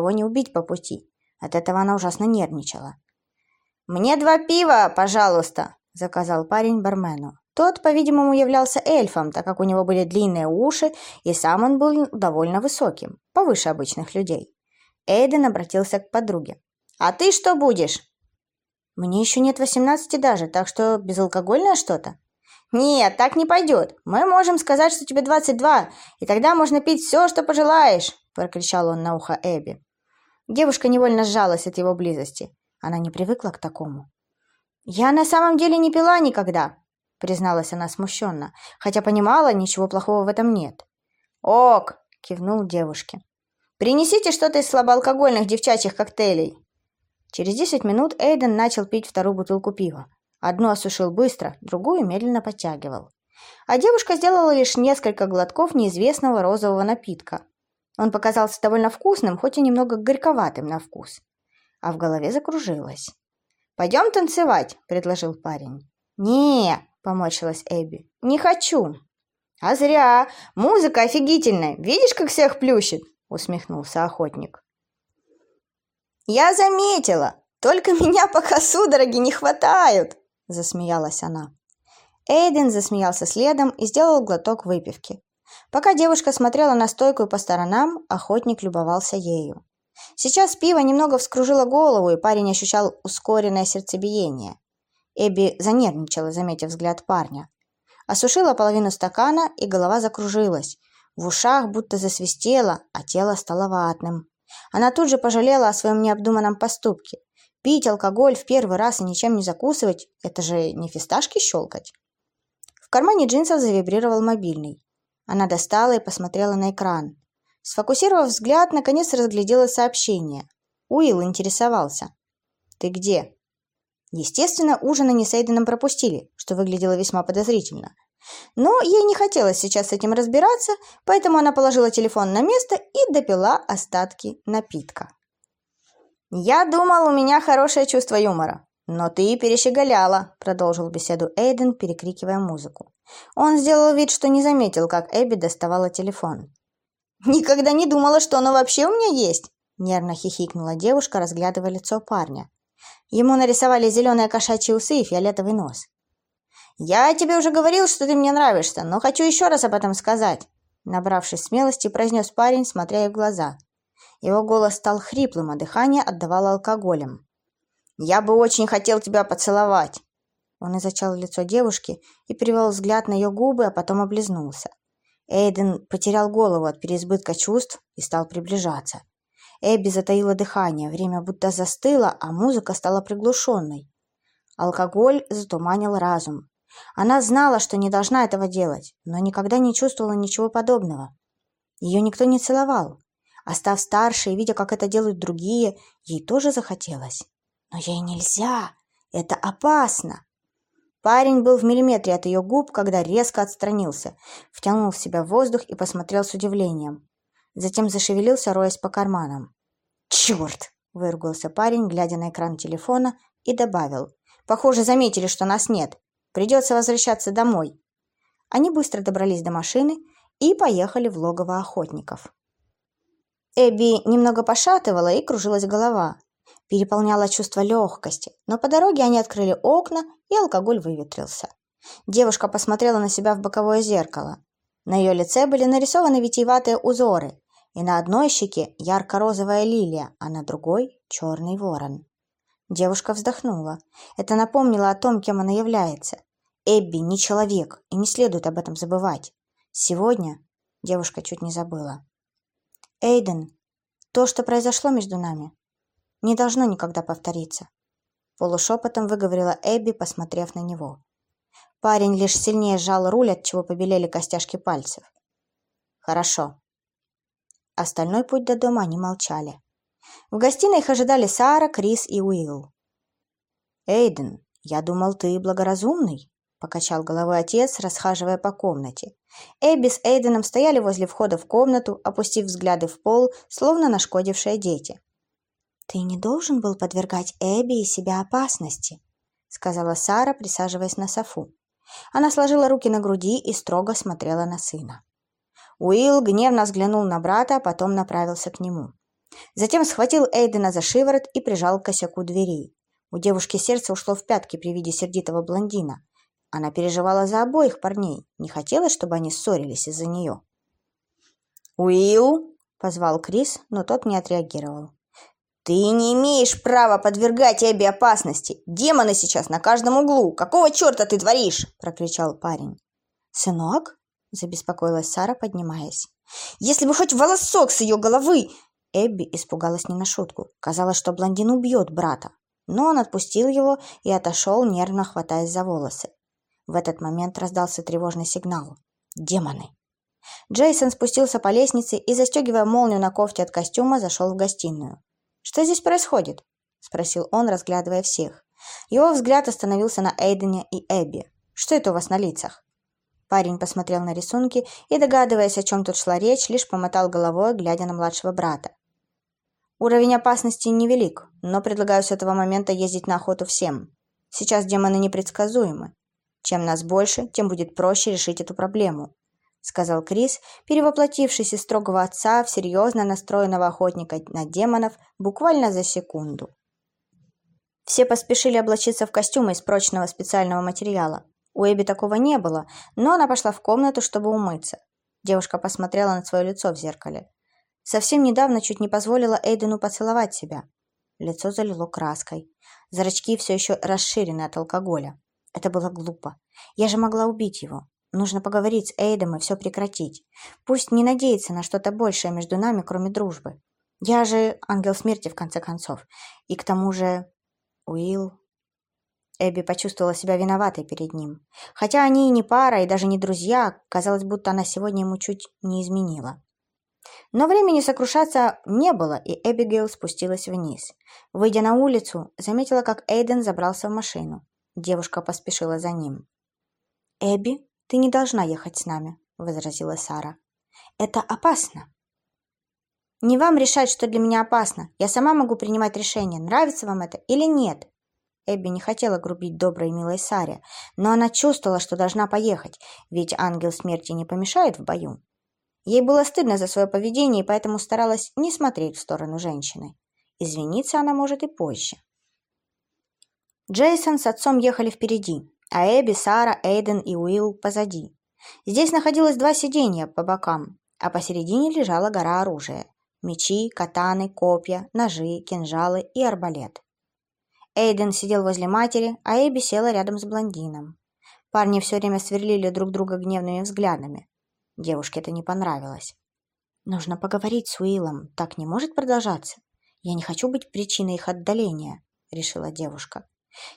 его не убить по пути. От этого она ужасно нервничала. «Мне два пива, пожалуйста!» – заказал парень бармену. Тот, по-видимому, являлся эльфом, так как у него были длинные уши, и сам он был довольно высоким, повыше обычных людей. Эйден обратился к подруге. «А ты что будешь?» «Мне еще нет восемнадцати даже, так что безалкогольное что-то?» «Нет, так не пойдет. Мы можем сказать, что тебе двадцать два, и тогда можно пить все, что пожелаешь», – прокричал он на ухо Эбби. Девушка невольно сжалась от его близости. Она не привыкла к такому. «Я на самом деле не пила никогда», — призналась она смущенно, хотя понимала, ничего плохого в этом нет. «Ок!» — кивнул девушке. «Принесите что-то из слабоалкогольных девчачьих коктейлей». Через десять минут Эйден начал пить вторую бутылку пива. Одну осушил быстро, другую медленно подтягивал. А девушка сделала лишь несколько глотков неизвестного розового напитка. Он показался довольно вкусным, хоть и немного горьковатым на вкус. А в голове закружилось. «Пойдем танцевать», — предложил парень. «Не», — поморщилась Эбби, — «не хочу». «А зря! Музыка офигительная! Видишь, как всех плющит?» — усмехнулся охотник. «Я заметила! Только меня пока судороги не хватают!» — засмеялась она. Эйден засмеялся следом и сделал глоток выпивки. Пока девушка смотрела на стойку по сторонам, охотник любовался ею. Сейчас пиво немного вскружило голову, и парень ощущал ускоренное сердцебиение. Эбби занервничала, заметив взгляд парня. Осушила половину стакана, и голова закружилась. В ушах будто засвистело, а тело стало ватным. Она тут же пожалела о своем необдуманном поступке. Пить алкоголь в первый раз и ничем не закусывать – это же не фисташки щелкать. В кармане джинсов завибрировал мобильный. Она достала и посмотрела на экран. Сфокусировав взгляд, наконец разглядела сообщение. Уилл интересовался. «Ты где?» Естественно, ужин они с Эйденом пропустили, что выглядело весьма подозрительно. Но ей не хотелось сейчас с этим разбираться, поэтому она положила телефон на место и допила остатки напитка. «Я думал, у меня хорошее чувство юмора, но ты перещеголяла», — продолжил беседу Эйден, перекрикивая музыку. Он сделал вид, что не заметил, как Эбби доставала телефон. «Никогда не думала, что оно вообще у меня есть!» Нервно хихикнула девушка, разглядывая лицо парня. Ему нарисовали зеленые кошачьи усы и фиолетовый нос. «Я тебе уже говорил, что ты мне нравишься, но хочу еще раз об этом сказать!» Набравшись смелости, произнес парень, смотря ей в глаза. Его голос стал хриплым, а дыхание отдавало алкоголем. «Я бы очень хотел тебя поцеловать!» Он изучал лицо девушки и перевел взгляд на ее губы, а потом облизнулся. Эйден потерял голову от переизбытка чувств и стал приближаться. Эбби затаила дыхание, время будто застыло, а музыка стала приглушенной. Алкоголь затуманил разум. Она знала, что не должна этого делать, но никогда не чувствовала ничего подобного. Ее никто не целовал. А став старше и видя, как это делают другие, ей тоже захотелось. Но ей нельзя. Это опасно. Парень был в миллиметре от ее губ, когда резко отстранился, втянул в себя воздух и посмотрел с удивлением. Затем зашевелился, роясь по карманам. «Черт!» – выругался парень, глядя на экран телефона, и добавил. «Похоже, заметили, что нас нет. Придется возвращаться домой». Они быстро добрались до машины и поехали в логово охотников. Эбби немного пошатывала и кружилась голова переполняло чувство легкости, но по дороге они открыли окна, и алкоголь выветрился. Девушка посмотрела на себя в боковое зеркало. На ее лице были нарисованы витиеватые узоры, и на одной щеке ярко-розовая лилия, а на другой – черный ворон. Девушка вздохнула. Это напомнило о том, кем она является. Эбби не человек, и не следует об этом забывать. Сегодня девушка чуть не забыла. «Эйден, то, что произошло между нами, не должно никогда повториться. Полушепотом выговорила Эбби, посмотрев на него. Парень лишь сильнее сжал руль, от чего побелели костяшки пальцев. «Хорошо». Остальной путь до дома они молчали. В гостиной их ожидали Сара, Крис и Уилл. «Эйден, я думал, ты благоразумный», — покачал головой отец, расхаживая по комнате. Эбби с Эйденом стояли возле входа в комнату, опустив взгляды в пол, словно нашкодившие дети. «Ты не должен был подвергать Эбби и себя опасности», сказала Сара, присаживаясь на софу. Она сложила руки на груди и строго смотрела на сына. Уилл гневно взглянул на брата, а потом направился к нему. Затем схватил Эйдена за шиворот и прижал к косяку двери. У девушки сердце ушло в пятки при виде сердитого блондина. Она переживала за обоих парней, не хотелось, чтобы они ссорились из-за нее. «Уилл!» — позвал Крис, но тот не отреагировал. «Ты не имеешь права подвергать Эбби опасности! Демоны сейчас на каждом углу! Какого черта ты творишь?» — прокричал парень. «Сынок?» — забеспокоилась Сара, поднимаясь. «Если бы хоть волосок с ее головы!» Эбби испугалась не на шутку. Казалось, что блондин убьет брата. Но он отпустил его и отошел, нервно хватаясь за волосы. В этот момент раздался тревожный сигнал. «Демоны!» Джейсон спустился по лестнице и, застегивая молнию на кофте от костюма, зашел в гостиную. «Что здесь происходит?» – спросил он, разглядывая всех. Его взгляд остановился на Эйдене и Эбби. «Что это у вас на лицах?» Парень посмотрел на рисунки и, догадываясь, о чем тут шла речь, лишь помотал головой, глядя на младшего брата. Уровень опасности невелик, но предлагаю с этого момента ездить на охоту всем. Сейчас демоны непредсказуемы. Чем нас больше, тем будет проще решить эту проблему. — сказал Крис, перевоплотившись из строгого отца в серьезно настроенного охотника на демонов буквально за секунду. Все поспешили облачиться в костюмы из прочного специального материала. У Эбби такого не было, но она пошла в комнату, чтобы умыться. Девушка посмотрела на свое лицо в зеркале. Совсем недавно чуть не позволила Эйдену поцеловать себя. Лицо залило краской. Зрачки все еще расширены от алкоголя. Это было глупо. Я же могла убить его. Нужно поговорить с Эйдом и все прекратить. Пусть не надеется на что-то большее между нами, кроме дружбы. Я же ангел смерти, в конце концов. И к тому же... Уилл... Эбби почувствовала себя виноватой перед ним. Хотя они и не пара, и даже не друзья, казалось, будто она сегодня ему чуть не изменила. Но времени сокрушаться не было, и Эбигейл спустилась вниз. Выйдя на улицу, заметила, как Эйден забрался в машину. Девушка поспешила за ним. «Эбби?» «Ты не должна ехать с нами», — возразила Сара. «Это опасно». «Не вам решать, что для меня опасно. Я сама могу принимать решение, нравится вам это или нет». Эбби не хотела грубить доброй милой Саре, но она чувствовала, что должна поехать, ведь ангел смерти не помешает в бою. Ей было стыдно за свое поведение, и поэтому старалась не смотреть в сторону женщины. Извиниться она может и позже. Джейсон с отцом ехали впереди, а Эбби, Сара, Эйден и Уилл позади. Здесь находилось два сиденья по бокам, а посередине лежала гора оружия. Мечи, катаны, копья, ножи, кинжалы и арбалет. Эйден сидел возле матери, а Эбби села рядом с блондином. Парни все время сверлили друг друга гневными взглядами. Девушке это не понравилось. «Нужно поговорить с Уиллом. Так не может продолжаться. Я не хочу быть причиной их отдаления», — решила девушка.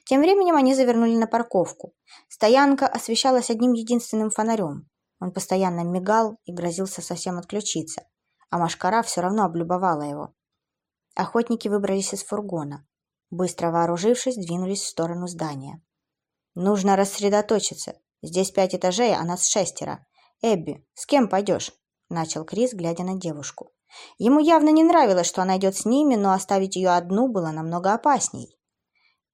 Тем временем они завернули на парковку. Стоянка освещалась одним единственным фонарем. Он постоянно мигал и грозился совсем отключиться, а Машкара все равно облюбовала его. Охотники выбрались из фургона. Быстро вооружившись, двинулись в сторону здания. «Нужно рассредоточиться. Здесь пять этажей, а нас шестеро. Эбби, с кем пойдешь?» – начал Крис, глядя на девушку. Ему явно не нравилось, что она идет с ними, но оставить ее одну было намного опасней.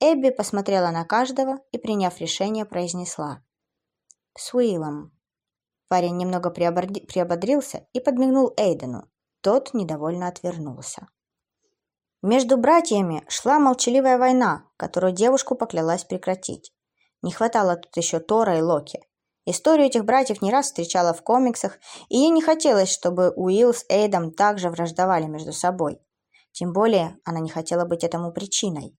Эбби посмотрела на каждого и, приняв решение, произнесла. «С Уиллом». Парень немного приободрился и подмигнул Эйдену. Тот недовольно отвернулся. Между братьями шла молчаливая война, которую девушку поклялась прекратить. Не хватало тут еще Тора и Локи. Историю этих братьев не раз встречала в комиксах, и ей не хотелось, чтобы Уилл с Эйдом также враждовали между собой. Тем более она не хотела быть этому причиной.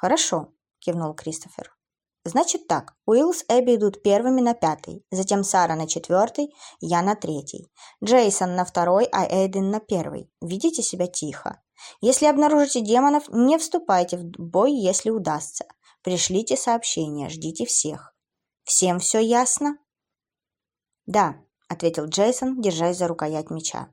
«Хорошо», – кивнул Кристофер. «Значит так, Уилл с Эбби идут первыми на пятый, затем Сара на четвертый, я на третий, Джейсон на второй, а Эйден на первый. Ведите себя тихо. Если обнаружите демонов, не вступайте в бой, если удастся. Пришлите сообщение, ждите всех. Всем все ясно?» «Да», – ответил Джейсон, держась за рукоять меча.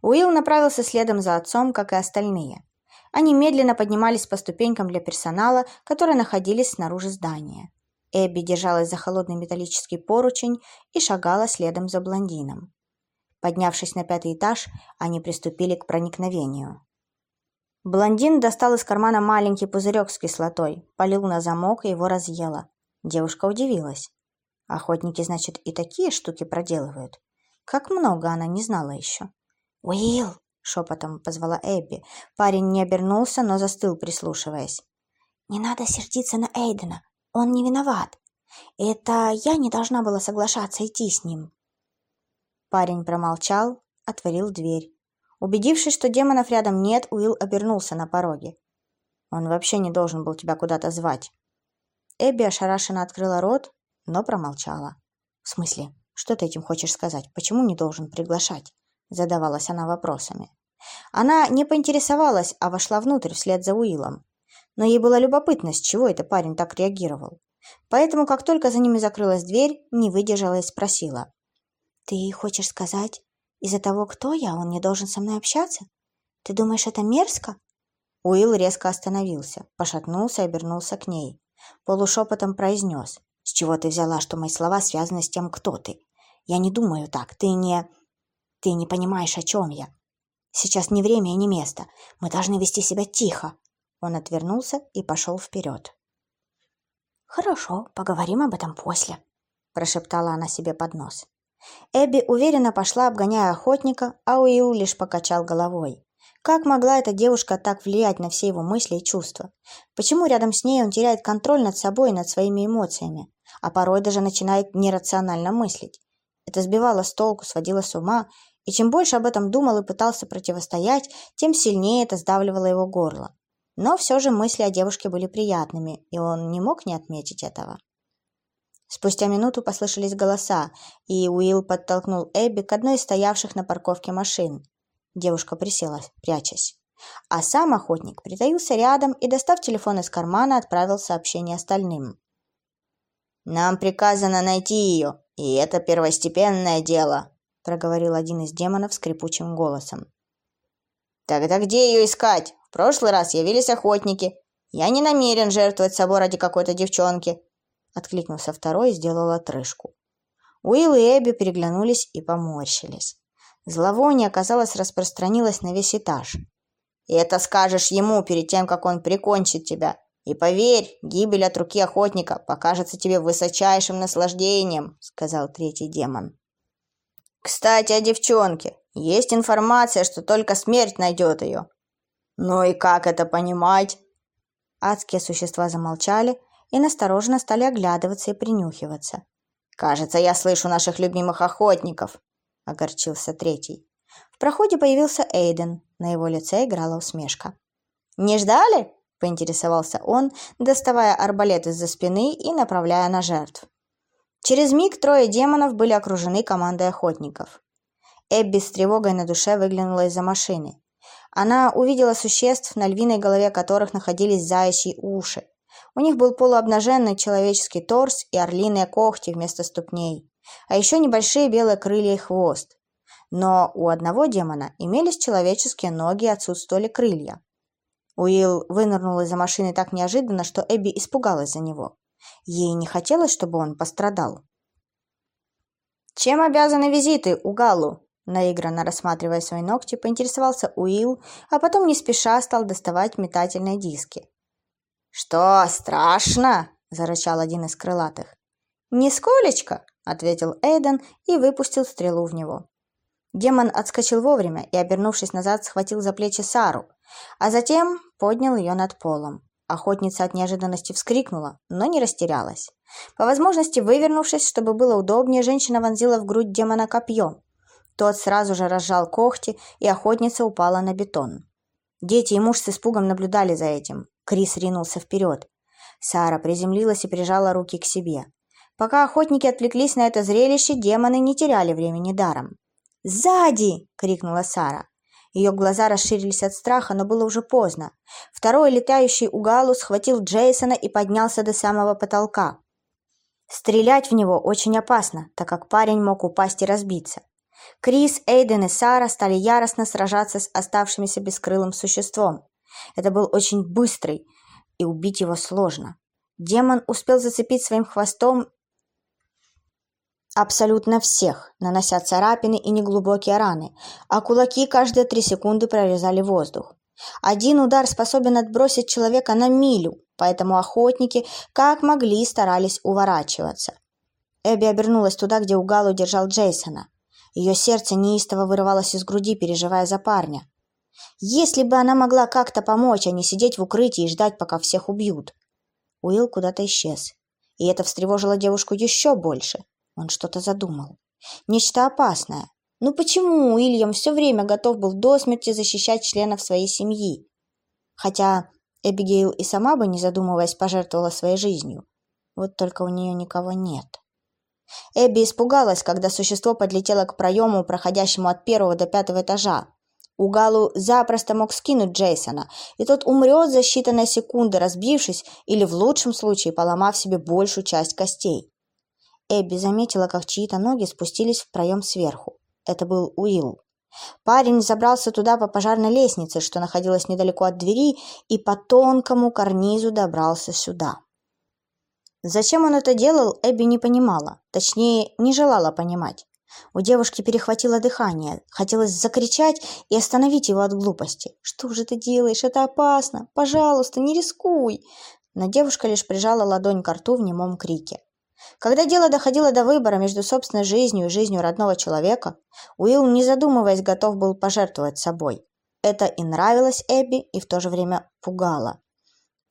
Уилл направился следом за отцом, как и остальные. Они медленно поднимались по ступенькам для персонала, которые находились снаружи здания. Эбби держалась за холодный металлический поручень и шагала следом за блондином. Поднявшись на пятый этаж, они приступили к проникновению. Блондин достал из кармана маленький пузырек с кислотой, полил на замок и его разъела. Девушка удивилась. Охотники, значит, и такие штуки проделывают. Как много она не знала еще. «Уилл!» — шепотом позвала Эбби. Парень не обернулся, но застыл, прислушиваясь. «Не надо сердиться на Эйдена. Он не виноват. Это я не должна была соглашаться идти с ним». Парень промолчал, отворил дверь. Убедившись, что демонов рядом нет, Уилл обернулся на пороге. «Он вообще не должен был тебя куда-то звать». Эбби ошарашенно открыла рот, но промолчала. «В смысле? Что ты этим хочешь сказать? Почему не должен приглашать?» Задавалась она вопросами. Она не поинтересовалась, а вошла внутрь вслед за Уиллом. Но ей было любопытно, с чего это парень так реагировал. Поэтому, как только за ними закрылась дверь, не выдержала и спросила. «Ты хочешь сказать, из-за того, кто я, он не должен со мной общаться? Ты думаешь, это мерзко?» Уилл резко остановился, пошатнулся и обернулся к ней. Полушепотом произнес. «С чего ты взяла, что мои слова связаны с тем, кто ты? Я не думаю так. Ты не... Ты не понимаешь, о чем я. Сейчас не время и не место. Мы должны вести себя тихо». Он отвернулся и пошел вперед. «Хорошо, поговорим об этом после», – прошептала она себе под нос. Эбби уверенно пошла, обгоняя охотника, а Уилл лишь покачал головой. Как могла эта девушка так влиять на все его мысли и чувства? Почему рядом с ней он теряет контроль над собой и над своими эмоциями, а порой даже начинает нерационально мыслить? Это сбивало с толку, сводило с ума, и чем больше об этом думал и пытался противостоять, тем сильнее это сдавливало его горло. Но все же мысли о девушке были приятными, и он не мог не отметить этого. Спустя минуту послышались голоса, и Уилл подтолкнул Эбби к одной из стоявших на парковке машин. Девушка присела, прячась. А сам охотник притаился рядом и, достав телефон из кармана, отправил сообщение остальным. «Нам приказано найти ее, и это первостепенное дело», проговорил один из демонов скрипучим голосом. «Тогда где ее искать? В прошлый раз явились охотники. Я не намерен жертвовать собой ради какой-то девчонки. Откликнулся второй и сделал отрыжку. Уилл и Эбби переглянулись и поморщились. Зловоние, оказалось, распространилось на весь этаж. «И это скажешь ему перед тем, как он прикончит тебя. И поверь, гибель от руки охотника покажется тебе высочайшим наслаждением», — сказал третий демон. «Кстати, о девчонке. Есть информация, что только смерть найдет ее». «Ну и как это понимать?» Адские существа замолчали, и настороженно стали оглядываться и принюхиваться. «Кажется, я слышу наших любимых охотников», — огорчился третий. В проходе появился Эйден, на его лице играла усмешка. «Не ждали?» — поинтересовался он, доставая арбалет из-за спины и направляя на жертв. Через миг трое демонов были окружены командой охотников. Эбби с тревогой на душе выглянула из-за машины. Она увидела существ, на львиной голове которых находились заячьи уши. У них был полуобнаженный человеческий торс и орлиные когти вместо ступней, а еще небольшие белые крылья и хвост. Но у одного демона имелись человеческие ноги и отсутствовали крылья. Уилл вынырнул из-за машины так неожиданно, что Эбби испугалась за него. Ей не хотелось, чтобы он пострадал. «Чем обязаны визиты у Галлу?» Наигранно рассматривая свои ногти, поинтересовался Уилл, а потом не спеша стал доставать метательные диски. «Что, страшно?» – зарычал один из крылатых. «Нисколечко!» – ответил Эйден и выпустил стрелу в него. Демон отскочил вовремя и, обернувшись назад, схватил за плечи Сару, а затем поднял ее над полом. Охотница от неожиданности вскрикнула, но не растерялась. По возможности вывернувшись, чтобы было удобнее, женщина вонзила в грудь демона копьем. Тот сразу же разжал когти, и охотница упала на бетон. Дети и муж с испугом наблюдали за этим. Крис ринулся вперед. Сара приземлилась и прижала руки к себе. Пока охотники отвлеклись на это зрелище, демоны не теряли времени даром. «Сзади!» — крикнула Сара. Ее глаза расширились от страха, но было уже поздно. Второй летающий угалу схватил Джейсона и поднялся до самого потолка. Стрелять в него очень опасно, так как парень мог упасть и разбиться. Крис, Эйден и Сара стали яростно сражаться с оставшимися бескрылым существом. Это был очень быстрый, и убить его сложно. Демон успел зацепить своим хвостом абсолютно всех, нанося царапины и неглубокие раны, а кулаки каждые три секунды прорезали воздух. Один удар способен отбросить человека на милю, поэтому охотники как могли старались уворачиваться. Эбби обернулась туда, где Угалу держал Джейсона. Ее сердце неистово вырывалось из груди, переживая за парня. Если бы она могла как-то помочь, а не сидеть в укрытии и ждать, пока всех убьют. Уилл куда-то исчез. И это встревожило девушку еще больше. Он что-то задумал. Нечто опасное. Ну почему Уильям все время готов был до смерти защищать членов своей семьи? Хотя Эбигейл и сама бы, не задумываясь, пожертвовала своей жизнью. Вот только у нее никого нет. Эбби испугалась, когда существо подлетело к проему, проходящему от первого до пятого этажа. Угалу запросто мог скинуть Джейсона, и тот умрет за считанные секунды, разбившись или, в лучшем случае, поломав себе большую часть костей. Эбби заметила, как чьи-то ноги спустились в проем сверху. Это был Уилл. Парень забрался туда по пожарной лестнице, что находилась недалеко от двери, и по тонкому карнизу добрался сюда. Зачем он это делал, Эбби не понимала, точнее, не желала понимать. У девушки перехватило дыхание, хотелось закричать и остановить его от глупости. «Что же ты делаешь? Это опасно! Пожалуйста, не рискуй!» Но девушка лишь прижала ладонь к рту в немом крике. Когда дело доходило до выбора между собственной жизнью и жизнью родного человека, Уилл, не задумываясь, готов был пожертвовать собой. Это и нравилось Эбби, и в то же время пугало.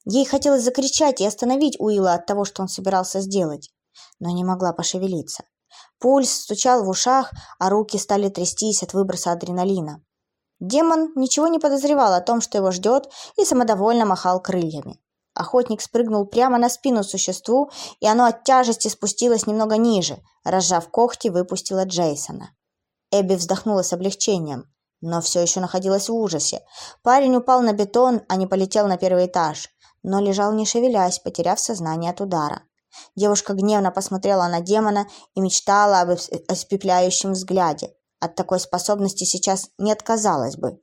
Ей хотелось закричать и остановить Уилла от того, что он собирался сделать, но не могла пошевелиться. Пульс стучал в ушах, а руки стали трястись от выброса адреналина. Демон ничего не подозревал о том, что его ждет, и самодовольно махал крыльями. Охотник спрыгнул прямо на спину существу, и оно от тяжести спустилось немного ниже, разжав когти, выпустило Джейсона. Эбби вздохнула с облегчением, но все еще находилась в ужасе. Парень упал на бетон, а не полетел на первый этаж, но лежал не шевелясь, потеряв сознание от удара. Девушка гневно посмотрела на демона и мечтала об испепляющем взгляде. От такой способности сейчас не отказалась бы.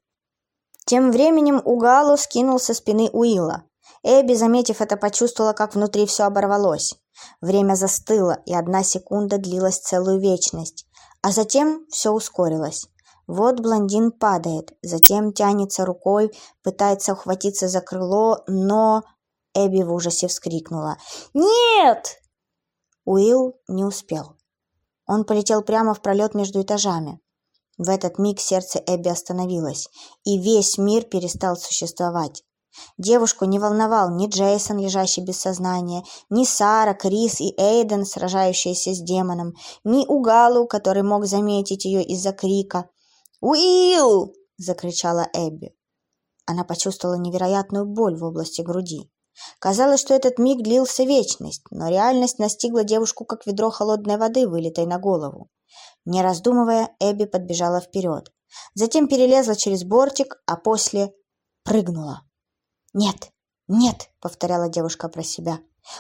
Тем временем Угалу скинул со спины Уилла. Эбби, заметив это, почувствовала, как внутри все оборвалось. Время застыло, и одна секунда длилась целую вечность. А затем все ускорилось. Вот блондин падает, затем тянется рукой, пытается ухватиться за крыло, но... Эбби в ужасе вскрикнула. «Нет!» Уилл не успел. Он полетел прямо в пролет между этажами. В этот миг сердце Эбби остановилось, и весь мир перестал существовать. Девушку не волновал ни Джейсон, лежащий без сознания, ни Сара, Крис и Эйден, сражающиеся с демоном, ни Угалу, который мог заметить ее из-за крика. «Уилл!» — закричала Эбби. Она почувствовала невероятную боль в области груди. Казалось, что этот миг длился вечность, но реальность настигла девушку, как ведро холодной воды, вылитой на голову. Не раздумывая, Эбби подбежала вперед. Затем перелезла через бортик, а после прыгнула. «Нет, нет», — повторяла девушка про себя.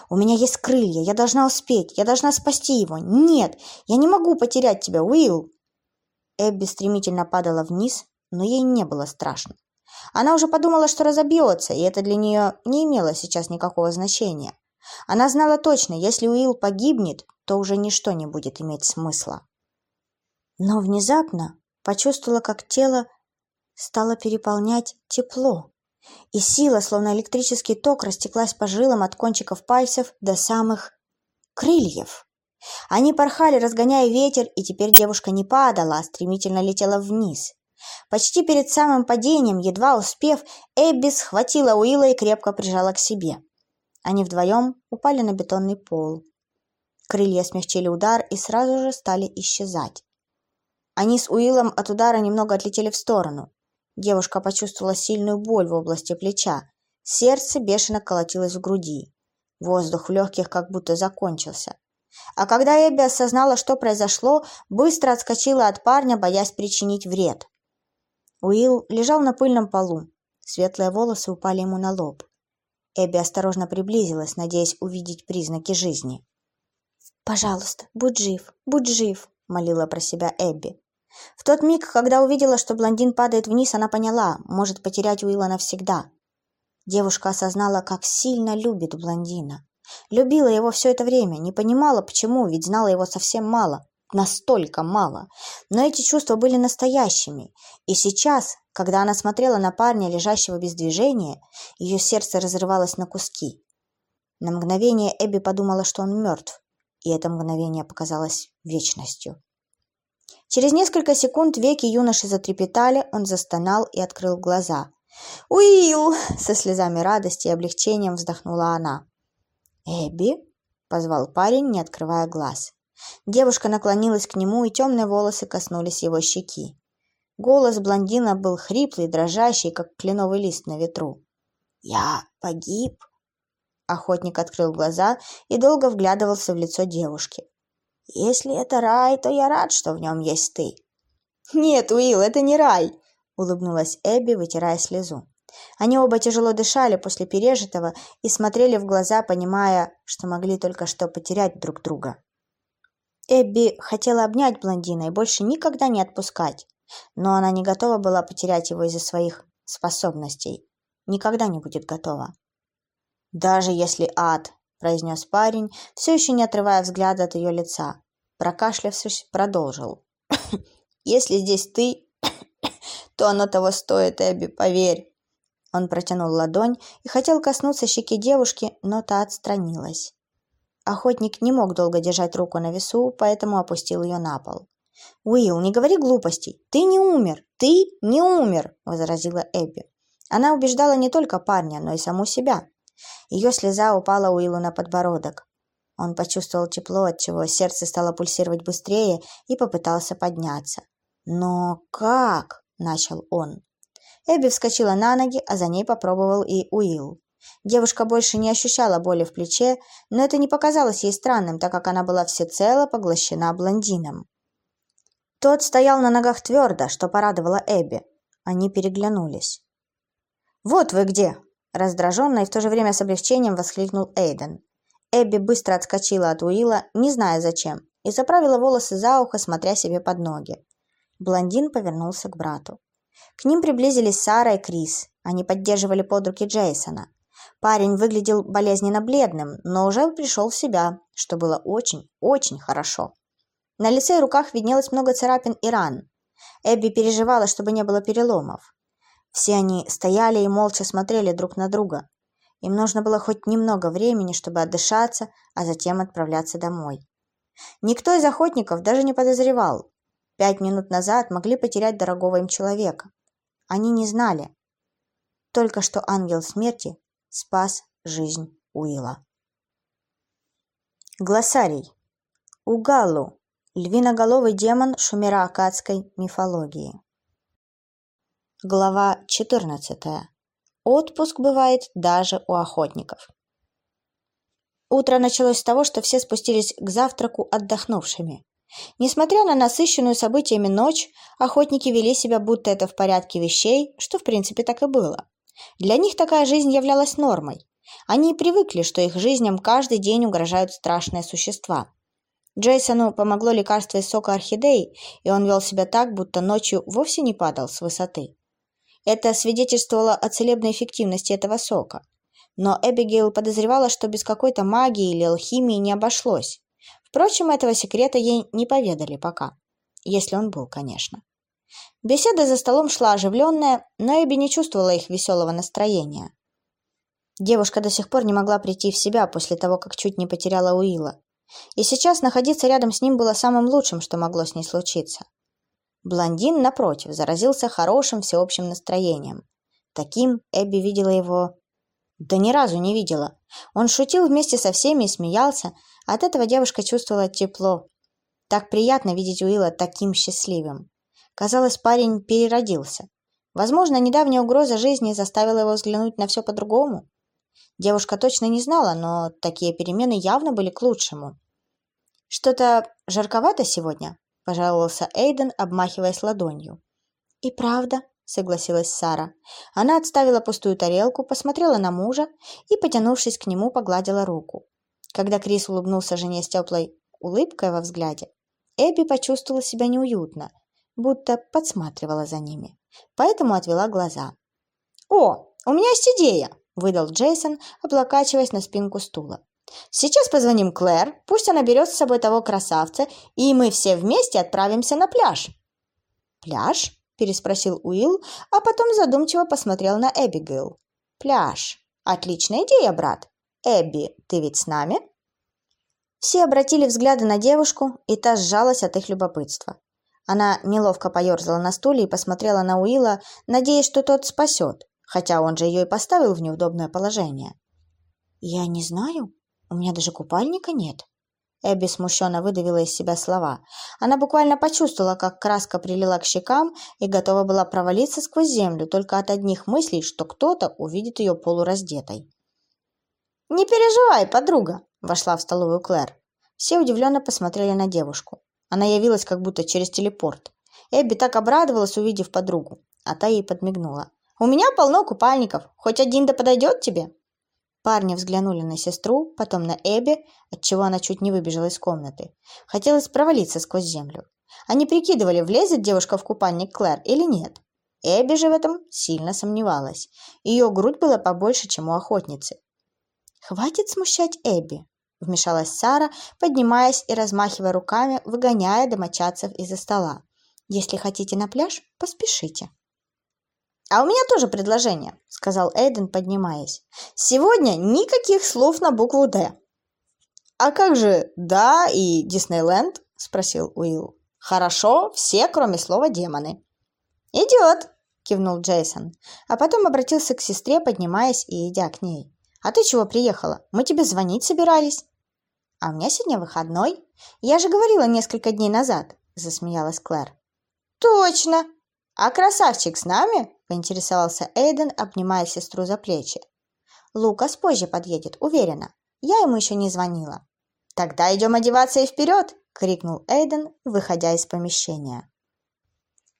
«У меня есть крылья, я должна успеть, я должна спасти его. Нет, я не могу потерять тебя, Уилл!» Эбби стремительно падала вниз, но ей не было страшно. Она уже подумала, что разобьется, и это для нее не имело сейчас никакого значения. Она знала точно, если Уилл погибнет, то уже ничто не будет иметь смысла. Но внезапно почувствовала, как тело стало переполнять тепло, и сила, словно электрический ток, растеклась по жилам от кончиков пальцев до самых крыльев. Они порхали, разгоняя ветер, и теперь девушка не падала, а стремительно летела вниз. Почти перед самым падением, едва успев, Эбби схватила Уилла и крепко прижала к себе. Они вдвоем упали на бетонный пол. Крылья смягчили удар и сразу же стали исчезать. Они с Уиллом от удара немного отлетели в сторону. Девушка почувствовала сильную боль в области плеча. Сердце бешено колотилось в груди. Воздух в легких как будто закончился. А когда Эбби осознала, что произошло, быстро отскочила от парня, боясь причинить вред. Уилл лежал на пыльном полу. Светлые волосы упали ему на лоб. Эбби осторожно приблизилась, надеясь увидеть признаки жизни. «Пожалуйста, будь жив, будь жив», — молила про себя Эбби. В тот миг, когда увидела, что блондин падает вниз, она поняла, может потерять Уилла навсегда. Девушка осознала, как сильно любит блондина. Любила его все это время, не понимала, почему, ведь знала его совсем мало настолько мало. Но эти чувства были настоящими. И сейчас, когда она смотрела на парня, лежащего без движения, ее сердце разрывалось на куски. На мгновение Эбби подумала, что он мертв, и это мгновение показалось вечностью. Через несколько секунд веки юноши затрепетали, он застонал и открыл глаза. «Уилл!» — со слезами радости и облегчением вздохнула она. «Эбби?» — позвал парень, не открывая глаз. Девушка наклонилась к нему, и темные волосы коснулись его щеки. Голос блондина был хриплый, дрожащий, как кленовый лист на ветру. «Я погиб?» Охотник открыл глаза и долго вглядывался в лицо девушки. «Если это рай, то я рад, что в нем есть ты». «Нет, Уилл, это не рай!» — улыбнулась Эбби, вытирая слезу. Они оба тяжело дышали после пережитого и смотрели в глаза, понимая, что могли только что потерять друг друга. Эбби хотела обнять блондина и больше никогда не отпускать, но она не готова была потерять его из-за своих способностей. Никогда не будет готова. «Даже если ад», — произнес парень, все еще не отрывая взгляда от ее лица. Прокашлявшись, продолжил. «Если здесь ты, то оно того стоит, Эбби, поверь». Он протянул ладонь и хотел коснуться щеки девушки, но та отстранилась. Охотник не мог долго держать руку на весу, поэтому опустил ее на пол. «Уилл, не говори глупостей. Ты не умер. Ты не умер!» – возразила Эбби. Она убеждала не только парня, но и саму себя. Ее слеза упала Уиллу на подбородок. Он почувствовал тепло, отчего сердце стало пульсировать быстрее и попытался подняться. «Но как?» – начал он. Эбби вскочила на ноги, а за ней попробовал и Уилл. Девушка больше не ощущала боли в плече, но это не показалось ей странным, так как она была всецело поглощена блондином. Тот стоял на ногах твердо, что порадовало Эбби. Они переглянулись. «Вот вы где!» – раздраженно и в то же время с облегчением воскликнул Эйден. Эбби быстро отскочила от Уилла, не зная зачем, и заправила волосы за ухо, смотря себе под ноги. Блондин повернулся к брату. К ним приблизились Сара и Крис. Они поддерживали под руки Джейсона. Парень выглядел болезненно бледным, но уже пришел в себя, что было очень, очень хорошо. На лице и руках виднелось много царапин и ран. Эбби переживала, чтобы не было переломов. Все они стояли и молча смотрели друг на друга. Им нужно было хоть немного времени, чтобы отдышаться, а затем отправляться домой. Никто из охотников даже не подозревал. Пять минут назад могли потерять дорогого им человека. Они не знали. Только что ангел смерти спас жизнь Уилла. Глоссарий. Угалу. Львиноголовый демон шумеро-акадской мифологии. Глава 14. Отпуск бывает даже у охотников. Утро началось с того, что все спустились к завтраку отдохнувшими. Несмотря на насыщенную событиями ночь, охотники вели себя, будто это в порядке вещей, что в принципе так и было. Для них такая жизнь являлась нормой. Они привыкли, что их жизням каждый день угрожают страшные существа. Джейсону помогло лекарство из сока орхидей, и он вел себя так, будто ночью вовсе не падал с высоты. Это свидетельствовало о целебной эффективности этого сока. Но Эбигейл подозревала, что без какой-то магии или алхимии не обошлось. Впрочем, этого секрета ей не поведали пока. Если он был, конечно. Беседа за столом шла оживленная, но Эбби не чувствовала их веселого настроения. Девушка до сих пор не могла прийти в себя после того, как чуть не потеряла Уилла. И сейчас находиться рядом с ним было самым лучшим, что могло с ней случиться. Блондин, напротив, заразился хорошим всеобщим настроением. Таким Эбби видела его... Да ни разу не видела. Он шутил вместе со всеми и смеялся. От этого девушка чувствовала тепло. Так приятно видеть Уилла таким счастливым. Казалось, парень переродился. Возможно, недавняя угроза жизни заставила его взглянуть на все по-другому. Девушка точно не знала, но такие перемены явно были к лучшему. «Что-то жарковато сегодня?» – пожаловался Эйден, обмахиваясь ладонью. «И правда», – согласилась Сара. Она отставила пустую тарелку, посмотрела на мужа и, потянувшись к нему, погладила руку. Когда Крис улыбнулся жене с теплой улыбкой во взгляде, Эбби почувствовала себя неуютно, будто подсматривала за ними, поэтому отвела глаза. «О, у меня есть идея!» – выдал Джейсон, облокачиваясь на спинку стула. «Сейчас позвоним Клэр, пусть она берет с собой того красавца, и мы все вместе отправимся на пляж». «Пляж?» – переспросил Уилл, а потом задумчиво посмотрел на Эбигейл. «Пляж. Отличная идея, брат. Эбби, ты ведь с нами?» Все обратили взгляды на девушку, и та сжалась от их любопытства. Она неловко поерзала на стуле и посмотрела на Уилла, надеясь, что тот спасет, хотя он же ее и поставил в неудобное положение. «Я не знаю. У меня даже купальника нет». Эбби смущенно выдавила из себя слова. Она буквально почувствовала, как краска прилила к щекам и готова была провалиться сквозь землю только от одних мыслей, что кто-то увидит ее полураздетой. «Не переживай, подруга!» – вошла в столовую Клэр. Все удивленно посмотрели на девушку. Она явилась как будто через телепорт. Эбби так обрадовалась, увидев подругу, а та ей подмигнула. «У меня полно купальников. Хоть один да подойдет тебе?» Парни взглянули на сестру, потом на Эбби, отчего она чуть не выбежала из комнаты. Хотелось провалиться сквозь землю. Они прикидывали, влезет девушка в купальник Клэр или нет. Эбби же в этом сильно сомневалась. Ее грудь была побольше, чем у охотницы. «Хватит смущать Эбби», — вмешалась Сара, поднимаясь и размахивая руками, выгоняя домочадцев из-за стола. «Если хотите на пляж, поспешите». «А у меня тоже предложение», — сказал Эйден, поднимаясь. «Сегодня никаких слов на букву «Д». «А как же «да» и «Диснейленд»?» — спросил Уилл. «Хорошо, все, кроме слова «демоны». «Идет», — кивнул Джейсон, а потом обратился к сестре, поднимаясь и идя к ней. «А ты чего приехала? Мы тебе звонить собирались». «А у меня сегодня выходной. Я же говорила несколько дней назад», — засмеялась Клэр. «Точно! А красавчик с нами?» – поинтересовался Эйден, обнимая сестру за плечи. «Лукас позже подъедет, уверена. Я ему еще не звонила». «Тогда идем одеваться и вперед!» – крикнул Эйден, выходя из помещения.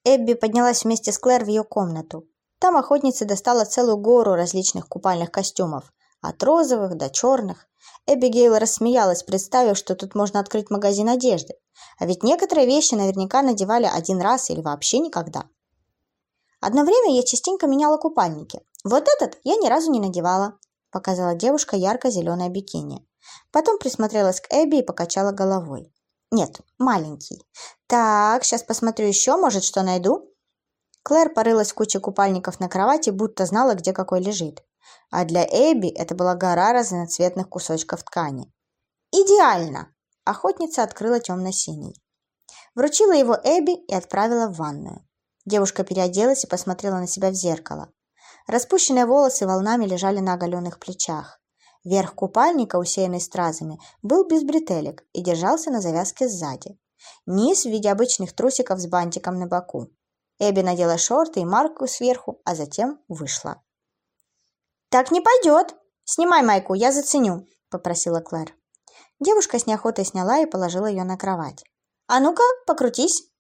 Эбби поднялась вместе с Клэр в ее комнату. Там охотница достала целую гору различных купальных костюмов, от розовых до черных. Эбигейл рассмеялась, представив, что тут можно открыть магазин одежды. А ведь некоторые вещи наверняка надевали один раз или вообще никогда. Одно время я частенько меняла купальники. Вот этот я ни разу не надевала, показала девушка ярко-зеленое бикини. Потом присмотрелась к Эбби и покачала головой. Нет, маленький. Так, сейчас посмотрю еще, может, что найду. Клэр порылась в куче купальников на кровати, будто знала, где какой лежит. А для Эбби это была гора разноцветных кусочков ткани. «Идеально!» Охотница открыла темно-синий. Вручила его Эбби и отправила в ванную. Девушка переоделась и посмотрела на себя в зеркало. Распущенные волосы волнами лежали на оголенных плечах. Верх купальника, усеянный стразами, был без бретелек и держался на завязке сзади. Низ в виде обычных трусиков с бантиком на боку. Эбби надела шорты и марку сверху, а затем вышла. «Так не пойдет! Снимай майку, я заценю!» – попросила Клэр. Девушка с неохотой сняла и положила ее на кровать. «А ну-ка, покрутись!»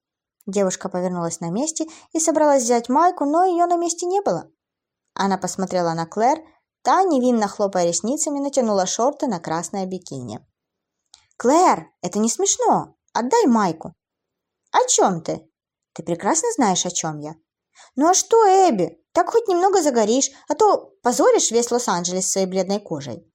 Девушка повернулась на месте и собралась взять майку, но ее на месте не было. Она посмотрела на Клэр, та, невинно хлопая ресницами, натянула шорты на красное бикини. «Клэр, это не смешно! Отдай майку!» «О чем ты?» «Ты прекрасно знаешь, о чем я». «Ну а что, Эбби? Так хоть немного загоришь, а то позоришь весь Лос-Анджелес своей бледной кожей».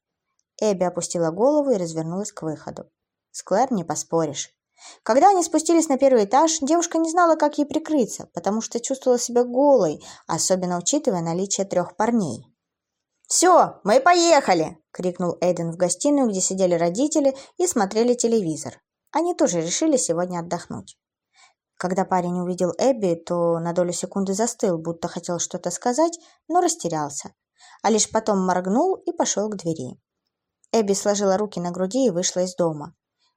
Эбби опустила голову и развернулась к выходу. С Клэр не поспоришь. Когда они спустились на первый этаж, девушка не знала, как ей прикрыться, потому что чувствовала себя голой, особенно учитывая наличие трех парней. «Все, мы поехали!» – крикнул Эйден в гостиную, где сидели родители и смотрели телевизор. Они тоже решили сегодня отдохнуть. Когда парень увидел Эбби, то на долю секунды застыл, будто хотел что-то сказать, но растерялся, а лишь потом моргнул и пошел к двери. Эбби сложила руки на груди и вышла из дома.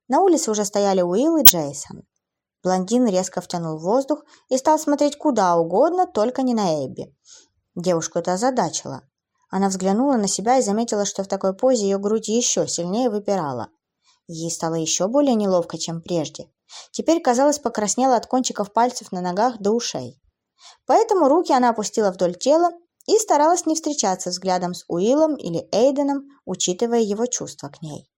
На улице уже стояли Уилл и Джейсон. Блондин резко втянул воздух и стал смотреть куда угодно, только не на Эбби. Девушку это озадачило. Она взглянула на себя и заметила, что в такой позе ее грудь еще сильнее выпирала. Ей стало еще более неловко, чем прежде. Теперь, казалось, покраснела от кончиков пальцев на ногах до ушей. Поэтому руки она опустила вдоль тела и старалась не встречаться взглядом с Уиллом или Эйденом, учитывая его чувства к ней.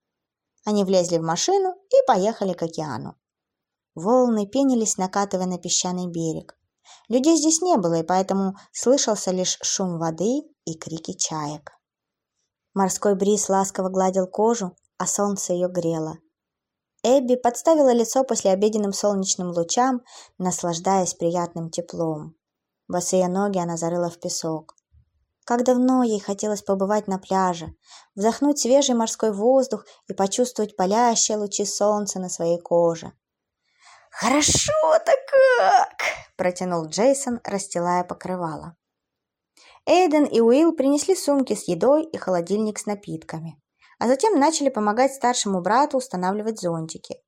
Они влезли в машину и поехали к океану. Волны пенились, накатывая на песчаный берег. Людей здесь не было, и поэтому слышался лишь шум воды и крики чаек. Морской бриз ласково гладил кожу, а солнце ее грело. Эбби подставила лицо после обеденным солнечным лучам, наслаждаясь приятным теплом. Босые ноги она зарыла в песок. Как давно ей хотелось побывать на пляже, вдохнуть свежий морской воздух и почувствовать палящие лучи солнца на своей коже. «Хорошо-то как!» – протянул Джейсон, расстилая покрывало. Эйден и Уилл принесли сумки с едой и холодильник с напитками, а затем начали помогать старшему брату устанавливать зонтики.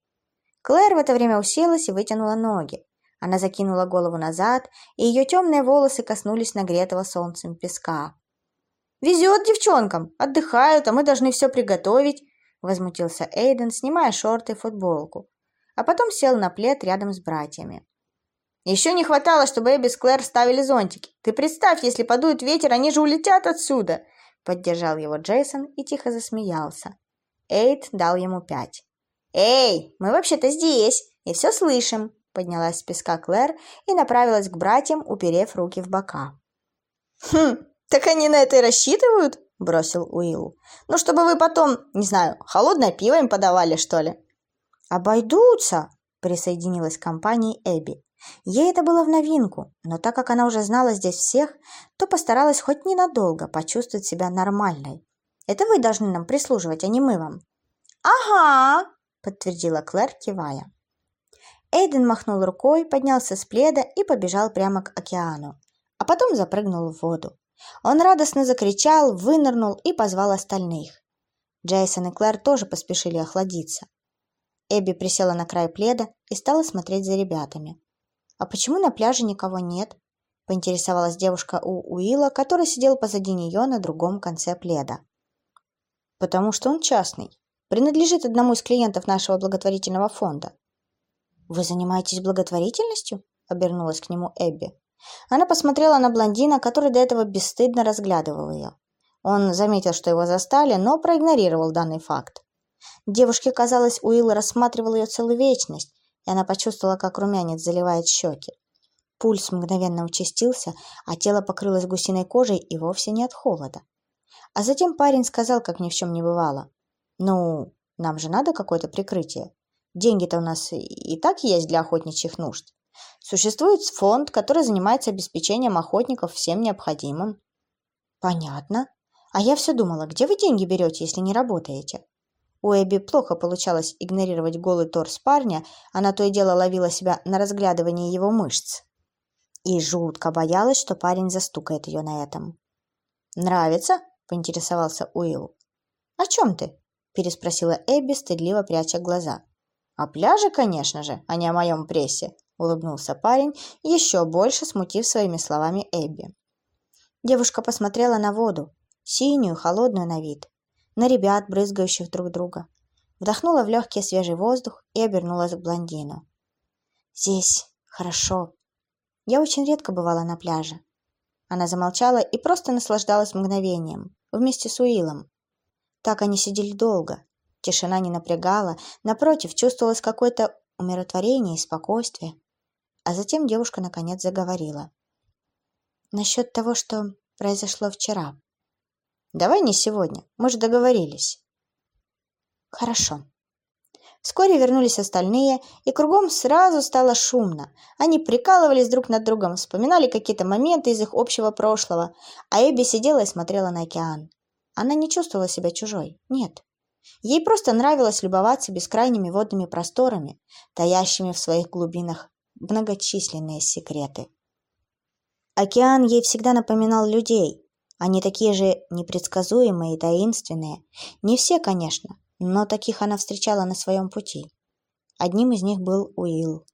Клэр в это время уселась и вытянула ноги. Она закинула голову назад, и ее темные волосы коснулись нагретого солнцем песка. «Везет девчонкам! Отдыхают, а мы должны все приготовить!» – возмутился Эйден, снимая шорты и футболку, а потом сел на плед рядом с братьями. Еще не хватало, чтобы Эбби с Клэр ставили зонтики. Ты представь, если подует ветер, они же улетят отсюда!» Поддержал его Джейсон и тихо засмеялся. Эйд дал ему пять. «Эй, мы вообще-то здесь и все слышим!» Поднялась с песка Клэр и направилась к братьям, уперев руки в бока. «Хм, так они на это и рассчитывают?» – бросил Уилл. «Ну, чтобы вы потом, не знаю, холодное пиво им подавали, что ли?» «Обойдутся!» – присоединилась к компании Эбби. Ей это было в новинку, но так как она уже знала здесь всех, то постаралась хоть ненадолго почувствовать себя нормальной. Это вы должны нам прислуживать, а не мы вам. «Ага!» – подтвердила Клэр, кивая. Эйден махнул рукой, поднялся с пледа и побежал прямо к океану, а потом запрыгнул в воду. Он радостно закричал, вынырнул и позвал остальных. Джейсон и Клэр тоже поспешили охладиться. Эбби присела на край пледа и стала смотреть за ребятами. «А почему на пляже никого нет?» – поинтересовалась девушка у Уилла, который сидел позади нее на другом конце пледа. «Потому что он частный. Принадлежит одному из клиентов нашего благотворительного фонда». «Вы занимаетесь благотворительностью?» – обернулась к нему Эбби. Она посмотрела на блондина, который до этого бесстыдно разглядывал ее. Он заметил, что его застали, но проигнорировал данный факт. Девушке казалось, Уилл рассматривал ее целую вечность, и она почувствовала, как румянец заливает щеки. Пульс мгновенно участился, а тело покрылось гусиной кожей и вовсе не от холода. А затем парень сказал, как ни в чем не бывало. «Ну, нам же надо какое-то прикрытие. Деньги-то у нас и так есть для охотничьих нужд. Существует фонд, который занимается обеспечением охотников всем необходимым». «Понятно. А я все думала, где вы деньги берете, если не работаете?» У Эбби плохо получалось игнорировать голый торс парня, она то и дело ловила себя на разглядывании его мышц. И жутко боялась, что парень застукает ее на этом. «Нравится?» – поинтересовался Уилл. «О чем ты?» – переспросила Эбби, стыдливо пряча глаза. «О пляже, конечно же, а не о моем прессе», – улыбнулся парень, еще больше смутив своими словами Эбби. Девушка посмотрела на воду, синюю, холодную на вид на ребят, брызгающих друг друга. Вдохнула в легкий свежий воздух и обернулась к блондину. «Здесь хорошо. Я очень редко бывала на пляже». Она замолчала и просто наслаждалась мгновением, вместе с Уиллом. Так они сидели долго. Тишина не напрягала, напротив, чувствовалось какое-то умиротворение и спокойствие. А затем девушка наконец заговорила. «Насчет того, что произошло вчера. Давай не сегодня, мы же договорились. Хорошо. Вскоре вернулись остальные, и кругом сразу стало шумно. Они прикалывались друг над другом, вспоминали какие-то моменты из их общего прошлого, а Эбби сидела и смотрела на океан. Она не чувствовала себя чужой, нет. Ей просто нравилось любоваться бескрайними водными просторами, таящими в своих глубинах многочисленные секреты. Океан ей всегда напоминал людей, они такие же непредсказуемые и таинственные. Не все, конечно, но таких она встречала на своем пути. Одним из них был Уилл.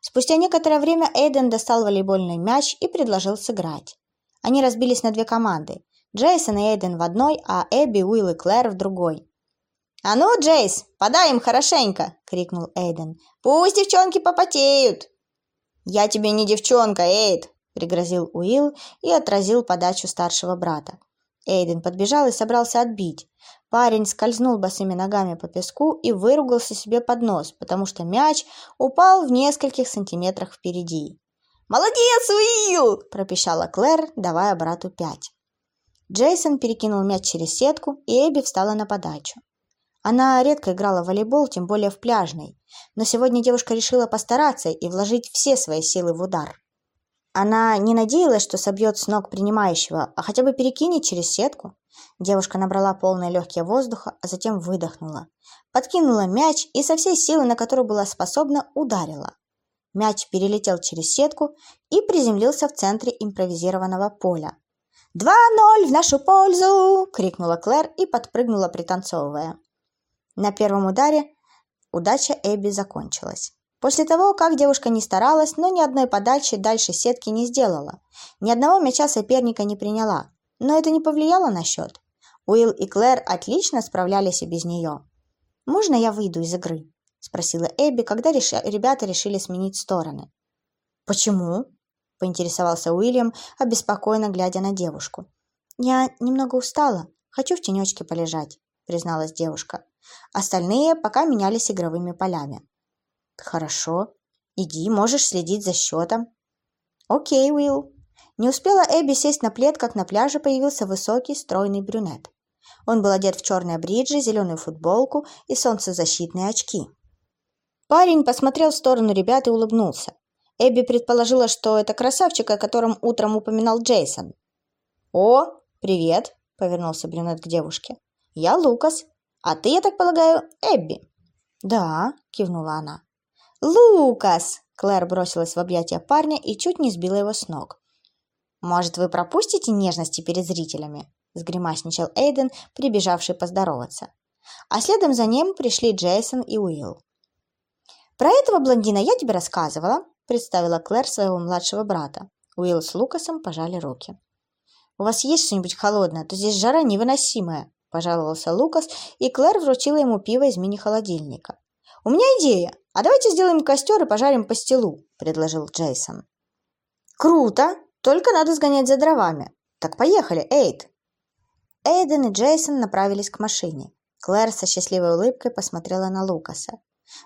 Спустя некоторое время Эйден достал волейбольный мяч и предложил сыграть. Они разбились на две команды. Джейсон и Эйден в одной, а Эбби, Уилл и Клэр в другой. «А ну, Джейс, подай им хорошенько!» — крикнул Эйден. «Пусть девчонки попотеют!» «Я тебе не девчонка, Эйд!» пригрозил Уилл и отразил подачу старшего брата. Эйден подбежал и собрался отбить. Парень скользнул босыми ногами по песку и выругался себе под нос, потому что мяч упал в нескольких сантиметрах впереди. «Молодец, Уилл!» – пропищала Клэр, давая брату пять. Джейсон перекинул мяч через сетку, и Эбби встала на подачу. Она редко играла в волейбол, тем более в пляжный, но сегодня девушка решила постараться и вложить все свои силы в удар. Она не надеялась, что собьет с ног принимающего, а хотя бы перекинет через сетку. Девушка набрала полные легкие воздуха, а затем выдохнула. Подкинула мяч и со всей силы, на которую была способна, ударила. Мяч перелетел через сетку и приземлился в центре импровизированного поля. «Два ноль в нашу пользу!» – крикнула Клэр и подпрыгнула, пританцовывая. На первом ударе удача Эбби закончилась. После того, как девушка не старалась, но ни одной подачи дальше сетки не сделала, ни одного мяча соперника не приняла, но это не повлияло на счет. Уилл и Клэр отлично справлялись и без нее. «Можно я выйду из игры?» – спросила Эбби, когда реш... ребята решили сменить стороны. «Почему?» – поинтересовался Уильям, обеспокоенно глядя на девушку. «Я немного устала. Хочу в тенечке полежать», – призналась девушка. Остальные пока менялись игровыми полями. «Хорошо. Иди, можешь следить за счетом». «Окей, Уилл». Не успела Эбби сесть на плед, как на пляже появился высокий, стройный брюнет. Он был одет в черные бриджи, зеленую футболку и солнцезащитные очки. Парень посмотрел в сторону ребят и улыбнулся. Эбби предположила, что это красавчик, о котором утром упоминал Джейсон. «О, привет!» – повернулся брюнет к девушке. «Я Лукас. А ты, я так полагаю, Эбби?» «Да», – кивнула она. «Лукас!» – Клэр бросилась в объятия парня и чуть не сбила его с ног. «Может, вы пропустите нежности перед зрителями?» – сгримасничал Эйден, прибежавший поздороваться. А следом за ним пришли Джейсон и Уилл. «Про этого блондина я тебе рассказывала», – представила Клэр своего младшего брата. Уилл с Лукасом пожали руки. «У вас есть что-нибудь холодное? То здесь жара невыносимая», – пожаловался Лукас, и Клэр вручила ему пиво из мини-холодильника. «У меня идея. А давайте сделаем костер и пожарим по стелу», – предложил Джейсон. «Круто! Только надо сгонять за дровами. Так поехали, Эйд!» Эйден и Джейсон направились к машине. Клэр со счастливой улыбкой посмотрела на Лукаса.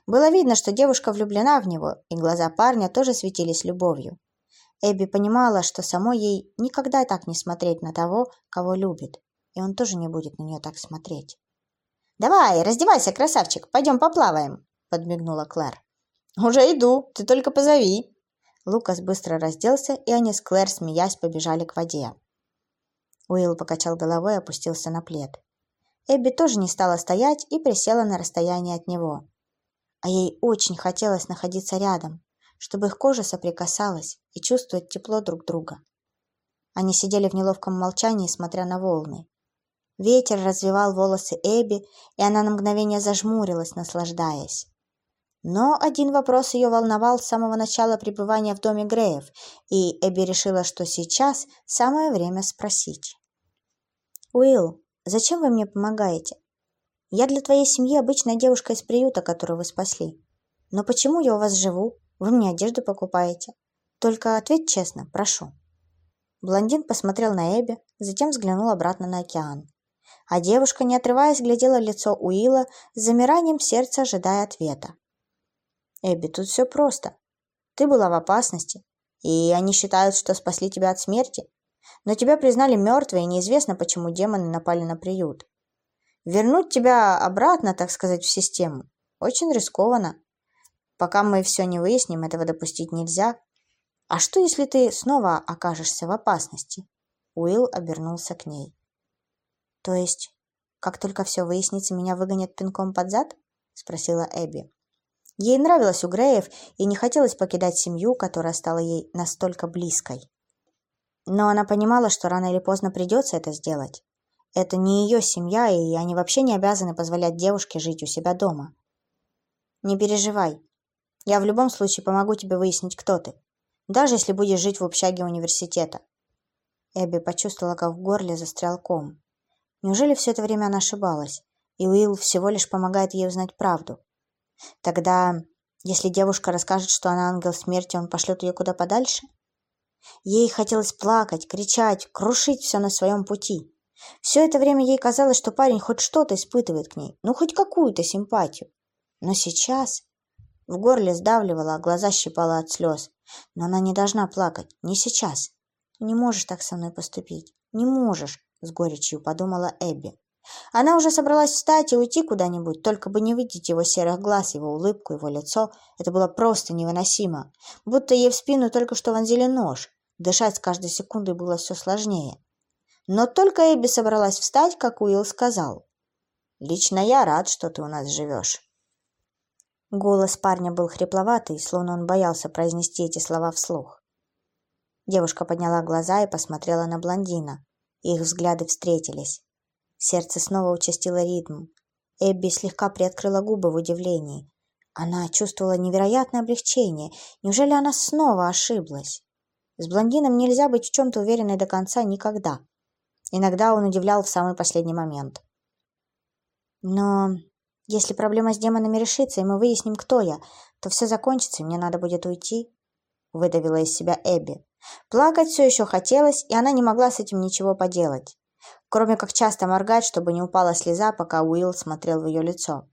Было видно, что девушка влюблена в него, и глаза парня тоже светились любовью. Эбби понимала, что самой ей никогда так не смотреть на того, кого любит, и он тоже не будет на нее так смотреть. «Давай, раздевайся, красавчик, пойдем поплаваем», — подмигнула Клэр. «Уже иду, ты только позови». Лукас быстро разделся, и они с Клэр, смеясь, побежали к воде. Уилл покачал головой и опустился на плед. Эбби тоже не стала стоять и присела на расстояние от него а ей очень хотелось находиться рядом, чтобы их кожа соприкасалась и чувствовать тепло друг друга. Они сидели в неловком молчании, смотря на волны. Ветер развивал волосы Эбби, и она на мгновение зажмурилась, наслаждаясь. Но один вопрос ее волновал с самого начала пребывания в доме Греев, и Эбби решила, что сейчас самое время спросить. «Уилл, зачем вы мне помогаете? Я для твоей семьи обычная девушка из приюта, которую вы спасли. Но почему я у вас живу? Вы мне одежду покупаете. Только ответь честно, прошу». Блондин посмотрел на Эбби, затем взглянул обратно на океан. А девушка, не отрываясь, глядела лицо Уилла с замиранием сердца, ожидая ответа. «Эбби, тут все просто. Ты была в опасности, и они считают, что спасли тебя от смерти. Но тебя признали мертвой, и неизвестно, почему демоны напали на приют. Вернуть тебя обратно, так сказать, в систему очень рискованно. Пока мы все не выясним, этого допустить нельзя. А что, если ты снова окажешься в опасности? Уилл обернулся к ней. То есть, как только все выяснится, меня выгонят пинком под зад? Спросила Эбби. Ей нравилось у Греев и не хотелось покидать семью, которая стала ей настолько близкой. Но она понимала, что рано или поздно придется это сделать. Это не ее семья, и они вообще не обязаны позволять девушке жить у себя дома. Не переживай. Я в любом случае помогу тебе выяснить, кто ты. Даже если будешь жить в общаге университета. Эбби почувствовала, как в горле застрял ком. Неужели все это время она ошибалась, и Уилл всего лишь помогает ей узнать правду? Тогда, если девушка расскажет, что она ангел смерти, он пошлет ее куда подальше? Ей хотелось плакать, кричать, крушить все на своем пути. Все это время ей казалось, что парень хоть что-то испытывает к ней, ну хоть какую-то симпатию. Но сейчас в горле сдавливало, а глаза щипало от слез. Но она не должна плакать, не сейчас. Не можешь так со мной поступить. Не можешь, с горечью подумала Эбби. Она уже собралась встать и уйти куда-нибудь, только бы не видеть его серых глаз, его улыбку, его лицо. Это было просто невыносимо. Будто ей в спину только что вонзили нож. Дышать с каждой секундой было все сложнее. Но только Эбби собралась встать, как Уилл сказал. «Лично я рад, что ты у нас живешь». Голос парня был хрипловатый, словно он боялся произнести эти слова вслух. Девушка подняла глаза и посмотрела на блондина. Их взгляды встретились. Сердце снова участило ритм. Эбби слегка приоткрыла губы в удивлении. Она чувствовала невероятное облегчение. Неужели она снова ошиблась? С блондином нельзя быть в чем-то уверенной до конца никогда. Иногда он удивлял в самый последний момент. Но если проблема с демонами решится, и мы выясним, кто я, то все закончится, и мне надо будет уйти», — выдавила из себя Эбби. Плакать все еще хотелось, и она не могла с этим ничего поделать, кроме как часто моргать, чтобы не упала слеза, пока Уилл смотрел в ее лицо.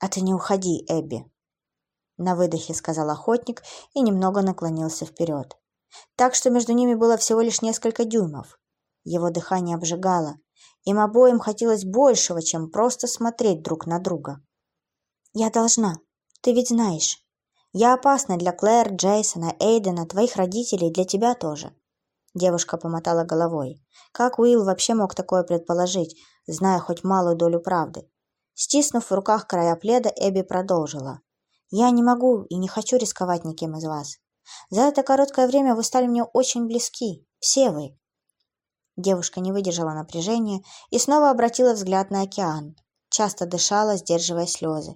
«А ты не уходи, Эбби», — на выдохе сказал охотник и немного наклонился вперед. Так что между ними было всего лишь несколько дюймов. Его дыхание обжигало, им обоим хотелось большего, чем просто смотреть друг на друга. «Я должна. Ты ведь знаешь. Я опасна для Клэр, Джейсона, Эйдена, твоих родителей, для тебя тоже». Девушка помотала головой. Как Уилл вообще мог такое предположить, зная хоть малую долю правды? Стиснув в руках края пледа, Эбби продолжила. «Я не могу и не хочу рисковать никем из вас. За это короткое время вы стали мне очень близки. Все вы. Девушка не выдержала напряжения и снова обратила взгляд на океан. Часто дышала, сдерживая слезы.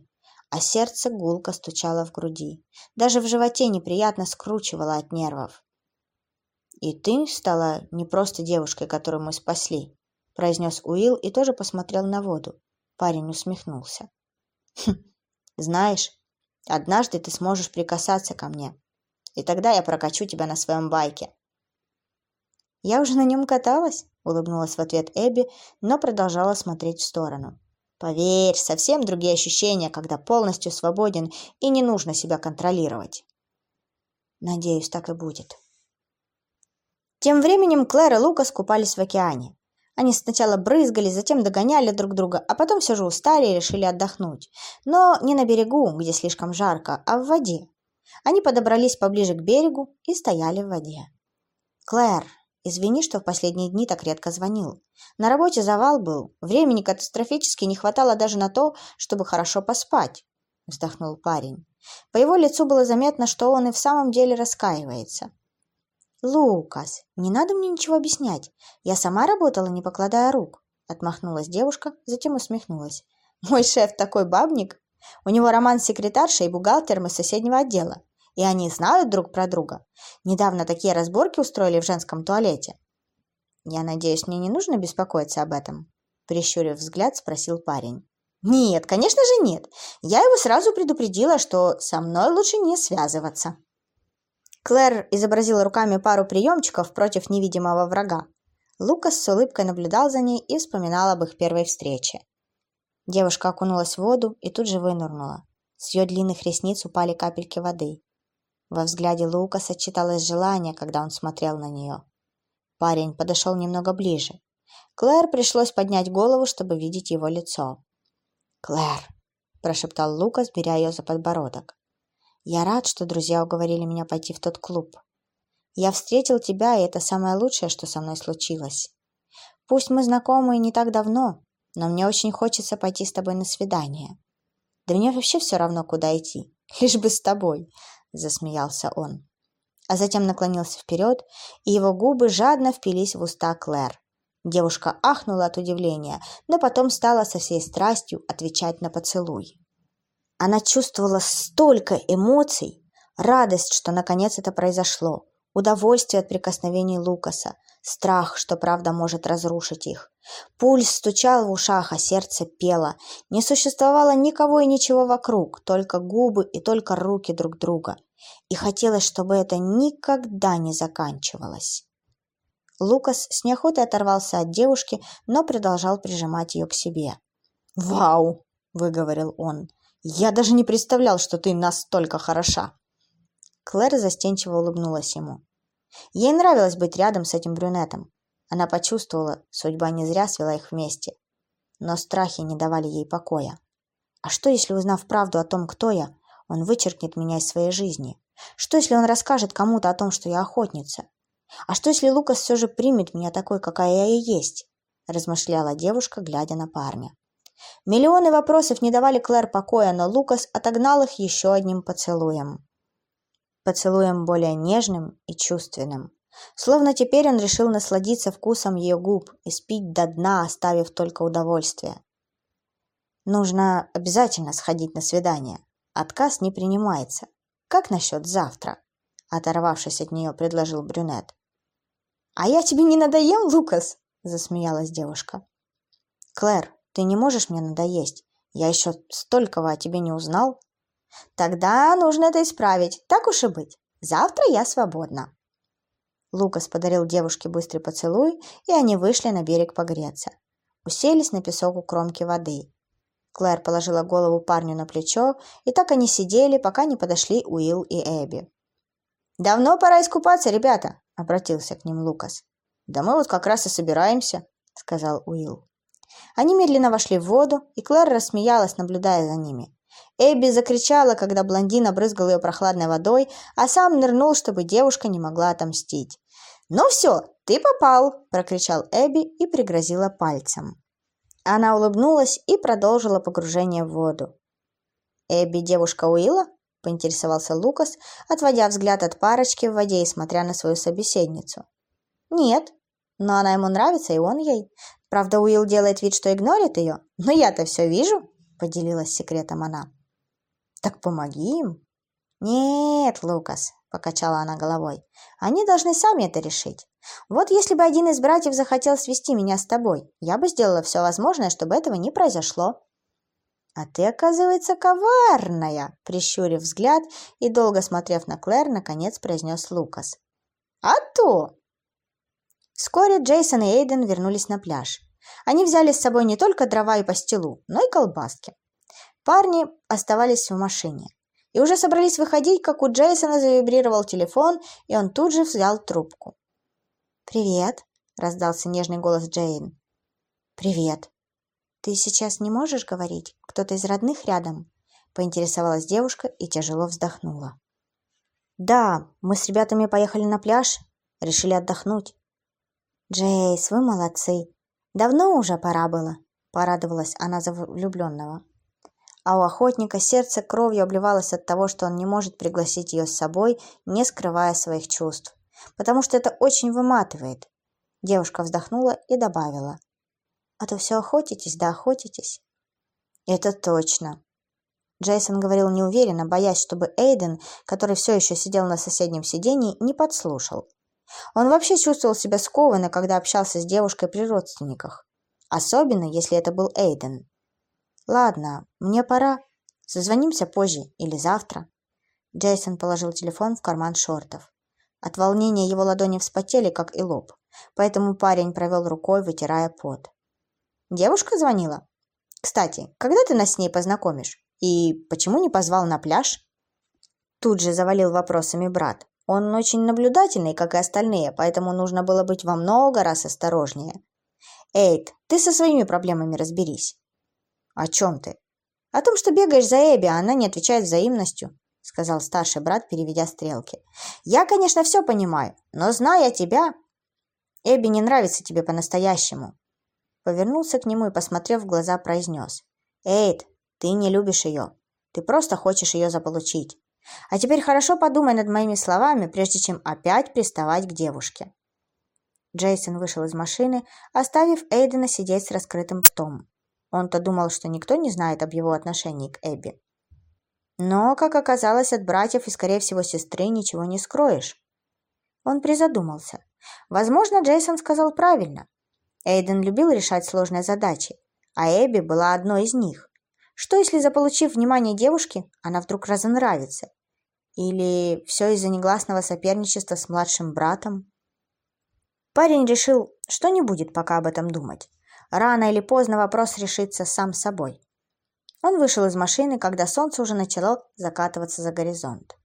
А сердце гулко стучало в груди. Даже в животе неприятно скручивало от нервов. «И ты стала не просто девушкой, которую мы спасли», произнес Уилл и тоже посмотрел на воду. Парень усмехнулся. «Хм, знаешь, однажды ты сможешь прикасаться ко мне, и тогда я прокачу тебя на своем байке. «Я уже на нем каталась», — улыбнулась в ответ Эбби, но продолжала смотреть в сторону. «Поверь, совсем другие ощущения, когда полностью свободен и не нужно себя контролировать». «Надеюсь, так и будет». Тем временем Клэр и Лукас купались в океане. Они сначала брызгали, затем догоняли друг друга, а потом все же устали и решили отдохнуть. Но не на берегу, где слишком жарко, а в воде. Они подобрались поближе к берегу и стояли в воде. «Клэр, Извини, что в последние дни так редко звонил. На работе завал был, времени катастрофически не хватало даже на то, чтобы хорошо поспать, вздохнул парень. По его лицу было заметно, что он и в самом деле раскаивается. «Лукас, не надо мне ничего объяснять. Я сама работала, не покладая рук», — отмахнулась девушка, затем усмехнулась. «Мой шеф такой бабник. У него роман с секретаршей и бухгалтером из соседнего отдела и они знают друг про друга. Недавно такие разборки устроили в женском туалете. Я надеюсь, мне не нужно беспокоиться об этом? Прищурив взгляд, спросил парень. Нет, конечно же нет. Я его сразу предупредила, что со мной лучше не связываться. Клэр изобразила руками пару приемчиков против невидимого врага. Лукас с улыбкой наблюдал за ней и вспоминал об их первой встрече. Девушка окунулась в воду и тут же вынырнула. С ее длинных ресниц упали капельки воды. Во взгляде Лукаса читалось желание, когда он смотрел на нее. Парень подошел немного ближе. Клэр пришлось поднять голову, чтобы видеть его лицо. «Клэр», – прошептал Лукас, беря ее за подбородок. «Я рад, что друзья уговорили меня пойти в тот клуб. Я встретил тебя, и это самое лучшее, что со мной случилось. Пусть мы знакомы не так давно, но мне очень хочется пойти с тобой на свидание. Да мне вообще все равно, куда идти, лишь бы с тобой. — засмеялся он. А затем наклонился вперед, и его губы жадно впились в уста Клэр. Девушка ахнула от удивления, но потом стала со всей страстью отвечать на поцелуй. Она чувствовала столько эмоций, радость, что наконец это произошло, удовольствие от прикосновений Лукаса, страх, что правда может разрушить их. Пульс стучал в ушах, а сердце пело. Не существовало никого и ничего вокруг, только губы и только руки друг друга. И хотелось, чтобы это никогда не заканчивалось. Лукас с неохотой оторвался от девушки, но продолжал прижимать ее к себе. «Вау!» – выговорил он. «Я даже не представлял, что ты настолько хороша!» Клэр застенчиво улыбнулась ему. Ей нравилось быть рядом с этим брюнетом. Она почувствовала, судьба не зря свела их вместе. Но страхи не давали ей покоя. А что, если, узнав правду о том, кто я, он вычеркнет меня из своей жизни? Что, если он расскажет кому-то о том, что я охотница? А что, если Лукас все же примет меня такой, какая я и есть? Размышляла девушка, глядя на парня. Миллионы вопросов не давали Клэр покоя, но Лукас отогнал их еще одним поцелуем. Поцелуем более нежным и чувственным. Словно теперь он решил насладиться вкусом ее губ и спить до дна, оставив только удовольствие. Нужно обязательно сходить на свидание. Отказ не принимается. Как насчет завтра? Оторвавшись от нее, предложил брюнет. «А я тебе не надоем, Лукас?» – засмеялась девушка. «Клэр, ты не можешь мне надоесть. Я еще столького о тебе не узнал». «Тогда нужно это исправить. Так уж и быть. Завтра я свободна». Лукас подарил девушке быстрый поцелуй, и они вышли на берег погреться. Уселись на песок у кромки воды. Клэр положила голову парню на плечо, и так они сидели, пока не подошли Уилл и Эбби. «Давно пора искупаться, ребята!» — обратился к ним Лукас. «Да мы вот как раз и собираемся», — сказал Уилл. Они медленно вошли в воду, и Клэр рассмеялась, наблюдая за ними. Эбби закричала, когда блондин обрызгал ее прохладной водой, а сам нырнул, чтобы девушка не могла отомстить. «Ну все, ты попал!» – прокричал Эбби и пригрозила пальцем. Она улыбнулась и продолжила погружение в воду. «Эбби девушка Уилла?» – поинтересовался Лукас, отводя взгляд от парочки в воде и смотря на свою собеседницу. «Нет, но она ему нравится, и он ей. Правда, Уилл делает вид, что игнорит ее, но я-то все вижу», – поделилась секретом она. «Так помоги им». «Нет, Лукас», – покачала она головой, – «они должны сами это решить. Вот если бы один из братьев захотел свести меня с тобой, я бы сделала все возможное, чтобы этого не произошло». «А ты, оказывается, коварная!» – прищурив взгляд и долго смотрев на Клэр, наконец произнес Лукас. «А то!» Вскоре Джейсон и Эйден вернулись на пляж. Они взяли с собой не только дрова и пастилу, но и колбаски. Парни оставались в машине. И уже собрались выходить, как у Джейсона завибрировал телефон, и он тут же взял трубку. «Привет», — раздался нежный голос Джейн. «Привет», «Ты сейчас не можешь говорить? Кто-то из родных рядом?» – поинтересовалась девушка и тяжело вздохнула. «Да, мы с ребятами поехали на пляж, решили отдохнуть». «Джейс, вы молодцы. Давно уже пора было», – порадовалась она за влюбленного. А у охотника сердце кровью обливалось от того, что он не может пригласить ее с собой, не скрывая своих чувств, потому что это очень выматывает. Девушка вздохнула и добавила – а то все охотитесь да охотитесь. Это точно. Джейсон говорил неуверенно, боясь, чтобы Эйден, который все еще сидел на соседнем сиденье, не подслушал. Он вообще чувствовал себя скованно, когда общался с девушкой при родственниках. Особенно, если это был Эйден. «Ладно, мне пора. Созвонимся позже или завтра». Джейсон положил телефон в карман шортов. От волнения его ладони вспотели, как и лоб, поэтому парень провел рукой, вытирая пот. Девушка звонила? Кстати, когда ты нас с ней познакомишь? И почему не позвал на пляж? Тут же завалил вопросами брат. Он очень наблюдательный, как и остальные, поэтому нужно было быть во много раз осторожнее. Эйд, ты со своими проблемами разберись. О чем ты? О том, что бегаешь за Эбби, а она не отвечает взаимностью, сказал старший брат, переведя стрелки. Я, конечно, все понимаю, но зная тебя... Эбби не нравится тебе по-настоящему. Повернулся к нему и, посмотрев в глаза, произнес. «Эйд, ты не любишь ее. Ты просто хочешь ее заполучить. А теперь хорошо подумай над моими словами, прежде чем опять приставать к девушке». Джейсон вышел из машины, оставив Эйдена сидеть с раскрытым ртом. Он-то думал, что никто не знает об его отношении к Эбби. Но, как оказалось, от братьев и, скорее всего, сестры ничего не скроешь. Он призадумался. Возможно, Джейсон сказал правильно. Эйден любил решать сложные задачи, а Эбби была одной из них. Что, если, заполучив внимание девушки, она вдруг разонравится? Или все из-за негласного соперничества с младшим братом? Парень решил, что не будет пока об этом думать. Рано или поздно вопрос решится сам собой. Он вышел из машины, когда солнце уже начало закатываться за горизонт.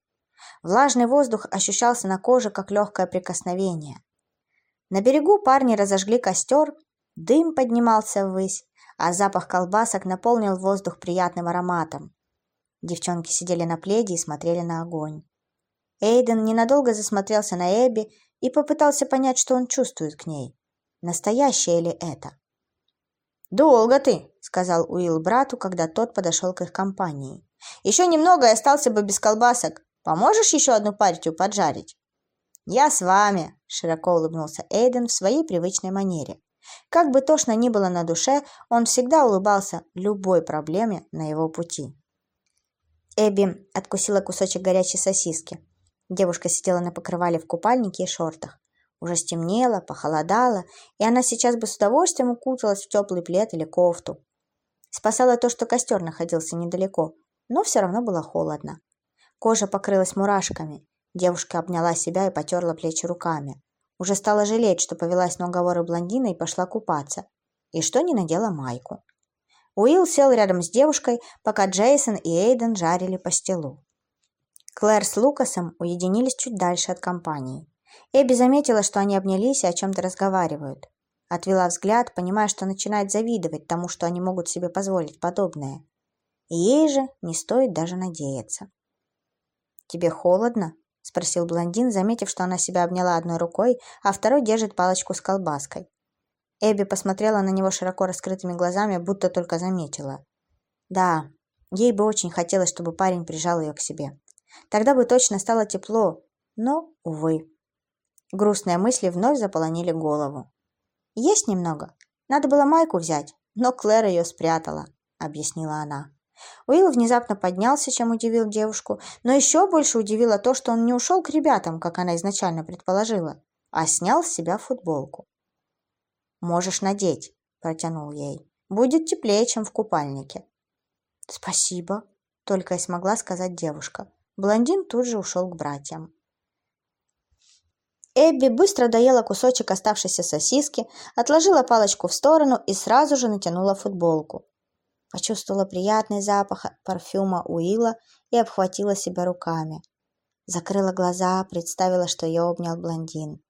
Влажный воздух ощущался на коже, как легкое прикосновение. На берегу парни разожгли костер, дым поднимался ввысь, а запах колбасок наполнил воздух приятным ароматом. Девчонки сидели на пледе и смотрели на огонь. Эйден ненадолго засмотрелся на Эбби и попытался понять, что он чувствует к ней. Настоящее ли это? «Долго ты», — сказал Уилл брату, когда тот подошел к их компании. «Еще немного и остался бы без колбасок. Поможешь еще одну партию поджарить?» «Я с вами», — широко улыбнулся Эйден в своей привычной манере. Как бы тошно ни было на душе, он всегда улыбался любой проблеме на его пути. Эбби откусила кусочек горячей сосиски. Девушка сидела на покрывале в купальнике и шортах. Уже стемнело, похолодало, и она сейчас бы с удовольствием укуталась в теплый плед или кофту. Спасало то, что костер находился недалеко, но все равно было холодно. Кожа покрылась мурашками. Девушка обняла себя и потерла плечи руками. Уже стала жалеть, что повелась на уговоры блондина и пошла купаться. И что не надела майку. Уилл сел рядом с девушкой, пока Джейсон и Эйден жарили по стелу. Клэр с Лукасом уединились чуть дальше от компании. Эбби заметила, что они обнялись и о чем-то разговаривают. Отвела взгляд, понимая, что начинает завидовать тому, что они могут себе позволить подобное. И ей же не стоит даже надеяться. «Тебе холодно?» – спросил блондин, заметив, что она себя обняла одной рукой, а второй держит палочку с колбаской. Эбби посмотрела на него широко раскрытыми глазами, будто только заметила. Да, ей бы очень хотелось, чтобы парень прижал ее к себе. Тогда бы точно стало тепло, но, увы. Грустные мысли вновь заполонили голову. «Есть немного. Надо было майку взять, но Клэр ее спрятала», — объяснила она. Уилл внезапно поднялся, чем удивил девушку, но еще больше удивило то, что он не ушел к ребятам, как она изначально предположила, а снял с себя футболку. «Можешь надеть», — протянул ей. «Будет теплее, чем в купальнике». «Спасибо», — только и смогла сказать девушка. Блондин тут же ушел к братьям. Эбби быстро доела кусочек оставшейся сосиски, отложила палочку в сторону и сразу же натянула футболку. Почувствовала приятный запах парфюма Уилла и обхватила себя руками. Закрыла глаза, представила, что ее обнял блондин.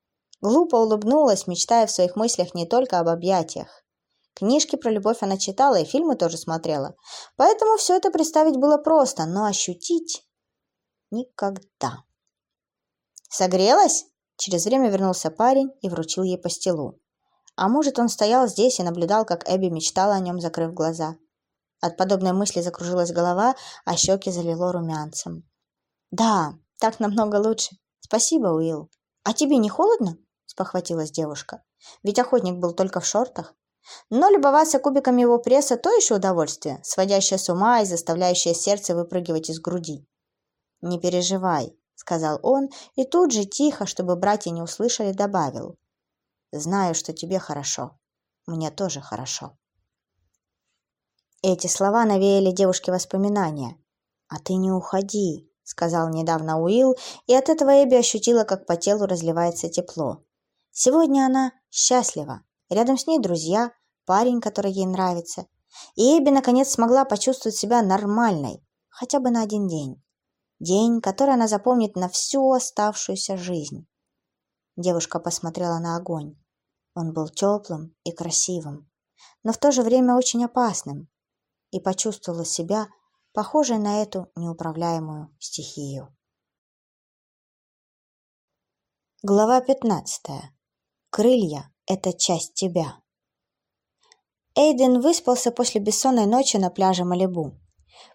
Глупо улыбнулась, мечтая в своих мыслях не только об объятиях. Книжки про любовь она читала и фильмы тоже смотрела, поэтому все это представить было просто, но ощутить никогда. «Согрелась?» Через время вернулся парень и вручил ей пастилу. А может, он стоял здесь и наблюдал, как Эбби мечтала о нем, закрыв глаза. От подобной мысли закружилась голова, а щеки залило румянцем. «Да, так намного лучше. Спасибо, Уилл. А тебе не холодно?» – спохватилась девушка. «Ведь охотник был только в шортах». Но любоваться кубиками его пресса – то еще удовольствие, сводящее с ума и заставляющее сердце выпрыгивать из груди. «Не переживай», — сказал он, и тут же тихо, чтобы братья не услышали, добавил. «Знаю, что тебе хорошо. Мне тоже хорошо». Эти слова навеяли девушке воспоминания. «А ты не уходи», — сказал недавно Уилл, и от этого Эбби ощутила, как по телу разливается тепло. Сегодня она счастлива. Рядом с ней друзья, парень, который ей нравится. И Эбби, наконец, смогла почувствовать себя нормальной, хотя бы на один день. День, который она запомнит на всю оставшуюся жизнь. Девушка посмотрела на огонь. Он был теплым и красивым, но в то же время очень опасным, и почувствовала себя похожей на эту неуправляемую стихию. Глава 15. Крылья – это часть тебя. Эйден выспался после бессонной ночи на пляже Малибу.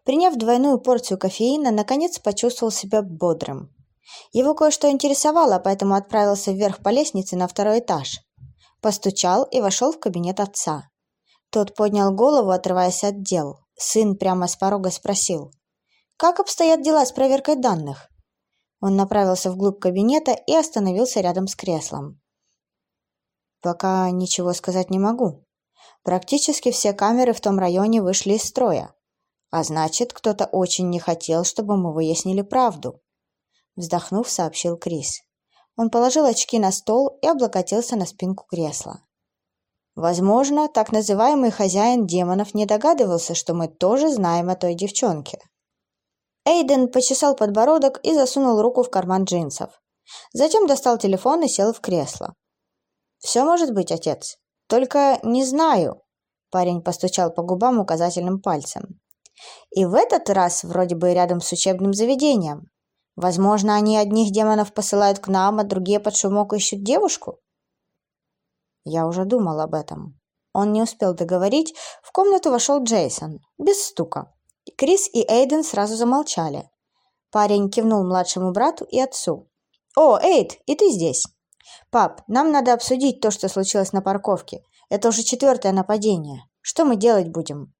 Приняв двойную порцию кофеина, наконец почувствовал себя бодрым. Его кое-что интересовало, поэтому отправился вверх по лестнице на второй этаж. Постучал и вошел в кабинет отца. Тот поднял голову, отрываясь от дел. Сын прямо с порога спросил. «Как обстоят дела с проверкой данных?» Он направился вглубь кабинета и остановился рядом с креслом. «Пока ничего сказать не могу. Практически все камеры в том районе вышли из строя. А значит, кто-то очень не хотел, чтобы мы выяснили правду. Вздохнув, сообщил Крис. Он положил очки на стол и облокотился на спинку кресла. Возможно, так называемый хозяин демонов не догадывался, что мы тоже знаем о той девчонке. Эйден почесал подбородок и засунул руку в карман джинсов. Затем достал телефон и сел в кресло. «Все может быть, отец. Только не знаю». Парень постучал по губам указательным пальцем. И в этот раз вроде бы рядом с учебным заведением. Возможно, они одних демонов посылают к нам, а другие под шумок ищут девушку? Я уже думал об этом. Он не успел договорить, в комнату вошел Джейсон, без стука. Крис и Эйден сразу замолчали. Парень кивнул младшему брату и отцу. «О, Эйд, и ты здесь!» «Пап, нам надо обсудить то, что случилось на парковке. Это уже четвертое нападение. Что мы делать будем?»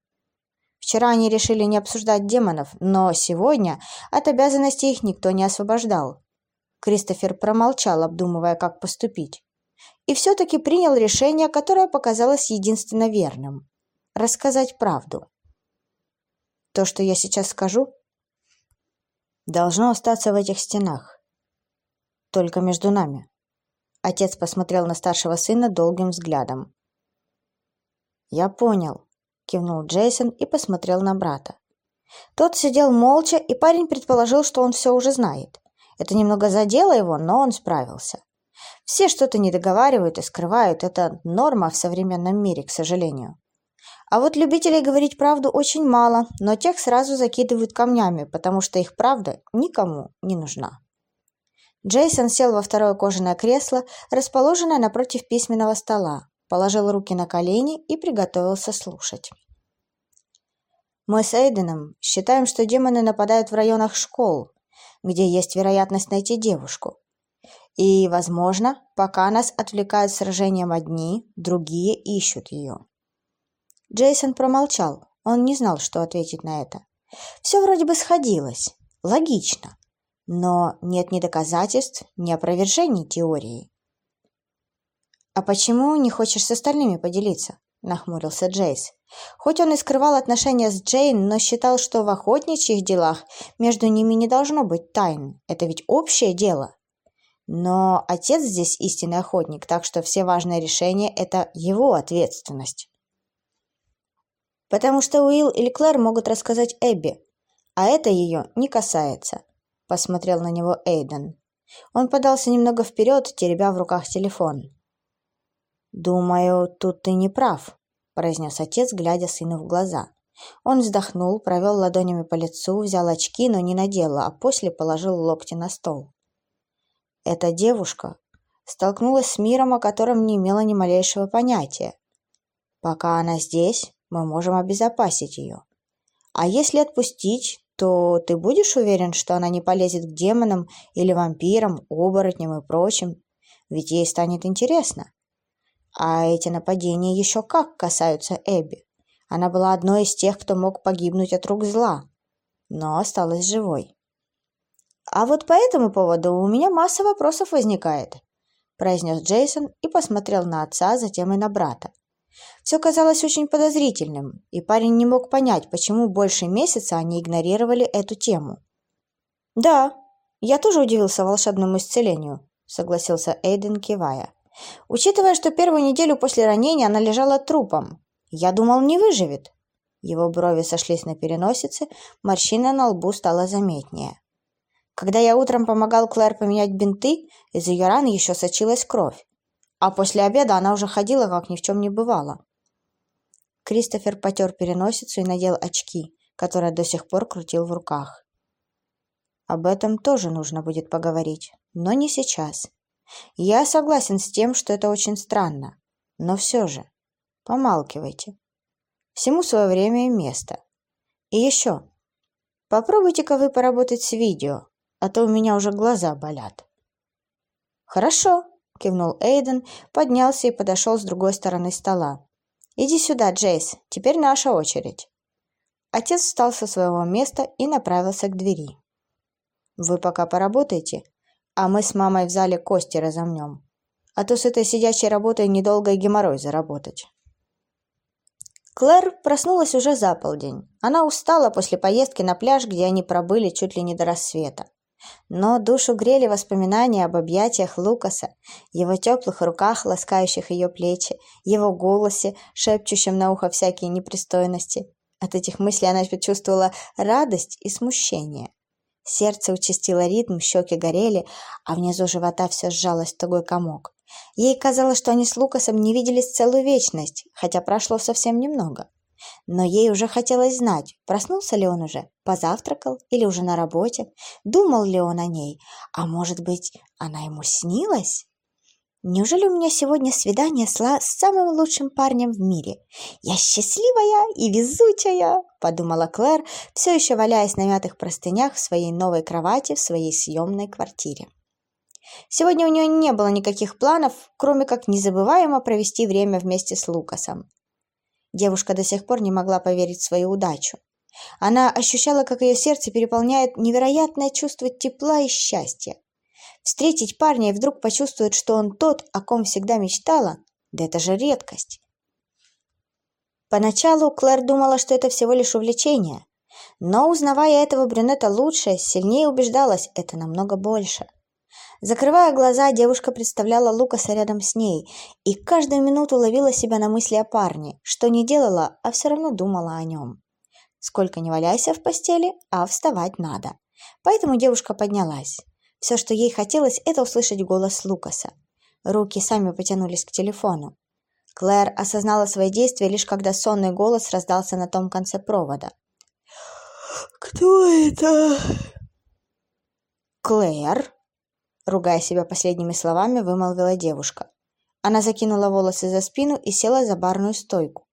Вчера они решили не обсуждать демонов, но сегодня от обязанностей их никто не освобождал. Кристофер промолчал, обдумывая, как поступить. И все-таки принял решение, которое показалось единственно верным – рассказать правду. То, что я сейчас скажу, должно остаться в этих стенах. Только между нами. Отец посмотрел на старшего сына долгим взглядом. «Я понял», кивнул Джейсон и посмотрел на брата. Тот сидел молча, и парень предположил, что он все уже знает. Это немного задело его, но он справился. Все что-то не договаривают и скрывают, это норма в современном мире, к сожалению. А вот любителей говорить правду очень мало, но тех сразу закидывают камнями, потому что их правда никому не нужна. Джейсон сел во второе кожаное кресло, расположенное напротив письменного стола, положил руки на колени и приготовился слушать. Мы с Эйденом считаем, что демоны нападают в районах школ, где есть вероятность найти девушку. И, возможно, пока нас отвлекают сражением одни, другие ищут ее. Джейсон промолчал. Он не знал, что ответить на это. Все вроде бы сходилось. Логично. Но нет ни доказательств, ни опровержений теории. «А почему не хочешь с остальными поделиться?» – нахмурился Джейс. Хоть он и скрывал отношения с Джейн, но считал, что в охотничьих делах между ними не должно быть тайн. Это ведь общее дело. Но отец здесь истинный охотник, так что все важные решения – это его ответственность. Потому что Уилл или Клэр могут рассказать Эбби, а это ее не касается, – посмотрел на него Эйден. Он подался немного вперед, теребя в руках телефон. «Думаю, тут ты не прав», – произнес отец, глядя сыну в глаза. Он вздохнул, провел ладонями по лицу, взял очки, но не надел, а после положил локти на стол. Эта девушка столкнулась с миром, о котором не имела ни малейшего понятия. Пока она здесь, мы можем обезопасить ее. А если отпустить, то ты будешь уверен, что она не полезет к демонам или вампирам, оборотням и прочим? Ведь ей станет интересно. А эти нападения еще как касаются Эбби. Она была одной из тех, кто мог погибнуть от рук зла, но осталась живой. «А вот по этому поводу у меня масса вопросов возникает», произнес Джейсон и посмотрел на отца, затем и на брата. Все казалось очень подозрительным, и парень не мог понять, почему больше месяца они игнорировали эту тему. «Да, я тоже удивился волшебному исцелению», согласился Эйден, кивая. Учитывая, что первую неделю после ранения она лежала трупом, я думал, не выживет. Его брови сошлись на переносице, морщина на лбу стала заметнее. Когда я утром помогал Клэр поменять бинты, из ее раны еще сочилась кровь. А после обеда она уже ходила, как ни в чем не бывало. Кристофер потер переносицу и надел очки, которые до сих пор крутил в руках. Об этом тоже нужно будет поговорить, но не сейчас. Я согласен с тем, что это очень странно, но все же помалкивайте. Всему свое время и место. И еще, попробуйте-ка вы поработать с видео, а то у меня уже глаза болят. Хорошо, кивнул Эйден, поднялся и подошел с другой стороны стола. Иди сюда, Джейс, теперь наша очередь. Отец встал со своего места и направился к двери. Вы пока поработайте, а мы с мамой в зале кости разомнем. А то с этой сидячей работой недолго и геморрой заработать. Клэр проснулась уже за полдень. Она устала после поездки на пляж, где они пробыли чуть ли не до рассвета. Но душу грели воспоминания об объятиях Лукаса, его теплых руках, ласкающих ее плечи, его голосе, шепчущем на ухо всякие непристойности. От этих мыслей она почувствовала радость и смущение. Сердце участило ритм, щеки горели, а внизу живота все сжалось в тугой комок. Ей казалось, что они с Лукасом не виделись целую вечность, хотя прошло совсем немного. Но ей уже хотелось знать, проснулся ли он уже, позавтракал или уже на работе, думал ли он о ней, а может быть, она ему снилась? Неужели у меня сегодня свидание с, с самым лучшим парнем в мире? Я счастливая и везучая, подумала Клэр, все еще валяясь на мятых простынях в своей новой кровати в своей съемной квартире. Сегодня у нее не было никаких планов, кроме как незабываемо провести время вместе с Лукасом. Девушка до сих пор не могла поверить в свою удачу. Она ощущала, как ее сердце переполняет невероятное чувство тепла и счастья. Встретить парня и вдруг почувствовать, что он тот, о ком всегда мечтала, да это же редкость. Поначалу Клэр думала, что это всего лишь увлечение, но, узнавая этого брюнета лучше, сильнее убеждалась, это намного больше – Закрывая глаза, девушка представляла Лукаса рядом с ней и каждую минуту ловила себя на мысли о парне, что не делала, а все равно думала о нем. Сколько не валяйся в постели, а вставать надо. Поэтому девушка поднялась. Все, что ей хотелось, это услышать голос Лукаса. Руки сами потянулись к телефону. Клэр осознала свои действия лишь когда сонный голос раздался на том конце провода. «Кто это?» «Клэр?» Ругая себя последними словами, вымолвила девушка. Она закинула волосы за спину и села за барную стойку.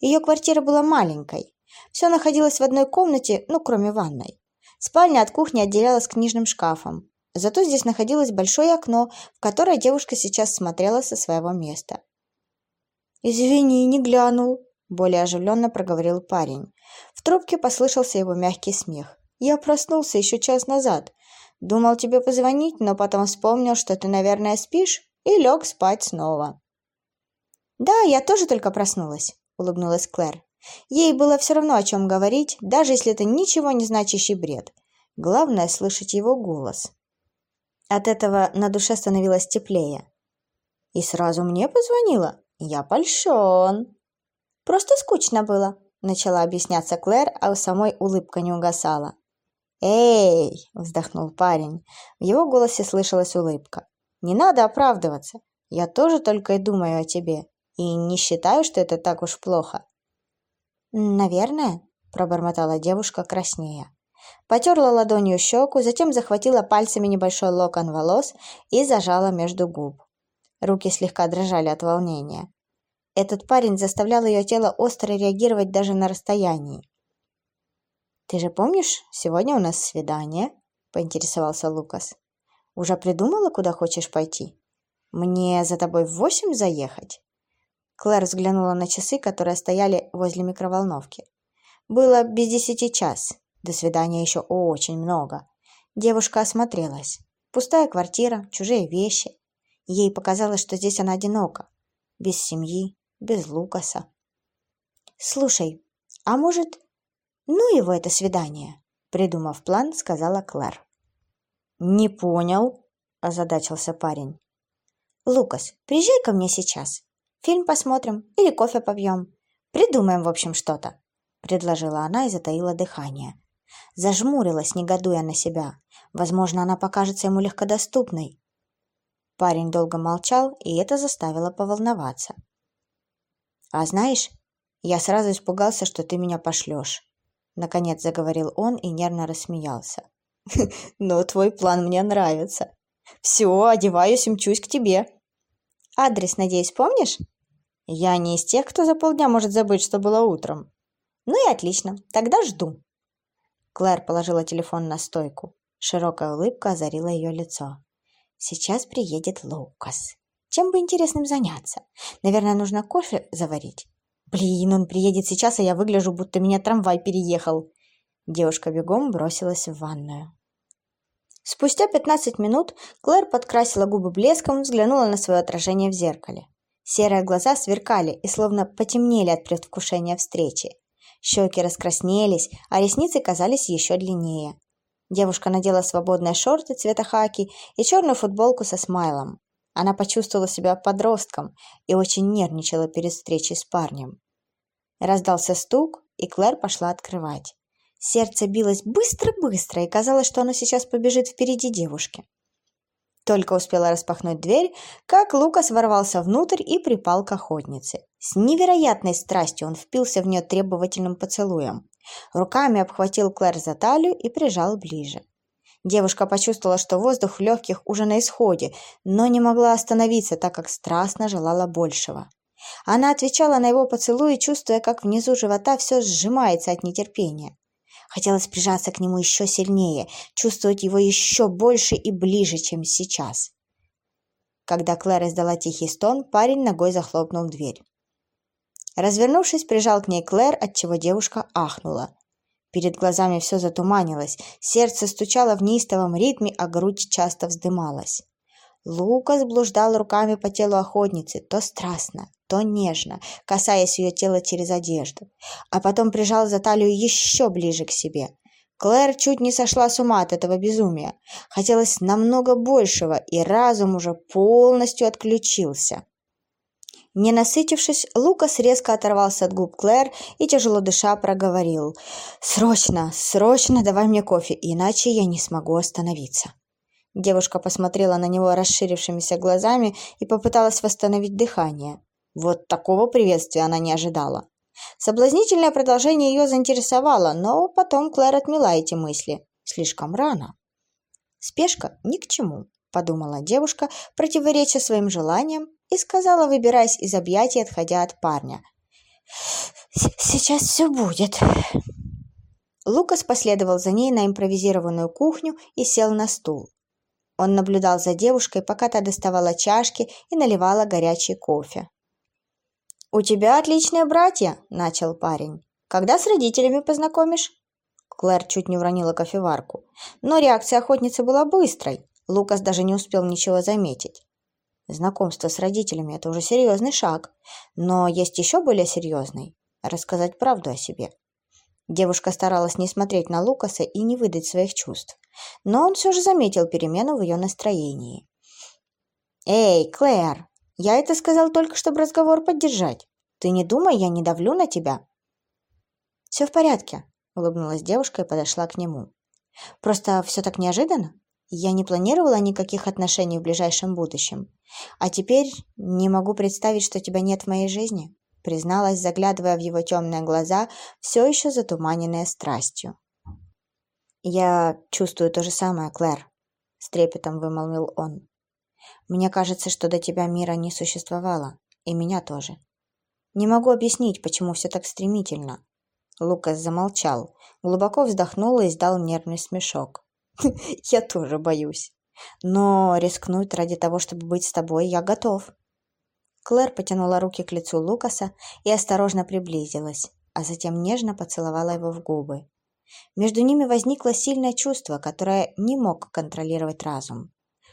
Ее квартира была маленькой. Все находилось в одной комнате, ну, кроме ванной. Спальня от кухни отделялась книжным шкафом. Зато здесь находилось большое окно, в которое девушка сейчас смотрела со своего места. «Извини, не глянул», – более оживленно проговорил парень. В трубке послышался его мягкий смех. «Я проснулся еще час назад. Думал тебе позвонить, но потом вспомнил, что ты, наверное, спишь, и лег спать снова. «Да, я тоже только проснулась», — улыбнулась Клэр. Ей было все равно, о чем говорить, даже если это ничего не значащий бред. Главное — слышать его голос. От этого на душе становилось теплее. «И сразу мне позвонила? Я польщен!» «Просто скучно было», — начала объясняться Клэр, а у самой улыбка не угасала. «Эй!» – вздохнул парень. В его голосе слышалась улыбка. «Не надо оправдываться. Я тоже только и думаю о тебе. И не считаю, что это так уж плохо». «Наверное», – пробормотала девушка краснея. Потерла ладонью щеку, затем захватила пальцами небольшой локон волос и зажала между губ. Руки слегка дрожали от волнения. Этот парень заставлял ее тело остро реагировать даже на расстоянии. «Ты же помнишь, сегодня у нас свидание?» – поинтересовался Лукас. «Уже придумала, куда хочешь пойти? Мне за тобой в восемь заехать?» Клэр взглянула на часы, которые стояли возле микроволновки. Было без десяти час. До свидания еще очень много. Девушка осмотрелась. Пустая квартира, чужие вещи. Ей показалось, что здесь она одинока. Без семьи, без Лукаса. «Слушай, а может, «Ну его это свидание», — придумав план, сказала Клэр. «Не понял», — озадачился парень. «Лукас, приезжай ко мне сейчас. Фильм посмотрим или кофе попьем. Придумаем, в общем, что-то», — предложила она и затаила дыхание. Зажмурилась, негодуя на себя. Возможно, она покажется ему легкодоступной. Парень долго молчал, и это заставило поволноваться. «А знаешь, я сразу испугался, что ты меня пошлешь. Наконец заговорил он и нервно рассмеялся. «Но твой план мне нравится. Все, одеваюсь и мчусь к тебе». «Адрес, надеюсь, помнишь?» «Я не из тех, кто за полдня может забыть, что было утром». «Ну и отлично, тогда жду». Клэр положила телефон на стойку. Широкая улыбка озарила ее лицо. «Сейчас приедет Лукас. Чем бы интересным заняться? Наверное, нужно кофе заварить. Блин, он приедет сейчас, а я выгляжу, будто меня трамвай переехал. Девушка бегом бросилась в ванную. Спустя пятнадцать минут Клэр подкрасила губы блеском, взглянула на свое отражение в зеркале. Серые глаза сверкали и словно потемнели от предвкушения встречи. Щеки раскраснелись, а ресницы казались еще длиннее. Девушка надела свободные шорты цвета хаки и черную футболку со смайлом. Она почувствовала себя подростком и очень нервничала перед встречей с парнем. Раздался стук, и Клэр пошла открывать. Сердце билось быстро-быстро, и казалось, что оно сейчас побежит впереди девушки. Только успела распахнуть дверь, как Лукас ворвался внутрь и припал к охотнице. С невероятной страстью он впился в нее требовательным поцелуем. Руками обхватил Клэр за талию и прижал ближе. Девушка почувствовала, что воздух в легких уже на исходе, но не могла остановиться, так как страстно желала большего. Она отвечала на его поцелуи, чувствуя, как внизу живота все сжимается от нетерпения. Хотелось прижаться к нему еще сильнее, чувствовать его еще больше и ближе, чем сейчас. Когда Клэр издала тихий стон, парень ногой захлопнул дверь. Развернувшись, прижал к ней Клэр, отчего девушка ахнула. Перед глазами все затуманилось, сердце стучало в неистовом ритме, а грудь часто вздымалась. Лукас блуждал руками по телу охотницы, то страстно, то нежно, касаясь ее тела через одежду, а потом прижал за талию еще ближе к себе. Клэр чуть не сошла с ума от этого безумия. Хотелось намного большего, и разум уже полностью отключился. Не насытившись, Лукас резко оторвался от губ Клэр и, тяжело дыша, проговорил. «Срочно, срочно давай мне кофе, иначе я не смогу остановиться». Девушка посмотрела на него расширившимися глазами и попыталась восстановить дыхание. Вот такого приветствия она не ожидала. Соблазнительное продолжение ее заинтересовало, но потом Клэр отмела эти мысли. Слишком рано. Спешка ни к чему, подумала девушка, противореча своим желаниям и сказала, выбираясь из объятий, отходя от парня. «Сейчас все будет». Лукас последовал за ней на импровизированную кухню и сел на стул. Он наблюдал за девушкой, пока та доставала чашки и наливала горячий кофе. «У тебя отличные братья», — начал парень. «Когда с родителями познакомишь?» Клэр чуть не уронила кофеварку. Но реакция охотницы была быстрой. Лукас даже не успел ничего заметить. Знакомство с родителями – это уже серьезный шаг. Но есть еще более серьезный – рассказать правду о себе. Девушка старалась не смотреть на Лукаса и не выдать своих чувств. Но он все же заметил перемену в ее настроении. «Эй, Клэр, я это сказал только, чтобы разговор поддержать. Ты не думай, я не давлю на тебя». «Все в порядке», – улыбнулась девушка и подошла к нему. «Просто все так неожиданно. Я не планировала никаких отношений в ближайшем будущем. А теперь не могу представить, что тебя нет в моей жизни», призналась, заглядывая в его темные глаза, все еще затуманенные страстью. «Я чувствую то же самое, Клэр», — с трепетом вымолвил он. «Мне кажется, что до тебя мира не существовало, и меня тоже. Не могу объяснить, почему все так стремительно». Лукас замолчал, глубоко вздохнул и издал нервный смешок. Я тоже боюсь. Но рискнуть ради того, чтобы быть с тобой, я готов. Клэр потянула руки к лицу Лукаса и осторожно приблизилась, а затем нежно поцеловала его в губы. Между ними возникло сильное чувство, которое не мог контролировать разум.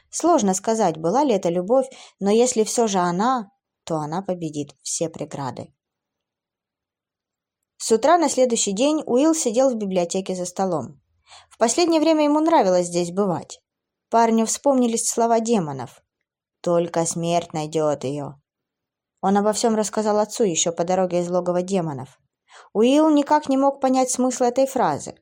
Сложно сказать, была ли это любовь, но если все же она, то она победит все преграды. С утра на следующий день Уилл сидел в библиотеке за столом. В последнее время ему нравилось здесь бывать. Парню вспомнились слова демонов. «Только смерть найдет ее». Он обо всем рассказал отцу еще по дороге из логова демонов. Уилл никак не мог понять смысл этой фразы.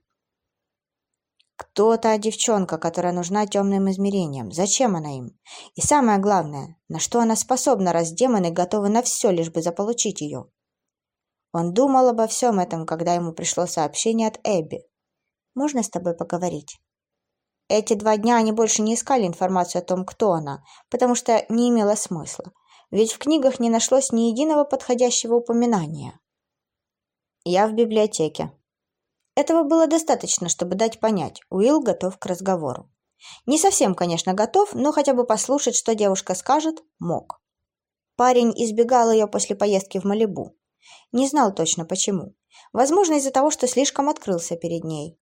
Кто та девчонка, которая нужна темным измерениям? Зачем она им? И самое главное, на что она способна, раз демоны готовы на все, лишь бы заполучить ее? Он думал обо всем этом, когда ему пришло сообщение от Эбби. Можно с тобой поговорить?» Эти два дня они больше не искали информацию о том, кто она, потому что не имело смысла, ведь в книгах не нашлось ни единого подходящего упоминания. «Я в библиотеке». Этого было достаточно, чтобы дать понять, Уилл готов к разговору. Не совсем, конечно, готов, но хотя бы послушать, что девушка скажет, мог. Парень избегал ее после поездки в Малибу. Не знал точно почему. Возможно, из-за того, что слишком открылся перед ней.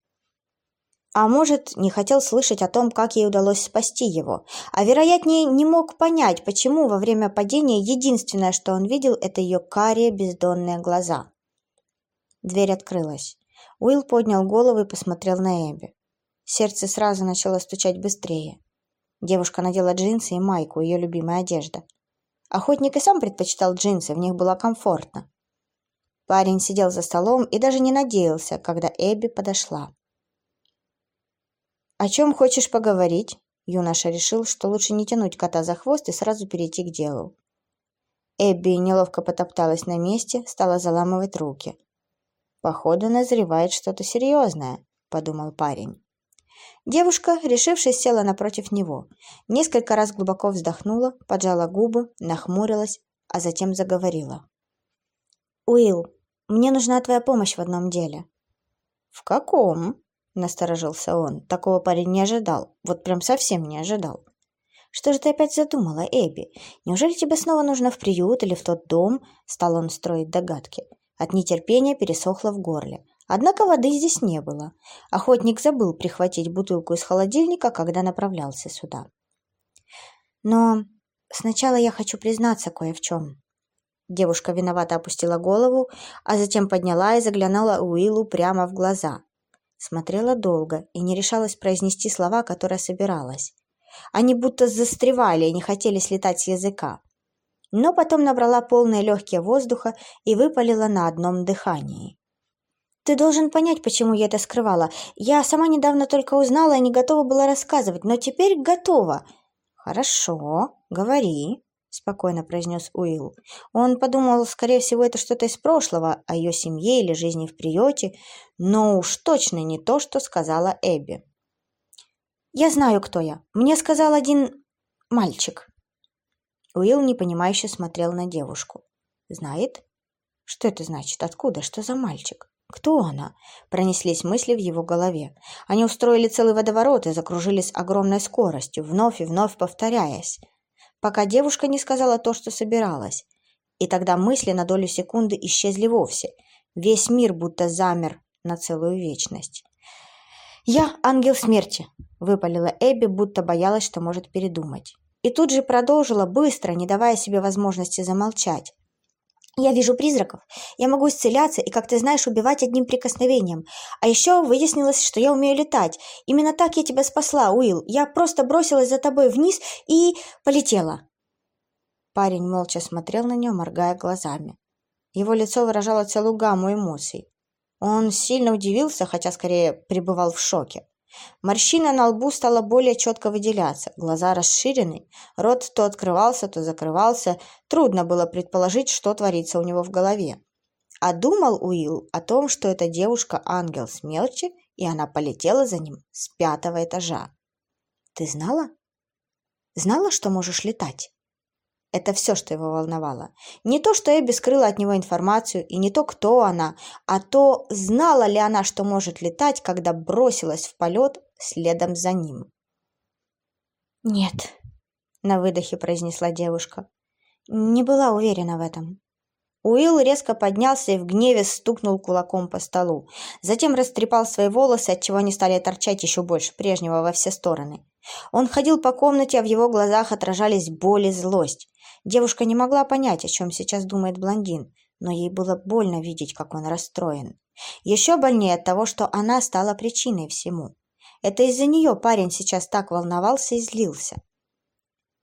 А может, не хотел слышать о том, как ей удалось спасти его, а вероятнее не мог понять, почему во время падения единственное, что он видел, это ее карие бездонные глаза. Дверь открылась. Уилл поднял голову и посмотрел на Эбби. Сердце сразу начало стучать быстрее. Девушка надела джинсы и майку, ее любимая одежда. Охотник и сам предпочитал джинсы, в них было комфортно. Парень сидел за столом и даже не надеялся, когда Эбби подошла. «О чем хочешь поговорить?» Юноша решил, что лучше не тянуть кота за хвост и сразу перейти к делу. Эбби неловко потопталась на месте, стала заламывать руки. «Походу, назревает что-то серьезное», — подумал парень. Девушка, решившись, села напротив него. Несколько раз глубоко вздохнула, поджала губы, нахмурилась, а затем заговорила. «Уилл, мне нужна твоя помощь в одном деле». «В каком?» — насторожился он. Такого парень не ожидал. Вот прям совсем не ожидал. «Что же ты опять задумала, Эбби? Неужели тебе снова нужно в приют или в тот дом?» Стал он строить догадки. От нетерпения пересохло в горле. Однако воды здесь не было. Охотник забыл прихватить бутылку из холодильника, когда направлялся сюда. «Но сначала я хочу признаться кое в чем». Девушка виновато опустила голову, а затем подняла и заглянула Уиллу прямо в глаза. Смотрела долго и не решалась произнести слова, которые собиралась. Они будто застревали и не хотели слетать с языка. Но потом набрала полные легкие воздуха и выпалила на одном дыхании. Ты должен понять, почему я это скрывала. Я сама недавно только узнала и не готова была рассказывать, но теперь готова. Хорошо, говори, спокойно произнес Уилл. Он подумал, скорее всего, это что-то из прошлого, о ее семье или жизни в приюте, но уж точно не то, что сказала Эбби. Я знаю, кто я. Мне сказал один мальчик. Уилл непонимающе смотрел на девушку. Знает? Что это значит? Откуда? Что за мальчик? Кто она? Пронеслись мысли в его голове. Они устроили целый водоворот и закружились огромной скоростью, вновь и вновь повторяясь, пока девушка не сказала то, что собиралась. И тогда мысли на долю секунды исчезли вовсе. Весь мир будто замер на целую вечность. «Я ангел смерти», — выпалила Эбби, будто боялась, что может передумать. И тут же продолжила быстро, не давая себе возможности замолчать. Я вижу призраков, я могу исцеляться и, как ты знаешь, убивать одним прикосновением. А еще выяснилось, что я умею летать. Именно так я тебя спасла, Уилл. Я просто бросилась за тобой вниз и полетела. Парень молча смотрел на нее, моргая глазами. Его лицо выражало целую гамму эмоций. Он сильно удивился, хотя скорее пребывал в шоке. Морщина на лбу стала более четко выделяться, глаза расширены, рот то открывался, то закрывался, трудно было предположить, что творится у него в голове. А думал Уилл о том, что эта девушка ангел смерти, и она полетела за ним с пятого этажа. «Ты знала? Знала, что можешь летать?» Это все, что его волновало. Не то, что Эбби скрыла от него информацию, и не то, кто она, а то, знала ли она, что может летать, когда бросилась в полет следом за ним. «Нет», — на выдохе произнесла девушка. Не была уверена в этом. Уилл резко поднялся и в гневе стукнул кулаком по столу. Затем растрепал свои волосы, отчего они стали торчать еще больше прежнего во все стороны. Он ходил по комнате, а в его глазах отражались боль и злость. Девушка не могла понять, о чем сейчас думает блондин, но ей было больно видеть, как он расстроен. Еще больнее от того, что она стала причиной всему. Это из-за нее парень сейчас так волновался и злился.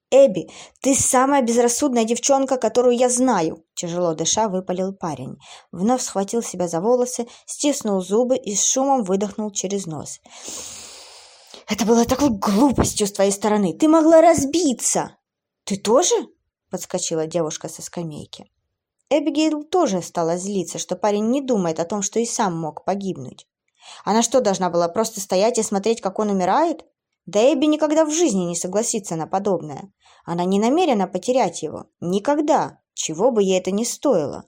«Эбби, ты самая безрассудная девчонка, которую я знаю!» Тяжело дыша выпалил парень. Вновь схватил себя за волосы, стиснул зубы и с шумом выдохнул через нос. «Это было такой глупостью с твоей стороны! Ты могла разбиться!» «Ты тоже?» — подскочила девушка со скамейки. Эбигейл тоже стала злиться, что парень не думает о том, что и сам мог погибнуть. Она что, должна была просто стоять и смотреть, как он умирает? Да Эбби никогда в жизни не согласится на подобное. Она не намерена потерять его. Никогда. Чего бы ей это ни стоило.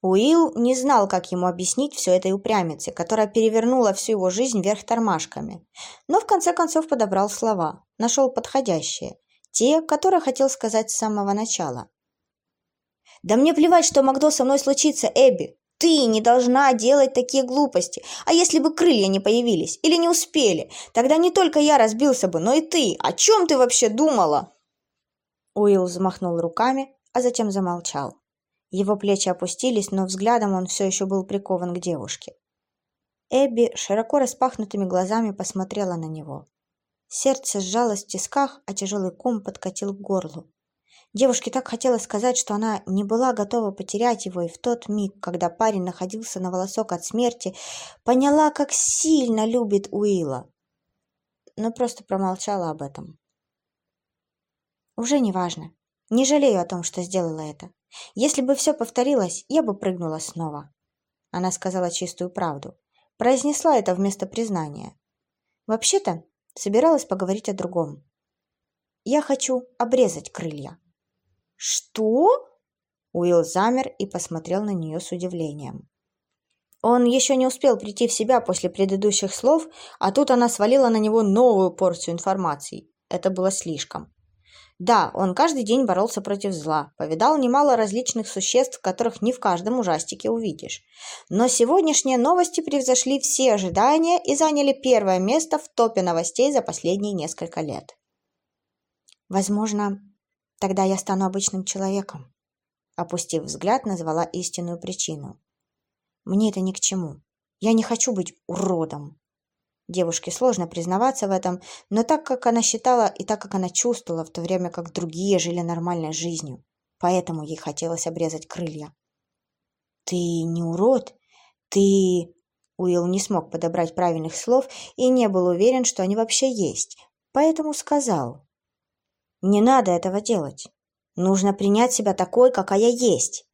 Уилл не знал, как ему объяснить все этой упрямице, которая перевернула всю его жизнь вверх тормашками. Но в конце концов подобрал слова, нашел подходящие, те, которые хотел сказать с самого начала. «Да мне плевать, что могло со мной случиться, Эбби. Ты не должна делать такие глупости. А если бы крылья не появились или не успели, тогда не только я разбился бы, но и ты. О чем ты вообще думала?» Уилл взмахнул руками, а затем замолчал. Его плечи опустились, но взглядом он все еще был прикован к девушке. Эбби широко распахнутыми глазами посмотрела на него. Сердце сжалось в тисках, а тяжелый ком подкатил к горлу. Девушке так хотелось сказать, что она не была готова потерять его, и в тот миг, когда парень находился на волосок от смерти, поняла, как сильно любит Уилла. Но просто промолчала об этом. «Уже не важно», Не жалею о том, что сделала это. Если бы все повторилось, я бы прыгнула снова. Она сказала чистую правду. Произнесла это вместо признания. Вообще-то, собиралась поговорить о другом. Я хочу обрезать крылья. Что? Уилл замер и посмотрел на нее с удивлением. Он еще не успел прийти в себя после предыдущих слов, а тут она свалила на него новую порцию информации. Это было слишком. Да, он каждый день боролся против зла, повидал немало различных существ, которых не в каждом ужастике увидишь. Но сегодняшние новости превзошли все ожидания и заняли первое место в топе новостей за последние несколько лет. Возможно, тогда я стану обычным человеком. Опустив взгляд, назвала истинную причину. Мне это ни к чему. Я не хочу быть уродом. Девушке сложно признаваться в этом, но так как она считала и так как она чувствовала, в то время как другие жили нормальной жизнью, поэтому ей хотелось обрезать крылья. «Ты не урод? Ты...» Уилл не смог подобрать правильных слов и не был уверен, что они вообще есть, поэтому сказал. «Не надо этого делать. Нужно принять себя такой, какая есть».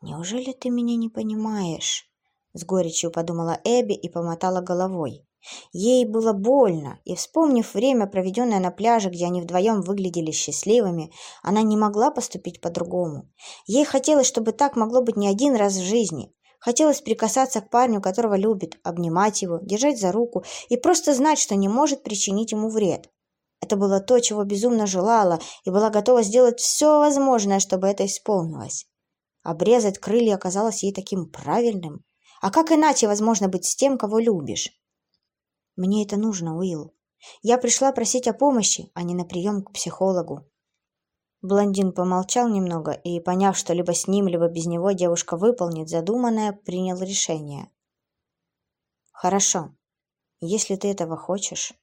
«Неужели ты меня не понимаешь?» С горечью подумала Эбби и помотала головой. Ей было больно, и, вспомнив время, проведенное на пляже, где они вдвоем выглядели счастливыми, она не могла поступить по-другому. Ей хотелось, чтобы так могло быть не один раз в жизни. Хотелось прикасаться к парню, которого любит, обнимать его, держать за руку и просто знать, что не может причинить ему вред. Это было то, чего безумно желала, и была готова сделать все возможное, чтобы это исполнилось. Обрезать крылья оказалось ей таким правильным. А как иначе возможно быть с тем, кого любишь? Мне это нужно, Уилл. Я пришла просить о помощи, а не на прием к психологу. Блондин помолчал немного и, поняв, что либо с ним, либо без него девушка выполнит задуманное, принял решение. «Хорошо, если ты этого хочешь».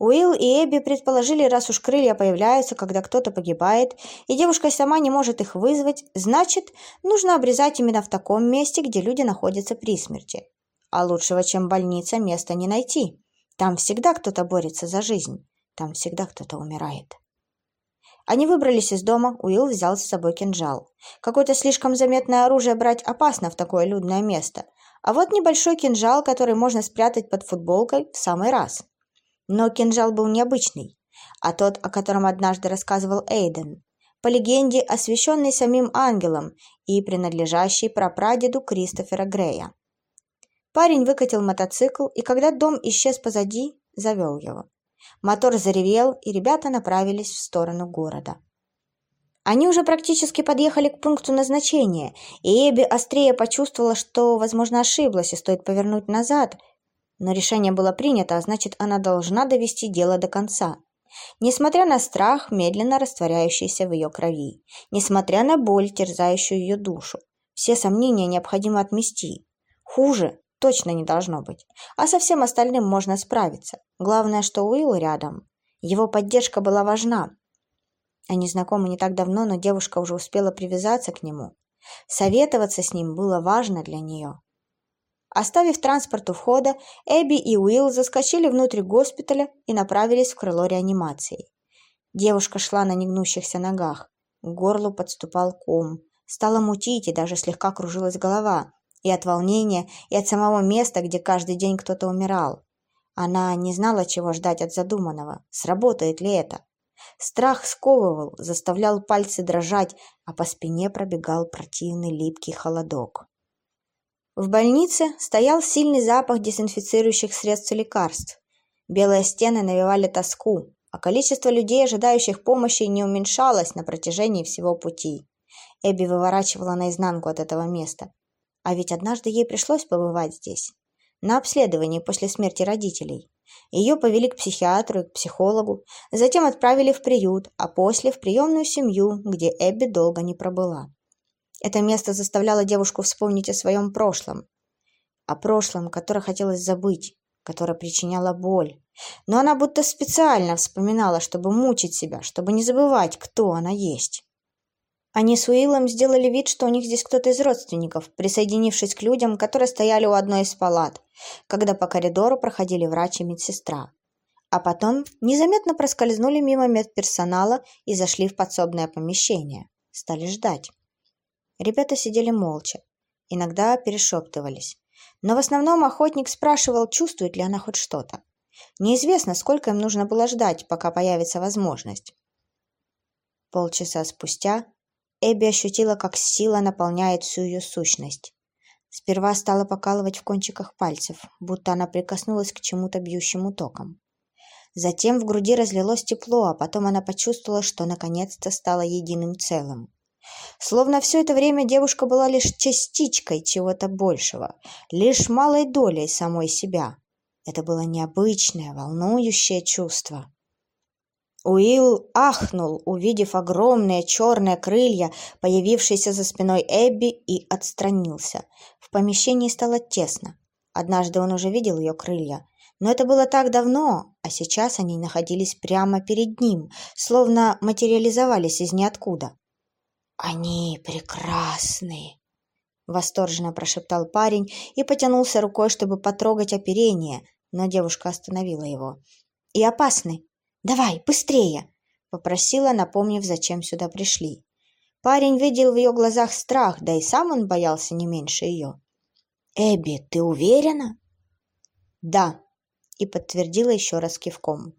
Уилл и Эбби предположили, раз уж крылья появляются, когда кто-то погибает, и девушка сама не может их вызвать, значит, нужно обрезать именно в таком месте, где люди находятся при смерти. А лучшего, чем больница, места не найти. Там всегда кто-то борется за жизнь. Там всегда кто-то умирает. Они выбрались из дома, Уилл взял с собой кинжал. Какое-то слишком заметное оружие брать опасно в такое людное место. А вот небольшой кинжал, который можно спрятать под футболкой, в самый раз. Но кинжал был необычный, а тот, о котором однажды рассказывал Эйден. По легенде, освященный самим ангелом и принадлежащий прапрадеду Кристофера Грея. Парень выкатил мотоцикл, и когда дом исчез позади, завел его. Мотор заревел, и ребята направились в сторону города. Они уже практически подъехали к пункту назначения, и Эбби острее почувствовала, что, возможно, ошиблась и стоит повернуть назад. Но решение было принято, а значит, она должна довести дело до конца. Несмотря на страх, медленно растворяющийся в ее крови, несмотря на боль, терзающую ее душу, все сомнения необходимо отмести. Хуже, точно не должно быть. А со всем остальным можно справиться. Главное, что Уилл рядом. Его поддержка была важна. Они знакомы не так давно, но девушка уже успела привязаться к нему. Советоваться с ним было важно для нее. Оставив транспорт у входа, Эбби и Уилл заскочили внутрь госпиталя и направились в крыло реанимации. Девушка шла на негнущихся ногах. К горлу подступал ком. Стало мутить и даже слегка кружилась голова. И от волнения, и от самого места, где каждый день кто-то умирал. Она не знала, чего ждать от задуманного. Сработает ли это? Страх сковывал, заставлял пальцы дрожать, а по спине пробегал противный липкий холодок. В больнице стоял сильный запах дезинфицирующих средств и лекарств. Белые стены навевали тоску, а количество людей, ожидающих помощи, не уменьшалось на протяжении всего пути. Эбби выворачивала наизнанку от этого места. А ведь однажды ей пришлось побывать здесь, на обследовании после смерти родителей. Ее повели к психиатру и к психологу, затем отправили в приют, а после в приемную семью, где Эбби долго не пробыла. Это место заставляло девушку вспомнить о своем прошлом. О прошлом, которое хотелось забыть, которое причиняло боль. Но она будто специально вспоминала, чтобы мучить себя, чтобы не забывать, кто она есть. Они с Уиллом сделали вид, что у них здесь кто-то из родственников, присоединившись к людям, которые стояли у одной из палат, когда по коридору проходили врач и медсестра. а потом незаметно проскользнули мимо медперсонала и зашли в подсобное помещение. Стали ждать. Ребята сидели молча, иногда перешептывались. Но в основном охотник спрашивал, чувствует ли она хоть что-то. Неизвестно, сколько им нужно было ждать, пока появится возможность. Полчаса спустя Эбби ощутила, как сила наполняет всю ее сущность. Сперва стала покалывать в кончиках пальцев, будто она прикоснулась к чему-то бьющему током. Затем в груди разлилось тепло, а потом она почувствовала, что наконец-то стала единым целым. Словно все это время девушка была лишь частичкой чего-то большего, лишь малой долей самой себя. Это было необычное, волнующее чувство. Уилл ахнул, увидев огромные черные крылья, появившиеся за спиной Эбби, и отстранился. В помещении стало тесно. Однажды он уже видел ее крылья, но это было так давно, а сейчас они находились прямо перед ним, словно материализовались из ниоткуда. «Они прекрасны!» — восторженно прошептал парень и потянулся рукой, чтобы потрогать оперение, но девушка остановила его. «И опасны. Давай, быстрее!» — попросила, напомнив, зачем сюда пришли. Парень видел в ее глазах страх, да и сам он боялся не меньше ее. «Эбби, ты уверена?» «Да», — и подтвердила еще раз кивком.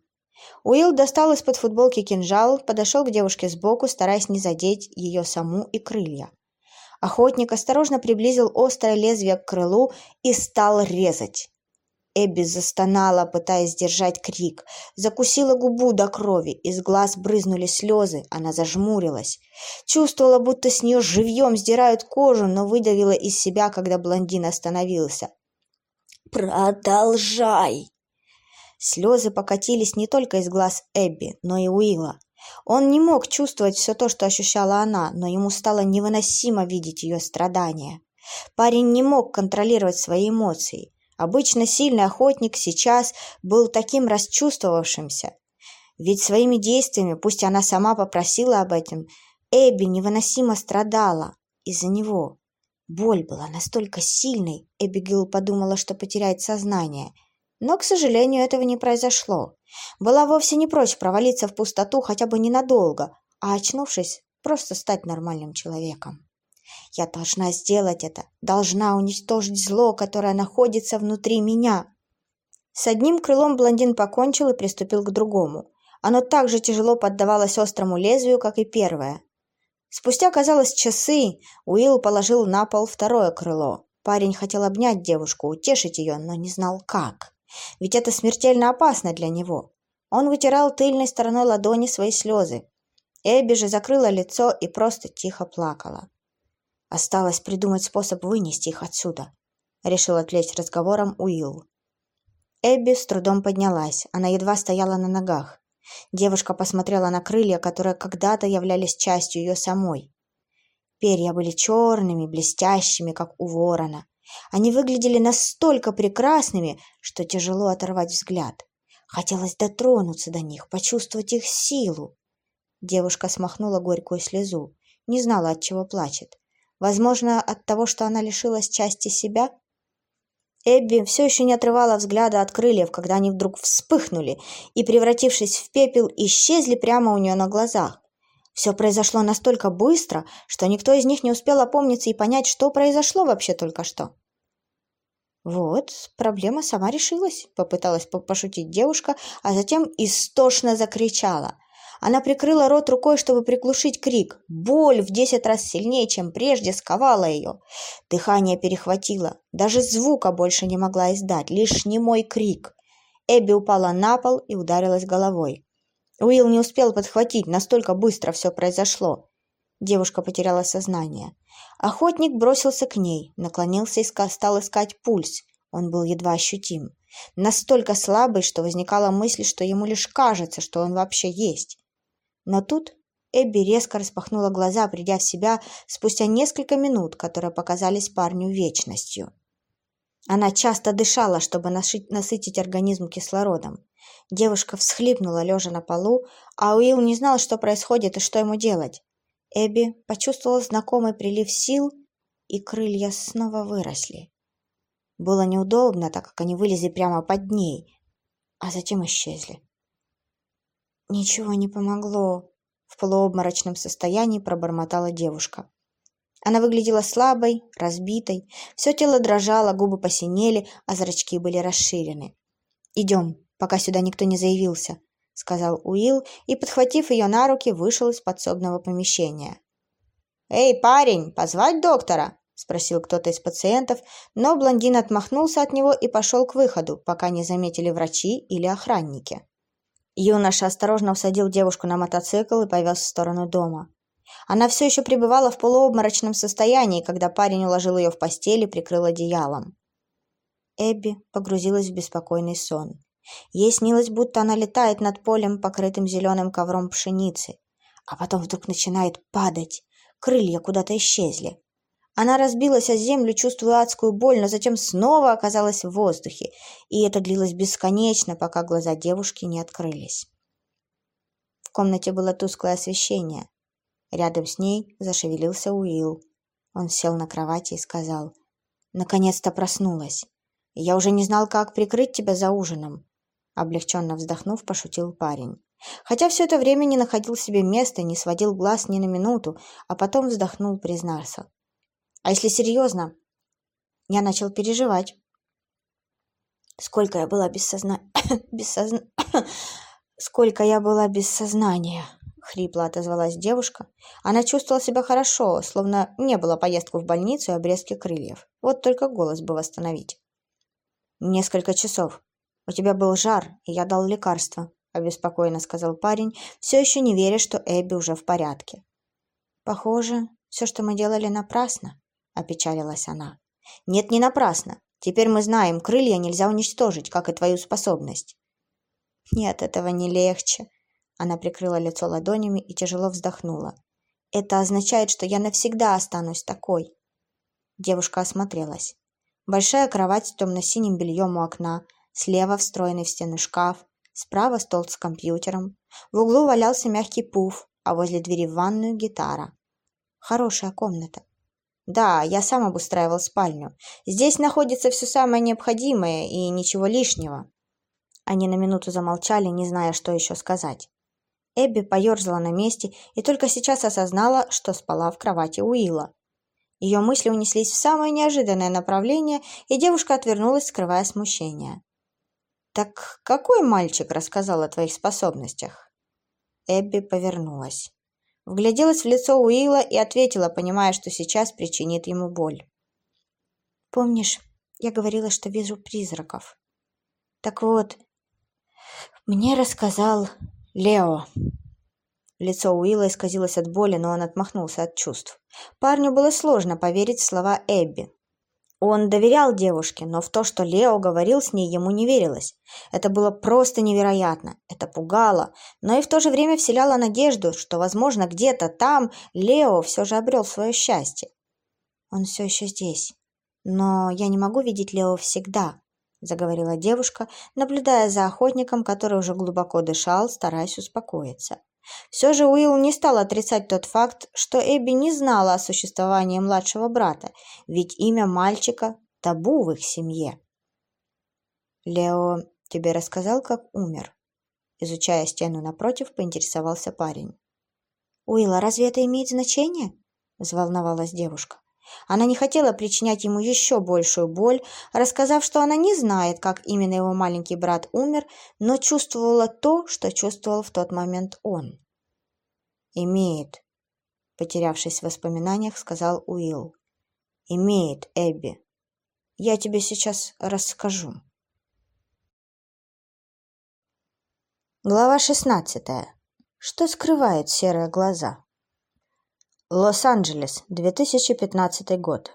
Уилл достал из-под футболки кинжал, подошел к девушке сбоку, стараясь не задеть ее саму и крылья. Охотник осторожно приблизил острое лезвие к крылу и стал резать. Эбби застонала, пытаясь сдержать крик. Закусила губу до крови, из глаз брызнули слезы, она зажмурилась. Чувствовала, будто с нее живьем сдирают кожу, но выдавила из себя, когда блондин остановился. «Продолжай!» Слезы покатились не только из глаз Эбби, но и Уилла. Он не мог чувствовать все то, что ощущала она, но ему стало невыносимо видеть ее страдания. Парень не мог контролировать свои эмоции. Обычно сильный охотник сейчас был таким расчувствовавшимся. Ведь своими действиями, пусть она сама попросила об этом, Эбби невыносимо страдала из-за него. Боль была настолько сильной, Эбигейл подумала, что потеряет сознание – но, к сожалению, этого не произошло. Была вовсе не прочь провалиться в пустоту хотя бы ненадолго, а, очнувшись, просто стать нормальным человеком. Я должна сделать это, должна уничтожить зло, которое находится внутри меня. С одним крылом блондин покончил и приступил к другому. Оно так же тяжело поддавалось острому лезвию, как и первое. Спустя, казалось, часы Уилл положил на пол второе крыло. Парень хотел обнять девушку, утешить ее, но не знал как. Ведь это смертельно опасно для него. Он вытирал тыльной стороной ладони свои слезы. Эбби же закрыла лицо и просто тихо плакала. Осталось придумать способ вынести их отсюда. Решил отвлечь разговором Уилл. Эбби с трудом поднялась. Она едва стояла на ногах. Девушка посмотрела на крылья, которые когда-то являлись частью ее самой. Перья были черными, блестящими, как у ворона. Они выглядели настолько прекрасными, что тяжело оторвать взгляд. Хотелось дотронуться до них, почувствовать их силу. Девушка смахнула горькую слезу, не знала, от чего плачет. Возможно, от того, что она лишилась части себя? Эбби все еще не отрывала взгляда от крыльев, когда они вдруг вспыхнули и, превратившись в пепел, исчезли прямо у нее на глазах. Все произошло настолько быстро, что никто из них не успел опомниться и понять, что произошло вообще только что. «Вот, проблема сама решилась», — попыталась пошутить девушка, а затем истошно закричала. Она прикрыла рот рукой, чтобы приглушить крик. Боль в десять раз сильнее, чем прежде, сковала ее. Дыхание перехватило. Даже звука больше не могла издать, лишь немой крик. Эбби упала на пол и ударилась головой. Уилл не успел подхватить, настолько быстро все произошло. Девушка потеряла сознание. Охотник бросился к ней, наклонился и стал искать пульс. Он был едва ощутим. Настолько слабый, что возникала мысль, что ему лишь кажется, что он вообще есть. Но тут Эбби резко распахнула глаза, придя в себя спустя несколько минут, которые показались парню вечностью. Она часто дышала, чтобы насытить организм кислородом. Девушка всхлипнула, лежа на полу, а Уилл не знал, что происходит и что ему делать. Эбби почувствовала знакомый прилив сил, и крылья снова выросли. Было неудобно, так как они вылезли прямо под ней. а затем исчезли. Ничего не помогло, в полуобморочном состоянии пробормотала девушка. Она выглядела слабой, разбитой, все тело дрожало, губы посинели, а зрачки были расширены. «Идем, пока сюда никто не заявился», — сказал Уилл и, подхватив ее на руки, вышел из подсобного помещения. «Эй, парень, позвать доктора?» — спросил кто-то из пациентов, но блондин отмахнулся от него и пошел к выходу, пока не заметили врачи или охранники. Юноша осторожно усадил девушку на мотоцикл и повез в сторону дома. Она все еще пребывала в полуобморочном состоянии, когда парень уложил ее в постель и прикрыл одеялом. Эбби погрузилась в беспокойный сон. Ей снилось, будто она летает над полем, покрытым зеленым ковром пшеницы, а потом вдруг начинает падать. Крылья куда-то исчезли. Она разбилась о землю, чувствуя адскую боль, но затем снова оказалась в воздухе, и это длилось бесконечно, пока глаза девушки не открылись. В комнате было тусклое освещение. Рядом с ней зашевелился Уилл. Он сел на кровати и сказал, «Наконец-то проснулась. Я уже не знал, как прикрыть тебя за ужином». Облегченно вздохнув, пошутил парень. Хотя все это время не находил себе места, не сводил глаз ни на минуту, а потом вздохнул, признался. «А если серьезно?» Я начал переживать. Сколько я была без сознания... без созна... Сколько я была без сознания хрипло отозвалась девушка. Она чувствовала себя хорошо, словно не было поездку в больницу и обрезки крыльев. Вот только голос бы восстановить. «Несколько часов. У тебя был жар, и я дал лекарство», — обеспокоенно сказал парень, все еще не веря, что Эбби уже в порядке. «Похоже, все, что мы делали, напрасно», — опечалилась она. «Нет, не напрасно. Теперь мы знаем, крылья нельзя уничтожить, как и твою способность». «Нет, этого не легче», она прикрыла лицо ладонями и тяжело вздохнула. «Это означает, что я навсегда останусь такой». Девушка осмотрелась. Большая кровать с темно-синим бельем у окна, слева встроенный в стену шкаф, справа стол с компьютером, в углу валялся мягкий пуф, а возле двери в ванную гитара. Хорошая комната. Да, я сам обустраивал спальню. Здесь находится все самое необходимое и ничего лишнего. Они на минуту замолчали, не зная, что еще сказать. Эбби поерзала на месте и только сейчас осознала, что спала в кровати Уилла. Ее мысли унеслись в самое неожиданное направление, и девушка отвернулась, скрывая смущение. «Так какой мальчик рассказал о твоих способностях?» Эбби повернулась. Вгляделась в лицо Уилла и ответила, понимая, что сейчас причинит ему боль. «Помнишь, я говорила, что вижу призраков? Так вот, мне рассказал Лео. Лицо Уилла исказилось от боли, но он отмахнулся от чувств. Парню было сложно поверить в слова Эбби. Он доверял девушке, но в то, что Лео говорил с ней, ему не верилось. Это было просто невероятно. Это пугало, но и в то же время вселяло надежду, что, возможно, где-то там Лео все же обрел свое счастье. Он все еще здесь. Но я не могу видеть Лео всегда. — заговорила девушка, наблюдая за охотником, который уже глубоко дышал, стараясь успокоиться. Все же Уилл не стал отрицать тот факт, что Эбби не знала о существовании младшего брата, ведь имя мальчика – табу в их семье. «Лео тебе рассказал, как умер?» Изучая стену напротив, поинтересовался парень. «Уилла, разве это имеет значение?» – взволновалась девушка. Она не хотела причинять ему еще большую боль, рассказав, что она не знает, как именно его маленький брат умер, но чувствовала то, что чувствовал в тот момент он. «Имеет», — потерявшись в воспоминаниях, сказал Уилл. «Имеет, Эбби. Я тебе сейчас расскажу». Глава шестнадцатая. Что скрывают серые глаза? Лос-Анджелес, 2015 год.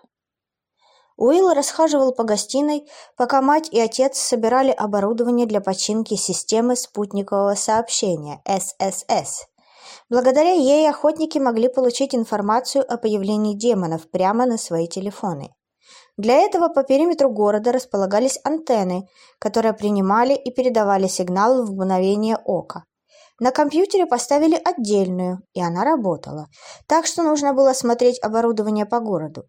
Уилл расхаживал по гостиной, пока мать и отец собирали оборудование для починки системы спутникового сообщения ССС. Благодаря ей охотники могли получить информацию о появлении демонов прямо на свои телефоны. Для этого по периметру города располагались антенны, которые принимали и передавали сигнал в мгновение ока. На компьютере поставили отдельную, и она работала, так что нужно было смотреть оборудование по городу.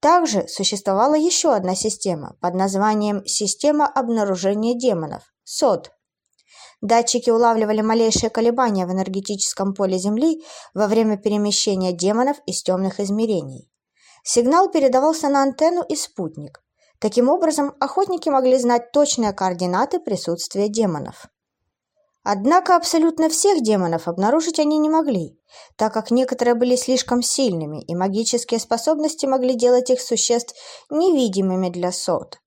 Также существовала еще одна система под названием «Система обнаружения демонов» – СОД. Датчики улавливали малейшие колебания в энергетическом поле Земли во время перемещения демонов из темных измерений. Сигнал передавался на антенну и спутник. Таким образом, охотники могли знать точные координаты присутствия демонов. Однако абсолютно всех демонов обнаружить они не могли, так как некоторые были слишком сильными, и магические способности могли делать их существ невидимыми для сот.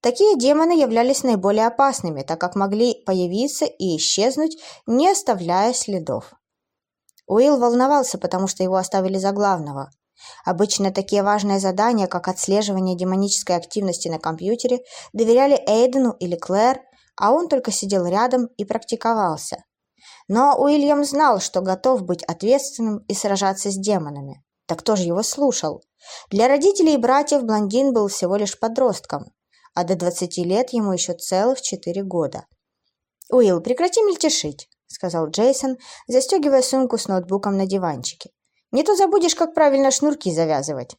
Такие демоны являлись наиболее опасными, так как могли появиться и исчезнуть, не оставляя следов. Уилл волновался, потому что его оставили за главного. Обычно такие важные задания, как отслеживание демонической активности на компьютере, доверяли Эйдену или Клэр, а он только сидел рядом и практиковался. Но Уильям знал, что готов быть ответственным и сражаться с демонами. Так кто же его слушал? Для родителей и братьев блондин был всего лишь подростком, а до 20 лет ему еще целых 4 года. «Уилл, прекрати мельтешить», — сказал Джейсон, застегивая сумку с ноутбуком на диванчике. «Не то забудешь, как правильно шнурки завязывать».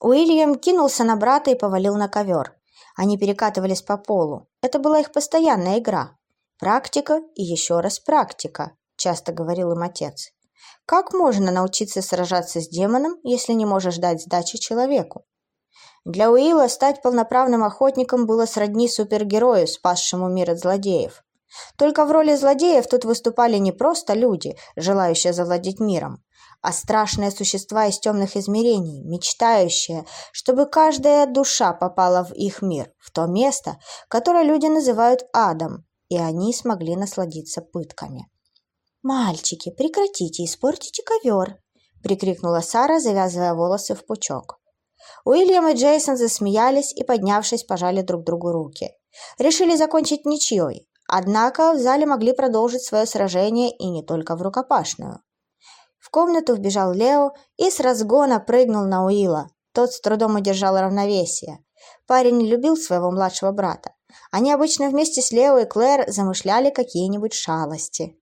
Уильям кинулся на брата и повалил на ковер. Они перекатывались по полу. Это была их постоянная игра. Практика и еще раз практика, часто говорил им отец. Как можно научиться сражаться с демоном, если не можешь дать сдачи человеку? Для Уилла стать полноправным охотником было сродни супергерою, спасшему мир от злодеев. Только в роли злодеев тут выступали не просто люди, желающие завладеть миром, а страшные существа из темных измерений, мечтающие, чтобы каждая душа попала в их мир, в то место, которое люди называют адом, и они смогли насладиться пытками. «Мальчики, прекратите, испортите ковер!» – прикрикнула Сара, завязывая волосы в пучок. Уильям и Джейсон засмеялись и, поднявшись, пожали друг другу руки. Решили закончить ничьей, однако в зале могли продолжить свое сражение и не только в рукопашную. Комнату вбежал Лео и с разгона прыгнул на Уилла. Тот с трудом удержал равновесие. Парень любил своего младшего брата. Они обычно вместе с Лео и Клэр замышляли какие-нибудь шалости.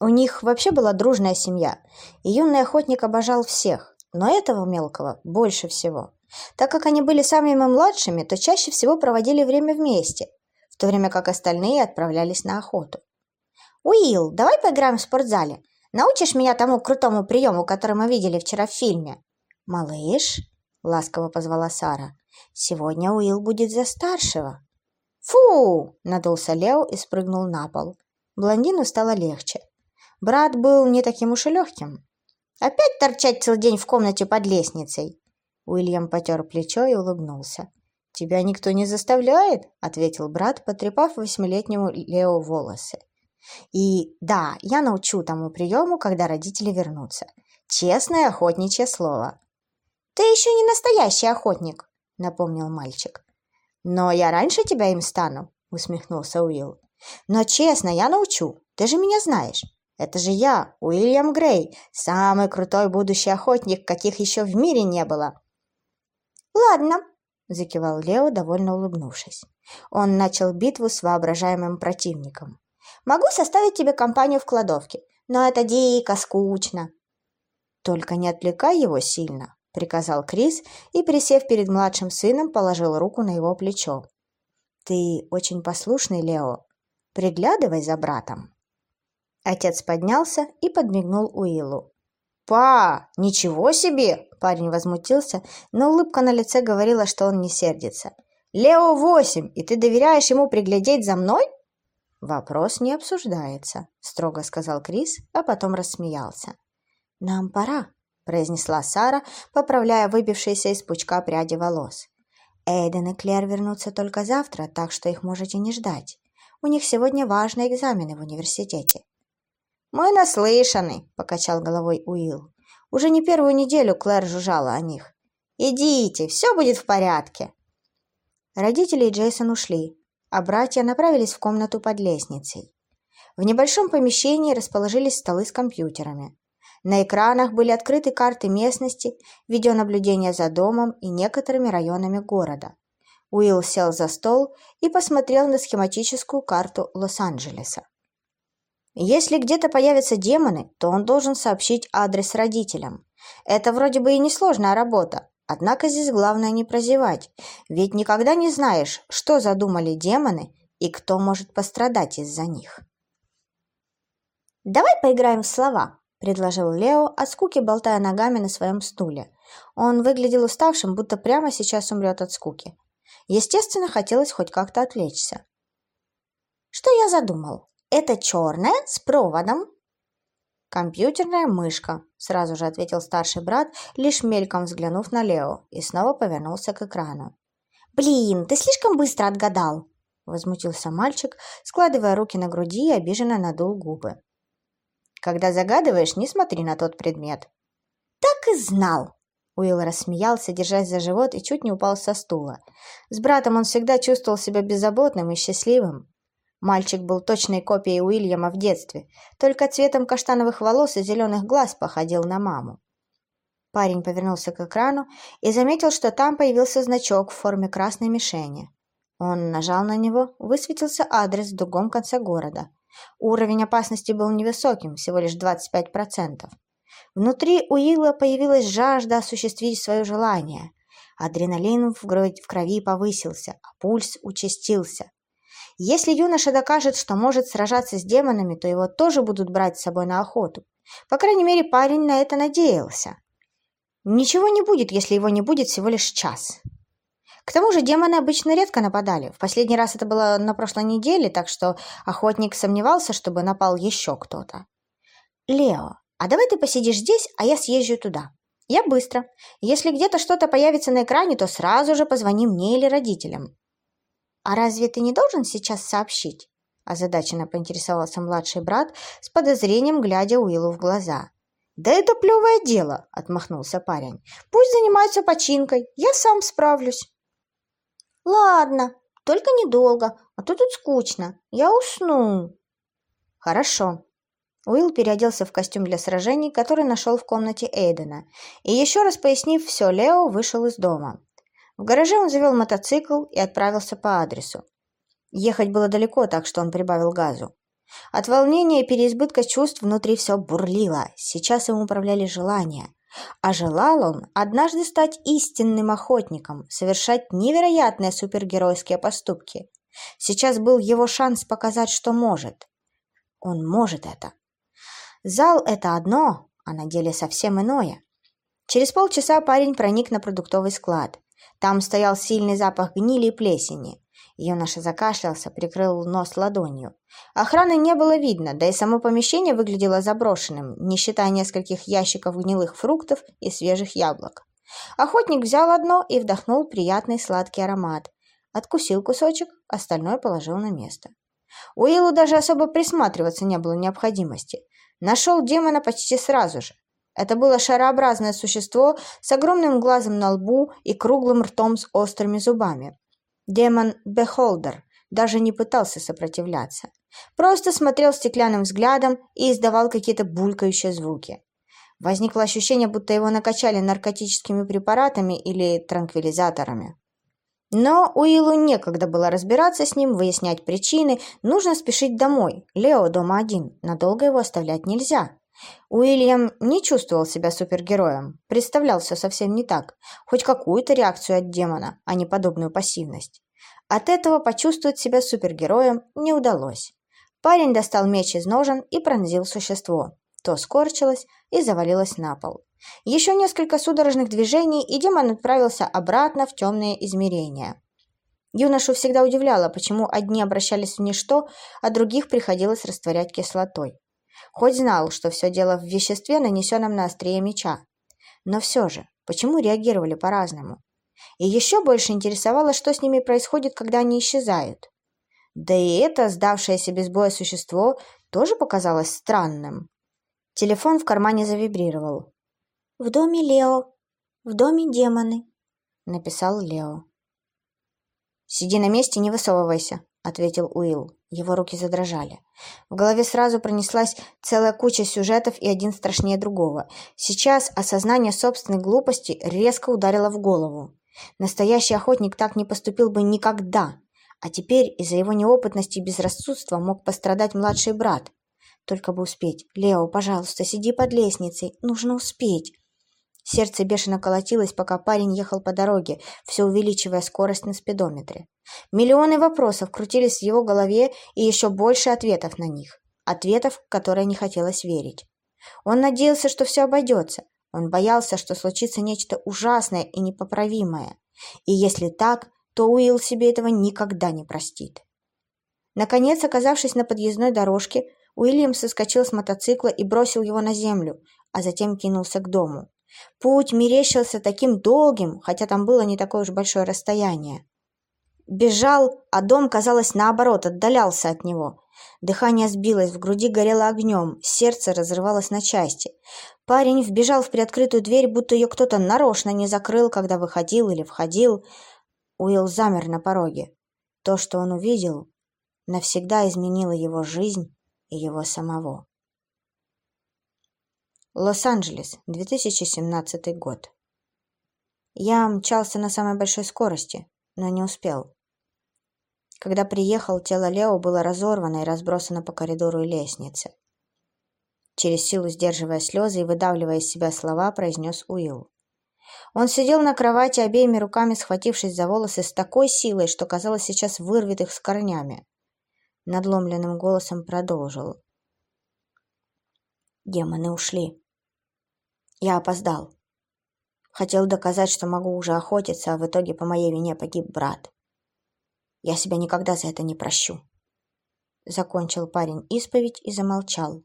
У них вообще была дружная семья, и юный охотник обожал всех но этого мелкого больше всего. Так как они были самыми младшими, то чаще всего проводили время вместе, в то время как остальные отправлялись на охоту. «Уилл, давай поиграем в спортзале. Научишь меня тому крутому приему, который мы видели вчера в фильме?» «Малыш», — ласково позвала Сара, — «сегодня Уилл будет за старшего». «Фу!» — надулся Лео и спрыгнул на пол. Блондину стало легче. Брат был не таким уж и легким. Опять торчать целый день в комнате под лестницей?» Уильям потер плечо и улыбнулся. «Тебя никто не заставляет», — ответил брат, потрепав восьмилетнему Лео волосы. «И да, я научу тому приему, когда родители вернутся. Честное охотничье слово». «Ты еще не настоящий охотник», — напомнил мальчик. «Но я раньше тебя им стану», — усмехнулся Уилл. «Но честно, я научу. Ты же меня знаешь. Это же я, Уильям Грей, самый крутой будущий охотник, каких еще в мире не было. Ладно, закивал Лео, довольно улыбнувшись. Он начал битву с воображаемым противником. Могу составить тебе компанию в кладовке, но это дико скучно. Только не отвлекай его сильно, приказал Крис и, присев перед младшим сыном, положил руку на его плечо. Ты очень послушный, Лео. Приглядывай за братом. Отец поднялся и подмигнул Уиллу. «Па, ничего себе!» – парень возмутился, но улыбка на лице говорила, что он не сердится. «Лео восемь, и ты доверяешь ему приглядеть за мной?» «Вопрос не обсуждается», – строго сказал Крис, а потом рассмеялся. «Нам пора», – произнесла Сара, поправляя выбившиеся из пучка пряди волос. «Эйден и Клер вернутся только завтра, так что их можете не ждать. У них сегодня важные экзамены в университете». «Мы наслышаны», — покачал головой Уилл. Уже не первую неделю Клэр жужжала о них. «Идите, все будет в порядке». Родители и Джейсон ушли, а братья направились в комнату под лестницей. В небольшом помещении расположились столы с компьютерами. На экранах были открыты карты местности, видеонаблюдение за домом и некоторыми районами города. Уилл сел за стол и посмотрел на схематическую карту Лос-Анджелеса. Если где-то появятся демоны, то он должен сообщить адрес родителям. Это вроде бы и несложная работа, однако здесь главное не прозевать, ведь никогда не знаешь, что задумали демоны и кто может пострадать из-за них. «Давай поиграем в слова», – предложил Лео, от скуки болтая ногами на своем стуле. Он выглядел уставшим, будто прямо сейчас умрет от скуки. Естественно, хотелось хоть как-то отвлечься. «Что я задумал? Это черное с проводом?» «Компьютерная мышка», – сразу же ответил старший брат, лишь мельком взглянув на Лео, и снова повернулся к экрану. «Блин, ты слишком быстро отгадал!» – возмутился мальчик, складывая руки на груди и обиженно надул губы. Когда загадываешь, не смотри на тот предмет. Так и знал. Уилл рассмеялся, держась за живот, и чуть не упал со стула. С братом он всегда чувствовал себя беззаботным и счастливым. Мальчик был точной копией Уильяма в детстве, только цветом каштановых волос и зеленых глаз походил на маму. Парень повернулся к экрану и заметил, что там появился значок в форме красной мишени. Он нажал на него, высветился адрес в другом конце города – Уровень опасности был невысоким, всего лишь 25%. Внутри Уилла появилась жажда осуществить свое желание. Адреналин в крови повысился, а пульс участился. Если юноша докажет, что может сражаться с демонами, то его тоже будут брать с собой на охоту. По крайней мере, парень на это надеялся. Ничего не будет, если его не будет всего лишь час. К тому же демоны обычно редко нападали. В последний раз это было на прошлой неделе, так что охотник сомневался, чтобы напал еще кто-то. «Лео, а давай ты посидишь здесь, а я съезжу туда. Я быстро. Если где-то что-то появится на экране, то сразу же позвони мне или родителям». «А разве ты не должен сейчас сообщить?» озадаченно поинтересовался младший брат с подозрением, глядя Уиллу в глаза. «Да это плевое дело!» – отмахнулся парень. «Пусть занимаются починкой, я сам справлюсь». Ладно, только недолго, а то тут скучно. Я усну. Хорошо. Уилл переоделся в костюм для сражений, который нашел в комнате Эйдена, и еще раз пояснив все, Лео вышел из дома. В гараже он завел мотоцикл и отправился по адресу. Ехать было далеко, так что он прибавил газу. От волнения и переизбытка чувств внутри все бурлило. Сейчас им управляли желания. А желал он однажды стать истинным охотником, совершать невероятные супергеройские поступки. Сейчас был его шанс показать, что может. Он может это. Зал – это одно, а на деле совсем иное. Через полчаса парень проник на продуктовый склад. Там стоял сильный запах гнили и плесени. Юноша закашлялся, прикрыл нос ладонью. Охраны не было видно, да и само помещение выглядело заброшенным, не считая нескольких ящиков гнилых фруктов и свежих яблок. Охотник взял одно и вдохнул приятный сладкий аромат. Откусил кусочек, остальное положил на место. Уиллу даже особо присматриваться не было необходимости. Нашел демона почти сразу же. Это было шарообразное существо с огромным глазом на лбу и круглым ртом с острыми зубами. Демон Бехолдер даже не пытался сопротивляться. Просто смотрел стеклянным взглядом и издавал какие-то булькающие звуки. Возникло ощущение, будто его накачали наркотическими препаратами или транквилизаторами. Но Уиллу некогда было разбираться с ним, выяснять причины. Нужно спешить домой. Лео дома один. Надолго его оставлять нельзя. Уильям не чувствовал себя супергероем, представлял все совсем не так, хоть какую-то реакцию от демона, а не подобную пассивность. От этого почувствовать себя супергероем не удалось. Парень достал меч из ножен и пронзил существо. То скорчилось и завалилось на пол. Еще несколько судорожных движений, и демон отправился обратно в темные измерения. Юношу всегда удивляло, почему одни обращались в ничто, а других приходилось растворять кислотой. Хоть знал, что все дело в веществе, нанесенном на острие меча. Но все же, почему реагировали по-разному? И еще больше интересовало, что с ними происходит, когда они исчезают. Да и это, сдавшееся без боя существо, тоже показалось странным. Телефон в кармане завибрировал. «В доме Лео. В доме демоны», — написал Лео. «Сиди на месте, не высовывайся», — ответил Уилл. Его руки задрожали. В голове сразу пронеслась целая куча сюжетов и один страшнее другого. Сейчас осознание собственной глупости резко ударило в голову. Настоящий охотник так не поступил бы никогда. А теперь из-за его неопытности и безрассудства мог пострадать младший брат. Только бы успеть. «Лео, пожалуйста, сиди под лестницей. Нужно успеть». Сердце бешено колотилось, пока парень ехал по дороге, все увеличивая скорость на спидометре. Миллионы вопросов крутились в его голове и еще больше ответов на них. Ответов, которые не хотелось верить. Он надеялся, что все обойдется. Он боялся, что случится нечто ужасное и непоправимое. И если так, то Уилл себе этого никогда не простит. Наконец, оказавшись на подъездной дорожке, Уильям соскочил с мотоцикла и бросил его на землю, а затем кинулся к дому. Путь мерещился таким долгим, хотя там было не такое уж большое расстояние. Бежал, а дом, казалось, наоборот, отдалялся от него. Дыхание сбилось, в груди горело огнем, сердце разрывалось на части. Парень вбежал в приоткрытую дверь, будто ее кто-то нарочно не закрыл, когда выходил или входил. Уилл замер на пороге. То, что он увидел, навсегда изменило его жизнь и его самого. Лос-Анджелес, 2017 год. Я мчался на самой большой скорости, но не успел. Когда приехал, тело Лео было разорвано и разбросано по коридору и лестнице. Через силу сдерживая слезы и выдавливая из себя слова, произнес Уилл. Он сидел на кровати, обеими руками схватившись за волосы с такой силой, что, казалось, сейчас вырвет их с корнями. Надломленным голосом продолжил. Демоны ушли. Я опоздал. Хотел доказать, что могу уже охотиться, а в итоге по моей вине погиб брат. Я себя никогда за это не прощу. Закончил парень исповедь и замолчал.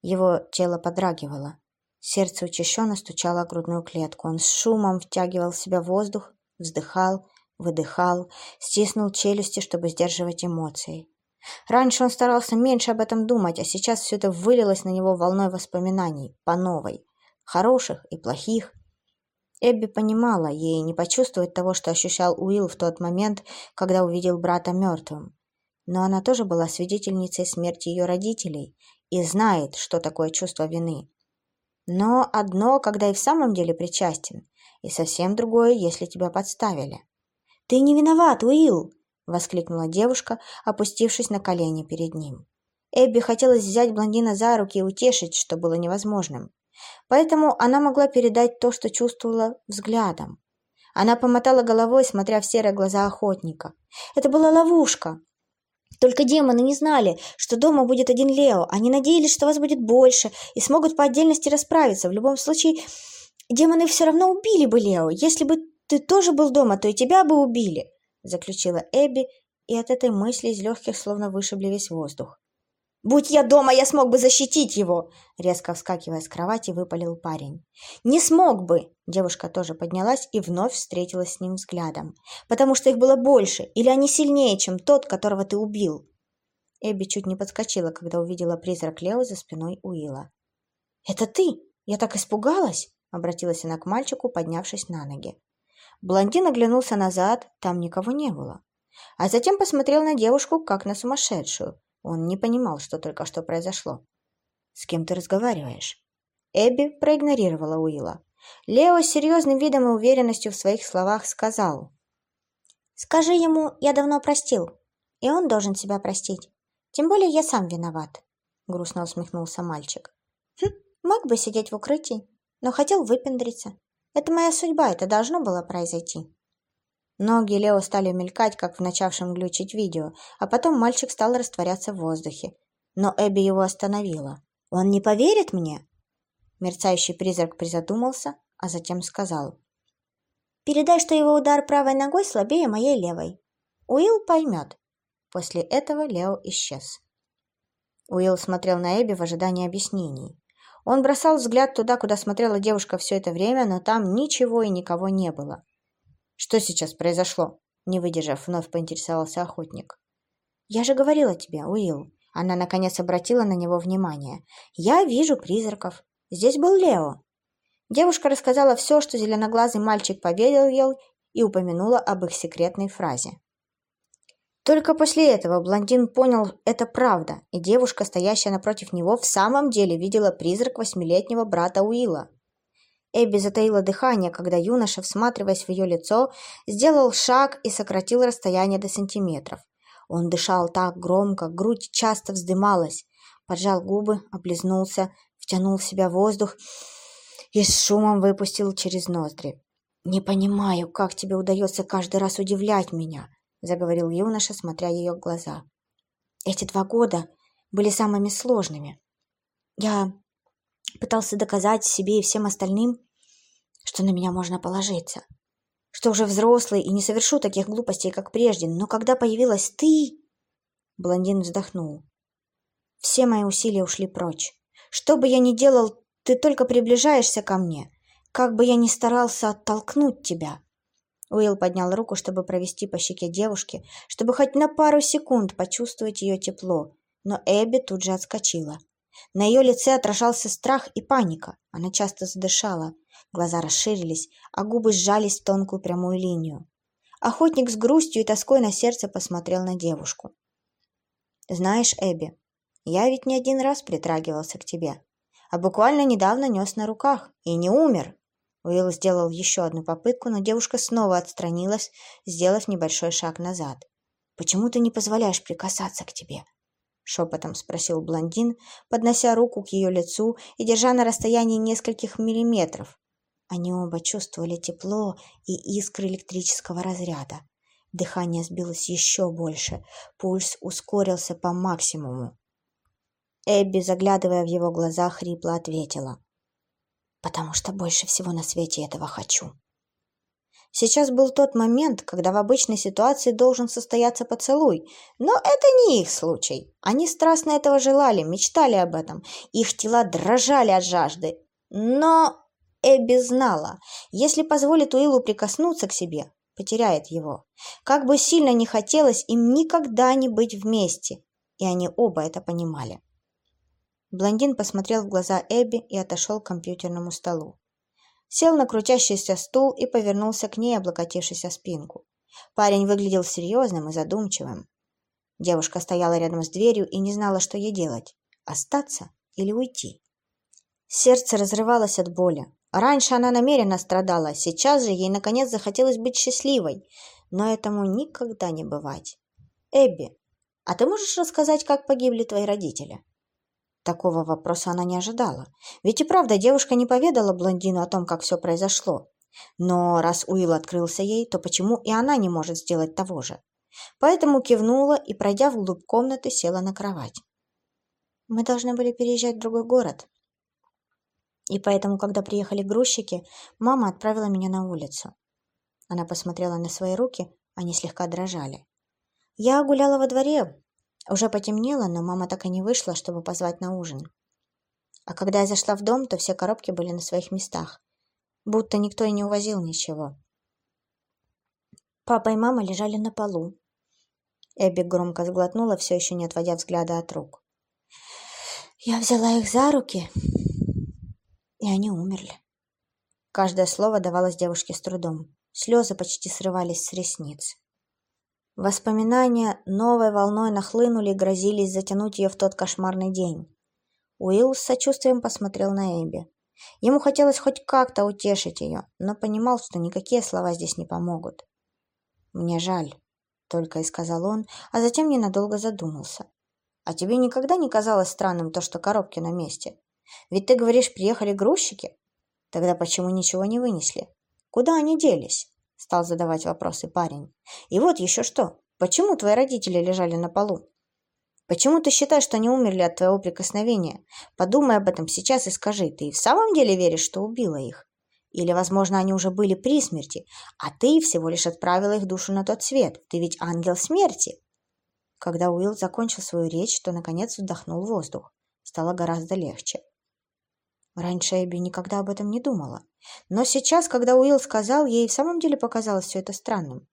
Его тело подрагивало. Сердце учащенно стучало о грудную клетку. Он с шумом втягивал в себя воздух, вздыхал, выдыхал, стиснул челюсти, чтобы сдерживать эмоции. Раньше он старался меньше об этом думать, а сейчас все это вылилось на него волной воспоминаний, по новой хороших и плохих. Эбби понимала, ей не почувствовать того, что ощущал Уилл в тот момент, когда увидел брата мертвым. Но она тоже была свидетельницей смерти ее родителей и знает, что такое чувство вины. Но одно, когда и в самом деле причастен, и совсем другое, если тебя подставили. «Ты не виноват, Уилл!» — воскликнула девушка, опустившись на колени перед ним. Эбби хотелось взять блондина за руки и утешить, что было невозможным. Поэтому она могла передать то, что чувствовала взглядом. Она помотала головой, смотря в серые глаза охотника. Это была ловушка. Только демоны не знали, что дома будет один Лео. Они надеялись, что вас будет больше и смогут по отдельности расправиться. В любом случае, демоны все равно убили бы Лео. Если бы ты тоже был дома, то и тебя бы убили, заключила Эбби, и от этой мысли из легких словно вышибли весь воздух. «Будь я дома, я смог бы защитить его!» Резко вскакивая с кровати, выпалил парень. «Не смог бы!» Девушка тоже поднялась и вновь встретилась с ним взглядом. «Потому что их было больше, или они сильнее, чем тот, которого ты убил!» Эбби чуть не подскочила, когда увидела призрак Лео за спиной Уилла. «Это ты? Я так испугалась!» Обратилась она к мальчику, поднявшись на ноги. Блондин оглянулся назад, там никого не было. А затем посмотрел на девушку, как на сумасшедшую. Он не понимал, что только что произошло. «С кем ты разговариваешь?» Эбби проигнорировала Уилла. Лео с серьезным видом и уверенностью в своих словах сказал. «Скажи ему, я давно простил, и он должен себя простить. Тем более я сам виноват», — грустно усмехнулся мальчик. «Хм, мог бы сидеть в укрытии, но хотел выпендриться. Это моя судьба, это должно было произойти». Ноги Лео стали мелькать, как в начавшем глючить видео, а потом мальчик стал растворяться в воздухе. Но Эбби его остановила. «Он не поверит мне?» Мерцающий призрак призадумался, а затем сказал. «Передай, что его удар правой ногой слабее моей левой. Уилл поймет». После этого Лео исчез. Уилл смотрел на Эбби в ожидании объяснений. Он бросал взгляд туда, куда смотрела девушка все это время, но там ничего и никого не было. «Что сейчас произошло?» Не выдержав, вновь поинтересовался охотник. «Я же говорила тебе, Уилл». Она, наконец, обратила на него внимание. «Я вижу призраков. Здесь был Лео». Девушка рассказала все, что зеленоглазый мальчик поведал ей и упомянула об их секретной фразе. Только после этого блондин понял, это правда, и девушка, стоящая напротив него, в самом деле видела призрак восьмилетнего брата Уилла. Эбби затаила дыхание, когда юноша, всматриваясь в ее лицо, сделал шаг и сократил расстояние до сантиметров. Он дышал так громко, грудь часто вздымалась. Поджал губы, облизнулся, втянул в себя воздух и с шумом выпустил через ноздри. «Не понимаю, как тебе удается каждый раз удивлять меня», — заговорил юноша, смотря ее глаза. «Эти два года были самыми сложными. Я пытался доказать себе и всем остальным, что на меня можно положиться, что уже взрослый и не совершу таких глупостей, как прежде, но когда появилась ты...» Блондин вздохнул. «Все мои усилия ушли прочь. Что бы я ни делал, ты только приближаешься ко мне, как бы я ни старался оттолкнуть тебя». Уилл поднял руку, чтобы провести по щеке девушки, чтобы хоть на пару секунд почувствовать ее тепло, но Эбби тут же отскочила. На ее лице отражался страх и паника. Она часто задышала, глаза расширились, а губы сжались в тонкую прямую линию. Охотник с грустью и тоской на сердце посмотрел на девушку. «Знаешь, Эбби, я ведь не один раз притрагивался к тебе, а буквально недавно нес на руках и не умер». Уилл сделал еще одну попытку, но девушка снова отстранилась, сделав небольшой шаг назад. «Почему ты не позволяешь прикасаться к тебе?» — шепотом спросил блондин, поднося руку к ее лицу и держа на расстоянии нескольких миллиметров. Они оба чувствовали тепло и искры электрического разряда. Дыхание сбилось еще больше, пульс ускорился по максимуму. Эбби, заглядывая в его глаза, хрипло ответила. «Потому что больше всего на свете этого хочу». Сейчас был тот момент, когда в обычной ситуации должен состояться поцелуй, но это не их случай. Они страстно этого желали, мечтали об этом, их тела дрожали от жажды. Но Эбби знала, если позволит Уиллу прикоснуться к себе, потеряет его. Как бы сильно не хотелось им никогда не быть вместе, и они оба это понимали. Блондин посмотрел в глаза Эбби и отошел к компьютерному столу. Сел на крутящийся стул и повернулся к ней, облокотившись о спинку. Парень выглядел серьезным и задумчивым. Девушка стояла рядом с дверью и не знала, что ей делать – остаться или уйти. Сердце разрывалось от боли. Раньше она намеренно страдала, сейчас же ей наконец захотелось быть счастливой, но этому никогда не бывать. «Эбби, а ты можешь рассказать, как погибли твои родители?» Такого вопроса она не ожидала. Ведь и правда девушка не поведала блондину о том, как все произошло. Но раз Уилл открылся ей, то почему и она не может сделать того же? Поэтому кивнула и, пройдя вглубь комнаты, села на кровать. «Мы должны были переезжать в другой город», и поэтому, когда приехали грузчики, мама отправила меня на улицу. Она посмотрела на свои руки, они слегка дрожали. Я гуляла во дворе. Уже потемнело, но мама так и не вышла, чтобы позвать на ужин. А когда я зашла в дом, то все коробки были на своих местах. Будто никто и не увозил ничего. Папа и мама лежали на полу. Эбби громко сглотнула, все еще не отводя взгляда от рук. Я взяла их за руки и они умерли. Каждое слово давалось девушке с трудом. Слезы почти срывались с ресниц. Воспоминания новой волной нахлынули грозились затянуть ее в тот кошмарный день. Уилл с сочувствием посмотрел на Эбби. Ему хотелось хоть как-то утешить ее, но понимал, что никакие слова здесь не помогут. «Мне жаль», — только и сказал он, а затем ненадолго задумался. «А тебе никогда не казалось странным то, что коробки на месте? Ведь ты говоришь, приехали грузчики? Тогда почему ничего не вынесли? Куда они делись? Стал задавать вопросы парень. И вот еще что. Почему твои родители лежали на полу? Почему ты считаешь, что они умерли от твоего прикосновения? Подумай об этом сейчас и скажи, ты в самом деле веришь, что убила их? Или, возможно, они уже были при смерти, а ты всего лишь отправила их душу на тот свет. Ты ведь ангел смерти. Когда Уилл закончил свою речь, то, наконец, вдохнул воздух. Стало гораздо легче. Раньше Эбби никогда об этом не думала. Но сейчас, когда Уилл сказал, ей в самом деле показалось все это странным.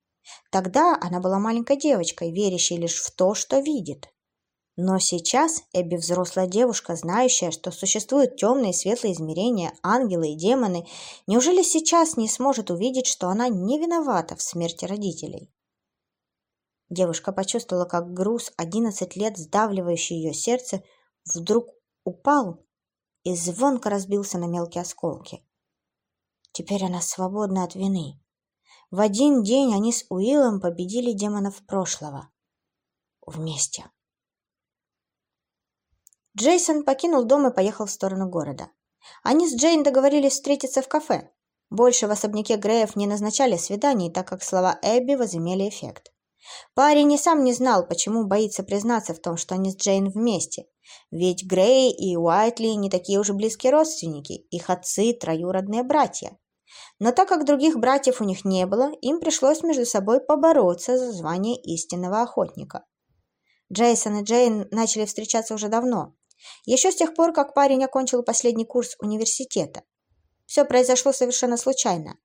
Тогда она была маленькой девочкой, верящей лишь в то, что видит. Но сейчас Эбби взрослая девушка, знающая, что существуют темные и светлые измерения, ангелы и демоны, неужели сейчас не сможет увидеть, что она не виновата в смерти родителей? Девушка почувствовала, как груз, одиннадцать лет сдавливающий ее сердце, вдруг упал и звонко разбился на мелкие осколки. Теперь она свободна от вины. В один день они с Уиллом победили демонов прошлого. Вместе. Джейсон покинул дом и поехал в сторону города. Они с Джейн договорились встретиться в кафе. Больше в особняке Греев не назначали свиданий, так как слова Эбби возымели эффект. Парень и сам не знал, почему боится признаться в том, что они с Джейн вместе. Ведь Грей и Уайтли не такие уже близкие родственники, их отцы – троюродные братья. Но так как других братьев у них не было, им пришлось между собой побороться за звание истинного охотника. Джейсон и Джейн начали встречаться уже давно, еще с тех пор, как парень окончил последний курс университета. Все произошло совершенно случайно.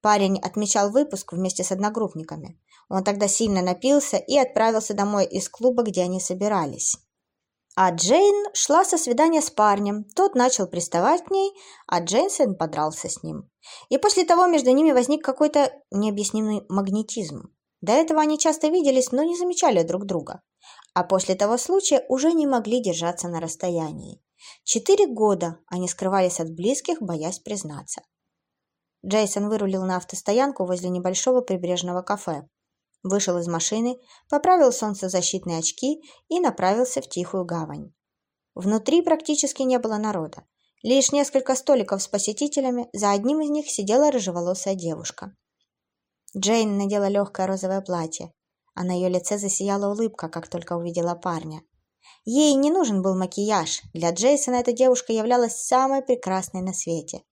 Парень отмечал выпуск вместе с одногруппниками. Он тогда сильно напился и отправился домой из клуба, где они собирались. А Джейн шла со свидания с парнем. Тот начал приставать к ней, а Джейнсен подрался с ним. И после того между ними возник какой-то необъяснимый магнетизм. До этого они часто виделись, но не замечали друг друга. А после того случая уже не могли держаться на расстоянии. Четыре года они скрывались от близких, боясь признаться. Джейсон вырулил на автостоянку возле небольшого прибрежного кафе вышел из машины, поправил солнцезащитные очки и направился в тихую гавань. Внутри практически не было народа. Лишь несколько столиков с посетителями, за одним из них сидела рыжеволосая девушка. Джейн надела легкое розовое платье, а на ее лице засияла улыбка, как только увидела парня. Ей не нужен был макияж, для Джейсона эта девушка являлась самой прекрасной на свете.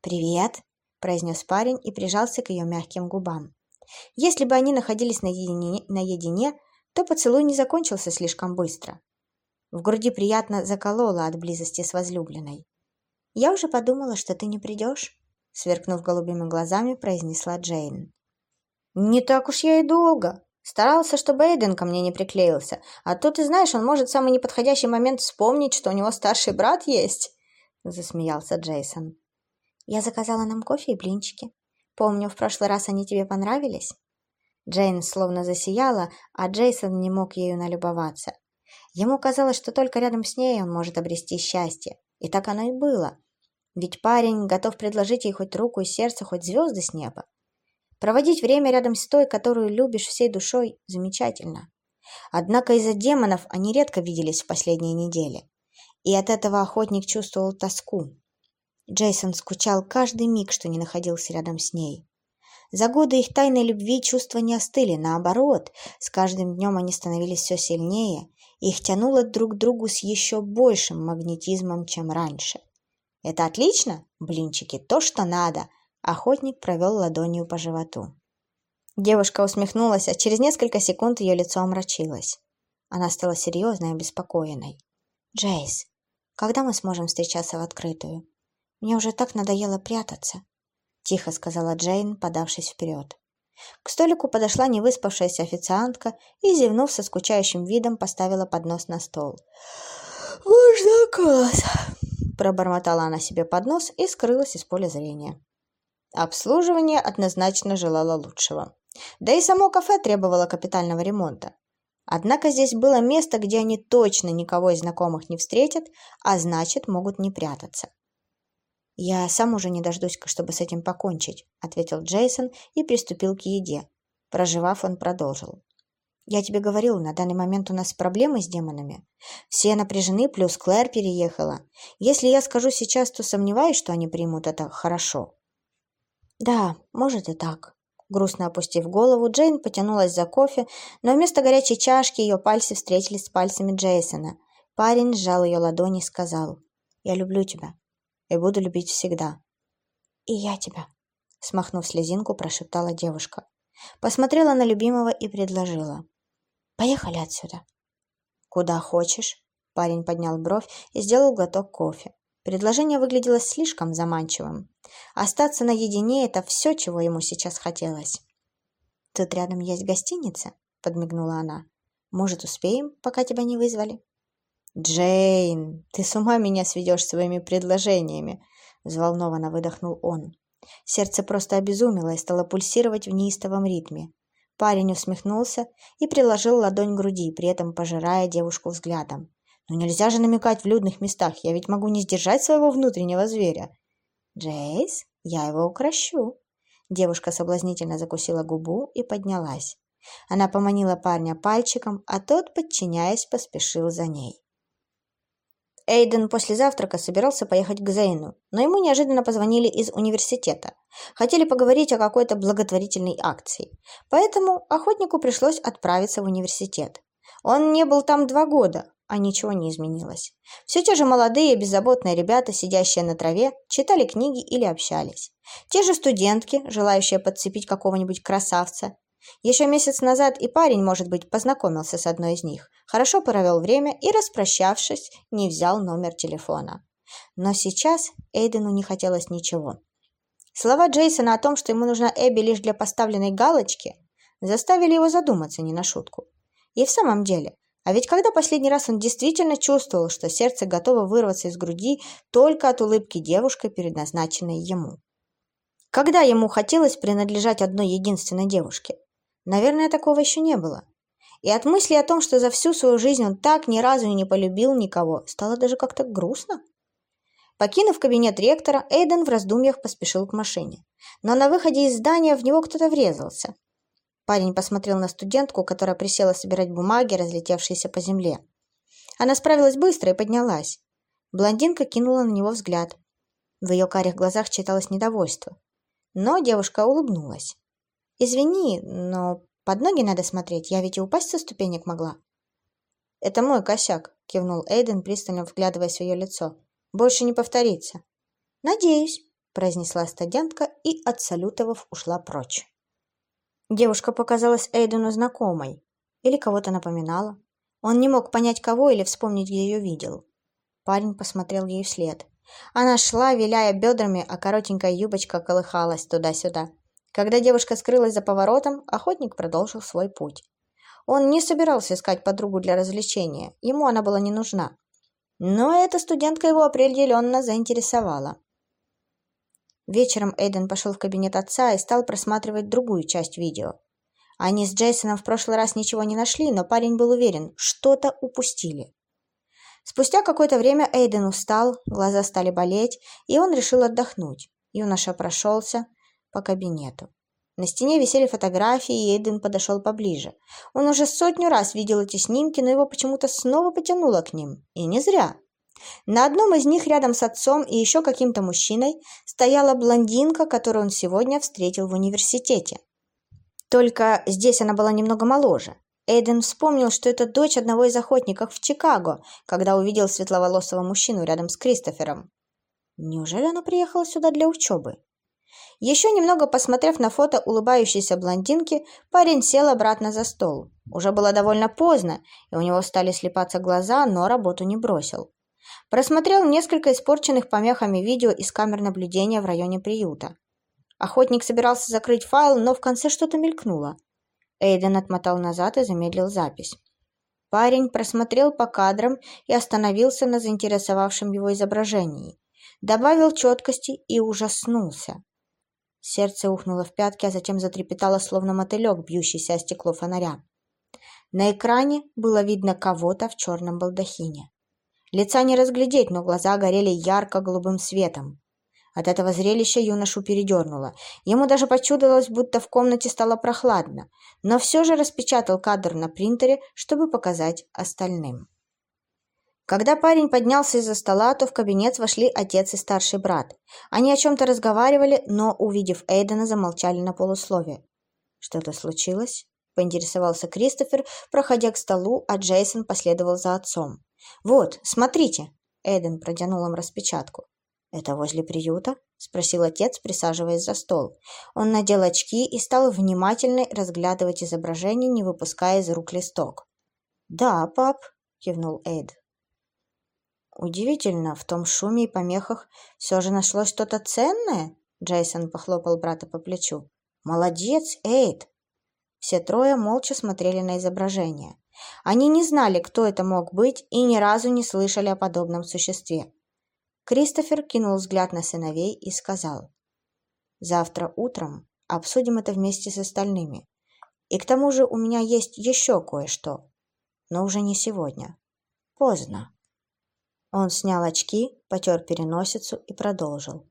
«Привет», – произнес парень и прижался к ее мягким губам. Если бы они находились наедине, наедине, то поцелуй не закончился слишком быстро. В груди приятно закололо от близости с возлюбленной. «Я уже подумала, что ты не придешь», — сверкнув голубыми глазами, произнесла Джейн. «Не так уж я и долго. Старался, чтобы Эйден ко мне не приклеился. А то, ты знаешь, он может в самый неподходящий момент вспомнить, что у него старший брат есть», — засмеялся Джейсон. «Я заказала нам кофе и блинчики. Помню, в прошлый раз они тебе понравились?» Джейн словно засияла, а Джейсон не мог ею налюбоваться. Ему казалось, что только рядом с ней он может обрести счастье. И так оно и было. Ведь парень готов предложить ей хоть руку и сердце, хоть звезды с неба. Проводить время рядом с той, которую любишь всей душой, замечательно. Однако из-за демонов они редко виделись в последние недели. И от этого охотник чувствовал тоску. Джейсон скучал каждый миг, что не находился рядом с ней. За годы их тайной любви чувства не остыли, наоборот, с каждым днем они становились все сильнее, их тянуло друг к другу с еще большим магнетизмом, чем раньше. «Это отлично, блинчики, то, что надо!» Охотник провел ладонью по животу. Девушка усмехнулась, а через несколько секунд ее лицо омрачилось. Она стала серьезной и обеспокоенной. «Джейс, когда мы сможем встречаться в открытую? Мне уже так надоело прятаться», — тихо сказала Джейн, подавшись вперед. К столику подошла невыспавшаяся официантка и, зевнув со скучающим видом, поставила поднос на стол. «Ваш заказ!» – пробормотала она себе под нос и скрылась из поля зрения. Обслуживание однозначно желало лучшего. Да и само кафе требовало капитального ремонта. Однако здесь было место, где они точно никого из знакомых не встретят, а значит, могут не прятаться. «Я сам уже не дождусь, чтобы с этим покончить», — ответил Джейсон и приступил к еде. Проживав, он продолжил. «Я тебе говорил, на данный момент у нас проблемы с демонами. Все напряжены, плюс Клэр переехала. Если я скажу сейчас, то сомневаюсь, что они примут это хорошо». «Да, может и так». Грустно опустив голову, Джейн потянулась за кофе, но вместо горячей чашки ее пальцы встретились с пальцами Джейсона. Парень сжал ее ладони и сказал, «Я люблю тебя» и буду любить всегда. И я тебя, смахнув слезинку, прошептала девушка. Посмотрела на любимого и предложила. Поехали отсюда. Куда хочешь. Парень поднял бровь и сделал глоток кофе. Предложение выглядело слишком заманчивым. Остаться наедине – это все, чего ему сейчас хотелось. «Тут рядом есть гостиница», – подмигнула она. «Может, успеем, пока тебя не вызвали?» «Джейн, ты с ума меня сведешь своими предложениями!» – взволнованно выдохнул он. Сердце просто обезумело и стало пульсировать в неистовом ритме. Парень усмехнулся и приложил ладонь к груди, при этом пожирая девушку взглядом. «Ну нельзя же намекать в людных местах, я ведь могу не сдержать своего внутреннего зверя!» «Джейс, я его укращу!» Девушка соблазнительно закусила губу и поднялась. Она поманила парня пальчиком, а тот, подчиняясь, поспешил за ней. Эйден после завтрака собирался поехать к Зейну, но ему неожиданно позвонили из университета. Хотели поговорить о какой-то благотворительной акции. Поэтому охотнику пришлось отправиться в университет. Он не был там два года, а ничего не изменилось. Все те же молодые беззаботные ребята, сидящие на траве, читали книги или общались. Те же студентки, желающие подцепить какого-нибудь красавца, еще месяц назад и парень, может быть, познакомился с одной из них, хорошо провел время и, распрощавшись, не взял номер телефона. Но сейчас Эйдену не хотелось ничего. Слова Джейсона о том, что ему нужна Эбби лишь для поставленной галочки, заставили его задуматься не на шутку. И в самом деле, а ведь когда последний раз он действительно чувствовал, что сердце готово вырваться из груди только от улыбки девушки, предназначенной ему? Когда ему хотелось принадлежать одной единственной девушке? Наверное, такого еще не было. И от мысли о том, что за всю свою жизнь он так ни разу и не полюбил никого, стало даже как-то грустно. Покинув кабинет ректора, Эйден в раздумьях поспешил к машине. Но на выходе из здания в него кто-то врезался. Парень посмотрел на студентку, которая присела собирать бумаги, разлетевшиеся по земле. Она справилась быстро и поднялась. Блондинка кинула на него взгляд. В ее карих глазах читалось недовольство. Но девушка улыбнулась. «Извини, но под ноги надо смотреть, я ведь и упасть со ступенек могла». «Это мой косяк», — кивнул Эйден, пристально вглядываясь в ее лицо. «Больше не повторится». «Надеюсь», — произнесла студентка и, отсалютовав, ушла прочь. Девушка показалась Эйдену знакомой или кого-то напоминала. Он не мог понять, кого или вспомнить, ее видел. Парень посмотрел ей вслед. Она шла, виляя бедрами, а коротенькая юбочка колыхалась туда-сюда. Когда девушка скрылась за поворотом, охотник продолжил свой путь. Он не собирался искать подругу для развлечения, ему она была не нужна. Но эта студентка его определенно заинтересовала. Вечером Эйден пошел в кабинет отца и стал просматривать другую часть видео. Они с Джейсоном в прошлый раз ничего не нашли, но парень был уверен, что-то упустили. Спустя какое-то время Эйден устал, глаза стали болеть, и он решил отдохнуть. Юноша прошелся, по кабинету. На стене висели фотографии, и Эйден подошел поближе. Он уже сотню раз видел эти снимки, но его почему-то снова потянуло к ним. И не зря. На одном из них рядом с отцом и еще каким-то мужчиной стояла блондинка, которую он сегодня встретил в университете. Только здесь она была немного моложе. Эйден вспомнил, что это дочь одного из охотников в Чикаго, когда увидел светловолосого мужчину рядом с Кристофером. Неужели она приехала сюда для учебы? Еще немного посмотрев на фото улыбающейся блондинки, парень сел обратно за стол. Уже было довольно поздно, и у него стали слепаться глаза, но работу не бросил. Просмотрел несколько испорченных помехами видео из камер наблюдения в районе приюта. Охотник собирался закрыть файл, но в конце что-то мелькнуло. Эйден отмотал назад и замедлил запись. Парень просмотрел по кадрам и остановился на заинтересовавшем его изображении. Добавил четкости и ужаснулся. Сердце ухнуло в пятки, а затем затрепетало, словно мотылек, бьющийся о стекло фонаря. На экране было видно кого-то в черном балдахине. Лица не разглядеть, но глаза горели ярко-голубым светом. От этого зрелища юношу передернуло. Ему даже почудилось, будто в комнате стало прохладно, но все же распечатал кадр на принтере, чтобы показать остальным. Когда парень поднялся из-за стола, то в кабинет вошли отец и старший брат. Они о чем-то разговаривали, но, увидев Эйдена, замолчали на полусловие. «Что-то случилось?» – поинтересовался Кристофер, проходя к столу, а Джейсон последовал за отцом. «Вот, смотрите!» – Эйден протянул им распечатку. «Это возле приюта?» – спросил отец, присаживаясь за стол. Он надел очки и стал внимательно разглядывать изображение, не выпуская из рук листок. «Да, пап», – кивнул Эйд. Удивительно, в том шуме и помехах все же нашлось что-то ценное? Джейсон похлопал брата по плечу. Молодец, Эйд! Все трое молча смотрели на изображение. Они не знали, кто это мог быть, и ни разу не слышали о подобном существе. Кристофер кинул взгляд на сыновей и сказал. «Завтра утром обсудим это вместе с остальными. И к тому же у меня есть еще кое-что. Но уже не сегодня. Поздно». Он снял очки, потер переносицу и продолжил.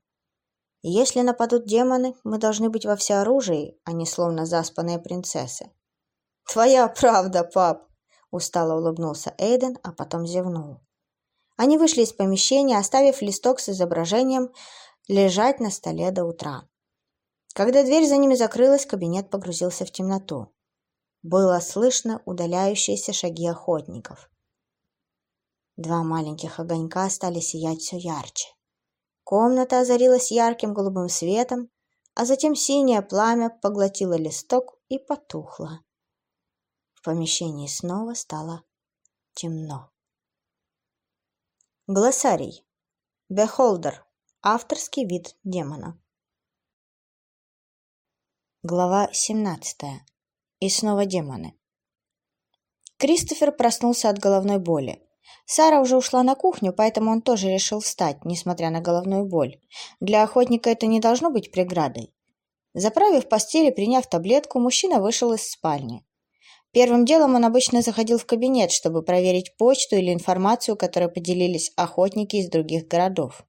«Если нападут демоны, мы должны быть во всеоружии, а не словно заспанные принцессы». «Твоя правда, пап!» – устало улыбнулся Эйден, а потом зевнул. Они вышли из помещения, оставив листок с изображением лежать на столе до утра. Когда дверь за ними закрылась, кабинет погрузился в темноту. Было слышно удаляющиеся шаги охотников. Два маленьких огонька стали сиять все ярче. Комната озарилась ярким голубым светом, а затем синее пламя поглотило листок и потухло. В помещении снова стало темно. Глоссарий. Бехолдер. Авторский вид демона. Глава 17. И снова демоны. Кристофер проснулся от головной боли. Сара уже ушла на кухню, поэтому он тоже решил встать, несмотря на головную боль. Для охотника это не должно быть преградой. Заправив постель и приняв таблетку, мужчина вышел из спальни. Первым делом он обычно заходил в кабинет, чтобы проверить почту или информацию, которой поделились охотники из других городов.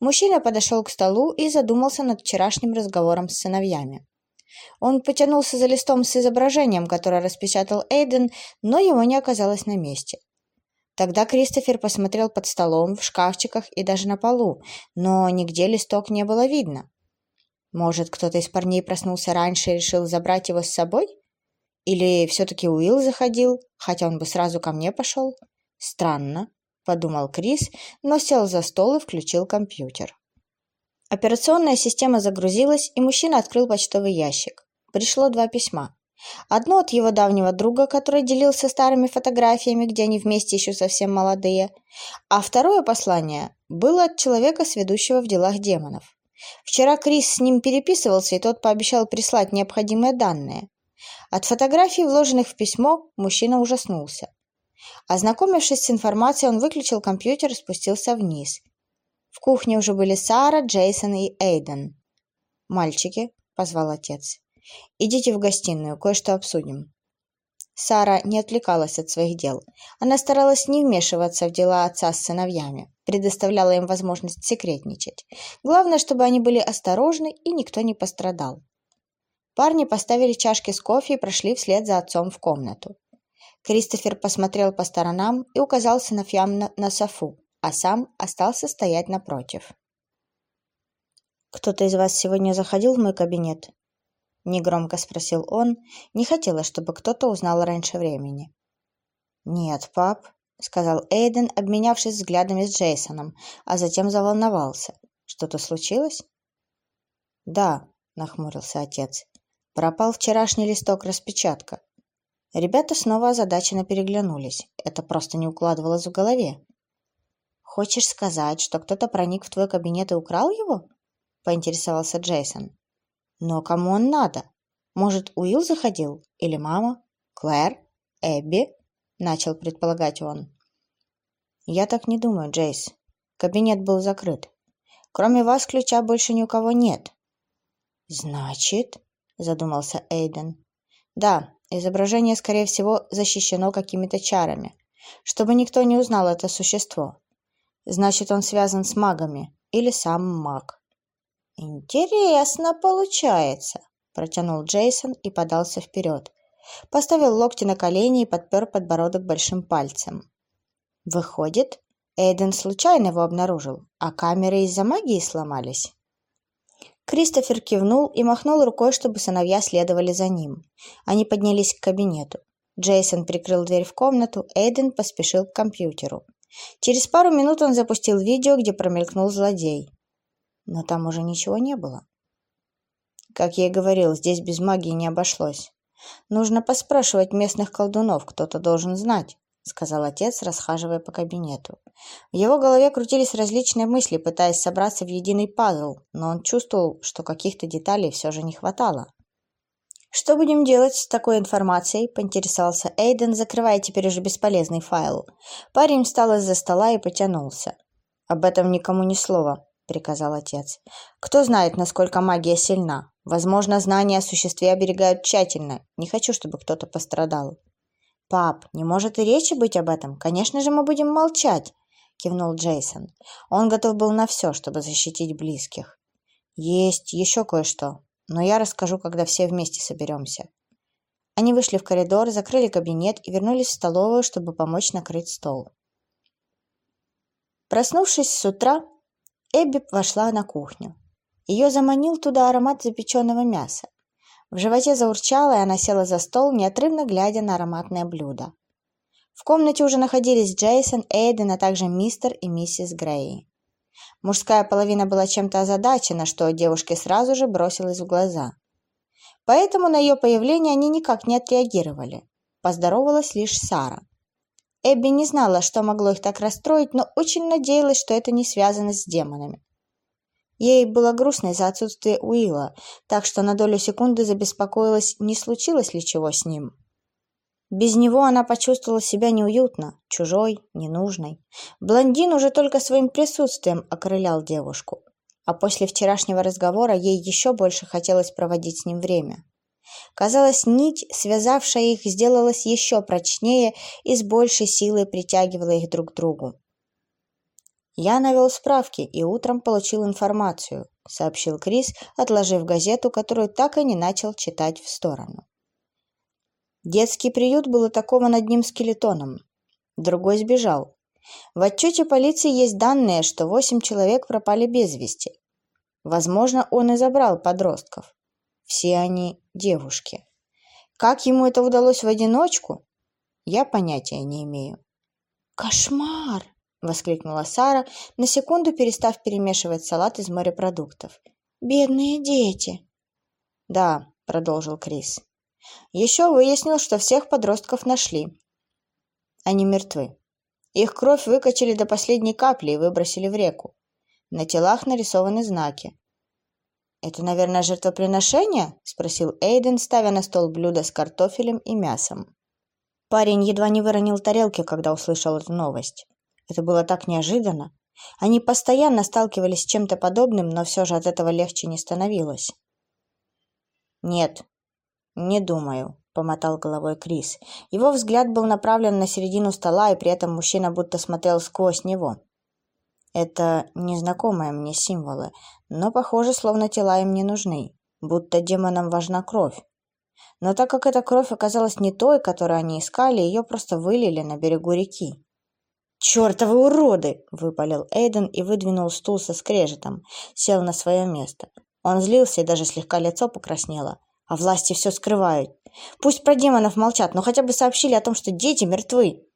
Мужчина подошел к столу и задумался над вчерашним разговором с сыновьями. Он потянулся за листом с изображением, которое распечатал Эйден, но его не оказалось на месте. Тогда Кристофер посмотрел под столом, в шкафчиках и даже на полу, но нигде листок не было видно. Может, кто-то из парней проснулся раньше и решил забрать его с собой? Или все-таки Уилл заходил, хотя он бы сразу ко мне пошел? Странно, подумал Крис, но сел за стол и включил компьютер. Операционная система загрузилась, и мужчина открыл почтовый ящик. Пришло два письма. Одно от его давнего друга, который делился старыми фотографиями, где они вместе еще совсем молодые, а второе послание было от человека, сведущего в делах демонов. Вчера Крис с ним переписывался, и тот пообещал прислать необходимые данные. От фотографий, вложенных в письмо, мужчина ужаснулся. Ознакомившись с информацией, он выключил компьютер и спустился вниз. В кухне уже были Сара, Джейсон и Эйден. «Мальчики», — позвал отец, — «идите в гостиную, кое-что обсудим». Сара не отвлекалась от своих дел. Она старалась не вмешиваться в дела отца с сыновьями, предоставляла им возможность секретничать. Главное, чтобы они были осторожны и никто не пострадал. Парни поставили чашки с кофе и прошли вслед за отцом в комнату. Кристофер посмотрел по сторонам и указал сыновьям на, на софу, а сам остался стоять напротив. «Кто-то из вас сегодня заходил в мой кабинет?» Негромко спросил он. Не хотелось, чтобы кто-то узнал раньше времени. «Нет, пап», — сказал Эйден, обменявшись взглядами с Джейсоном, а затем заволновался. «Что-то случилось?» «Да», — нахмурился отец. Пропал вчерашний листок распечатка. Ребята снова озадаченно переглянулись. Это просто не укладывалось в голове. «Хочешь сказать, что кто-то проник в твой кабинет и украл его?» — поинтересовался Джейсон. «Но кому он надо? Может, Уилл заходил? Или мама? Клэр? Эбби?» — начал предполагать он. «Я так не думаю, Джейс. Кабинет был закрыт. Кроме вас ключа больше ни у кого нет». «Значит...» задумался Эйден. Да, изображение, скорее всего, защищено какими-то чарами, чтобы никто не узнал это существо. Значит, он связан с магами или сам маг. Интересно получается, протянул Джейсон и подался вперед. Поставил локти на колени и подпер подбородок большим пальцем. Выходит, Эйден случайно его обнаружил, а камеры из-за магии сломались. Кристофер кивнул и махнул рукой, чтобы сыновья следовали за ним. Они поднялись к кабинету. Джейсон прикрыл дверь в комнату, Эйден поспешил к компьютеру. Через пару минут он запустил видео, где промелькнул злодей. Но там уже ничего не было. Как я говорил, здесь без магии не обошлось. Нужно поспрашивать местных колдунов, кто-то должен знать. — сказал отец, расхаживая по кабинету. В его голове крутились различные мысли, пытаясь собраться в единый пазл, но он чувствовал, что каких-то деталей все же не хватало. «Что будем делать с такой информацией?» – поинтересовался Эйден, закрывая теперь уже бесполезный файл. Парень встал из-за стола и потянулся. «Об этом никому ни слова», – приказал отец. «Кто знает, насколько магия сильна? Возможно, знания о существе оберегают тщательно. Не хочу, чтобы кто-то пострадал». «Пап, не может и речи быть об этом. Конечно же, мы будем молчать», — кивнул Джейсон. Он готов был на все, чтобы защитить близких. «Есть еще кое-что, но я расскажу, когда все вместе соберемся». Они вышли в коридор, закрыли кабинет и вернулись в столовую, чтобы помочь накрыть стол. Проснувшись с утра, Эбби вошла на кухню. Ее заманил туда аромат запеченного мяса. В животе заурчало, и она села за стол, неотрывно глядя на ароматное блюдо. В комнате уже находились Джейсон, Эйден, а также мистер и миссис Грей. Мужская половина была чем-то озадачена, что девушке сразу же бросилось в глаза. Поэтому на ее появление они никак не отреагировали. Поздоровалась лишь Сара. Эбби не знала, что могло их так расстроить, но очень надеялась, что это не связано с демонами. Ей было грустно из-за отсутствия Уилла, так что на долю секунды забеспокоилась, не случилось ли чего с ним. Без него она почувствовала себя неуютно, чужой, ненужной. Блондин уже только своим присутствием окрылял девушку. А после вчерашнего разговора ей еще больше хотелось проводить с ним время. Казалось, нить, связавшая их, сделалась еще прочнее и с большей силой притягивала их друг к другу. «Я навел справки и утром получил информацию», — сообщил Крис, отложив газету, которую так и не начал читать в сторону. Детский приют был атакован одним скелетоном. Другой сбежал. В отчете полиции есть данные, что восемь человек пропали без вести. Возможно, он и забрал подростков. Все они девушки. Как ему это удалось в одиночку, я понятия не имею. «Кошмар!» — воскликнула Сара, на секунду перестав перемешивать салат из морепродуктов. «Бедные дети!» «Да», — продолжил Крис. «Еще выяснил, что всех подростков нашли. Они мертвы. Их кровь выкачали до последней капли и выбросили в реку. На телах нарисованы знаки. «Это, наверное, жертвоприношение?» – спросил Эйден, ставя на стол блюдо с картофелем и мясом. Парень едва не выронил тарелки, когда услышал эту новость. Это было так неожиданно. Они постоянно сталкивались с чем-то подобным, но все же от этого легче не становилось. «Нет, не думаю», — помотал головой Крис. Его взгляд был направлен на середину стола, и при этом мужчина будто смотрел сквозь него. Это незнакомые мне символы, но, похоже, словно тела им не нужны, будто демонам важна кровь. Но так как эта кровь оказалась не той, которую они искали, ее просто вылили на берегу реки. «Чертовы уроды!» – выпалил Эйден и выдвинул стул со скрежетом, сел на свое место. Он злился и даже слегка лицо покраснело. А власти все скрывают. Пусть про демонов молчат, но хотя бы сообщили о том, что дети мертвы.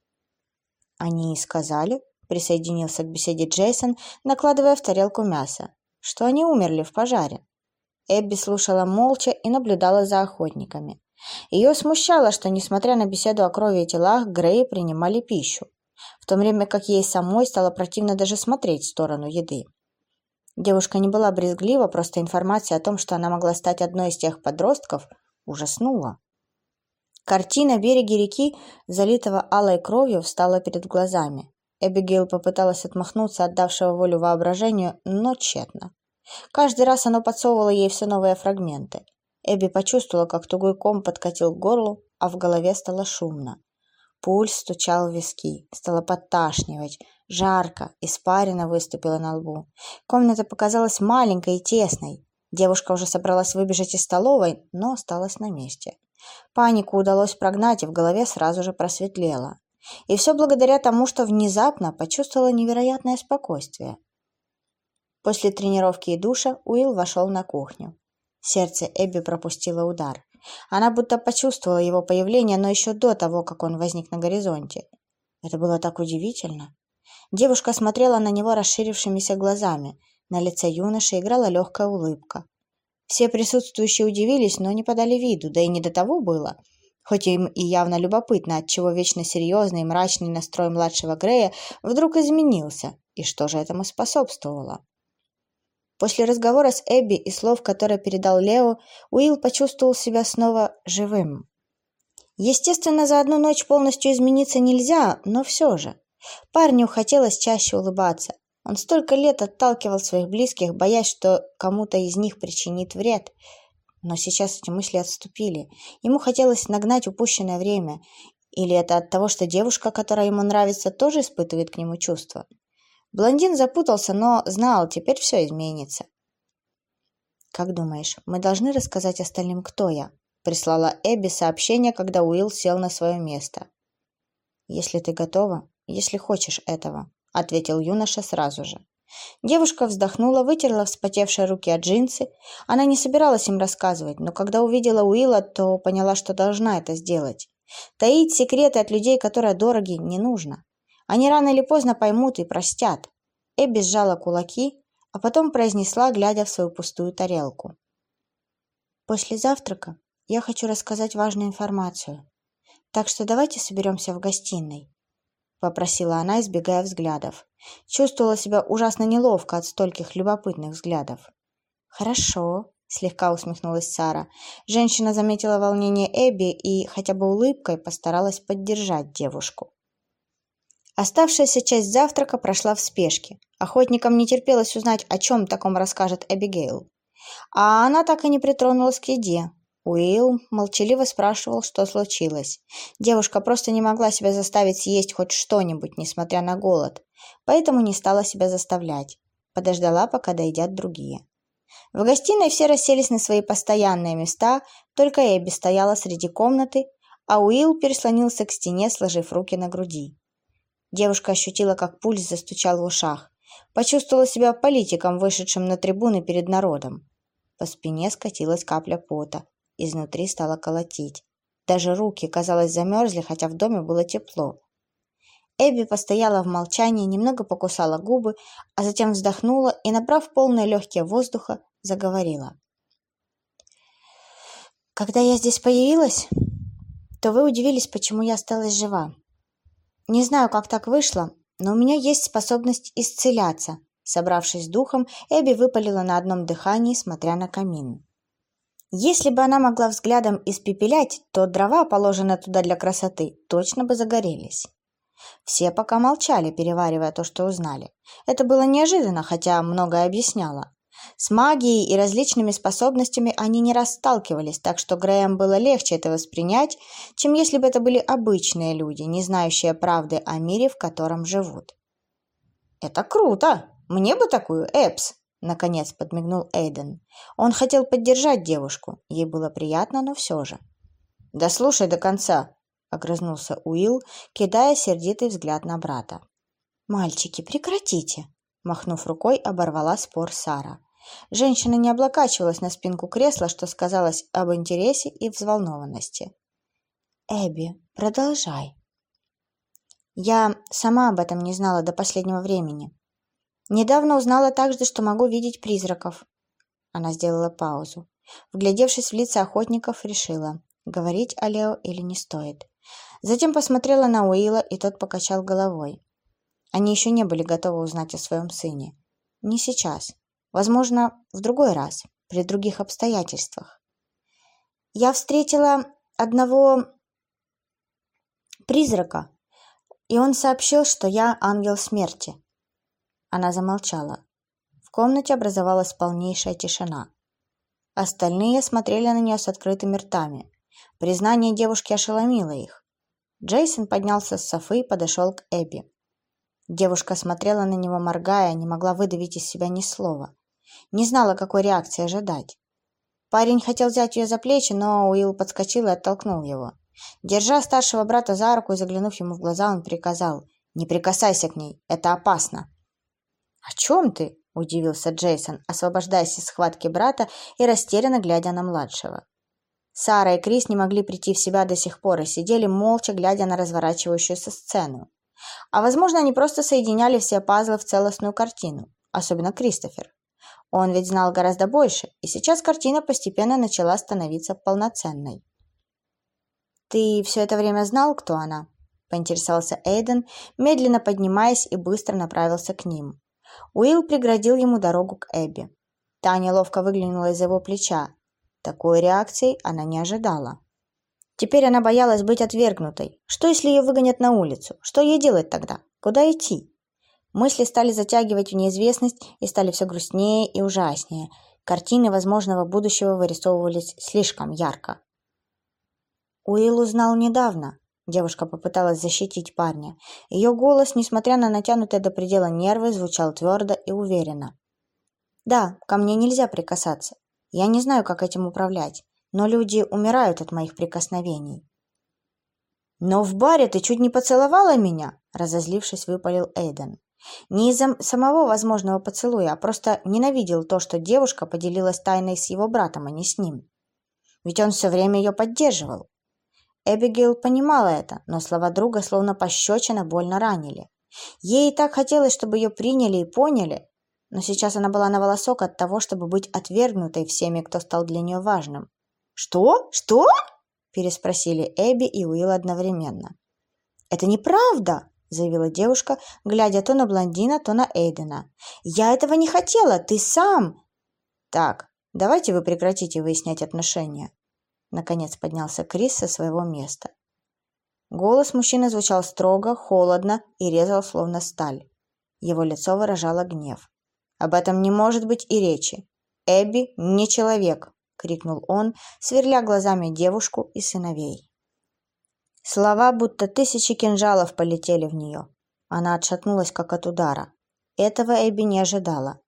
Они и сказали, присоединился к беседе Джейсон, накладывая в тарелку мясо, что они умерли в пожаре. Эбби слушала молча и наблюдала за охотниками. Ее смущало, что, несмотря на беседу о крови и телах, Греи принимали пищу, в то время как ей самой стало противно даже смотреть в сторону еды. Девушка не была брезглива, просто информация о том, что она могла стать одной из тех подростков, ужаснула. Картина береги реки, залитого алой кровью, встала перед глазами. Эбигейл попыталась отмахнуться от давшего волю воображению, но тщетно. Каждый раз оно подсовывало ей все новые фрагменты. Эбби почувствовала, как тугой ком подкатил к горлу, а в голове стало шумно. Пульс стучал в виски, стало подташнивать, жарко, испарина выступила на лбу. Комната показалась маленькой и тесной. Девушка уже собралась выбежать из столовой, но осталась на месте. Панику удалось прогнать, и в голове сразу же просветлело. И все благодаря тому, что внезапно почувствовала невероятное спокойствие. После тренировки и душа Уилл вошел на кухню. Сердце Эбби пропустило удар. Она будто почувствовала его появление, но еще до того, как он возник на горизонте. Это было так удивительно. Девушка смотрела на него расширившимися глазами. На лице юноши играла легкая улыбка. Все присутствующие удивились, но не подали виду, да и не до того было – Хоть им и явно любопытно, отчего вечно серьезный и мрачный настрой младшего Грея вдруг изменился, и что же этому способствовало. После разговора с Эбби и слов, которые передал Лео, Уилл почувствовал себя снова живым. Естественно, за одну ночь полностью измениться нельзя, но все же. Парню хотелось чаще улыбаться. Он столько лет отталкивал своих близких, боясь, что кому-то из них причинит вред – но сейчас эти мысли отступили. Ему хотелось нагнать упущенное время. Или это от того, что девушка, которая ему нравится, тоже испытывает к нему чувства? Блондин запутался, но знал, теперь все изменится. «Как думаешь, мы должны рассказать остальным, кто я?» прислала Эбби сообщение, когда Уилл сел на свое место. «Если ты готова, если хочешь этого», ответил юноша сразу же. Девушка вздохнула, вытерла вспотевшие руки от джинсы. Она не собиралась им рассказывать, но когда увидела Уилла, то поняла, что должна это сделать. Таить секреты от людей, которые дороги, не нужно. Они рано или поздно поймут и простят. Эбби сжала кулаки, а потом произнесла, глядя в свою пустую тарелку. «После завтрака я хочу рассказать важную информацию. Так что давайте соберемся в гостиной», — попросила она, избегая взглядов. Чувствовала себя ужасно неловко от стольких любопытных взглядов. «Хорошо», — слегка усмехнулась Сара. Женщина заметила волнение Эбби и хотя бы улыбкой постаралась поддержать девушку. Оставшаяся часть завтрака прошла в спешке. Охотникам не терпелось узнать, о чем таком расскажет Эбигейл. А она так и не притронулась к еде, Уилл молчаливо спрашивал, что случилось. Девушка просто не могла себя заставить съесть хоть что-нибудь, несмотря на голод, поэтому не стала себя заставлять. Подождала, пока доедят другие. В гостиной все расселись на свои постоянные места, только Эбби стояла среди комнаты, а Уилл переслонился к стене, сложив руки на груди. Девушка ощутила, как пульс застучал в ушах. Почувствовала себя политиком, вышедшим на трибуны перед народом. По спине скатилась капля пота. Изнутри стало колотить. Даже руки, казалось, замерзли, хотя в доме было тепло. Эбби постояла в молчании, немного покусала губы, а затем вздохнула и, набрав полные легкие воздуха, заговорила. «Когда я здесь появилась, то вы удивились, почему я осталась жива. Не знаю, как так вышло, но у меня есть способность исцеляться». Собравшись духом, Эбби выпалила на одном дыхании, смотря на камин. Если бы она могла взглядом испепелять, то дрова, положенные туда для красоты, точно бы загорелись. Все пока молчали, переваривая то, что узнали. Это было неожиданно, хотя многое объясняло. С магией и различными способностями они не расталкивались, так что Грэем было легче это воспринять, чем если бы это были обычные люди, не знающие правды о мире, в котором живут. «Это круто! Мне бы такую, Эпс!» Наконец подмигнул Эйден. Он хотел поддержать девушку. Ей было приятно, но все же. «Да слушай до конца!» — огрызнулся Уилл, кидая сердитый взгляд на брата. «Мальчики, прекратите!» Махнув рукой, оборвала спор Сара. Женщина не облокачивалась на спинку кресла, что сказалось об интересе и взволнованности. «Эбби, продолжай». «Я сама об этом не знала до последнего времени. Недавно узнала также, что могу видеть призраков. Она сделала паузу. Вглядевшись в лица охотников, решила, говорить о Лео или не стоит. Затем посмотрела на Уилла, и тот покачал головой. Они еще не были готовы узнать о своем сыне. Не сейчас. Возможно, в другой раз, при других обстоятельствах. Я встретила одного призрака, и он сообщил, что я ангел смерти. Она замолчала. В комнате образовалась полнейшая тишина. Остальные смотрели на нее с открытыми ртами. Признание девушки ошеломило их. Джейсон поднялся с софы и подошел к Эбби. Девушка смотрела на него, моргая, не могла выдавить из себя ни слова. Не знала, какой реакции ожидать. Парень хотел взять ее за плечи, но Уилл подскочил и оттолкнул его. Держа старшего брата за руку и заглянув ему в глаза, он приказал «Не прикасайся к ней, это опасно». «О чем ты?» – удивился Джейсон, освобождаясь из схватки брата и растерянно глядя на младшего. Сара и Крис не могли прийти в себя до сих пор и сидели молча, глядя на разворачивающуюся сцену. А возможно, они просто соединяли все пазлы в целостную картину, особенно Кристофер. Он ведь знал гораздо больше, и сейчас картина постепенно начала становиться полноценной. «Ты все это время знал, кто она?» – поинтересовался Эйден, медленно поднимаясь и быстро направился к ним. Уилл преградил ему дорогу к Эбби. Таня ловко выглянула из его плеча. Такой реакции она не ожидала. Теперь она боялась быть отвергнутой. Что, если ее выгонят на улицу? Что ей делать тогда? Куда идти? Мысли стали затягивать в неизвестность и стали все грустнее и ужаснее. Картины возможного будущего вырисовывались слишком ярко. Уилл узнал недавно, Девушка попыталась защитить парня. Ее голос, несмотря на натянутые до предела нервы, звучал твердо и уверенно. «Да, ко мне нельзя прикасаться. Я не знаю, как этим управлять, но люди умирают от моих прикосновений». «Но в баре ты чуть не поцеловала меня!» – разозлившись, выпалил Эйден. Не из-за самого возможного поцелуя, а просто ненавидел то, что девушка поделилась тайной с его братом, а не с ним. Ведь он все время ее поддерживал. Эбигейл понимала это, но слова друга словно пощечина больно ранили. Ей и так хотелось, чтобы ее приняли и поняли, но сейчас она была на волосок от того, чтобы быть отвергнутой всеми, кто стал для нее важным. «Что? Что?» – переспросили Эбби и Уилл одновременно. «Это неправда!» – заявила девушка, глядя то на блондина, то на Эйдена. «Я этого не хотела! Ты сам!» «Так, давайте вы прекратите выяснять отношения!» Наконец поднялся Крис со своего места. Голос мужчины звучал строго, холодно и резал словно сталь. Его лицо выражало гнев. «Об этом не может быть и речи. Эбби не человек!» — крикнул он, сверля глазами девушку и сыновей. Слова, будто тысячи кинжалов полетели в нее. Она отшатнулась, как от удара. Этого Эбби не ожидала.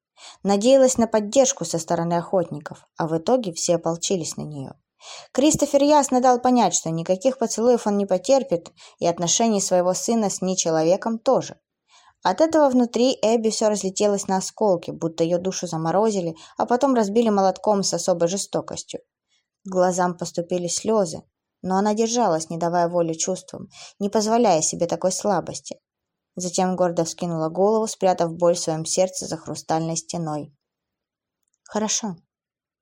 Надеялась на поддержку со стороны охотников, а в итоге все ополчились на нее. Кристофер ясно дал понять, что никаких поцелуев он не потерпит, и отношений своего сына с нечеловеком тоже. От этого внутри Эбби все разлетелось на осколки, будто ее душу заморозили, а потом разбили молотком с особой жестокостью. К глазам поступили слезы, но она держалась, не давая воли чувствам, не позволяя себе такой слабости. Затем гордо вскинула голову, спрятав боль в своем сердце за хрустальной стеной. «Хорошо,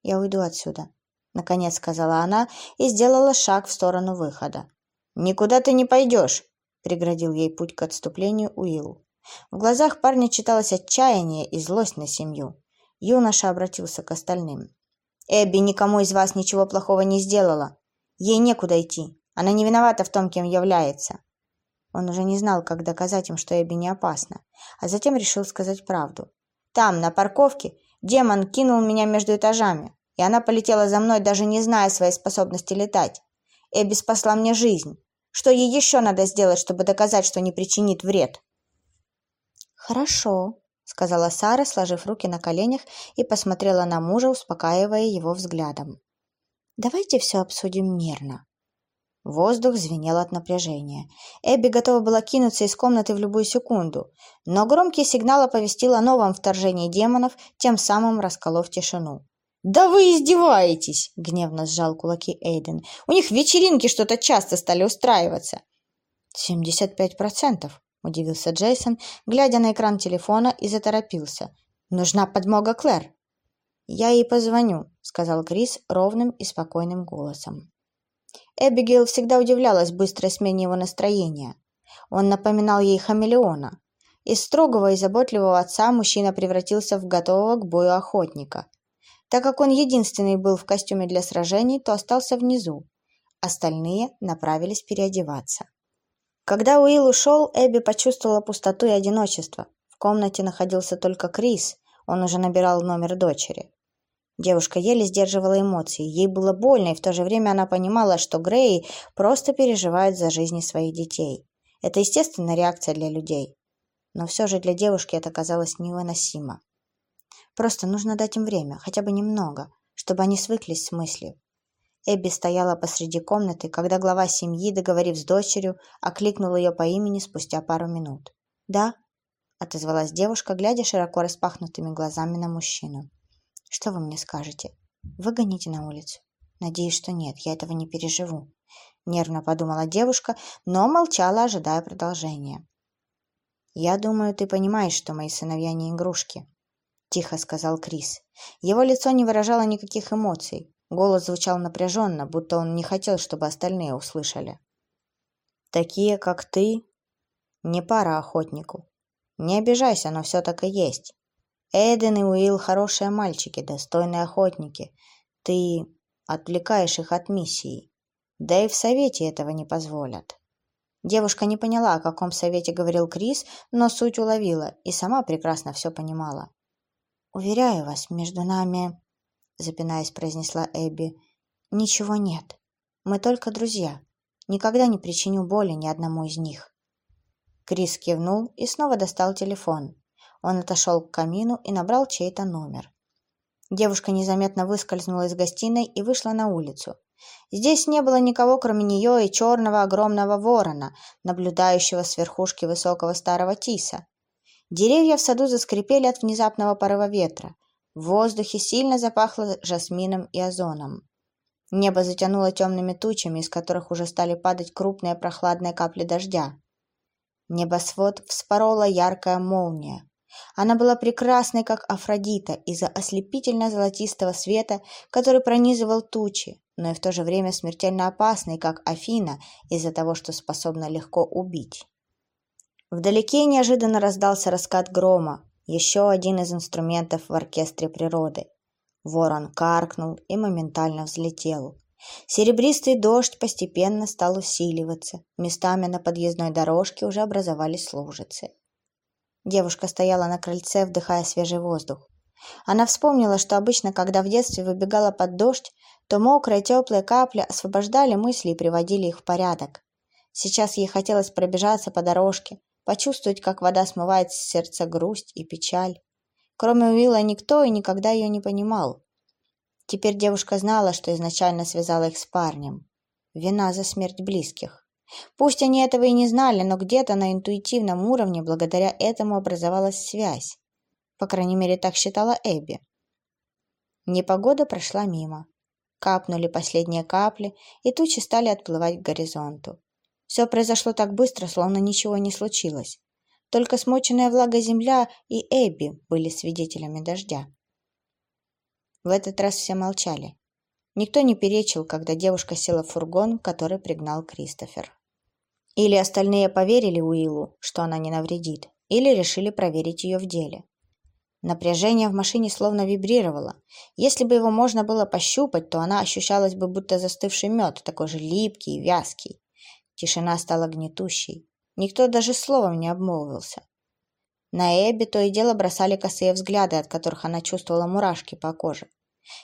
я уйду отсюда», наконец сказала она и сделала шаг в сторону выхода. «Никуда ты не пойдешь!» — преградил ей путь к отступлению Уилл. В глазах парня читалось отчаяние и злость на семью. Юноша обратился к остальным. «Эбби никому из вас ничего плохого не сделала. Ей некуда идти. Она не виновата в том, кем является». Он уже не знал, как доказать им, что Эбби не опасна, а затем решил сказать правду. «Там, на парковке, демон кинул меня между этажами и она полетела за мной, даже не зная своей способности летать. Эбби спасла мне жизнь. Что ей еще надо сделать, чтобы доказать, что не причинит вред? «Хорошо», — сказала Сара, сложив руки на коленях и посмотрела на мужа, успокаивая его взглядом. «Давайте все обсудим мирно». Воздух звенел от напряжения. Эбби готова была кинуться из комнаты в любую секунду, но громкий сигнал оповестил о новом вторжении демонов, тем самым расколов тишину. «Да вы издеваетесь!» — гневно сжал кулаки Эйден. «У них вечеринки что-то часто стали устраиваться». «Семьдесят пять процентов», — удивился Джейсон, глядя на экран телефона и заторопился. «Нужна подмога Клэр». «Я ей позвоню», — сказал Крис ровным и спокойным голосом. Эбигейл всегда удивлялась быстрой смене его настроения. Он напоминал ей хамелеона. Из строгого и заботливого отца мужчина превратился в готового к бою охотника. Так как он единственный был в костюме для сражений, то остался внизу. Остальные направились переодеваться. Когда Уилл ушел, Эбби почувствовала пустоту и одиночество. В комнате находился только Крис, он уже набирал номер дочери. Девушка еле сдерживала эмоции. Ей было больно, и в то же время она понимала, что Грей просто переживает за жизни своих детей. Это естественная реакция для людей. Но все же для девушки это казалось невыносимо. Просто нужно дать им время, хотя бы немного, чтобы они свыклись с мыслью. Эбби стояла посреди комнаты, когда глава семьи, договорив с дочерью, окликнула ее по имени спустя пару минут. «Да?» — отозвалась девушка, глядя широко распахнутыми глазами на мужчину. «Что вы мне скажете? Выгоните на улицу?» «Надеюсь, что нет, я этого не переживу», — нервно подумала девушка, но молчала, ожидая продолжения. «Я думаю, ты понимаешь, что мои сыновья не игрушки», — тихо сказал Крис. Его лицо не выражало никаких эмоций. Голос звучал напряженно, будто он не хотел, чтобы остальные услышали. «Такие, как ты, не пара охотнику. Не обижайся, но все так и есть. Эден и Уилл хорошие мальчики, достойные охотники. Ты отвлекаешь их от миссии. Да и в совете этого не позволят». Девушка не поняла, о каком совете говорил Крис, но суть уловила и сама прекрасно все понимала. «Уверяю вас, между нами...» — запинаясь, произнесла Эбби. «Ничего нет. Мы только друзья. Никогда не причиню боли ни одному из них». Крис кивнул и снова достал телефон. Он отошел к камину и набрал чей-то номер. Девушка незаметно выскользнула из гостиной и вышла на улицу. Здесь не было никого, кроме нее и черного огромного ворона, наблюдающего с верхушки высокого старого тиса. Деревья в саду заскрипели от внезапного порыва ветра. В воздухе сильно запахло жасмином и озоном. Небо затянуло темными тучами, из которых уже стали падать крупные прохладные капли дождя. Небосвод вспорола яркая молния. Она была прекрасной, как Афродита, из-за ослепительно-золотистого света, который пронизывал тучи, но и в то же время смертельно опасной, как Афина, из-за того, что способна легко убить. Вдалеке неожиданно раздался раскат грома, еще один из инструментов в оркестре природы. Ворон каркнул и моментально взлетел. Серебристый дождь постепенно стал усиливаться. Местами на подъездной дорожке уже образовались лужицы. Девушка стояла на крыльце, вдыхая свежий воздух. Она вспомнила, что обычно, когда в детстве выбегала под дождь, то мокрые теплые капли освобождали мысли и приводили их в порядок. Сейчас ей хотелось пробежаться по дорожке, почувствовать, как вода смывает с сердца грусть и печаль. Кроме Уилла никто и никогда ее не понимал. Теперь девушка знала, что изначально связала их с парнем. Вина за смерть близких. Пусть они этого и не знали, но где-то на интуитивном уровне благодаря этому образовалась связь. По крайней мере, так считала Эбби. Непогода прошла мимо. Капнули последние капли, и тучи стали отплывать к горизонту. Все произошло так быстро, словно ничего не случилось. Только смоченная влагой земля и Эбби были свидетелями дождя. В этот раз все молчали. Никто не перечил, когда девушка села в фургон, который пригнал Кристофер. Или остальные поверили Уиллу, что она не навредит, или решили проверить ее в деле. Напряжение в машине словно вибрировало. Если бы его можно было пощупать, то она ощущалась бы, будто застывший мед, такой же липкий и вязкий. Тишина стала гнетущей. Никто даже словом не обмолвился. На Эбби то и дело бросали косые взгляды, от которых она чувствовала мурашки по коже.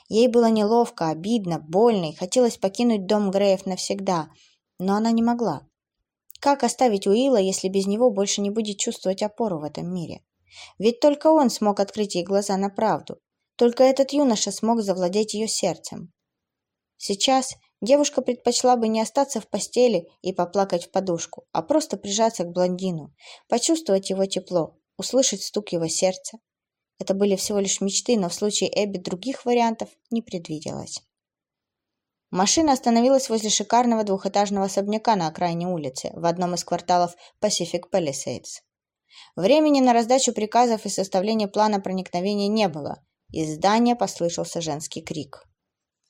Ей было неловко, обидно, больно и хотелось покинуть дом Греев навсегда, но она не могла. Как оставить Уилла, если без него больше не будет чувствовать опору в этом мире? Ведь только он смог открыть ей глаза на правду. Только этот юноша смог завладеть ее сердцем. Сейчас девушка предпочла бы не остаться в постели и поплакать в подушку, а просто прижаться к блондину, почувствовать его тепло, услышать стук его сердца. Это были всего лишь мечты, но в случае Эбби других вариантов не предвиделось. Машина остановилась возле шикарного двухэтажного особняка на окраине улицы, в одном из кварталов Pacific Palisades. Времени на раздачу приказов и составление плана проникновения не было. Из здания послышался женский крик.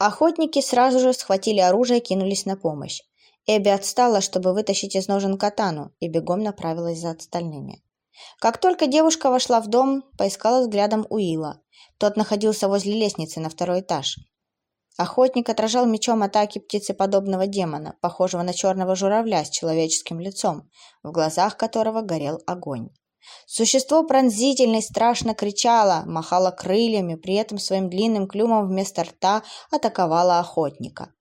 Охотники сразу же схватили оружие и кинулись на помощь. Эбби отстала, чтобы вытащить из ножен катану, и бегом направилась за остальными. Как только девушка вошла в дом, поискала взглядом Уилла. Тот находился возле лестницы на второй этаж. Охотник отражал мечом атаки птицеподобного демона, похожего на черного журавля с человеческим лицом, в глазах которого горел огонь. Существо пронзительно и страшно кричало, махало крыльями, при этом своим длинным клювом вместо рта атаковало охотника.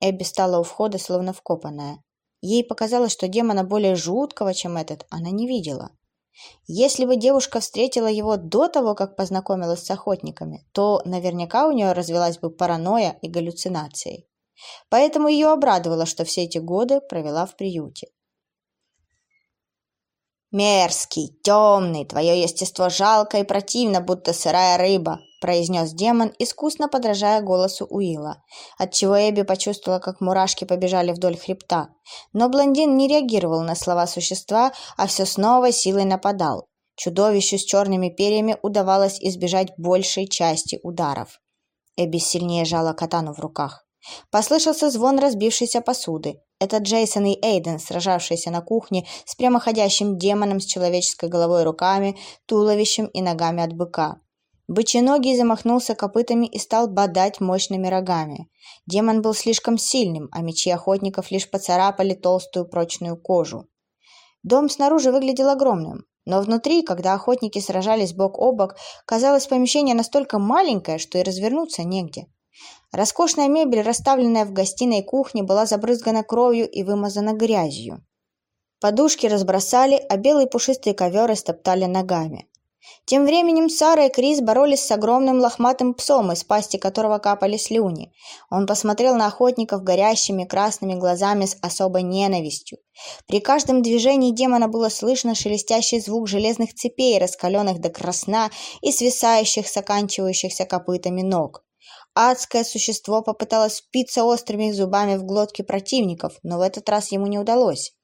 Эбби стала у входа, словно вкопанная. Ей показалось, что демона более жуткого, чем этот, она не видела. Если бы девушка встретила его до того, как познакомилась с охотниками, то наверняка у нее развелась бы паранойя и галлюцинации. Поэтому ее обрадовало, что все эти годы провела в приюте. «Мерзкий, темный, твое естество жалко и противно, будто сырая рыба», произнес демон, искусно подражая голосу Уилла, отчего Эбби почувствовала, как мурашки побежали вдоль хребта. Но блондин не реагировал на слова существа, а все с новой силой нападал. Чудовищу с черными перьями удавалось избежать большей части ударов. Эбби сильнее жала катану в руках. Послышался звон разбившейся посуды. Это Джейсон и Эйден, сражавшиеся на кухне с прямоходящим демоном с человеческой головой руками, туловищем и ногами от быка. Бычиногий замахнулся копытами и стал бодать мощными рогами. Демон был слишком сильным, а мечи охотников лишь поцарапали толстую прочную кожу. Дом снаружи выглядел огромным, но внутри, когда охотники сражались бок о бок, казалось помещение настолько маленькое, что и развернуться негде. Роскошная мебель, расставленная в гостиной кухне, была забрызгана кровью и вымазана грязью. Подушки разбросали, а белый пушистый ковер истоптали ногами. Тем временем Сара и Крис боролись с огромным лохматым псом, из пасти которого капали слюни. Он посмотрел на охотников горящими красными глазами с особой ненавистью. При каждом движении демона было слышно шелестящий звук железных цепей, раскаленных до красна и свисающих с оканчивающихся копытами ног. Адское существо попыталось впиться острыми зубами в глотки противников, но в этот раз ему не удалось.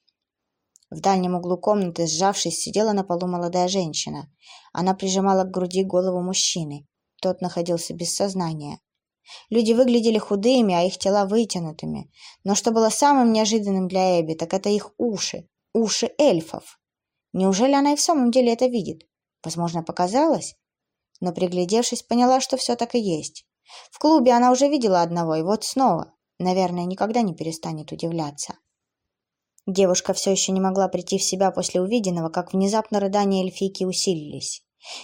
В дальнем углу комнаты, сжавшись, сидела на полу молодая женщина. Она прижимала к груди голову мужчины. Тот находился без сознания. Люди выглядели худыми, а их тела вытянутыми. Но что было самым неожиданным для Эбби, так это их уши. Уши эльфов. Неужели она и в самом деле это видит? Возможно, показалось? Но, приглядевшись, поняла, что все так и есть. В клубе она уже видела одного, и вот снова. Наверное, никогда не перестанет удивляться. Девушка все еще не могла прийти в себя после увиденного, как внезапно рыдания эльфийки усилились.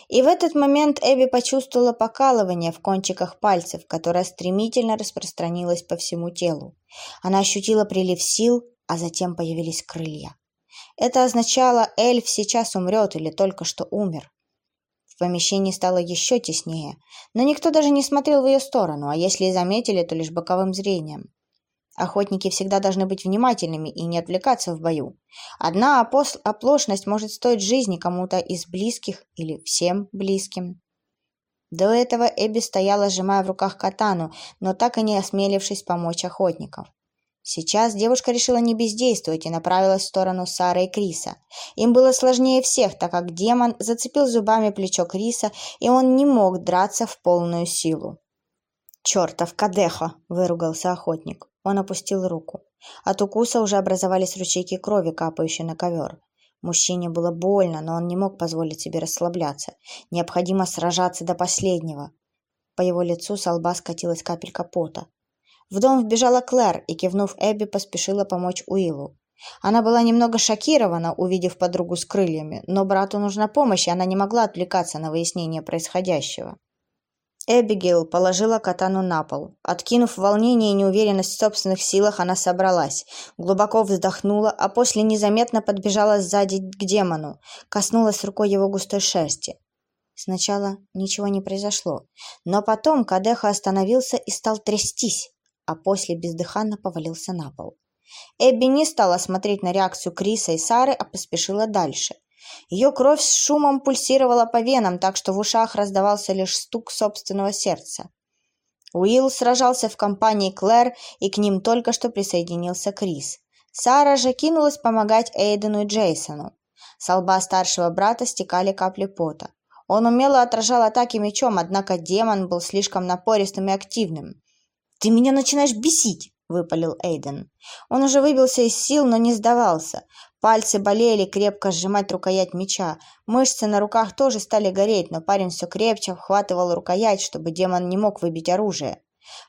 И в этот момент Эбби почувствовала покалывание в кончиках пальцев, которое стремительно распространилось по всему телу. Она ощутила прилив сил, а затем появились крылья. Это означало, эльф сейчас умрет или только что умер. Помещении стало еще теснее, но никто даже не смотрел в ее сторону, а если и заметили, то лишь боковым зрением. Охотники всегда должны быть внимательными и не отвлекаться в бою. Одна оплошность может стоить жизни кому-то из близких или всем близким. До этого Эбби стояла, сжимая в руках катану, но так и не осмелившись помочь охотникам. Сейчас девушка решила не бездействовать и направилась в сторону Сары и Криса. Им было сложнее всех, так как демон зацепил зубами плечо Криса, и он не мог драться в полную силу. «Чертов кадеха!» – выругался охотник. Он опустил руку. От укуса уже образовались ручейки крови, капающие на ковер. Мужчине было больно, но он не мог позволить себе расслабляться. Необходимо сражаться до последнего. По его лицу с лба скатилась капелька пота. В дом вбежала Клэр и, кивнув Эбби, поспешила помочь Уиллу. Она была немного шокирована, увидев подругу с крыльями, но брату нужна помощь, и она не могла отвлекаться на выяснение происходящего. Эбигейл положила катану на пол. Откинув волнение и неуверенность в собственных силах, она собралась. Глубоко вздохнула, а после незаметно подбежала сзади к демону, коснулась рукой его густой шерсти. Сначала ничего не произошло, но потом Кадеха остановился и стал трястись, а после бездыханно повалился на пол. Эбби не стала смотреть на реакцию Криса и Сары, а поспешила дальше – ее кровь с шумом пульсировала по венам, так что в ушах раздавался лишь стук собственного сердца. Уилл сражался в компании Клэр, и к ним только что присоединился Крис. Сара же кинулась помогать Эйдену и Джейсону. С лба старшего брата стекали капли пота. Он умело отражал атаки мечом, однако демон был слишком напористым и активным. «Ты меня начинаешь бесить!» — выпалил Эйден. Он уже выбился из сил, но не сдавался. Пальцы болели крепко сжимать рукоять меча. Мышцы на руках тоже стали гореть, но парень все крепче вхватывал рукоять, чтобы демон не мог выбить оружие.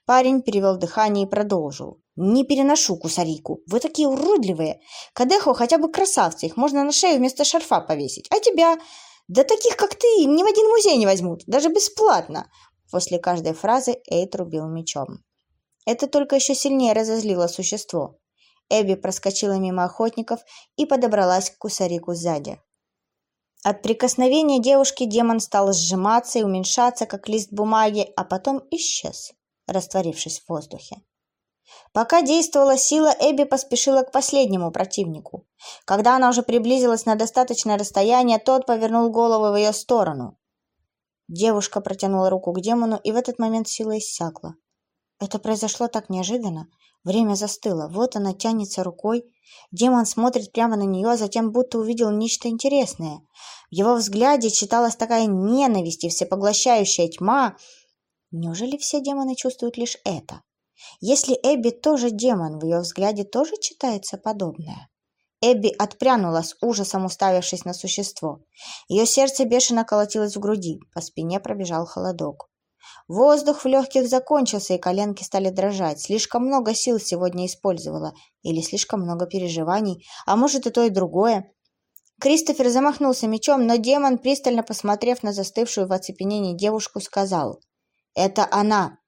Парень перевел дыхание и продолжил. «Не переношу кусарику. Вы такие уродливые. Кадехо хотя бы красавцы. Их можно на шею вместо шарфа повесить. А тебя? Да таких, как ты, ни в один музей не возьмут. Даже бесплатно». После каждой фразы Эйд рубил мечом. Это только еще сильнее разозлило существо. Эбби проскочила мимо охотников и подобралась к кусарику сзади. От прикосновения девушки демон стал сжиматься и уменьшаться, как лист бумаги, а потом исчез, растворившись в воздухе. Пока действовала сила, Эбби поспешила к последнему противнику. Когда она уже приблизилась на достаточное расстояние, тот повернул голову в ее сторону. Девушка протянула руку к демону, и в этот момент сила иссякла. Это произошло так неожиданно, Время застыло. Вот она тянется рукой. Демон смотрит прямо на нее, а затем будто увидел нечто интересное. В его взгляде читалась такая ненависть и всепоглощающая тьма. Неужели все демоны чувствуют лишь это? Если Эбби тоже демон, в ее взгляде тоже читается подобное. Эбби отпрянула с ужасом, уставившись на существо. Ее сердце бешено колотилось в груди, по спине пробежал холодок. Воздух в легких закончился, и коленки стали дрожать. Слишком много сил сегодня использовала. Или слишком много переживаний. А может и то, и другое. Кристофер замахнулся мечом, но демон, пристально посмотрев на застывшую в оцепенении девушку, сказал. «Это она!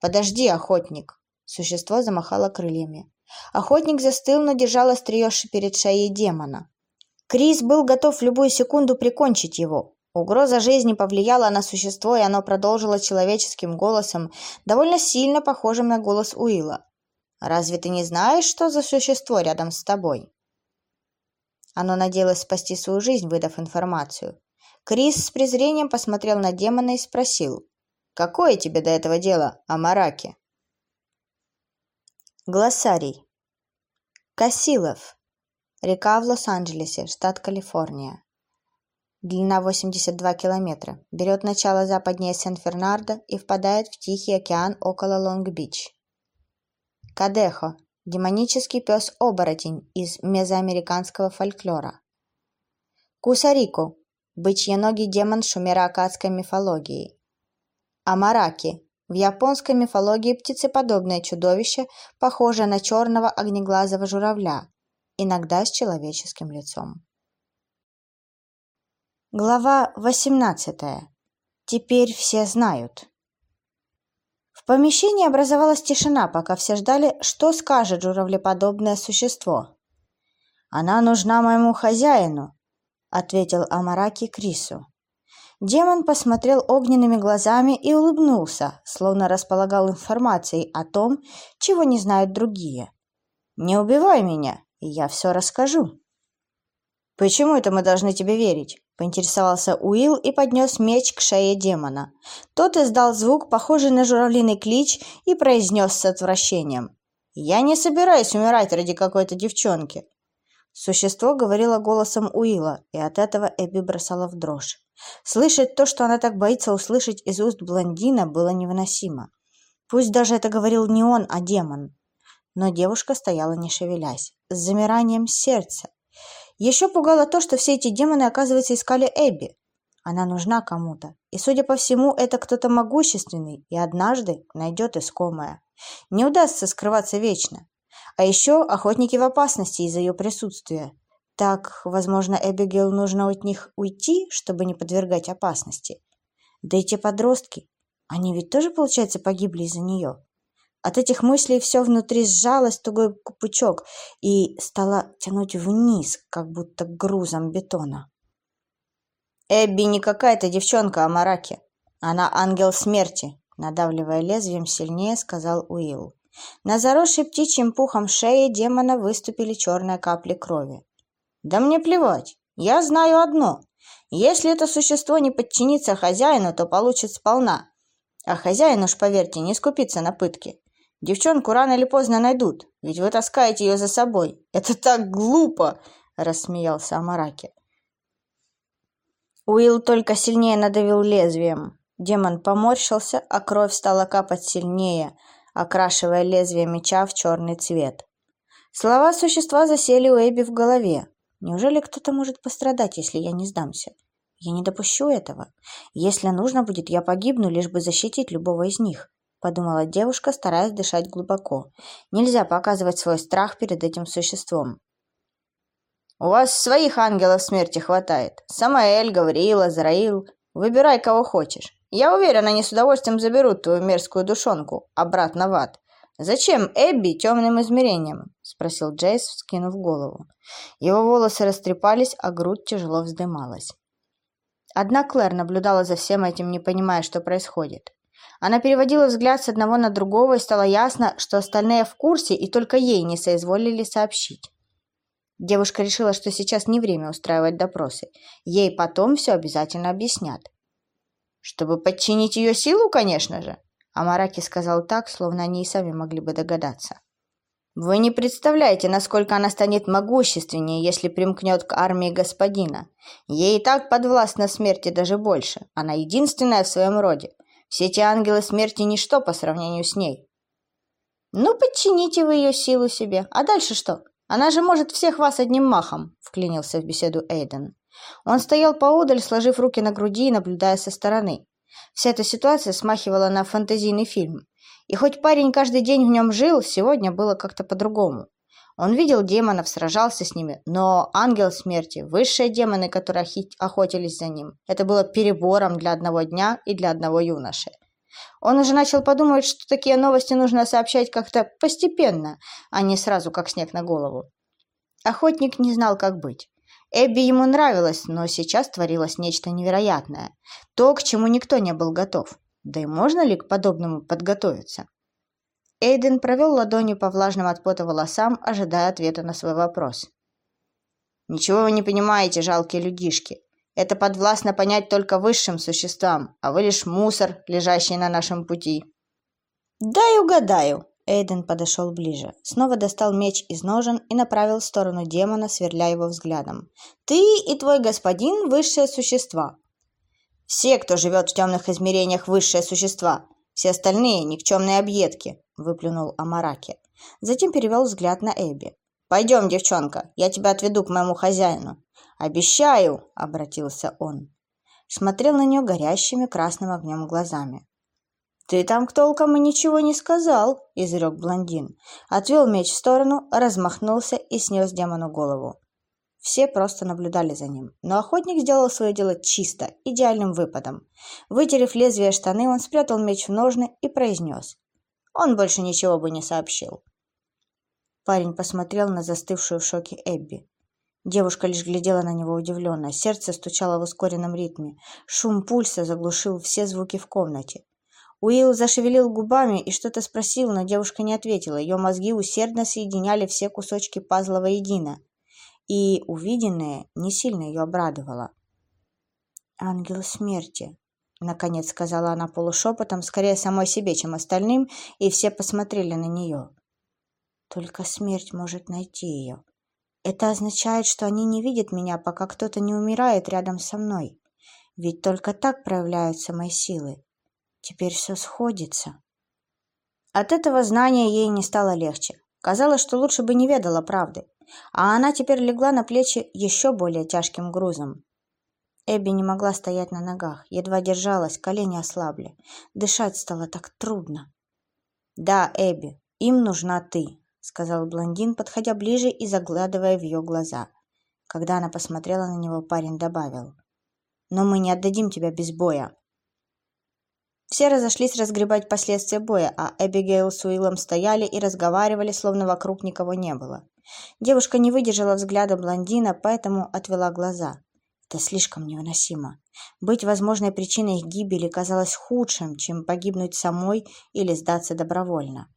Подожди, охотник!» Существо замахало крыльями. Охотник застыл, но держал острие перед шеей демона. Крис был готов в любую секунду прикончить его. Угроза жизни повлияла на существо, и оно продолжило человеческим голосом, довольно сильно похожим на голос Уилла. «Разве ты не знаешь, что за существо рядом с тобой?» Оно надеялось спасти свою жизнь, выдав информацию. Крис с презрением посмотрел на демона и спросил, «Какое тебе до этого дело, Амараки?» Глоссарий. Кассилов. Река в Лос-Анджелесе, штат Калифорния. Длина 82 километра. Берет начало западнее Сен-Фернандо и впадает в Тихий океан около Лонг-Бич. Кадехо. Демонический пес-оборотень из мезоамериканского фольклора. Кусарико. Бычьеногий демон шумеро-акадской мифологии. Амараки. В японской мифологии птицеподобное чудовище, похожее на черного огнеглазого журавля, иногда с человеческим лицом. Глава 18. Теперь все знают. В помещении образовалась тишина, пока все ждали, что скажет журавлеподобное существо. «Она нужна моему хозяину», — ответил Амараки Крису. Демон посмотрел огненными глазами и улыбнулся, словно располагал информацией о том, чего не знают другие. «Не убивай меня, и я все расскажу». «Почему это мы должны тебе верить?» Поинтересовался Уилл и поднес меч к шее демона. Тот издал звук, похожий на журавлиный клич, и произнес с отвращением. «Я не собираюсь умирать ради какой-то девчонки». Существо говорило голосом Уилла, и от этого Эбби бросала в дрожь. Слышать то, что она так боится услышать из уст блондина, было невыносимо. Пусть даже это говорил не он, а демон. Но девушка стояла не шевелясь, с замиранием сердца, еще пугало то, что все эти демоны, оказывается, искали Эбби. Она нужна кому-то, и, судя по всему, это кто-то могущественный и однажды найдет искомое. Не удастся скрываться вечно. А еще охотники в опасности из-за ее присутствия. Так, возможно, Эбигейл нужно от них уйти, чтобы не подвергать опасности. Да и те подростки, они ведь тоже, получается, погибли из-за нее. От этих мыслей все внутри сжалось тугой пучок и стало тянуть вниз, как будто грузом бетона. «Эбби не какая-то девчонка, а Мараки. Она ангел смерти», — надавливая лезвием сильнее, сказал Уилл. На заросшей птичьим пухом шее демона выступили черные капли крови. «Да мне плевать. Я знаю одно. Если это существо не подчинится хозяину, то получит сполна. А хозяин уж, поверьте, не скупится на пытки. Девчонку рано или поздно найдут, ведь вы таскаете ее за собой. Это так глупо!» – рассмеялся Амараки. Уилл только сильнее надавил лезвием. Демон поморщился, а кровь стала капать сильнее, окрашивая лезвие меча в черный цвет. Слова существа засели у Эбби в голове. Неужели кто-то может пострадать, если я не сдамся? Я не допущу этого. Если нужно будет, я погибну, лишь бы защитить любого из них подумала девушка, стараясь дышать глубоко. Нельзя показывать свой страх перед этим существом. У вас своих ангелов смерти хватает. Самаэль, Гавриил, Азраил. Выбирай, кого хочешь. Я уверен, они с удовольствием заберут твою мерзкую душонку обратно в ад. «Зачем Эбби темным измерением?» – спросил Джейс, вскинув голову. Его волосы растрепались, а грудь тяжело вздымалась. Одна Клэр наблюдала за всем этим, не понимая, что происходит. Она переводила взгляд с одного на другого, и стало ясно, что остальные в курсе, и только ей не соизволили сообщить. Девушка решила, что сейчас не время устраивать допросы. Ей потом все обязательно объяснят. «Чтобы подчинить ее силу, конечно же», Амараки сказал так, словно они и сами могли бы догадаться. «Вы не представляете, насколько она станет могущественнее, если примкнет к армии господина. Ей и так подвластна смерти даже больше. Она единственная в своем роде. Все эти ангелы смерти – ничто по сравнению с ней. Ну, подчините вы ее силу себе. А дальше что? Она же может всех вас одним махом, вклинился в беседу Эйден. Он стоял поодаль, сложив руки на груди и наблюдая со стороны. Вся эта ситуация смахивала на фантазийный фильм. И хоть парень каждый день в нем жил, сегодня было как-то по-другому. Он видел демонов, сражался с ними, но ангел смерти, высшие демоны, которые охотились за ним, это было перебором для одного дня и для одного юноши. Он уже начал подумать, что такие новости нужно сообщать как-то постепенно, а не сразу, как снег на голову. Охотник не знал, как быть. Эбби ему нравилось, но сейчас творилось нечто невероятное. То, к чему никто не был готов. Да и можно ли к подобному подготовиться? Эйден провел ладонью по влажным от пота волосам, ожидая ответа на свой вопрос. «Ничего вы не понимаете, жалкие людишки. Это подвластно понять только высшим существам, а вы лишь мусор, лежащий на нашем пути». «Дай угадаю», Эйден подошел ближе, снова достал меч из ножен и направил в сторону демона, сверля его взглядом. «Ты и твой господин – высшие существа». «Все, кто живет в темных измерениях, высшие существа. Все остальные – никчемные объедки», – выплюнул Амараки. Затем перевел взгляд на Эбби. «Пойдем, девчонка, я тебя отведу к моему хозяину». «Обещаю!» – обратился он. Смотрел на нее горящими красным огнем глазами. «Ты там толком и ничего не сказал», — изрек блондин. Отвел меч в сторону, размахнулся и снес демону голову. Все просто наблюдали за ним, но охотник сделал свое дело чисто, идеальным выпадом. Вытерев лезвие штаны, он спрятал меч в ножны и произнес. Он больше ничего бы не сообщил. Парень посмотрел на застывшую в шоке Эбби. Девушка лишь глядела на него удивленно. Сердце стучало в ускоренном ритме. Шум пульса заглушил все звуки в комнате. Уилл зашевелил губами и что-то спросил, но девушка не ответила. Ее мозги усердно соединяли все кусочки пазла воедино. И увиденное не сильно ее обрадовало. «Ангел смерти», — наконец сказала она полушепотом, скорее самой себе, чем остальным, и все посмотрели на нее. «Только смерть может найти ее. Это означает, что они не видят меня, пока кто-то не умирает рядом со мной. Ведь только так проявляются мои силы. Теперь все сходится. От этого знания ей не стало легче. Казалось, что лучше бы не ведала правды. А она теперь легла на плечи еще более тяжким грузом. Эбби не могла стоять на ногах, едва держалась, колени ослабли. Дышать стало так трудно. «Да, Эбби, им нужна ты», — сказал блондин, подходя ближе и заглядывая в ее глаза. Когда она посмотрела на него, парень добавил. «Но мы не отдадим тебя без боя. Все разошлись разгребать последствия боя, а Эбигейл с Уиллом стояли и разговаривали, словно вокруг никого не было. Девушка не выдержала взгляда блондина, поэтому отвела глаза. Это слишком невыносимо. Быть возможной причиной их гибели казалось худшим, чем погибнуть самой или сдаться добровольно.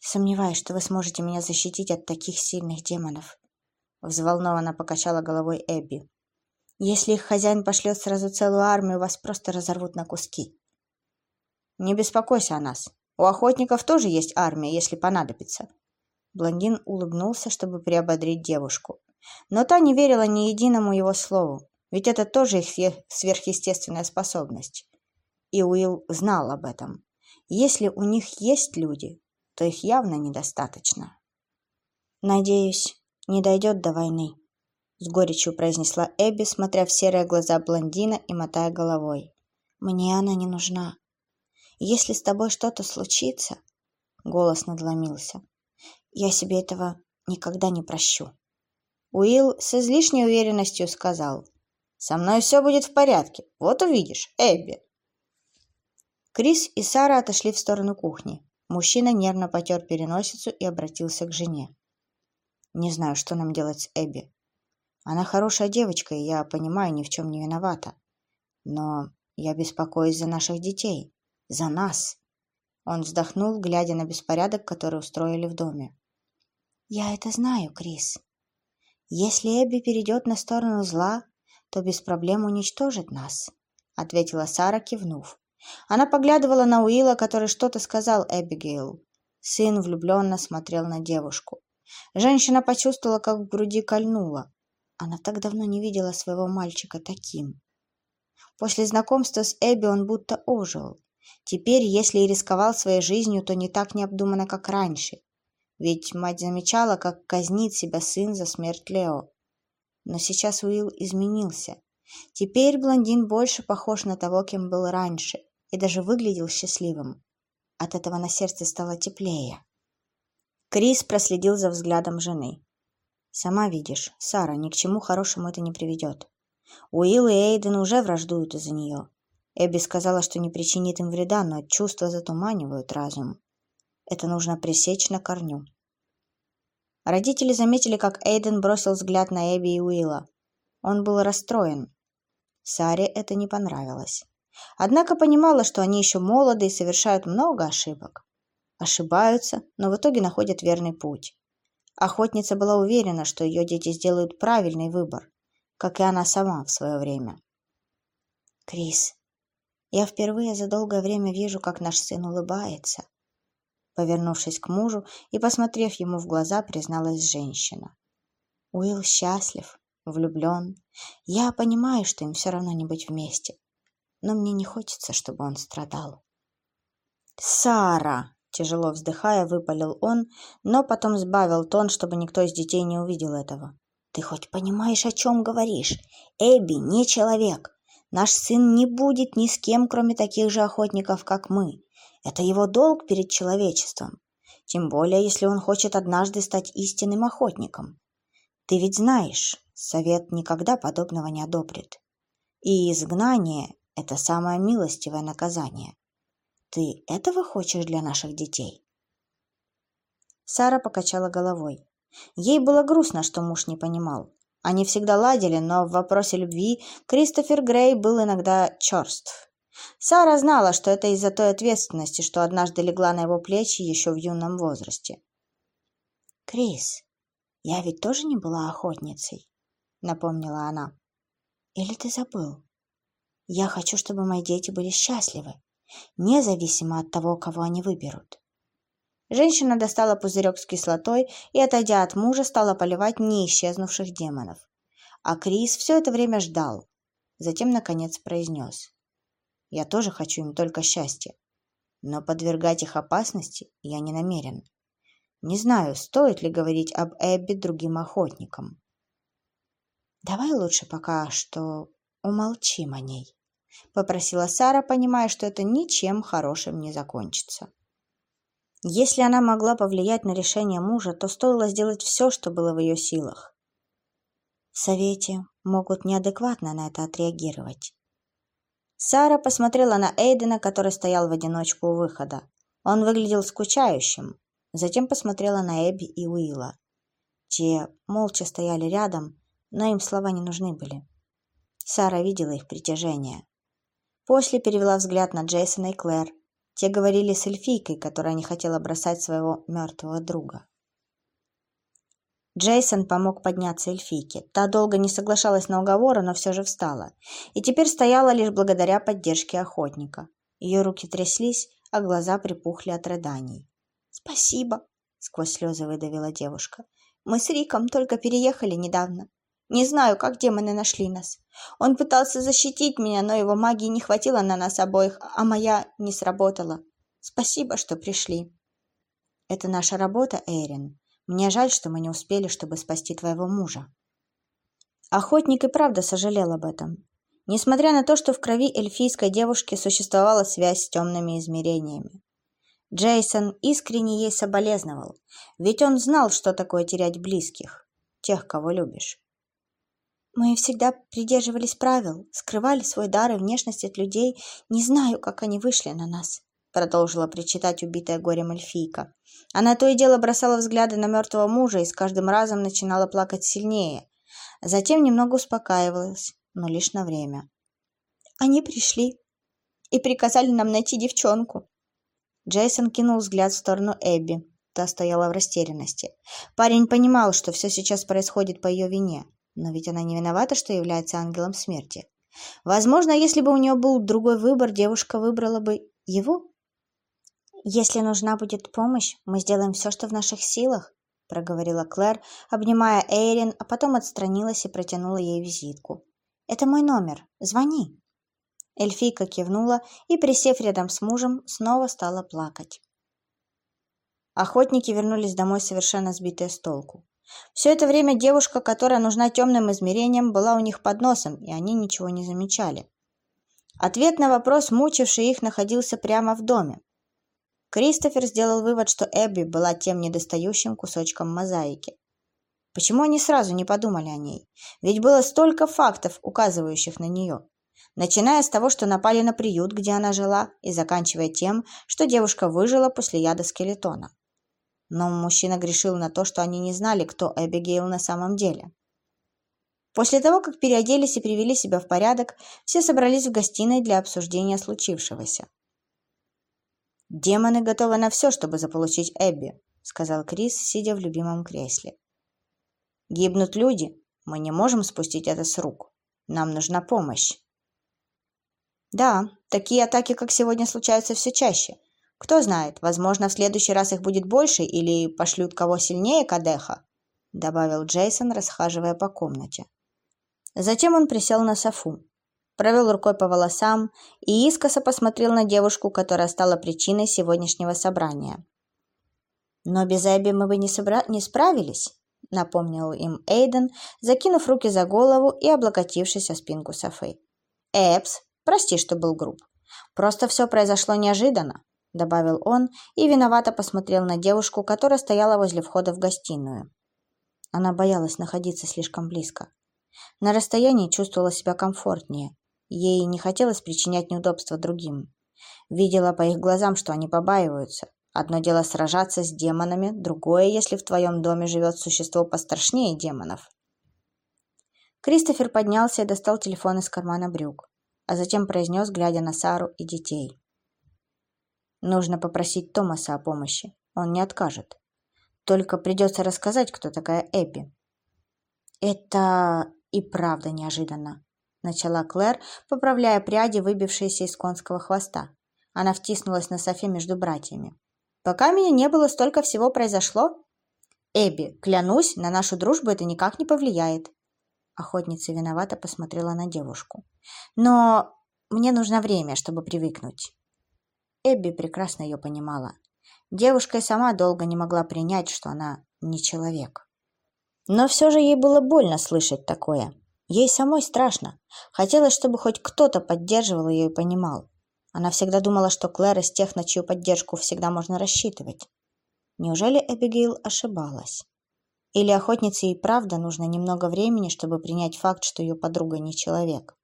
«Сомневаюсь, что вы сможете меня защитить от таких сильных демонов», — взволнованно покачала головой Эбби. «Если их хозяин пошлет сразу целую армию, вас просто разорвут на куски». Не беспокойся о нас. У охотников тоже есть армия, если понадобится. Блондин улыбнулся, чтобы приободрить девушку. Но та не верила ни единому его слову, ведь это тоже их сверхъестественная способность. И Уилл знал об этом. Если у них есть люди, то их явно недостаточно. «Надеюсь, не дойдет до войны», — с горечью произнесла Эбби, смотря в серые глаза блондина и мотая головой. «Мне она не нужна. Если с тобой что-то случится, голос надломился, я себе этого никогда не прощу. Уилл с излишней уверенностью сказал, «Со мной все будет в порядке, вот увидишь, Эбби». Крис и Сара отошли в сторону кухни. Мужчина нервно потер переносицу и обратился к жене. «Не знаю, что нам делать с Эбби. Она хорошая девочка, и я понимаю, ни в чем не виновата. Но я беспокоюсь за наших детей. За нас. Он вздохнул, глядя на беспорядок, который устроили в доме. Я это знаю, Крис. Если Эбби перейдет на сторону зла, то без проблем уничтожит нас, ответила Сара, кивнув. Она поглядывала на Уилла, который что-то сказал Эбигейл. Сын влюбленно смотрел на девушку. Женщина почувствовала, как в груди кольнуло. Она так давно не видела своего мальчика таким. После знакомства с Эбби он будто ожил. Теперь, если и рисковал своей жизнью, то не так необдуманно, как раньше. Ведь мать замечала, как казнит себя сын за смерть Лео. Но сейчас Уилл изменился. Теперь блондин больше похож на того, кем был раньше, и даже выглядел счастливым. От этого на сердце стало теплее. Крис проследил за взглядом жены. «Сама видишь, Сара, ни к чему хорошему это не приведет. Уилл и Эйден уже враждуют из-за нее. Эбби сказала, что не причинит им вреда, но чувства затуманивают разум. Это нужно пресечь на корню. Родители заметили, как Эйден бросил взгляд на Эбби и Уилла. Он был расстроен. Саре это не понравилось. Однако понимала, что они еще молоды и совершают много ошибок. Ошибаются, но в итоге находят верный путь. Охотница была уверена, что ее дети сделают правильный выбор, как и она сама в свое время. «Крис, я впервые за долгое время вижу, как наш сын улыбается», Повернувшись к мужу и посмотрев ему в глаза, призналась женщина. Уилл счастлив, влюблен. Я понимаю, что им все равно не быть вместе, но мне не хочется, чтобы он страдал. «Сара!» – тяжело вздыхая, выпалил он, но потом сбавил тон, чтобы никто из детей не увидел этого. «Ты хоть понимаешь, о чем говоришь? Эбби не человек. Наш сын не будет ни с кем, кроме таких же охотников, как мы. Это его долг перед человечеством, тем более, если он хочет однажды стать истинным охотником. Ты ведь знаешь, совет никогда подобного не одобрит. И изгнание – это самое милостивое наказание. Ты этого хочешь для наших детей? Сара покачала головой. Ей было грустно, что муж не понимал. Они всегда ладили, но в вопросе любви Кристофер Грей был иногда черств. Сара знала, что это из-за той ответственности, что однажды легла на его плечи еще в юном возрасте. «Крис, я ведь тоже не была охотницей», — напомнила она. «Или ты забыл? Я хочу, чтобы мои дети были счастливы, независимо от того, кого они выберут». Женщина достала пузырек с кислотой и, отойдя от мужа, стала поливать не исчезнувших демонов. А Крис все это время ждал. Затем, наконец, произнес. Я тоже хочу им только счастья. Но подвергать их опасности я не намерен. Не знаю, стоит ли говорить об Эбби другим охотникам. «Давай лучше пока что умолчим о ней», — попросила Сара, понимая, что это ничем хорошим не закончится. Если она могла повлиять на решение мужа, то стоило сделать все, что было в ее силах. В Совете могут неадекватно на это отреагировать. Сара посмотрела на Эйдена, который стоял в одиночку у выхода. Он выглядел скучающим. Затем посмотрела на Эбби и Уилла. Те молча стояли рядом, но им слова не нужны были. Сара видела их притяжение. После перевела взгляд на Джейсона и Клэр. Те говорили с эльфийкой, которая не хотела бросать своего мертвого друга. Джейсон помог подняться эльфийке. Та долго не соглашалась на уговоры, но все же встала. И теперь стояла лишь благодаря поддержке охотника. Ее руки тряслись, а глаза припухли от рыданий. «Спасибо», — сквозь слезы выдавила девушка. «Мы с Риком только переехали недавно. Не знаю, как демоны нашли нас. Он пытался защитить меня, но его магии не хватило на нас обоих, а моя не сработала. Спасибо, что пришли». «Это наша работа, Эрин», мне жаль, что мы не успели, чтобы спасти твоего мужа. Охотник и правда сожалел об этом. Несмотря на то, что в крови эльфийской девушки существовала связь с темными измерениями. Джейсон искренне ей соболезновал, ведь он знал, что такое терять близких, тех, кого любишь. Мы всегда придерживались правил, скрывали свой дар и внешность от людей, не знаю, как они вышли на нас продолжила причитать убитая горем эльфийка. Она то и дело бросала взгляды на мертвого мужа и с каждым разом начинала плакать сильнее. Затем немного успокаивалась, но лишь на время. Они пришли и приказали нам найти девчонку. Джейсон кинул взгляд в сторону Эбби. Та стояла в растерянности. Парень понимал, что все сейчас происходит по ее вине, но ведь она не виновата, что является ангелом смерти. Возможно, если бы у нее был другой выбор, девушка выбрала бы его «Если нужна будет помощь, мы сделаем все, что в наших силах», — проговорила Клэр, обнимая Эйрин, а потом отстранилась и протянула ей визитку. «Это мой номер. Звони». Эльфийка кивнула и, присев рядом с мужем, снова стала плакать. Охотники вернулись домой совершенно сбитые с толку. Все это время девушка, которая нужна темным измерениям, была у них под носом, и они ничего не замечали. Ответ на вопрос, мучивший их, находился прямо в доме. Кристофер сделал вывод, что Эбби была тем недостающим кусочком мозаики. Почему они сразу не подумали о ней? Ведь было столько фактов, указывающих на нее. Начиная с того, что напали на приют, где она жила, и заканчивая тем, что девушка выжила после яда скелетона. но мужчина грешил на то, что они не знали, кто Эбигейл на самом деле. После того, как переоделись и привели себя в порядок, все собрались в гостиной для обсуждения случившегося. «Демоны готовы на все, чтобы заполучить Эбби», — сказал Крис, сидя в любимом кресле. «Гибнут люди. Мы не можем спустить это с рук. Нам нужна помощь». «Да, такие атаки, как сегодня, случаются все чаще. Кто знает, возможно, в следующий раз их будет больше или пошлют кого сильнее Кадеха», — добавил Джейсон, расхаживая по комнате. Затем он присел на софу, провел рукой по волосам и искоса посмотрел на девушку, которая стала причиной сегодняшнего собрания. «Но без Эбби мы бы не, собра... не справились», — напомнил им Эйден, закинув руки за голову и облокотившись о спинку софы. «Эпс, прости, что был груб. Просто все произошло неожиданно», — добавил он и виновато посмотрел на девушку, которая стояла возле входа в гостиную. Она боялась находиться слишком близко. На расстоянии чувствовала себя комфортнее. Ей не хотелось причинять неудобства другим. Видела по их глазам, что они побаиваются. Одно дело сражаться с демонами, другое, если в твоем доме живет существо пострашнее демонов. Кристофер поднялся и достал телефон из кармана брюк, а затем произнес, глядя на Сару и детей. Нужно попросить Томаса о помощи. Он не откажет. Только придется рассказать, кто такая Эбби. Это и правда неожиданно, начала Клэр, поправляя пряди, выбившиеся из конского хвоста. Она втиснулась на софе между братьями. Пока меня не было, столько всего произошло. Эбби, клянусь, на нашу дружбу это никак не повлияет. Охотница виновато посмотрела на девушку. Но мне нужно время, чтобы привыкнуть. Эбби прекрасно ее понимала. Девушка и сама долго не могла принять, что она не человек. Но все же ей было больно слышать такое. Ей самой страшно. Хотелось, чтобы хоть кто-то поддерживал ее и понимал. Она всегда думала, что Клэр из тех, на чью поддержку всегда можно рассчитывать. Неужели Эбигейл ошибалась? Или охотнице и правда нужно немного времени, чтобы принять факт, что ее подруга не человек?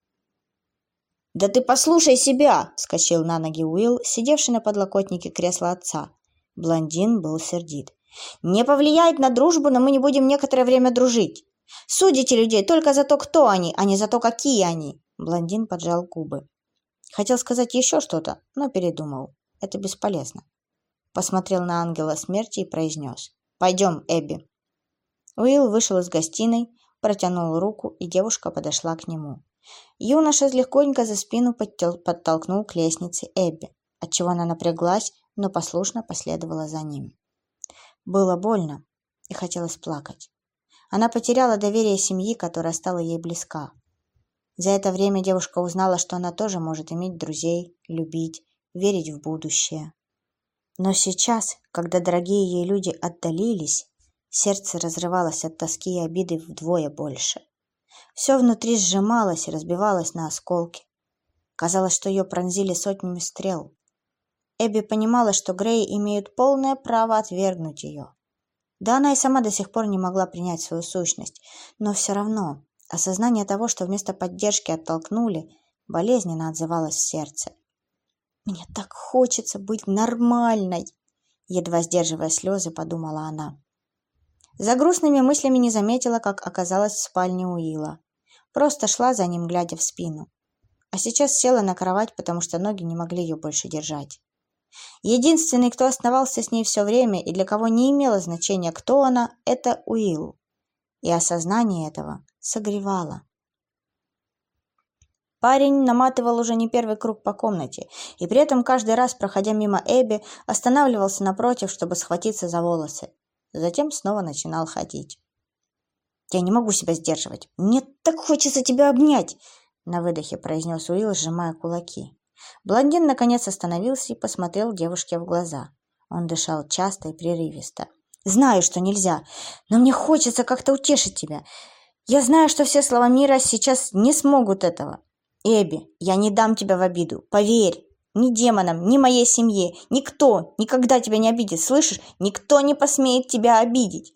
«Да ты послушай себя!» – вскочил на ноги Уилл, сидевший на подлокотнике кресла отца. Блондин был сердит. Не повлияет на дружбу, но мы не будем некоторое время дружить. Судите людей только за то, кто они, а не за то, какие они. Блондин поджал губы. Хотел сказать еще что-то, но передумал. Это бесполезно. Посмотрел на ангела смерти и произнес. «Пойдем, Эбби». Уилл вышел из гостиной, протянул руку, и девушка подошла к нему. Юноша легконько за спину подтолкнул к лестнице Эбби, отчего она напряглась, но послушно последовала за ним. Было больно и хотелось плакать. Она потеряла доверие семьи, которая стала ей близка. За это время девушка узнала, что она тоже может иметь друзей, любить, верить в будущее. Но сейчас, когда дорогие ей люди отдалились, сердце разрывалось от тоски и обиды вдвое больше. Все внутри сжималось и разбивалось на осколки. Казалось, что ее пронзили сотнями стрел. Эбби понимала, что Грей имеют полное право отвергнуть ее. Да она и сама до сих пор не могла принять свою сущность, но все равно осознание того, что вместо поддержки оттолкнули, болезненно отзывалось в сердце. «Мне так хочется быть нормальной!» Едва сдерживая слезы, подумала она. За грустными мыслями не заметила, как оказалась в спальне Уилла. Просто шла за ним, глядя в спину. А сейчас села на кровать, потому что ноги не могли ее больше держать. Единственный, кто оставался с ней все время и для кого не имело значения, кто она, это Уилл. И осознание этого согревало. Парень наматывал уже не первый круг по комнате, и при этом каждый раз, проходя мимо Эбби, останавливался напротив, чтобы схватиться за волосы. Затем снова начинал ходить. «Я не могу себя сдерживать. Мне так хочется тебя обнять!» На выдохе произнес Уилл, сжимая кулаки. Блондин наконец остановился и посмотрел девушке в глаза. Он дышал часто и прерывисто. «Знаю, что нельзя, но мне хочется как-то утешить тебя. Я знаю, что все слова мира сейчас не смогут этого. Эбби, я не дам тебя в обиду, поверь. Ни демонам, ни моей семье, никто никогда тебя не обидит, слышишь? Никто не посмеет тебя обидеть!»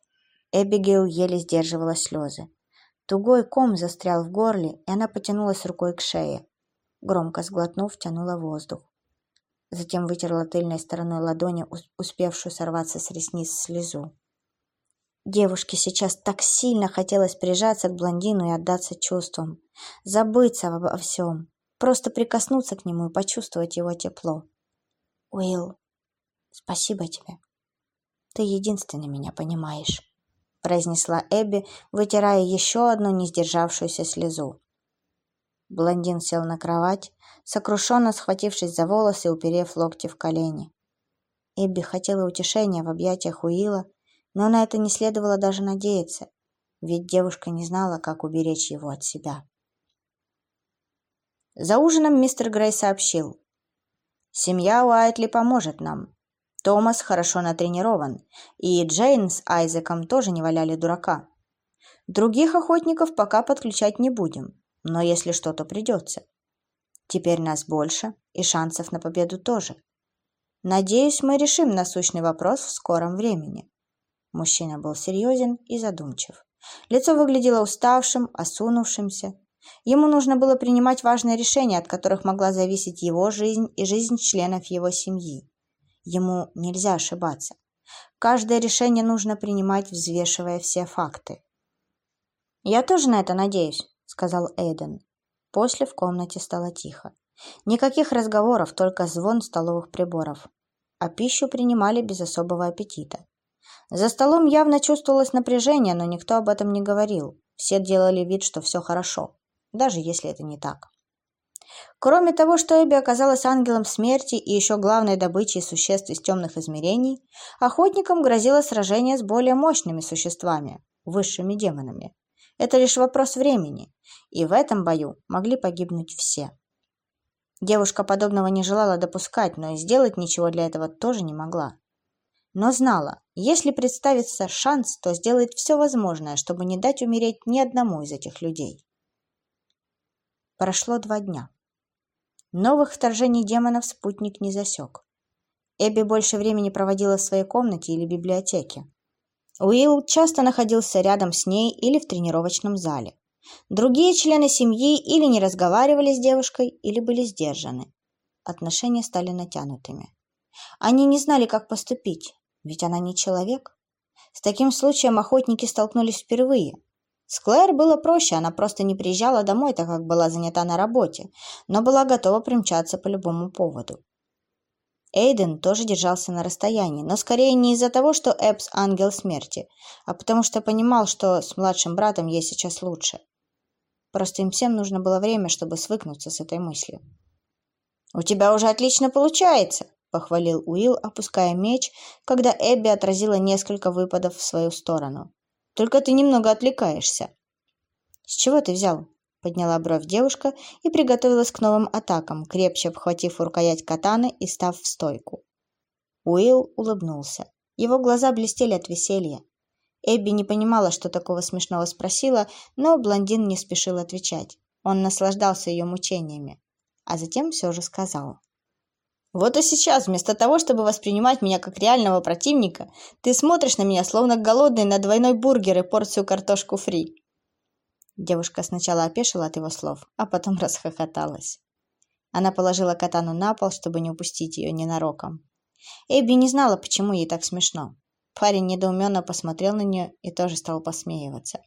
Эбигейл еле сдерживала слезы. Тугой ком застрял в горле, и она потянулась рукой к шее. Громко сглотнув, тянула воздух. затем вытерла тыльной стороной ладони успевшую сорваться с ресниц слезу. Девушке сейчас так сильно хотелось прижаться к блондину и отдаться чувствам, забыться обо всем, просто прикоснуться к нему и почувствовать его тепло. «Уилл, спасибо тебе. Ты единственный меня понимаешь», произнесла Эбби, вытирая еще одну не сдержавшуюся слезу. Блондин сел на кровать, сокрушенно схватившись за волосы и уперев локти в колени. Эбби хотела утешения в объятиях Уилла, но на это не следовало даже надеяться, ведь девушка не знала, как уберечь его от себя. За ужином мистер Грей сообщил. «Семья Уайтли поможет нам. Томас хорошо натренирован, и Джейн с Айзеком тоже не валяли дурака. Других охотников пока подключать не будем, но если что-то придется. Теперь нас больше, и шансов на победу тоже. Надеюсь, мы решим насущный вопрос в скором времени. Мужчина был серьезен и задумчив. Лицо выглядело уставшим, осунувшимся. Ему нужно было принимать важные решения, от которых могла зависеть его жизнь и жизнь членов его семьи. Ему нельзя ошибаться. Каждое решение нужно принимать, взвешивая все факты. «Я тоже на это надеюсь», — сказал Эйден. После в комнате стало тихо. Никаких разговоров, только звон столовых приборов. А пищу принимали без особого аппетита. За столом явно чувствовалось напряжение, но никто об этом не говорил. Все делали вид, что все хорошо, даже если это не так. Кроме того, что Эбби оказалась ангелом смерти и еще главной добычей существ из темных измерений, охотникам грозило сражение с более мощными существами, высшими демонами. Это лишь вопрос времени, и в этом бою могли погибнуть все. Девушка подобного не желала допускать, но и сделать ничего для этого тоже не могла но знала, если представится шанс, то сделает все возможное, чтобы не дать умереть ни одному из этих людей. Прошло два дня. Новых вторжений демонов спутник не засек. Эбби больше времени проводила в своей комнате или библиотеке. Уилл часто находился рядом с ней или в тренировочном зале. Другие члены семьи или не разговаривали с девушкой, или были сдержаны. Отношения стали натянутыми. Они не знали, как поступить, ведь она не человек. С таким случаем охотники столкнулись впервые. С Клэр было проще, она просто не приезжала домой, так как была занята на работе, но была готова примчаться по любому поводу. Эйден тоже держался на расстоянии, но скорее не из-за того, что Эпс – ангел смерти, а потому что понимал, что с младшим братом ей сейчас лучше. Просто им всем нужно было время, чтобы свыкнуться с этой мыслью. «У тебя уже отлично получается!» похвалил Уилл, опуская меч, когда Эбби отразила несколько выпадов в свою сторону. «Только ты немного отвлекаешься». «С чего ты взял?» — подняла бровь девушка и приготовилась к новым атакам, крепче обхватив рукоять катаны и став в стойку. Уилл улыбнулся. Его глаза блестели от веселья. Эбби не понимала, что такого смешного спросила, но блондин не спешил отвечать. Он наслаждался ее мучениями, а затем все же сказал. Вот и сейчас, вместо того, чтобы воспринимать меня как реального противника, ты смотришь на меня, словно голодный на двойной бургер и порцию картошку фри. Девушка сначала опешила от его слов, а потом расхохоталась. Она положила катану на пол, чтобы не упустить ее ненароком. Эбби не знала, почему ей так смешно. Парень недоуменно посмотрел на нее и тоже стал посмеиваться.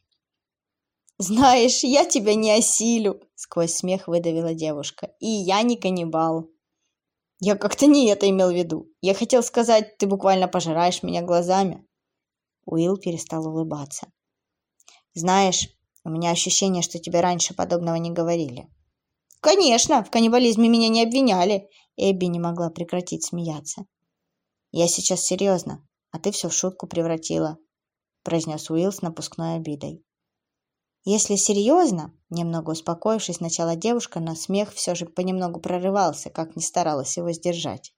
«Знаешь, я тебя не осилю!» — сквозь смех выдавила девушка. «И я не каннибал!» Я как-то не это имел в виду. Я хотел сказать, ты буквально пожираешь меня глазами. Уилл перестал улыбаться. Знаешь, у меня ощущение, что тебе раньше подобного не говорили. Конечно, в каннибализме меня не обвиняли. Эбби не могла прекратить смеяться. Я сейчас серьезно, а ты все в шутку превратила, произнес Уилл с напускной обидой. Если серьезно, немного успокоившись, начала девушка, но смех все же понемногу прорывался, как ни старалась его сдержать.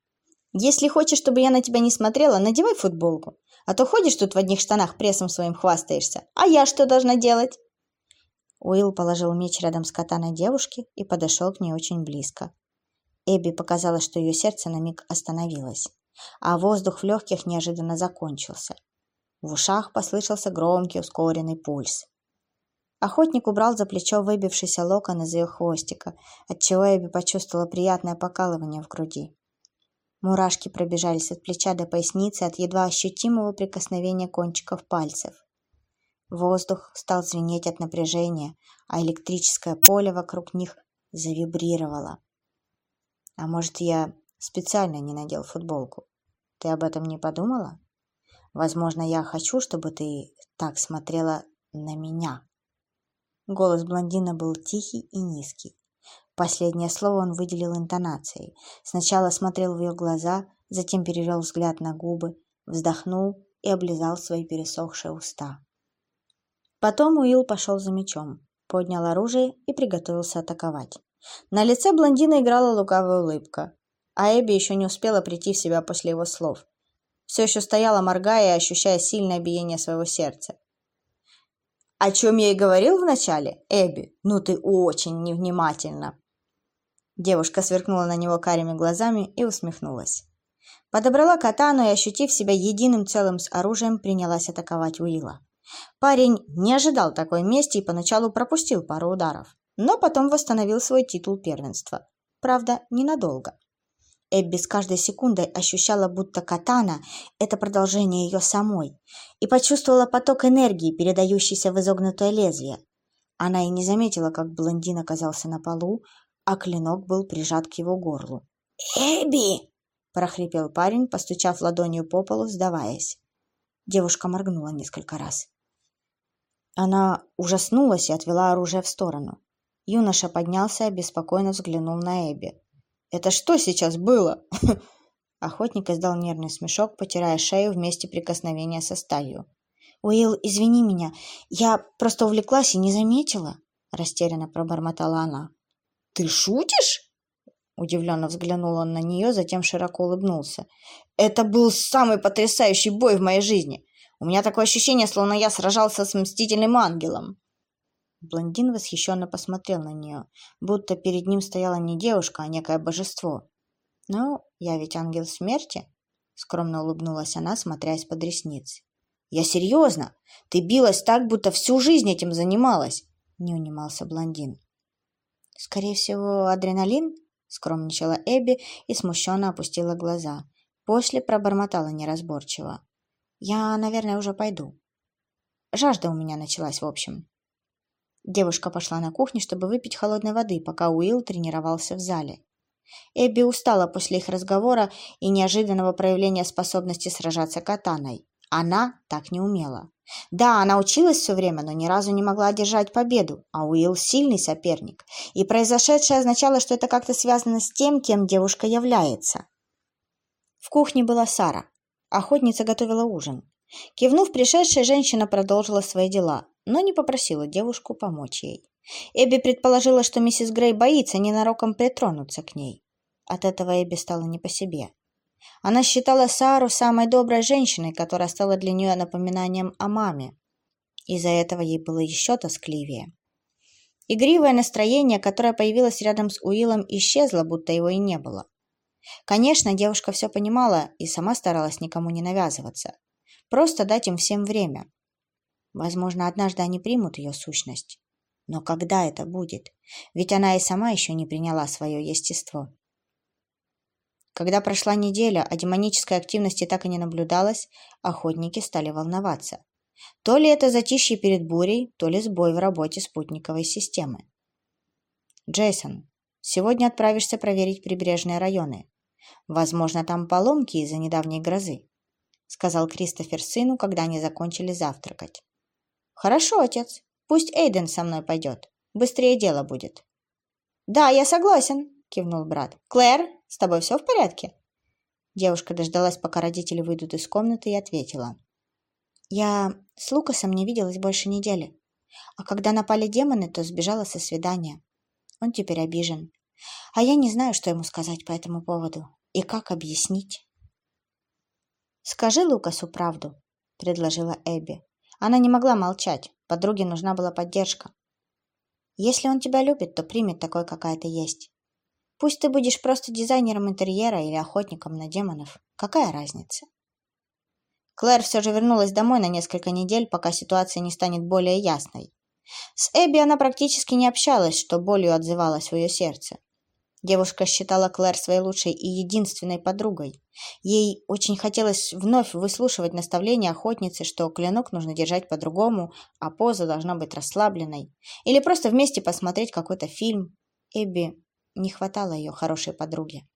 Если хочешь, чтобы я на тебя не смотрела, надевай футболку. А то ходишь тут в одних штанах, прессом своим хвастаешься. А я что должна делать?» Уилл положил меч рядом с катаной девушки и подошел к ней очень близко. Эбби показалось, что ее сердце на миг остановилось, а воздух в легких неожиданно закончился. В ушах послышался громкий ускоренный пульс. Охотник убрал за плечо выбившийся локон из ее хвостика, отчего Эбби почувствовала приятное покалывание в груди. Мурашки пробежались от плеча до поясницы от едва ощутимого прикосновения кончиков пальцев. Воздух стал звенеть от напряжения, а электрическое поле вокруг них завибрировало. А может, я специально не надел футболку? Ты об этом не подумала? Возможно, я хочу, чтобы ты так смотрела на меня. Голос блондина был тихий и низкий. Последнее слово он выделил интонацией. Сначала смотрел в ее глаза, затем перевел взгляд на губы, вздохнул и облизал свои пересохшие уста. Потом Уилл пошел за мечом, поднял оружие и приготовился атаковать. На лице блондина играла лукавая улыбка, а Эбби еще не успела прийти в себя после его слов. Все еще стояла, моргая и ощущая сильное биение своего сердца. «О чем я и говорил вначале, Эбби? Ну ты очень невнимательна!» Девушка сверкнула на него карими глазами и усмехнулась. Подобрала катану и, ощутив себя единым целым с оружием, принялась атаковать Уилла. Парень не ожидал такой мести и поначалу пропустил пару ударов, но потом восстановил свой титул первенства. Правда, ненадолго. Эбби с каждой секундой ощущала, будто катана – это продолжение ее самой, и почувствовала поток энергии, передающийся в изогнутое лезвие. Она и не заметила, как блондин оказался на полу, а клинок был прижат к его горлу. «Эбби!» – прохрипел парень, постучав ладонью по полу, сдаваясь. Девушка моргнула несколько раз. Она ужаснулась и отвела оружие в сторону. Юноша поднялся и беспокойно взглянул на Эбби. «Это что сейчас было?» Охотник издал нервный смешок, потирая шею вместе прикосновения со сталью. «Уилл, извини меня, я просто увлеклась и не заметила», — растерянно пробормотала она. «Ты шутишь?» Удивленно взглянул он на нее, затем широко улыбнулся. «Это был самый потрясающий бой в моей жизни. У меня такое ощущение, словно я сражался с мстительным ангелом». Блондин восхищенно посмотрел на нее, будто перед ним стояла не девушка, а некое божество. «Ну, я ведь ангел смерти», — скромно улыбнулась она, смотря из-под ресниц. «Я серьезно! Ты билась так, будто всю жизнь этим занималась!» — не унимался блондин. «Скорее всего, адреналин?» — скромничала Эбби и смущенно опустила глаза. После пробормотала неразборчиво. «Я, наверное, уже пойду. Жажда у меня началась, в общем». Девушка пошла на кухню, чтобы выпить холодной воды, пока Уилл тренировался в зале. Эбби устала после их разговора и неожиданного проявления способности сражаться катаной. Она так не умела. Да, она училась все время, но ни разу не могла одержать победу, а Уилл сильный соперник, и произошедшее означало, что это как-то связано с тем, кем девушка является. В кухне была Сара. Охотница готовила ужин. Кивнув пришедшей, женщина продолжила свои дела, но не попросила девушку помочь ей. Эбби предположила, что миссис Грей боится ненароком притронуться к ней. От этого Эбби стало не по себе. Она считала Сару самой доброй женщиной, которая стала для нее напоминанием о маме. Из-за этого ей было еще тоскливее. Игривое настроение, которое появилось рядом с Уиллом, исчезло, будто его и не было. Конечно, девушка все понимала и сама старалась никому не навязываться. Просто дать им всем время. Возможно, однажды они примут ее сущность. Но когда это будет? Ведь она и сама еще не приняла свое естество. Когда прошла неделя, а демонической активности так и не наблюдалось, охотники стали волноваться. То ли это затишье перед бурей, то ли сбой в работе спутниковой системы. «Джейсон, сегодня отправишься проверить прибрежные районы. Возможно, там поломки из-за недавней грозы», сказал Кристофер сыну, когда они закончили завтракать. «Хорошо, отец. Пусть Эйден со мной пойдет. Быстрее дело будет». «Да, я согласен», кивнул брат. «Клэр, с тобой все в порядке?» Девушка дождалась, пока родители выйдут из комнаты, и ответила. «Я с Лукасом не виделась больше недели. А когда напали демоны, то сбежала со свидания. Он теперь обижен. А я не знаю, что ему сказать по этому поводу и как объяснить». «Скажи Лукасу правду», — предложила Эбби. Она не могла молчать, подруге нужна была поддержка. «Если он тебя любит, то примет такой, какая ты есть. Пусть ты будешь просто дизайнером интерьера или охотником на демонов. Какая разница? Клэр все же вернулась домой на несколько недель, пока ситуация не станет более ясной. С Эбби она практически не общалась, что болью отзывалась в ее сердце. Девушка считала Клэр своей лучшей и единственной подругой. Ей очень хотелось вновь выслушивать наставления охотницы, что клинок нужно держать по-другому, а поза должна быть расслабленной. Или просто вместе посмотреть какой-то фильм. Эбби не хватало ее хорошей подруги.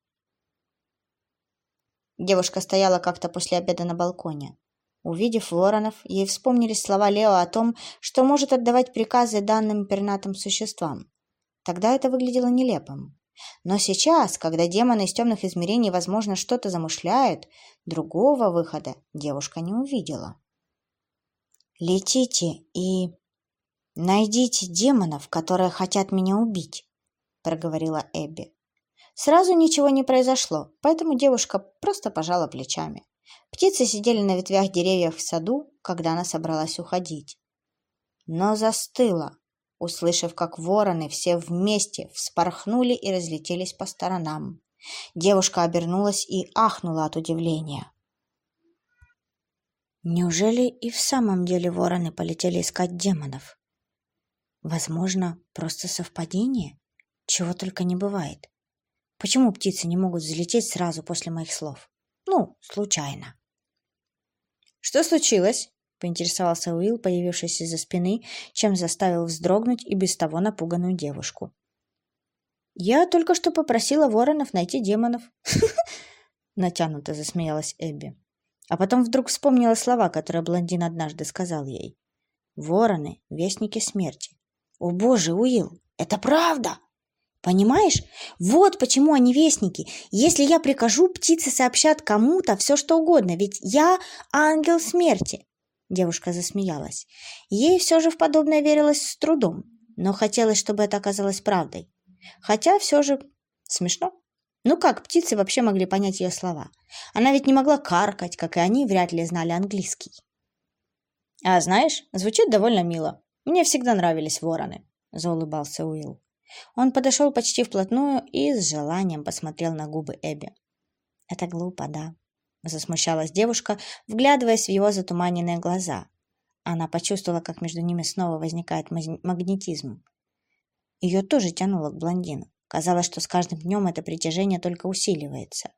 Девушка стояла как-то после обеда на балконе. Увидев воронов, ей вспомнились слова Лео о том, что может отдавать приказы данным пернатым существам. Тогда это выглядело нелепым. Но сейчас, когда демоны из темных измерений, возможно, что-то замышляют, другого выхода девушка не увидела. «Летите и найдите демонов, которые хотят меня убить», — проговорила Эбби. Сразу ничего не произошло, поэтому девушка просто пожала плечами. Птицы сидели на ветвях деревьев в саду, когда она собралась уходить. Но застыла, услышав, как вороны все вместе вспорхнули и разлетелись по сторонам. Девушка обернулась и ахнула от удивления. Неужели и в самом деле вороны полетели искать демонов? Возможно, просто совпадение? Чего только не бывает. Почему птицы не могут взлететь сразу после моих слов? Ну, случайно. Что случилось? Поинтересовался Уилл, появившийся из-за спины, чем заставил вздрогнуть и без того напуганную девушку. «Я только что попросила воронов найти демонов», — натянуто засмеялась Эбби. А потом вдруг вспомнила слова, которые блондин однажды сказал ей. «Вороны — вестники смерти». «О боже, Уилл, это правда!» Понимаешь? Вот почему они вестники. Если я прикажу, птицы сообщат кому-то все, что угодно, ведь я ангел смерти. Девушка засмеялась. Ей все же в подобное верилось с трудом, но хотелось, чтобы это оказалось правдой. Хотя все же смешно. Ну как птицы вообще могли понять ее слова? Она ведь не могла каркать, как и они вряд ли знали английский. А знаешь, звучит довольно мило. Мне всегда нравились вороны, заулыбался Уилл. Он подошел почти вплотную и с желанием посмотрел на губы Эбби. «Это глупо, да?» – засмущалась девушка, вглядываясь в его затуманенные глаза. Она почувствовала, как между ними снова возникает магнетизм. Ее тоже тянуло к блондину. Казалось, что с каждым днем это притяжение только усиливается.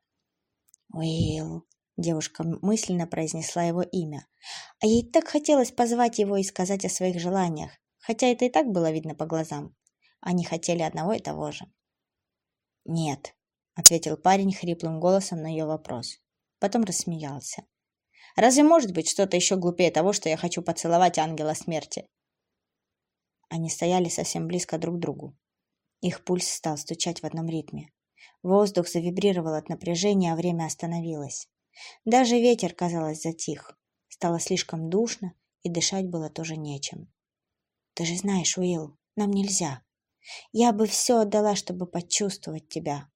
«Уилл», — девушка мысленно произнесла его имя. А ей так хотелось позвать его и сказать о своих желаниях, хотя это и так было видно по глазам. Они хотели одного и того же. «Нет», — ответил парень хриплым голосом на ее вопрос. Потом рассмеялся. «Разве может быть что-то еще глупее того, что я хочу поцеловать ангела смерти?» Они стояли совсем близко друг к другу. Их пульс стал стучать в одном ритме. Воздух завибрировал от напряжения, а время остановилось. Даже ветер, казалось, затих. Стало слишком душно, и дышать было тоже нечем. «Ты же знаешь, Уилл, нам нельзя», я бы все отдала, чтобы почувствовать тебя.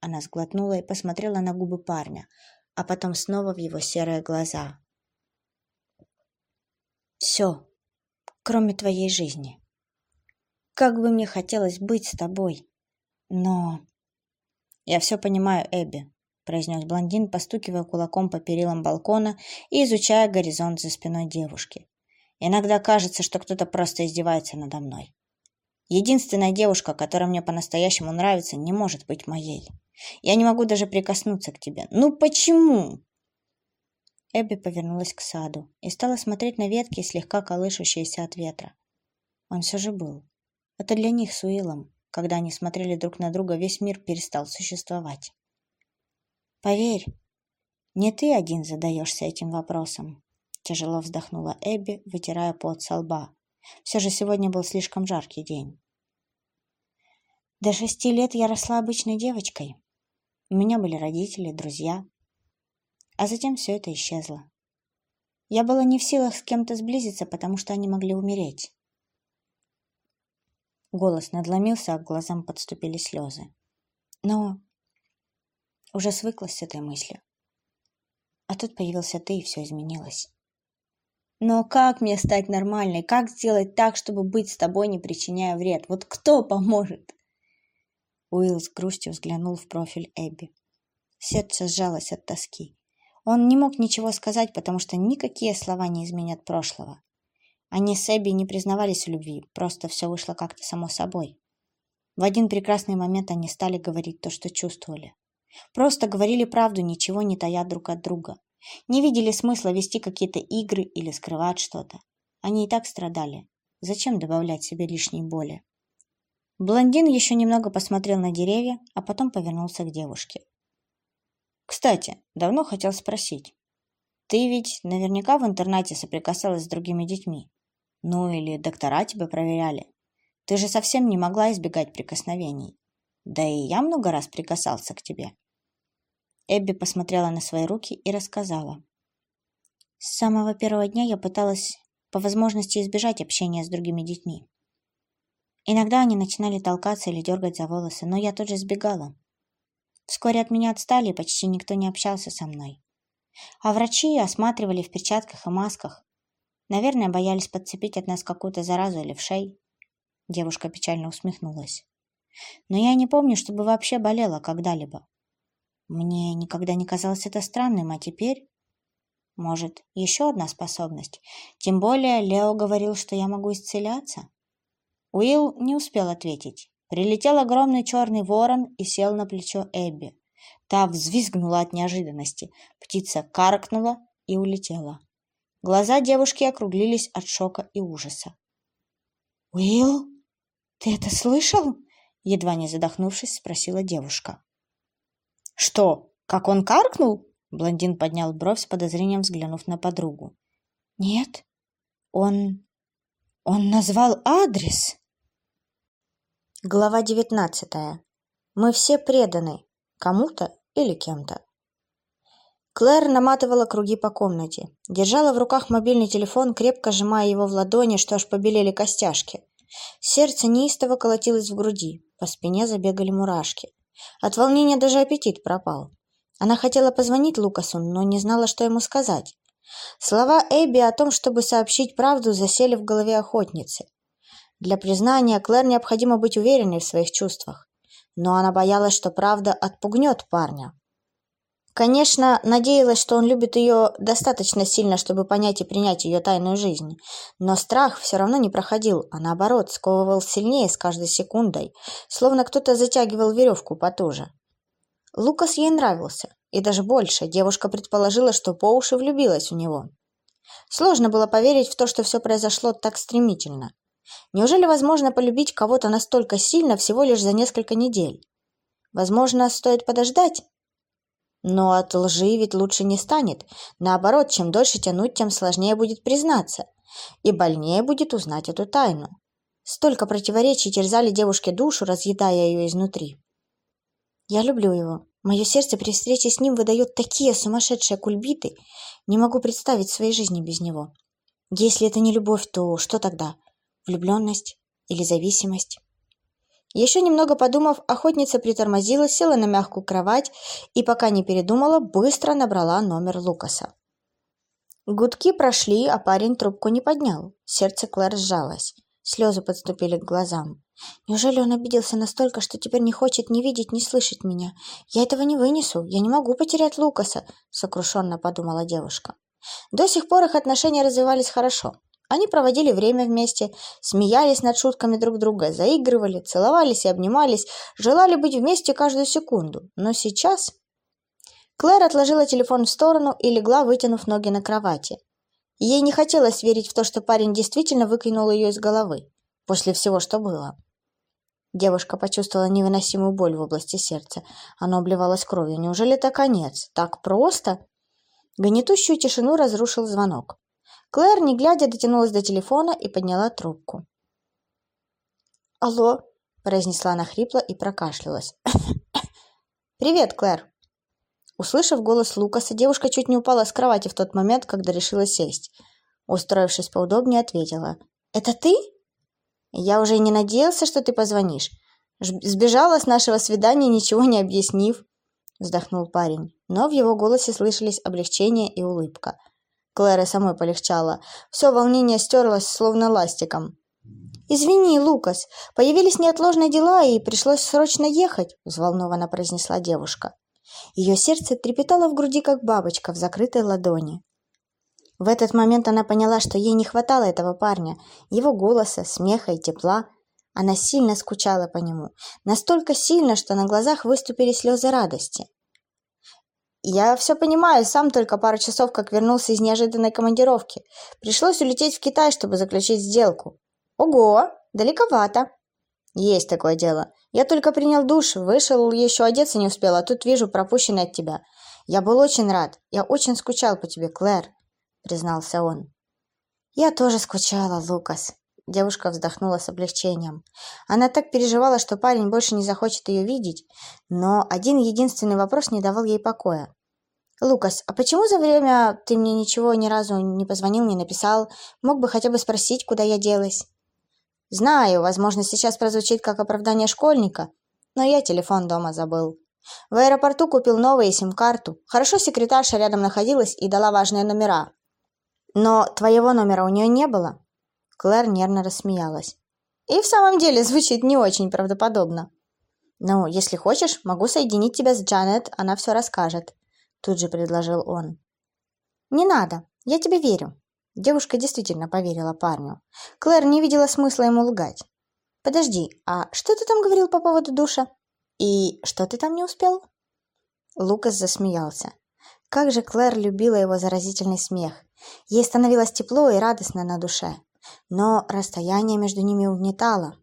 Она сглотнула и посмотрела на губы парня, а потом снова в его серые глаза. Все, кроме твоей жизни. Как бы мне хотелось быть с тобой, но... Я все понимаю, Эбби, произнес блондин, постукивая кулаком по перилам балкона и изучая горизонт за спиной девушки. Иногда кажется, что кто-то просто издевается надо мной. Единственная девушка, которая мне по-настоящему нравится, не может быть моей. Я не могу даже прикоснуться к тебе. Ну почему?» Эбби повернулась к саду и стала смотреть на ветки, слегка колышущиеся от ветра. Он все же был. Это для них с Уиллом. Когда они смотрели друг на друга, весь мир перестал существовать. «Поверь, не ты один задаешься этим вопросом», — тяжело вздохнула Эбби, вытирая пот со лба. Все же сегодня был слишком жаркий день. До шести лет я росла обычной девочкой. У меня были родители, друзья. А затем все это исчезло. Я была не в силах с кем-то сблизиться, потому что они могли умереть. Голос надломился, а к глазам подступили слезы. Но уже свыклась с этой мыслью. А тут появился ты, и все изменилось. Но как мне стать нормальной? Как сделать так, чтобы быть с тобой, не причиняя вред? Вот кто поможет? Уилл с грустью взглянул в профиль Эбби. Сердце сжалось от тоски. Он не мог ничего сказать, потому что никакие слова не изменят прошлого. Они с Эбби не признавались в любви, просто все вышло как-то само собой. В один прекрасный момент они стали говорить то, что чувствовали. Просто говорили правду, ничего не тая друг от друга. Не видели смысла вести какие-то игры или скрывать что-то. Они и так страдали. Зачем добавлять себе лишней боли? Блондин еще немного посмотрел на деревья, а потом повернулся к девушке. «Кстати, давно хотел спросить. Ты ведь наверняка в интернате соприкасалась с другими детьми. Ну или доктора тебя проверяли. Ты же совсем не могла избегать прикосновений. Да и я много раз прикасался к тебе». Эбби посмотрела на свои руки и рассказала. С самого первого дня я пыталась по возможности избежать общения с другими детьми. Иногда они начинали толкаться или дергать за волосы, но я тут же сбегала. Вскоре от меня отстали, и почти никто не общался со мной. А врачи осматривали в перчатках и масках. Наверное, боялись подцепить от нас какую-то заразу или в шей. Девушка печально усмехнулась. Но я не помню, чтобы вообще болела когда-либо. Мне никогда не казалось это странным, а теперь... Может, еще одна способность? Тем более Лео говорил, что я могу исцеляться. Уилл не успел ответить. Прилетел огромный черный ворон и сел на плечо Эбби. Та взвизгнула от неожиданности. Птица каркнула и улетела. Глаза девушки округлились от шока и ужаса. «Уилл, ты это слышал?» Едва не задохнувшись, спросила девушка. «Что, как он каркнул?» Блондин поднял бровь с подозрением, взглянув на подругу. «Нет, он... он назвал адрес!» Глава девятнадцатая. Мы все преданы кому-то или кем-то. Клэр наматывала круги по комнате, держала в руках мобильный телефон, крепко сжимая его в ладони, что аж побелели костяшки. Сердце неистово колотилось в груди, по спине забегали мурашки. От волнения даже аппетит пропал. Она хотела позвонить Лукасу, но не знала, что ему сказать. Слова Эбби о том, чтобы сообщить правду, засели в голове охотницы. Для признания Клэр необходимо быть уверенной в своих чувствах, но она боялась, что правда отпугнет парня. Конечно, надеялась, что он любит ее достаточно сильно, чтобы понять и принять ее тайную жизнь, но страх все равно не проходил, а наоборот, сковывал сильнее с каждой секундой, словно кто-то затягивал веревку потуже. Лукас ей нравился, и даже больше, девушка предположила, что по уши влюбилась в него. Сложно было поверить в то, что все произошло так стремительно. Неужели возможно полюбить кого-то настолько сильно всего лишь за несколько недель? Возможно, стоит подождать? Но от лжи ведь лучше не станет. Наоборот, чем дольше тянуть, тем сложнее будет признаться. И больнее будет узнать эту тайну. Столько противоречий терзали девушке душу, разъедая ее изнутри. Я люблю его. Мое сердце при встрече с ним выдает такие сумасшедшие кульбиты. Не могу представить своей жизни без него. Если это не любовь, то что тогда? влюбленность или зависимость. Еще немного подумав, охотница притормозила, села на мягкую кровать и, пока не передумала, быстро набрала номер Лукаса. Гудки прошли, а парень трубку не поднял. Сердце Клэр сжалось. Слезы подступили к глазам. Неужели он обиделся настолько, что теперь не хочет ни видеть, ни слышать меня? Я этого не вынесу. Я не могу потерять Лукаса, сокрушенно подумала девушка. До сих пор их отношения развивались хорошо. Они проводили время вместе, смеялись над шутками друг друга, заигрывали, целовались и обнимались, желали быть вместе каждую секунду. Но сейчас... Клэр отложила телефон в сторону и легла, вытянув ноги на кровати. Ей не хотелось верить в то, что парень действительно выкинул ее из головы, после всего, что было. Девушка почувствовала невыносимую боль в области сердца. Оно обливалось кровью. Неужели это конец? Так просто? Гнетущую тишину разрушил звонок. Клэр, не глядя, дотянулась до телефона и подняла трубку. «Алло», – произнесла она хрипло и прокашлялась. «Привет, Клэр». Услышав голос Лукаса, девушка чуть не упала с кровати в тот момент, когда решила сесть. Устроившись поудобнее, ответила. «Это ты?» «Я уже не надеялся, что ты позвонишь. Сбежала с нашего свидания, ничего не объяснив», – вздохнул парень. Но в его голосе слышались облегчение и улыбка. Клэре самой полегчало. Все волнение стерлось, словно ластиком. «Извини, Лукас, появились неотложные дела, и пришлось срочно ехать», – взволнованно произнесла девушка. Ее сердце трепетало в груди, как бабочка в закрытой ладони. В этот момент она поняла, что ей не хватало этого парня, его голоса, смеха и тепла. Она сильно скучала по нему, настолько сильно, что на глазах выступили слезы радости. «Я все понимаю, сам только пару часов как вернулся из неожиданной командировки. Пришлось улететь в Китай, чтобы заключить сделку». «Ого, далековато». «Есть такое дело. Я только принял душ, вышел, еще одеться не успел, а тут вижу пропущенный от тебя. Я был очень рад. Я очень скучал по тебе, Клэр», — признался он. «Я тоже скучала, Лукас», Девушка вздохнула с облегчением. Она так переживала, что парень больше не захочет ее видеть, но один единственный вопрос не давал ей покоя. «Лукас, а почему за время ты мне ничего ни разу не позвонил, не написал? Мог бы хотя бы спросить, куда я делась?» «Знаю, возможно, сейчас прозвучит как оправдание школьника, но я телефон дома забыл. В аэропорту купил новую сим-карту. Хорошо секретарша рядом находилась и дала важные номера. Но твоего номера у нее не было?» Клэр нервно рассмеялась. «И в самом деле звучит не очень правдоподобно». «Ну, если хочешь, могу соединить тебя с Джанет, она все расскажет», — тут же предложил он. «Не надо, я тебе верю». Девушка действительно поверила парню. Клэр не видела смысла ему лгать. «Подожди, а что ты там говорил по поводу душа? И что ты там не успел?» Лукас засмеялся. Как же Клэр любила его заразительный смех. Ей становилось тепло и радостно на душе но расстояние между ними угнетало.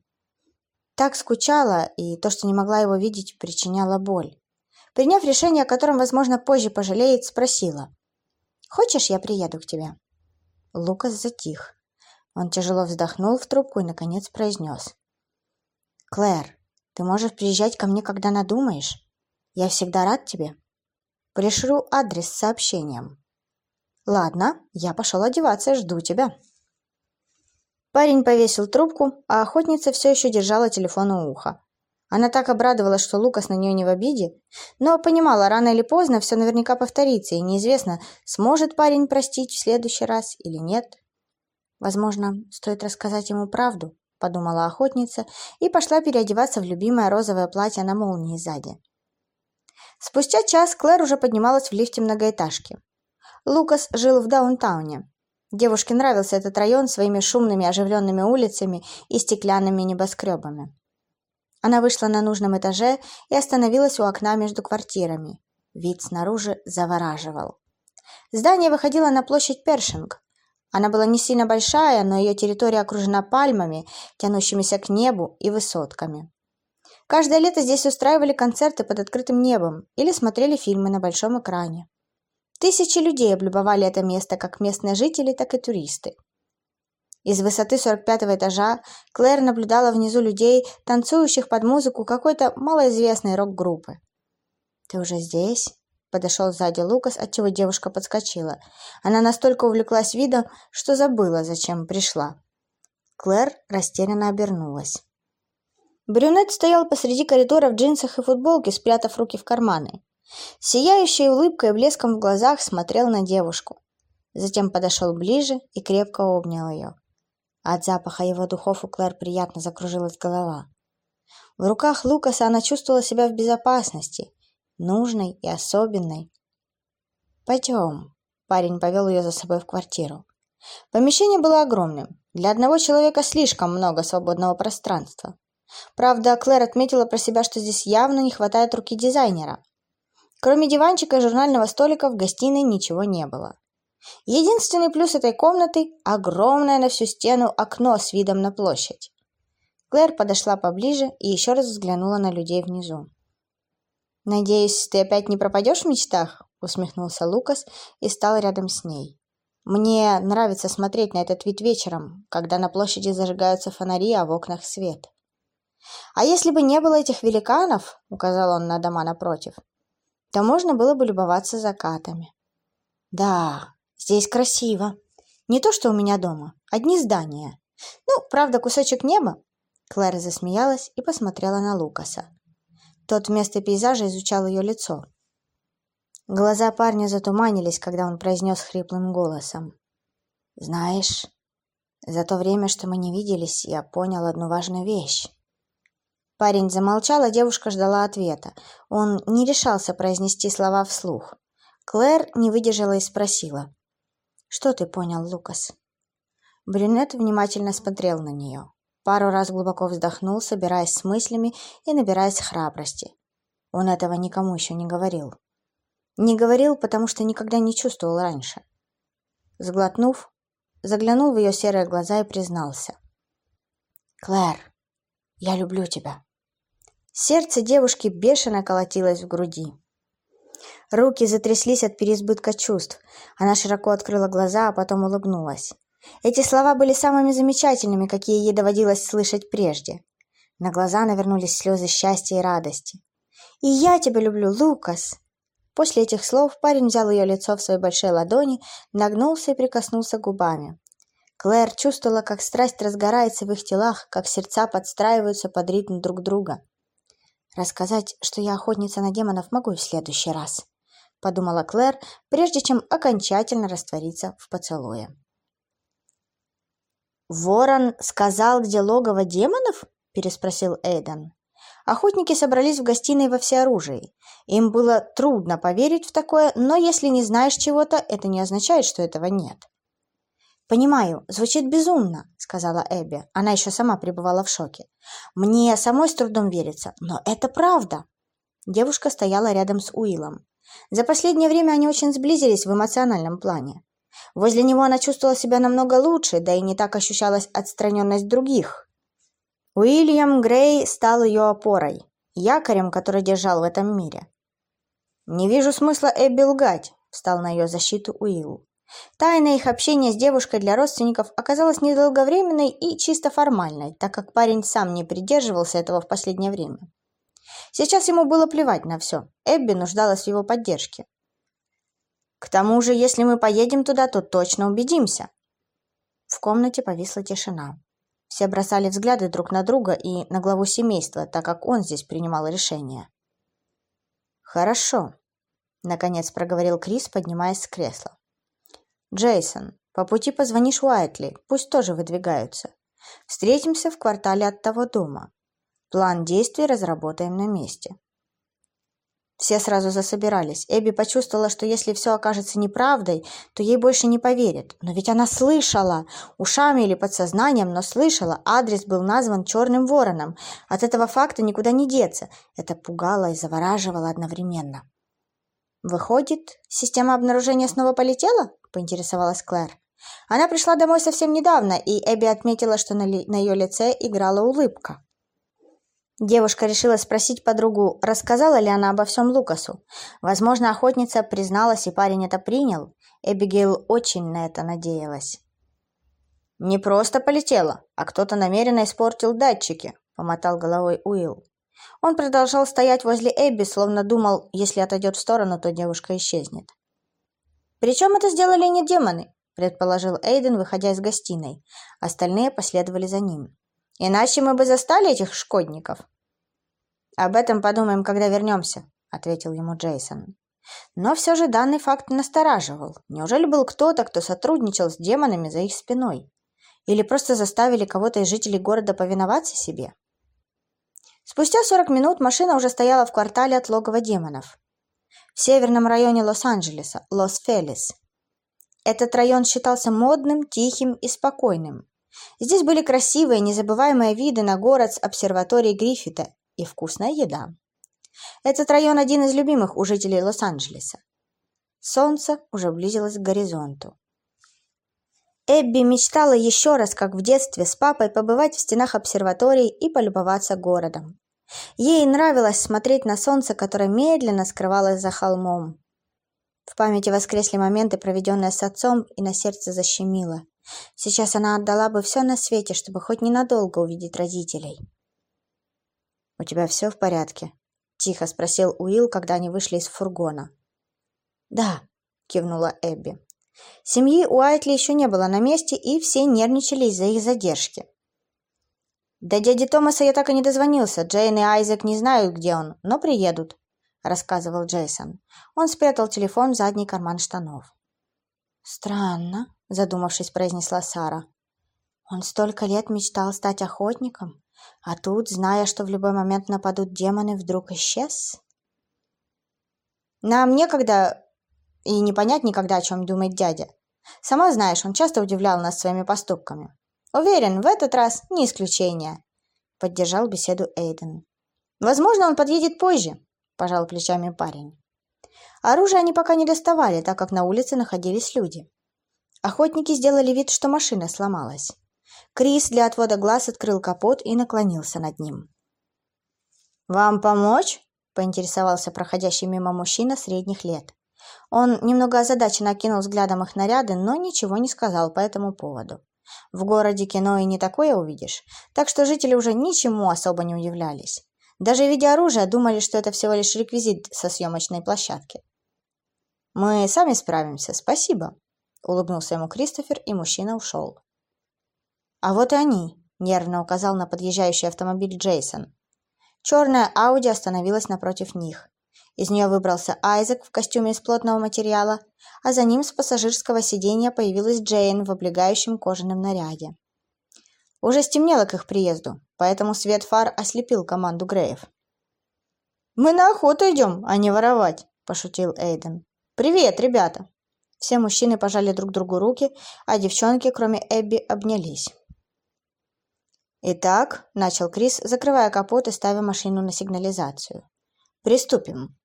Так скучала, и то, что не могла его видеть, причиняло боль. Приняв решение, о котором, возможно, позже пожалеет, спросила. «Хочешь, я приеду к тебе?» Лукас затих. Он тяжело вздохнул в трубку и, наконец, произнес. «Клэр, ты можешь приезжать ко мне, когда надумаешь. Я всегда рад тебе. Пришлю адрес с сообщением». «Ладно, я пошел одеваться, жду тебя». Парень повесил трубку, а охотница все еще держала телефон у уха. Она так обрадовалась, что Лукас на нее не в обиде, но понимала, рано или поздно все наверняка повторится, и неизвестно, сможет парень простить в следующий раз или нет. «Возможно, стоит рассказать ему правду», — подумала охотница и пошла переодеваться в любимое розовое платье на молнии сзади. Спустя час Клэр уже поднималась в лифте многоэтажки. Лукас жил в даунтауне, Девушке нравился этот район своими шумными оживленными улицами и стеклянными небоскребами. Она вышла на нужном этаже и остановилась у окна между квартирами. Вид снаружи завораживал. Здание выходило на площадь Першинг. Она была не сильно большая, но ее территория окружена пальмами, тянущимися к небу и высотками. Каждое лето здесь устраивали концерты под открытым небом или смотрели фильмы на большом экране. Тысячи людей облюбовали это место, как местные жители, так и туристы. Из высоты 45-го этажа Клэр наблюдала внизу людей, танцующих под музыку какой-то малоизвестной рок-группы. «Ты уже здесь?» — подошел сзади Лукас, отчего девушка подскочила. Она настолько увлеклась видом, что забыла, зачем пришла. Клэр растерянно обернулась. Брюнет стоял посреди коридора в джинсах и футболке, спрятав руки в карманы. Сияющей улыбкой и блеском в глазах смотрел на девушку. Затем подошел ближе и крепко обнял ее. От запаха его духов у Клэр приятно закружилась голова. В руках Лукаса она чувствовала себя в безопасности, нужной и особенной. «Пойдем», — парень повел ее за собой в квартиру. Помещение было огромным. Для одного человека слишком много свободного пространства. Правда, Клэр отметила про себя, что здесь явно не хватает руки дизайнера. Кроме диванчика и журнального столика в гостиной ничего не было. Единственный плюс этой комнаты – огромное на всю стену окно с видом на площадь. Клэр подошла поближе и еще раз взглянула на людей внизу. «Надеюсь, ты опять не пропадешь в мечтах?» – усмехнулся Лукас и стал рядом с ней. «Мне нравится смотреть на этот вид вечером, когда на площади зажигаются фонари, а в окнах свет». «А если бы не было этих великанов?» – указал он на дома напротив – то можно было бы любоваться закатами. Да, здесь красиво. Не то, что у меня дома. Одни здания. Ну, правда, кусочек неба. Клэр засмеялась и посмотрела на Лукаса. Тот вместо пейзажа изучал ее лицо. Глаза парня затуманились, когда он произнес хриплым голосом. «Знаешь, за то время, что мы не виделись, я понял одну важную вещь. Парень замолчал, а девушка ждала ответа. Он не решался произнести слова вслух. Клэр не выдержала и спросила. «Что ты понял, Лукас?» Брюнет внимательно смотрел на нее. пару раз глубоко вздохнул, собираясь с мыслями и набираясь храбрости. Он этого никому еще не говорил. Не говорил, потому что никогда не чувствовал раньше. Сглотнув, заглянул в ее серые глаза и признался. «Клэр, я люблю тебя». Сердце девушки бешено колотилось в груди. Руки затряслись от переизбытка чувств. Она широко открыла глаза, а потом улыбнулась. Эти слова были самыми замечательными, какие ей доводилось слышать прежде. На глаза навернулись слезы счастья и радости. «И я тебя люблю, Лукас!» После этих слов парень взял ее лицо в свои большие ладони, нагнулся и прикоснулся губами. Клэр чувствовала, как страсть разгорается в их телах, как сердца подстраиваются под ритм друг друга. «Рассказать, что я охотница на демонов, могу в следующий раз», — подумала Клэр, прежде чем окончательно раствориться в поцелуе. «Ворон сказал, где логово демонов?» – переспросил Эйден. Охотники собрались в гостиной во всеоружии. Им было трудно поверить в такое, но если не знаешь чего-то, это не означает, что этого нет. «Понимаю, звучит безумно», — сказала Эбби. Она еще сама пребывала в шоке. «Мне самой с трудом верится, но это правда». Девушка стояла рядом с Уиллом. За последнее время они очень сблизились в эмоциональном плане. Возле него она чувствовала себя намного лучше, да и не так ощущалась отстраненность других. Уильям Грей стал ее опорой, якорем, который держал в этом мире. «Не вижу смысла Эбби лгать», — встал на ее защиту Уилл. Тайна их общения с девушкой для родственников оказалась недолговременной и чисто формальной, так как парень сам не придерживался этого в последнее время. Сейчас ему было плевать на все. Эбби нуждалась в его поддержке. К тому же, если мы поедем туда, то точно убедимся. В комнате повисла тишина. Все бросали взгляды друг на друга и на главу семейства, так как он здесь принимал решение. «Хорошо», — наконец проговорил Крис, поднимаясь с кресла. «Джейсон, по пути позвонишь Уайтли, пусть тоже выдвигаются. Встретимся в квартале от того дома. План действий разработаем на месте». Все сразу засобирались. Эбби почувствовала, что если все окажется неправдой, то ей больше не поверят. Но ведь она слышала, ушами или подсознанием, но слышала, адрес был назван черным вороном. От этого факта никуда не деться. Это пугало и завораживало одновременно. «Выходит, система обнаружения снова полетела?» – поинтересовалась Клэр. Она пришла домой совсем недавно, и Эбби отметила, что на, на ее лице играла улыбка. Девушка решила спросить подругу, рассказала ли она обо всем Лукасу. Возможно, охотница призналась, и парень это принял. Эбигейл очень на это надеялась. «Не просто полетела, а кто-то намеренно испортил датчики», — помотал головой Уилл. Он продолжал стоять возле Эбби, словно думал, если отойдет в сторону, то девушка исчезнет. «Причем это сделали не демоны», — предположил Эйден, выходя из гостиной. Остальные последовали за ним. Иначе мы бы застали этих шкодников. Об этом подумаем, когда вернемся, ответил ему Джейсон. Но все же данный факт настораживал. Неужели был кто-то, кто сотрудничал с демонами за их спиной? Или просто заставили кого-то из жителей города повиноваться себе? Спустя 40 минут машина уже стояла в квартале от логова демонов. В северном районе Лос-Анджелеса, Лос-Фелис. Этот район считался модным, тихим и спокойным. Здесь были красивые, незабываемые виды на город с обсерваторией Гриффита и вкусная еда. Этот район один из любимых у жителей Лос-Анджелеса. Солнце уже близилось к горизонту. Эбби мечтала еще раз, как в детстве, с папой побывать в стенах обсерватории и полюбоваться городом. Ей нравилось смотреть на солнце, которое медленно скрывалось за холмом. В памяти воскресли моменты, проведенные с отцом, и на сердце защемило. Сейчас она отдала бы все на свете, чтобы хоть ненадолго увидеть родителей. «У тебя все в порядке?» – тихо спросил Уилл, когда они вышли из фургона. «Да», – кивнула Эбби. Семьи Уайтли еще не было на месте, и все нервничали из-за их задержки. «До дяди Томаса я так и не дозвонился. Джейн и Айзек не знают, где он, но приедут», – рассказывал Джейсон. Он спрятал телефон в задний карман штанов. «Странно», — задумавшись, произнесла Сара. «Он столько лет мечтал стать охотником, а тут, зная, что в любой момент нападут демоны, вдруг исчез?» «Нам некогда и не понять никогда, о чем думает дядя. Сама знаешь, он часто удивлял нас своими поступками. Уверен, в этот раз не исключение», — поддержал беседу Эйден. «Возможно, он подъедет позже», — пожал плечами парень. Оружие они пока не доставали, так как на улице находились люди. Охотники сделали вид, что машина сломалась. Крис для отвода глаз открыл капот и наклонился над ним. «Вам помочь?» – поинтересовался проходящий мимо мужчина средних лет. Он немного озадаченно окинул взглядом их наряды, но ничего не сказал по этому поводу. В городе кино и не такое увидишь, так что жители уже ничему особо не удивлялись. Даже видя оружие, думали, что это всего лишь реквизит со съемочной площадки. «Мы сами справимся, спасибо», — улыбнулся ему Кристофер, и мужчина ушел. «А вот и они», — нервно указал на подъезжающий автомобиль Джейсон. Черная Ауди остановилась напротив них. Из нее выбрался Айзек в костюме из плотного материала, а за ним с пассажирского сиденья появилась Джейн в облегающем кожаном наряде. Уже стемнело к их приезду, поэтому свет фар ослепил команду Греев. «Мы на охоту идем, а не воровать», – пошутил Эйден. «Привет, ребята!» Все мужчины пожали друг другу руки, а девчонки, кроме Эбби, обнялись. «Итак», – начал Крис, закрывая капот и ставя машину на сигнализацию. «Приступим.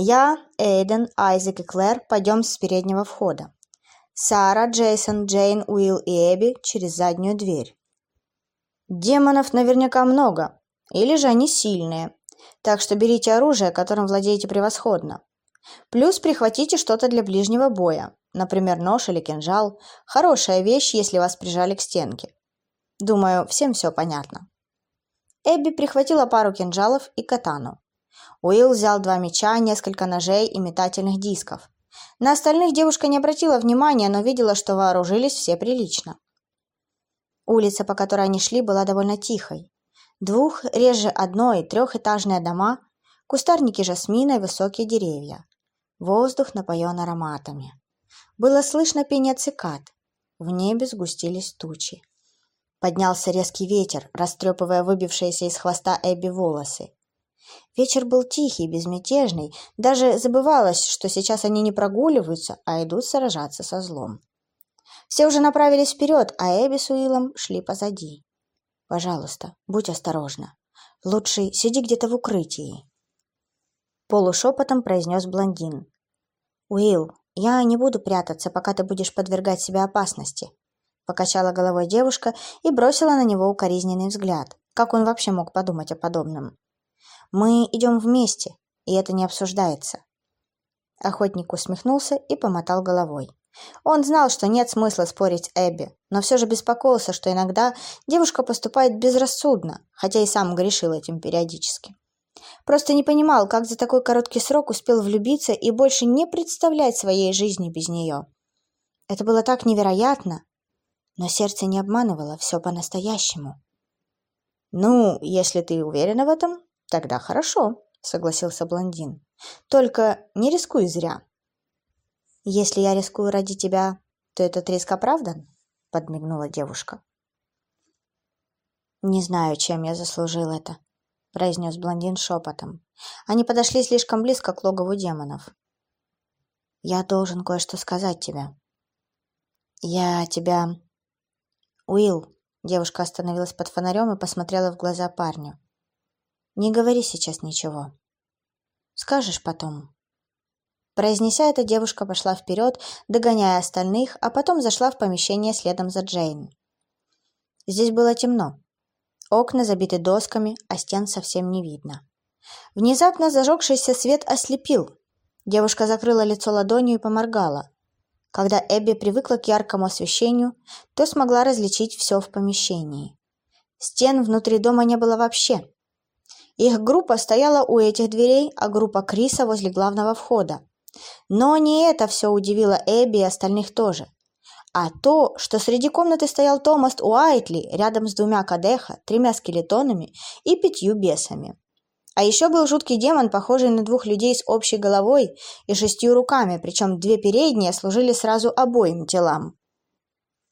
Я, Эйден, Айзек и Клэр пойдем с переднего входа. Сара, Джейсон, Джейн, Уилл и Эбби через заднюю дверь. Демонов наверняка много, или же они сильные, так что берите оружие, которым владеете превосходно. Плюс прихватите что-то для ближнего боя, например, нож или кинжал. Хорошая вещь, если вас прижали к стенке. Думаю, всем все понятно. Эбби прихватила пару кинжалов и катану. Уилл взял два меча, несколько ножей и метательных дисков. На остальных девушка не обратила внимания, но видела, что вооружились все прилично. Улица, по которой они шли, была довольно тихой. Двух, реже одной, трехэтажные дома, кустарники жасмина и высокие деревья. Воздух напоен ароматами. Было слышно пение цикад. В небе сгустились тучи. Поднялся резкий ветер, растрепывая выбившиеся из хвоста Эбби волосы. Вечер был тихий, безмятежный, даже забывалось, что сейчас они не прогуливаются, а идут сражаться со злом. Все уже направились вперед, а Эбби с Уиллом шли позади. «Пожалуйста, будь осторожна. Лучше сиди где-то в укрытии», — полушепотом произнес блондин. «Уилл, я не буду прятаться, пока ты будешь подвергать себя опасности», — покачала головой девушка и бросила на него укоризненный взгляд. Как он вообще мог подумать о подобном? «Мы идем вместе, и это не обсуждается». Охотник усмехнулся и помотал головой. Он знал, что нет смысла спорить Эбби, но все же беспокоился, что иногда девушка поступает безрассудно, хотя и сам грешил этим периодически. Просто не понимал, как за такой короткий срок успел влюбиться и больше не представлять своей жизни без нее. Это было так невероятно, но сердце не обманывало все по-настоящему. «Ну, если ты уверена в этом, тогда хорошо», — согласился блондин. «Только не рискуй зря. «Если я рискую ради тебя, то этот риск оправдан?» — подмигнула девушка. «Не знаю, чем я заслужил это», — произнес блондин шепотом. Они подошли слишком близко к логову демонов. «Я должен кое-что сказать тебе. Я тебя...» «Уилл», — девушка остановилась под фонарем и посмотрела в глаза парню. «Не говори сейчас ничего. Скажешь потом». Произнеся это, девушка пошла вперед, догоняя остальных, а потом зашла в помещение следом за Джейн. Здесь было темно. Окна забиты досками, а стен совсем не видно. Внезапно зажегшийся свет ослепил. Девушка закрыла лицо ладонью и поморгала. Когда Эбби привыкла к яркому освещению, то смогла различить все в помещении. Стен внутри дома не было вообще. Их группа стояла у этих дверей, а группа Криса возле главного входа. Но не это все удивило Эбби и остальных тоже, а то, что среди комнаты стоял Томас Уайтли рядом с двумя кадеха, тремя скелетонами и пятью бесами. А еще был жуткий демон, похожий на двух людей с общей головой и шестью руками, причем две передние служили сразу обоим телам.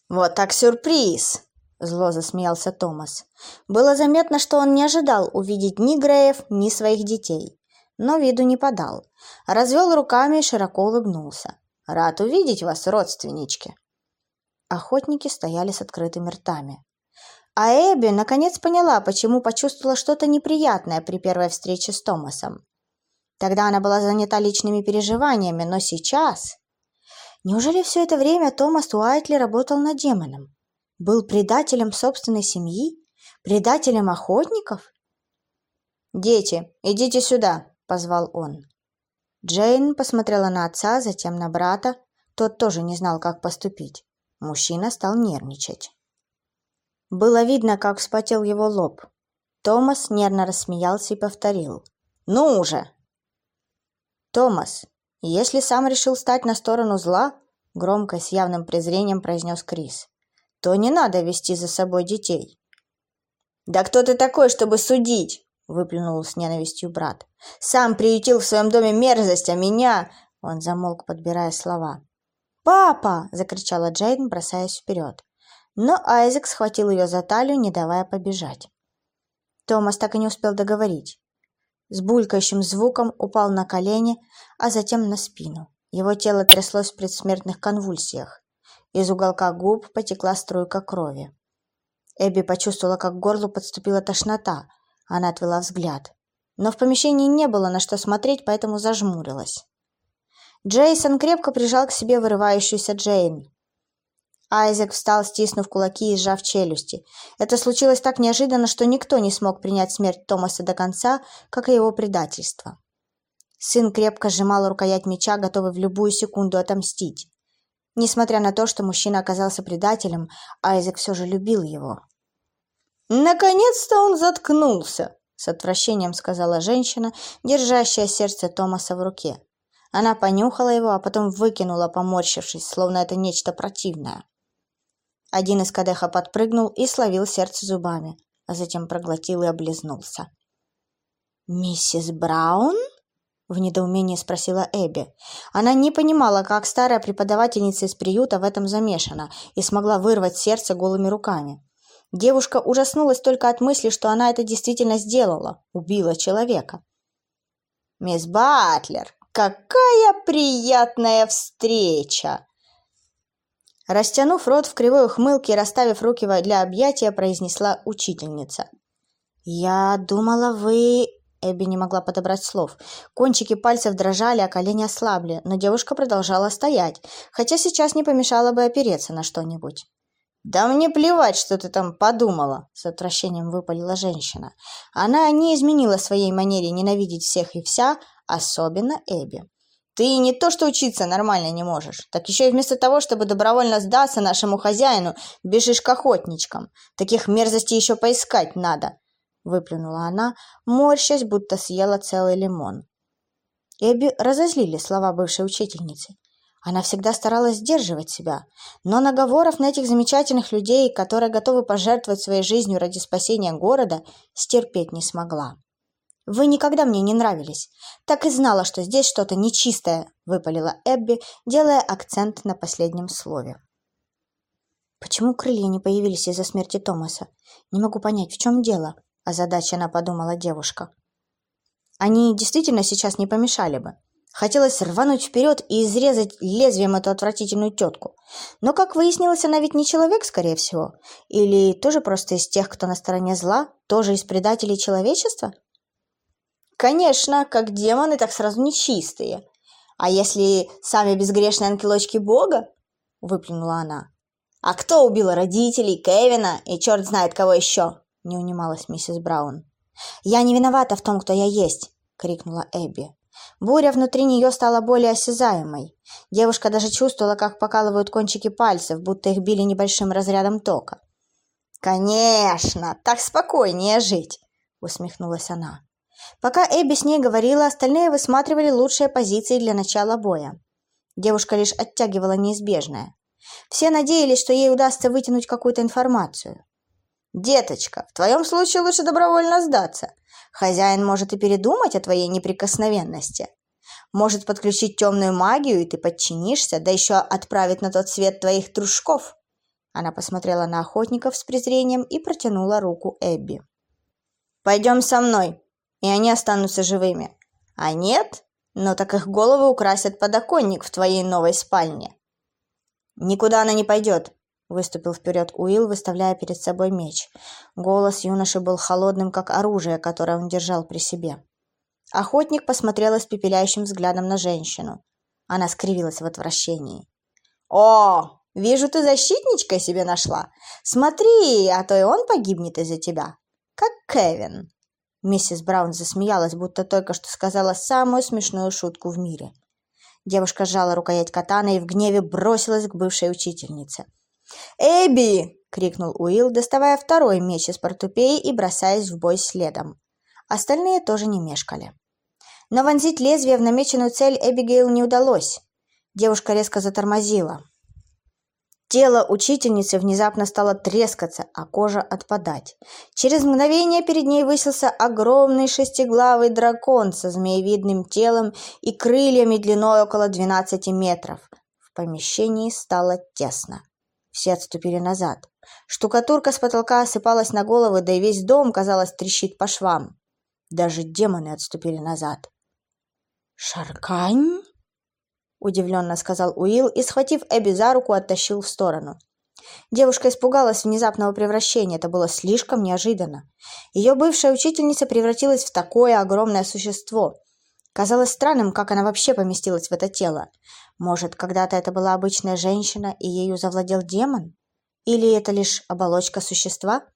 «Вот так сюрприз!» — зло засмеялся Томас. Было заметно, что он не ожидал увидеть ни Греев, ни своих детей но виду не подал. Развел руками и широко улыбнулся. «Рад увидеть вас, родственнички!» Охотники стояли с открытыми ртами. А Эбби наконец поняла, почему почувствовала что-то неприятное при первой встрече с Томасом. Тогда она была занята личными переживаниями, но сейчас... Неужели все это время Томас Уайтли работал над демоном? Был предателем собственной семьи? Предателем охотников? «Дети, идите сюда!» – позвал он. Джейн посмотрела на отца, затем на брата. Тот тоже не знал, как поступить. Мужчина стал нервничать. Было видно, как вспотел его лоб. Томас нервно рассмеялся и повторил. «Ну уже!» «Томас, если сам решил стать на сторону зла, — громко с явным презрением произнес Крис, — то не надо вести за собой детей». «Да кто ты такой, чтобы судить?» — выплюнул с ненавистью брат. «Сам приютил в своем доме мерзость, а меня...» Он замолк, подбирая слова. «Папа!» — закричала Джейн, бросаясь вперед. Но Айзек схватил ее за талию, не давая побежать. Томас так и не успел договорить. С булькающим звуком упал на колени, а затем на спину. Его тело тряслось в предсмертных конвульсиях. Из уголка губ потекла струйка крови. Эбби почувствовала, как к горлу подступила тошнота, она отвела взгляд. Но в помещении не было на что смотреть, поэтому зажмурилась. Джейсон крепко прижал к себе вырывающуюся Джейн. Айзек встал, стиснув кулаки и сжав челюсти. Это случилось так неожиданно, что никто не смог принять смерть Томаса до конца, как и его предательство. Сын крепко сжимал рукоять меча, готовый в любую секунду отомстить. Несмотря на то, что мужчина оказался предателем, Айзек все же любил его. «Наконец-то он заткнулся!» — с отвращением сказала женщина, держащая сердце Томаса в руке. Она понюхала его, а потом выкинула, поморщившись, словно это нечто противное. Один из кадеха подпрыгнул и словил сердце зубами, а затем проглотил и облизнулся. «Миссис Браун?» — в недоумении спросила Эбби. Она не понимала, как старая преподавательница из приюта в этом замешана, и смогла вырвать сердце голыми руками. Девушка ужаснулась только от мысли, что она это действительно сделала, убила человека. «Мисс Батлер, какая приятная встреча!» Растянув рот в кривой ухмылке и расставив руки для объятия, произнесла учительница. «Я думала, вы...» Эбби не могла подобрать слов. Кончики пальцев дрожали, а колени ослабли, но девушка продолжала стоять, хотя сейчас не помешало бы опереться на что-нибудь. «Да мне плевать, что ты там подумала», — с отвращением выпалила женщина. Она не изменила своей манере ненавидеть всех и вся, особенно Эбби. «Ты не то что учиться нормально не можешь, так еще и вместо того, чтобы добровольно сдаться нашему хозяину, бежишь к охотничкам. Таких мерзостей еще поискать надо», — выплюнула она, морщась, будто съела целый лимон. Эбби разозлили слова бывшей учительницы. Она всегда старалась сдерживать себя, но наговоров на этих замечательных людей, которые готовы пожертвовать своей жизнью ради спасения города, стерпеть не смогла. «Вы никогда мне не нравились. Так и знала, что здесь что-то нечистое», — выпалила Эбби, делая акцент на последнем слове. «Почему крылья не появились из-за смерти Томаса? Не могу понять, в чем дело?» – озадаченно подумала девушка. «Они действительно сейчас не помешали бы. Хотелось рвануть вперед и изрезать лезвием эту отвратительную тетку. Но, как выяснилось, она ведь не человек, скорее всего. Или тоже просто из тех, кто на стороне зла, тоже из предателей человечества? Конечно, как демоны, так сразу нечистые. А если сами безгрешные ангелочки Бога? Выплюнула она. А кто убил родителей, Кевина и черт знает кого еще? Не унималась миссис Браун. Я не виновата в том, кто я есть, крикнула Эбби. Буря внутри нее стала более осязаемой. Девушка даже чувствовала, как покалывают кончики пальцев, будто их били небольшим разрядом тока. «Конечно, так спокойнее жить!» — усмехнулась она. Пока Эбби с ней говорила, остальные высматривали лучшие позиции для начала боя. Девушка лишь оттягивала неизбежное. Все надеялись, что ей удастся вытянуть какую-то информацию. «Деточка, в твоем случае лучше добровольно сдаться. Хозяин может и передумать о твоей неприкосновенности. Может подключить темную магию, и ты подчинишься, да еще отправить на тот свет твоих дружков. Она посмотрела на охотников с презрением и протянула руку Эбби. «Пойдем со мной, и они останутся живыми. А нет, но так их головы украсят подоконник в твоей новой спальне». «Никуда она не пойдет. Выступил вперед Уилл, выставляя перед собой меч. Голос юноши был холодным, как оружие, которое он держал при себе. Охотник посмотрел испепеляющим взглядом на женщину. Она скривилась в отвращении. «О, вижу, ты защитничка себе нашла. Смотри, а то и он погибнет из-за тебя. Как Кевин». Миссис Браун засмеялась, будто только что сказала самую смешную шутку в мире. Девушка сжала рукоять катана и в гневе бросилась к бывшей учительнице. «Эбби!» — крикнул Уилл, доставая второй меч из портупеи и бросаясь в бой следом. Остальные тоже не мешкали. Но вонзить лезвие в намеченную цель Эбигейл не удалось. Девушка резко затормозила. Тело учительницы внезапно стало трескаться, а кожа отпадать. Через мгновение перед ней высился огромный шестиглавый дракон со змеевидным телом и крыльями длиной около 12 метров. В помещении стало тесно. Все отступили назад. Штукатурка с потолка осыпалась на головы, да и весь дом, казалось, трещит по швам. Даже демоны отступили назад. «Шаркань?» — удивленно сказал Уилл и, схватив Эбби за руку, оттащил в сторону. Девушка испугалась внезапного превращения, это было слишком неожиданно. Ее бывшая учительница превратилась в такое огромное существо. Казалось странным, как она вообще поместилась в это тело. Может, когда-то это была обычная женщина, и ею завладел демон? Или это лишь оболочка существа?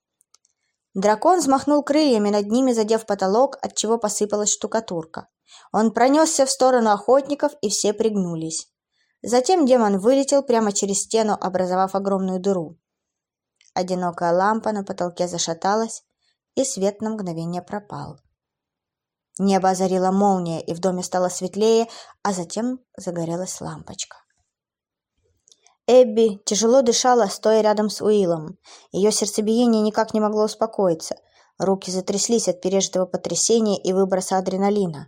Дракон взмахнул крыльями над ними, задев потолок, от чего посыпалась штукатурка. Он пронесся в сторону охотников, и все пригнулись. Затем демон вылетел прямо через стену, образовав огромную дыру. Одинокая лампа на потолке зашаталась, и свет на мгновение пропал. Небо озарила молния, и в доме стало светлее, а затем загорелась лампочка. Эбби тяжело дышала, стоя рядом с Уиллом. Ее сердцебиение никак не могло успокоиться. Руки затряслись от пережитого потрясения и выброса адреналина.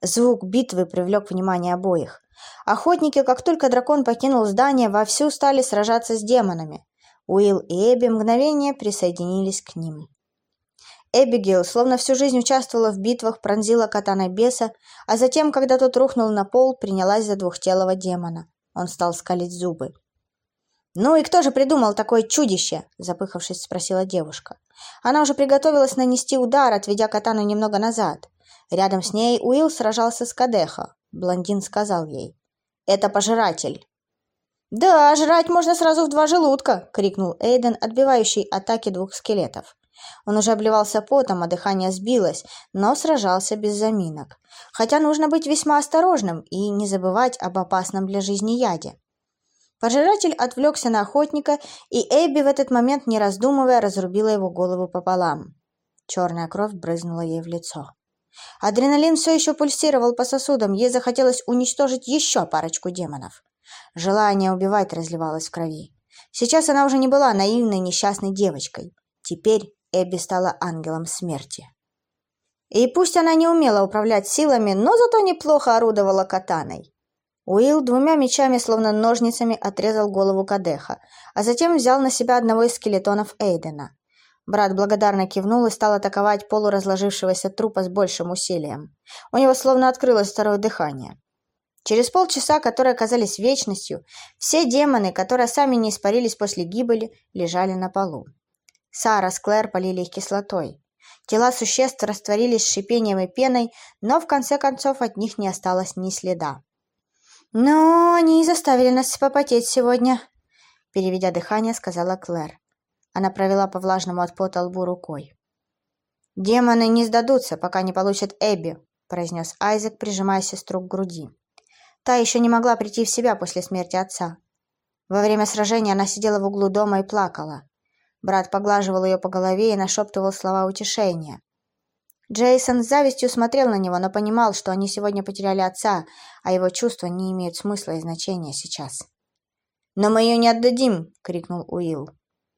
Звук битвы привлек внимание обоих. Охотники, как только дракон покинул здание, вовсю стали сражаться с демонами. Уилл и Эбби мгновение присоединились к ним. Эбигейл, словно всю жизнь участвовала в битвах, пронзила катана беса, а затем, когда тот рухнул на пол, принялась за двухтелого демона. Он стал скалить зубы. «Ну и кто же придумал такое чудище?» – запыхавшись, спросила девушка. Она уже приготовилась нанести удар, отведя катану немного назад. Рядом с ней Уилл сражался с Кадехо. Блондин сказал ей. «Это пожиратель». «Да, жрать можно сразу в два желудка!» — крикнул Эйден, отбивающий атаки двух скелетов. Он уже обливался потом, а дыхание сбилось, но сражался без заминок. Хотя нужно быть весьма осторожным и не забывать об опасном для жизни яде. Пожиратель отвлекся на охотника, и Эбби в этот момент, не раздумывая, разрубила его голову пополам. Черная кровь брызнула ей в лицо. Адреналин все еще пульсировал по сосудам, ей захотелось уничтожить еще парочку демонов. Желание убивать разливалось в крови. Сейчас она уже не была наивной несчастной девочкой. Теперь Эбби стала ангелом смерти. И пусть она не умела управлять силами, но зато неплохо орудовала катаной. Уилл двумя мечами, словно ножницами, отрезал голову Кадеха, а затем взял на себя одного из скелетонов Эйдена. Брат благодарно кивнул и стал атаковать полуразложившегося трупа с большим усилием. У него словно открылось второе дыхание. Через полчаса, которые оказались вечностью, все демоны, которые сами не испарились после гибели, лежали на полу. Сара с Клэр полили их кислотой. Тела существ растворились шипением и пеной, но в конце концов от них не осталось ни следа. «Но они и заставили нас попотеть сегодня», — переведя дыхание, сказала Клэр. Она провела по влажному от пота лбу рукой. «Демоны не сдадутся, пока не получат Эбби», — произнес Айзек, прижимая сестру к груди. Та еще не могла прийти в себя после смерти отца. Во время сражения она сидела в углу дома и плакала. Брат поглаживал ее по голове и нашептывал слова утешения. Джейсон с завистью смотрел на него, но понимал, что они сегодня потеряли отца, а его чувства не имеют смысла и значения сейчас. «Но мы ее не отдадим!» — крикнул Уилл.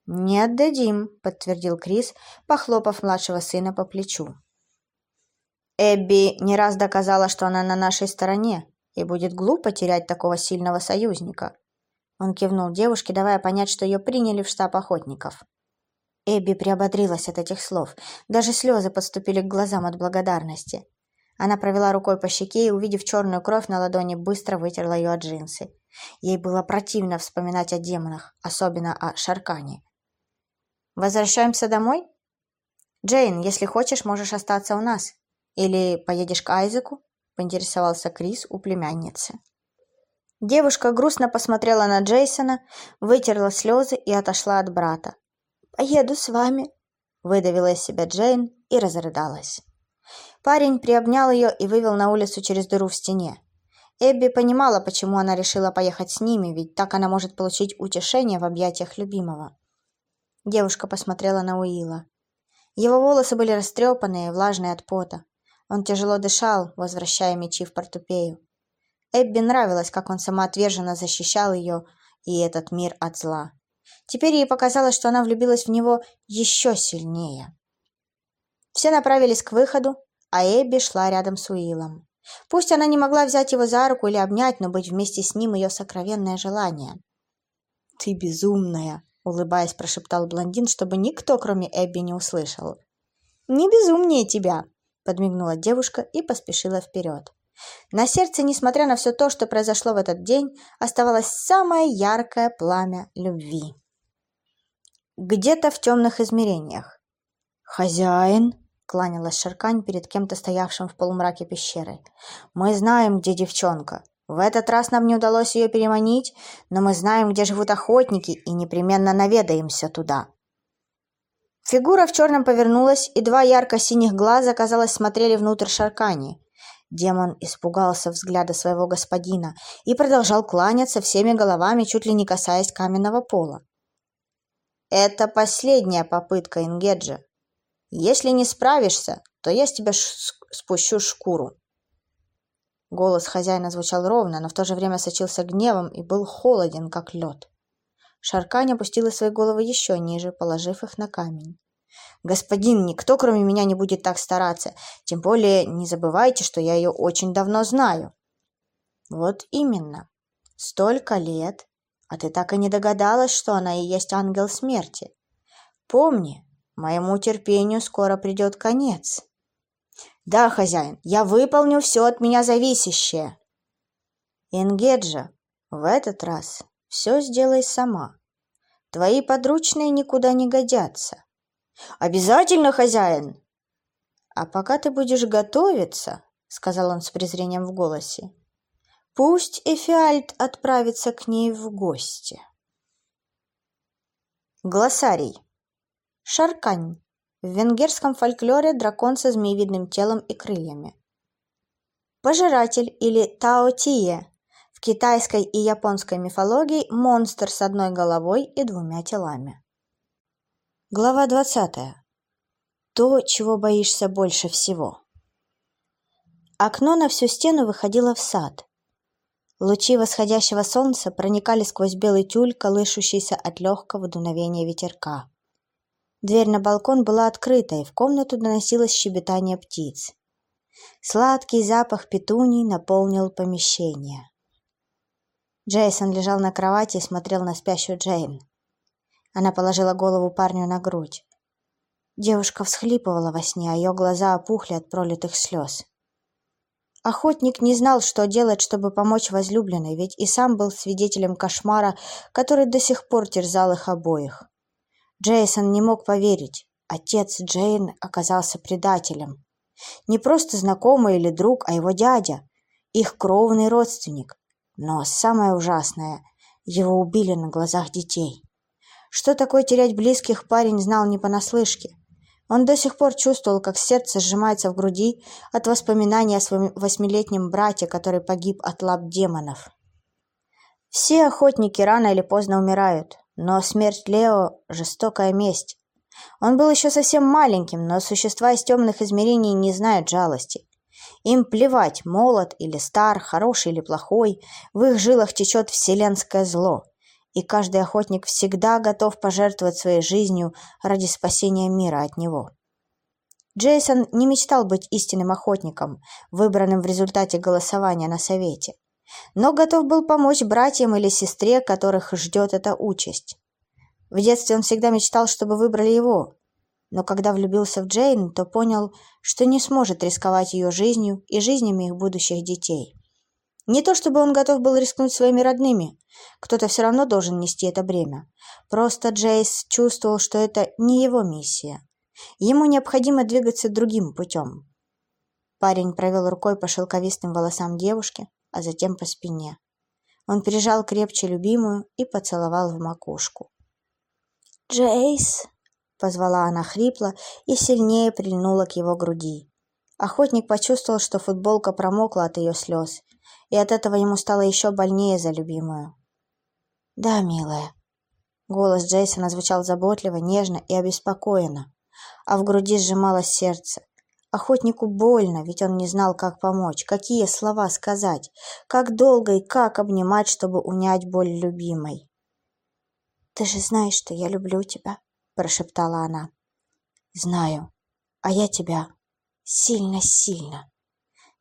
«Не отдадим», — подтвердил Крис, похлопав младшего сына по плечу. «Эбби не раз доказала, что она на нашей стороне, и будет глупо терять такого сильного союзника». Он кивнул девушке, давая понять, что ее приняли в штаб охотников. Эбби приободрилась от этих слов. Даже слезы подступили к глазам от благодарности. Она провела рукой по щеке и, увидев черную кровь на ладони, быстро вытерла ее от джинсы. Ей было противно вспоминать о демонах, особенно о Шаркане. «Возвращаемся домой?» «Джейн, если хочешь, можешь остаться у нас. Или поедешь к Айзеку?» – поинтересовался Крис у племянницы. Девушка грустно посмотрела на Джейсона, вытерла слезы и отошла от брата. «Поеду с вами», – выдавила из себя Джейн и разрыдалась. Парень приобнял ее и вывел на улицу через дыру в стене. Эбби понимала, почему она решила поехать с ними, ведь так она может получить утешение в объятиях любимого. Девушка посмотрела на Уилла. Его волосы были растрепанные, влажные от пота. Он тяжело дышал, возвращая мечи в портупею. Эбби нравилось, как он самоотверженно защищал ее и этот мир от зла. Теперь ей показалось, что она влюбилась в него еще сильнее. Все направились к выходу, а Эбби шла рядом с Уиллом. Пусть она не могла взять его за руку или обнять, но быть вместе с ним ее сокровенное желание. «Ты безумная!» — улыбаясь, прошептал блондин, чтобы никто, кроме Эбби, не услышал. «Не безумнее тебя!» — подмигнула девушка и поспешила вперед. На сердце, несмотря на все то, что произошло в этот день, оставалось самое яркое пламя любви. Где-то в темных измерениях. «Хозяин!» кланялась Шеркань перед кем-то стоявшим в полумраке пещеры. «Мы знаем, где девчонка. В этот раз нам не удалось ее переманить, но мы знаем, где живут охотники, и непременно наведаемся туда». Фигура в черном повернулась, и два ярко-синих глаза, казалось, смотрели внутрь Шаркани. Демон испугался взгляда своего господина и продолжал кланяться всеми головами, чуть ли не касаясь каменного пола. «Это последняя попытка Ингеджа», если не справишься, то я с тебя спущу шкуру. Голос хозяина звучал ровно, но в то же время сочился гневом и был холоден, как лед. Шаркань опустила свои головы еще ниже, положив их на камень. «Господин, никто, кроме меня, не будет так стараться. Тем более не забывайте, что я ее очень давно знаю». «Вот именно. Столько лет, а ты так и не догадалась, что она и есть ангел смерти. Помни, Моему терпению скоро придет конец. Да, хозяин, я выполню все от меня зависящее. Ингеджа, в этот раз все сделай сама. Твои подручные никуда не годятся. Обязательно, хозяин. А пока ты будешь готовиться, сказал он с презрением в голосе, пусть Эфиальт отправится к ней в гости. Глоссарий. Шаркань. В венгерском фольклоре дракон со змеевидным телом и крыльями. Пожиратель или Таотие. В китайской и японской мифологии монстр с одной головой и двумя телами. Глава 20. То, чего боишься больше всего. Окно на всю стену выходило в сад. Лучи восходящего солнца проникали сквозь белый тюль, колышущийся от легкого дуновения ветерка. Дверь на балкон была открыта, и в комнату доносилось щебетание птиц. Сладкий запах петуний наполнил помещение. Джейсон лежал на кровати и смотрел на спящую Джейн. Она положила голову парню на грудь. Девушка всхлипывала во сне, а ее глаза опухли от пролитых слез. Охотник не знал, что делать, чтобы помочь возлюбленной, ведь и сам был свидетелем кошмара, который до сих пор терзал их обоих. Джейсон не мог поверить. Отец Джейн оказался предателем. Не просто знакомый или друг, а его дядя, их кровный родственник. Но самое ужасное – его убили на глазах детей. Что такое терять близких, парень знал не понаслышке. Он до сих пор чувствовал, как сердце сжимается в груди от воспоминаний о своем восьмилетнем брате, который погиб от лап демонов. Все охотники рано или поздно умирают, но смерть Лео – жестокая месть. Он был еще совсем маленьким, но существа из темных измерений не знают жалости. Им плевать, молод или стар, хороший или плохой, в их жилах течет вселенское зло, и каждый охотник всегда готов пожертвовать своей жизнью ради спасения мира от него. Джейсон не мечтал быть истинным охотником, выбранным в результате голосования на совете но готов был помочь братьям или сестре, которых ждет эта участь. В детстве он всегда мечтал, чтобы выбрали его. но когда влюбился в Джейн, то понял, что не сможет рисковать ее жизнью и жизнями их будущих детей. Не то чтобы он готов был рискнуть своими родными, кто-то все равно должен нести это бремя. Просто Джейс чувствовал, что это не его миссия. Ему необходимо двигаться другим путем. Парень провел рукой по шелковистым волосам девушки, а затем по спине. Он прижал крепче любимую и поцеловал в макушку. «Джейс!» — позвала она хрипло и сильнее прильнула к его груди. Охотник почувствовал, что футболка промокла от ее слез, и от этого ему стало еще больнее за любимую. «Да, милая». Голос Джейсона звучал заботливо, нежно и обеспокоенно, а в груди сжималось сердце. Охотнику больно, ведь он не знал, как помочь, какие слова сказать, как долго и как обнимать, чтобы унять боль любимой. «Ты же знаешь, что я люблю тебя», — прошептала она. «Знаю. А я тебя. Сильно-сильно».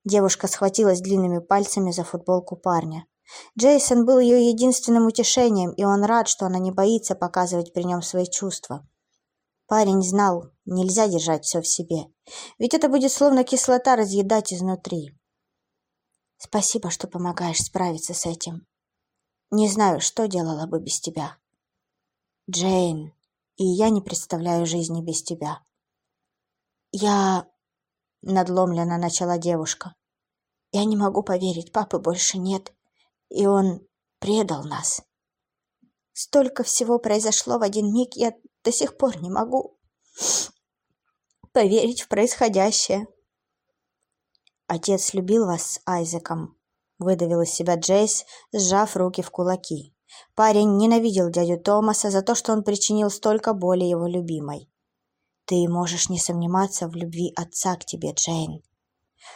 Девушка схватилась длинными пальцами за футболку парня. Джейсон был ее единственным утешением, и он рад, что она не боится показывать при нем свои чувства. Парень знал, нельзя держать все в себе, ведь это будет словно кислота разъедать изнутри. Спасибо, что помогаешь справиться с этим. Не знаю, что делала бы без тебя. Джейн, и я не представляю жизни без тебя. Я... Надломленно начала девушка. Я не могу поверить, папы больше нет, и он предал нас. Столько всего произошло в один миг, я до сих пор не могу поверить в происходящее. Отец любил вас с Айзеком, выдавил из себя Джейс, сжав руки в кулаки. Парень ненавидел дядю Томаса за то, что он причинил столько боли его любимой. Ты можешь не сомневаться в любви отца к тебе, Джейн.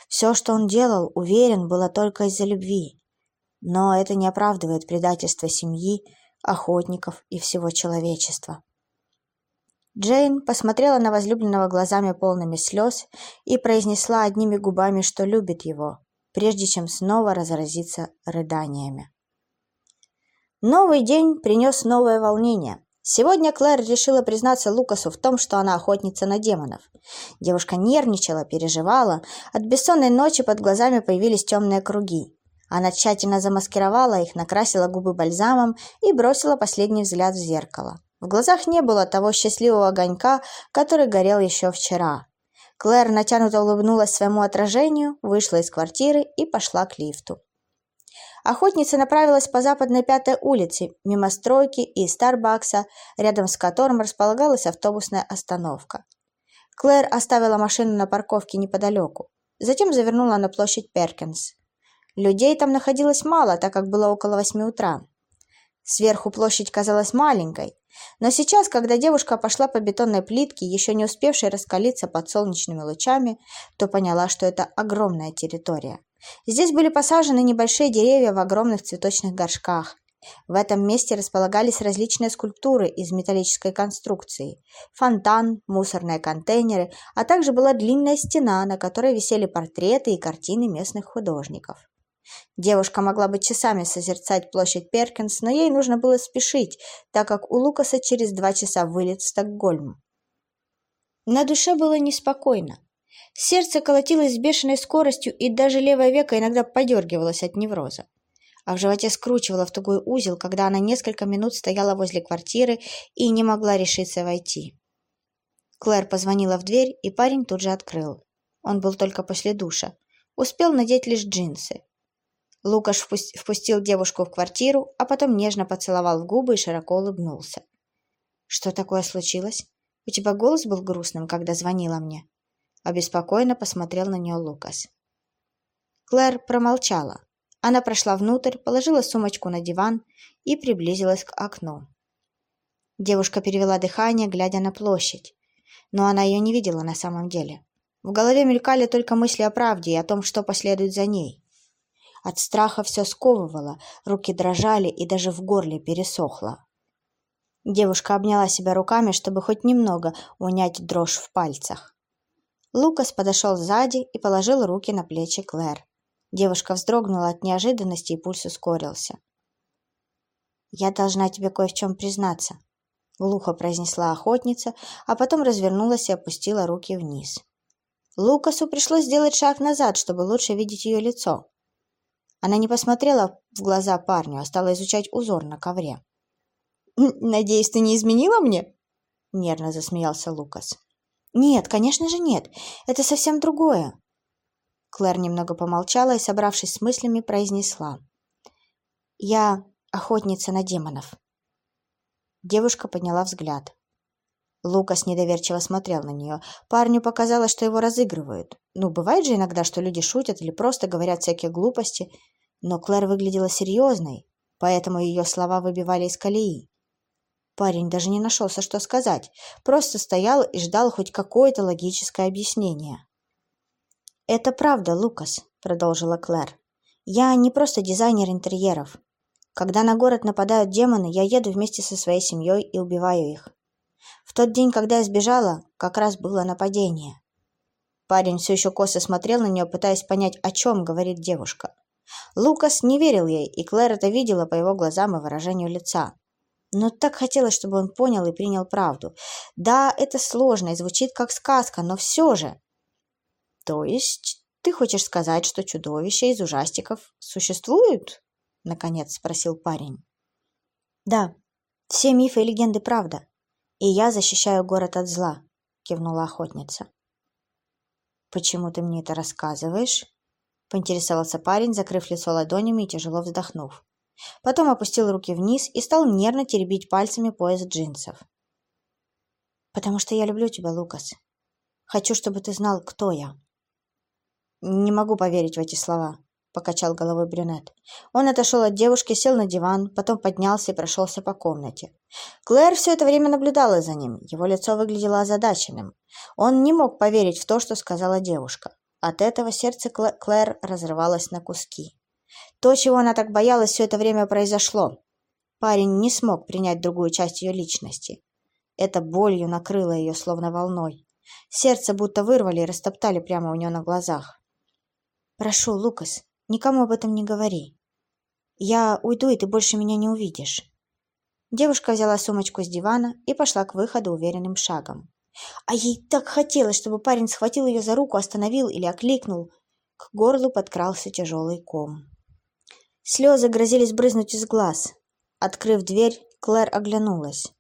Все, что он делал, уверен, было только из-за любви. Но это не оправдывает предательство семьи, охотников и всего человечества. Джейн посмотрела на возлюбленного глазами полными слез и произнесла одними губами, что любит его, прежде чем снова разразиться рыданиями. Новый день принес новое волнение. Сегодня Клэр решила признаться Лукасу в том, что она охотница на демонов. Девушка нервничала, переживала. От бессонной ночи под глазами появились темные круги. Она тщательно замаскировала их, накрасила губы бальзамом и бросила последний взгляд в зеркало. В глазах не было того счастливого огонька, который горел еще вчера. Клэр натянуто улыбнулась своему отражению, вышла из квартиры и пошла к лифту. Охотница направилась по западной пятой улице, мимо стройки и Старбакса, рядом с которым располагалась автобусная остановка. Клэр оставила машину на парковке неподалеку. Затем завернула на площадь Перкинс. Людей там находилось мало, так как было около восьми утра. Сверху площадь казалась маленькой, но сейчас, когда девушка пошла по бетонной плитке, еще не успевшей раскалиться под солнечными лучами, то поняла, что это огромная территория. Здесь были посажены небольшие деревья в огромных цветочных горшках. В этом месте располагались различные скульптуры из металлической конструкции, фонтан, мусорные контейнеры, а также была длинная стена, на которой висели портреты и картины местных художников. Девушка могла бы часами созерцать площадь Перкинс, но ей нужно было спешить, так как у Лукаса через два часа вылет в Стокгольм. На душе было неспокойно. Сердце колотилось с бешеной скоростью, и даже левое веко иногда подергивалось от невроза. А в животе скручивало в тугой узел, когда она несколько минут стояла возле квартиры и не могла решиться войти. Клэр позвонила в дверь, и парень тут же открыл. Он был только после душа. Успел надеть лишь джинсы. Лукаш впустил девушку в квартиру, а потом нежно поцеловал в губы и широко улыбнулся. «Что такое случилось? У тебя голос был грустным, когда звонила мне?» Обеспокоенно посмотрел на нее Лукас. Клэр промолчала. Она прошла внутрь, положила сумочку на диван и приблизилась к окну. Девушка перевела дыхание, глядя на площадь. Но она ее не видела на самом деле. В голове мелькали только мысли о правде и о том, что последует за ней. От страха все сковывало, руки дрожали и даже в горле пересохло. Девушка обняла себя руками, чтобы хоть немного унять дрожь в пальцах. Лукас подошел сзади и положил руки на плечи Клэр. Девушка вздрогнула от неожиданности и пульс ускорился. «Я должна тебе кое в чем признаться». — глухо произнесла охотница, а потом развернулась и опустила руки вниз. Лукасу пришлось сделать шаг назад, чтобы лучше видеть ее лицо. Она не посмотрела в глаза парню, а стала изучать узор на ковре. «Надеюсь, ты не изменила мне?» — нервно засмеялся Лукас. «Нет, конечно же нет. Это совсем другое». Клэр немного помолчала и, собравшись с мыслями, произнесла. «Я охотница на демонов». Девушка подняла взгляд. Лукас недоверчиво смотрел на нее. Парню показалось, что его разыгрывают. Ну, бывает же иногда, что люди шутят или просто говорят всякие глупости. Но Клэр выглядела серьезной, поэтому ее слова выбивали из колеи. Парень даже не нашелся, что сказать, просто стоял и ждал хоть какое-то логическое объяснение. «Это правда, Лукас», — продолжила Клэр. «Я не просто дизайнер интерьеров. Когда на город нападают демоны, я еду вместе со своей семьей и убиваю их. В тот день, когда я сбежала, как раз было нападение». Парень все еще косо смотрел на нее, пытаясь понять, о чем говорит девушка. Лукас не верил ей, и Клэр это видела по его глазам и выражению лица. Но так хотелось, чтобы он понял и принял правду. Да, это сложно и звучит как сказка, но все же. То есть ты хочешь сказать, что чудовища из ужастиков существуют? Наконец спросил парень. Да, все мифы и легенды правда. И я защищаю город от зла, кивнула охотница. Почему ты мне это рассказываешь? Поинтересовался парень, закрыв лицо ладонями и тяжело вздохнув. Потом опустил руки вниз и стал нервно теребить пальцами пояс джинсов. «Потому что я люблю тебя, Лукас. Хочу, чтобы ты знал, кто я». «Не могу поверить в эти слова», — покачал головой брюнет. Он отошел от девушки, сел на диван, потом поднялся и прошелся по комнате. Клэр все это время наблюдала за ним. Его лицо выглядело озадаченным. Он не мог поверить в то, что сказала девушка. От этого сердце Клэр разрывалось на куски. То, чего она так боялась, все это время произошло. Парень не смог принять другую часть ее личности. Это болью накрыло ее, словно волной. Сердце будто вырвали и растоптали прямо у нее на глазах. «Прошу, Лукас, никому об этом не говори. Я уйду, и ты больше меня не увидишь». Девушка взяла сумочку с дивана и пошла к выходу уверенным шагом. А ей так хотелось, чтобы парень схватил ее за руку, остановил или окликнул. К горлу подкрался тяжелый ком. Слезы грозились брызнуть из глаз. Открыв дверь, Клэр оглянулась.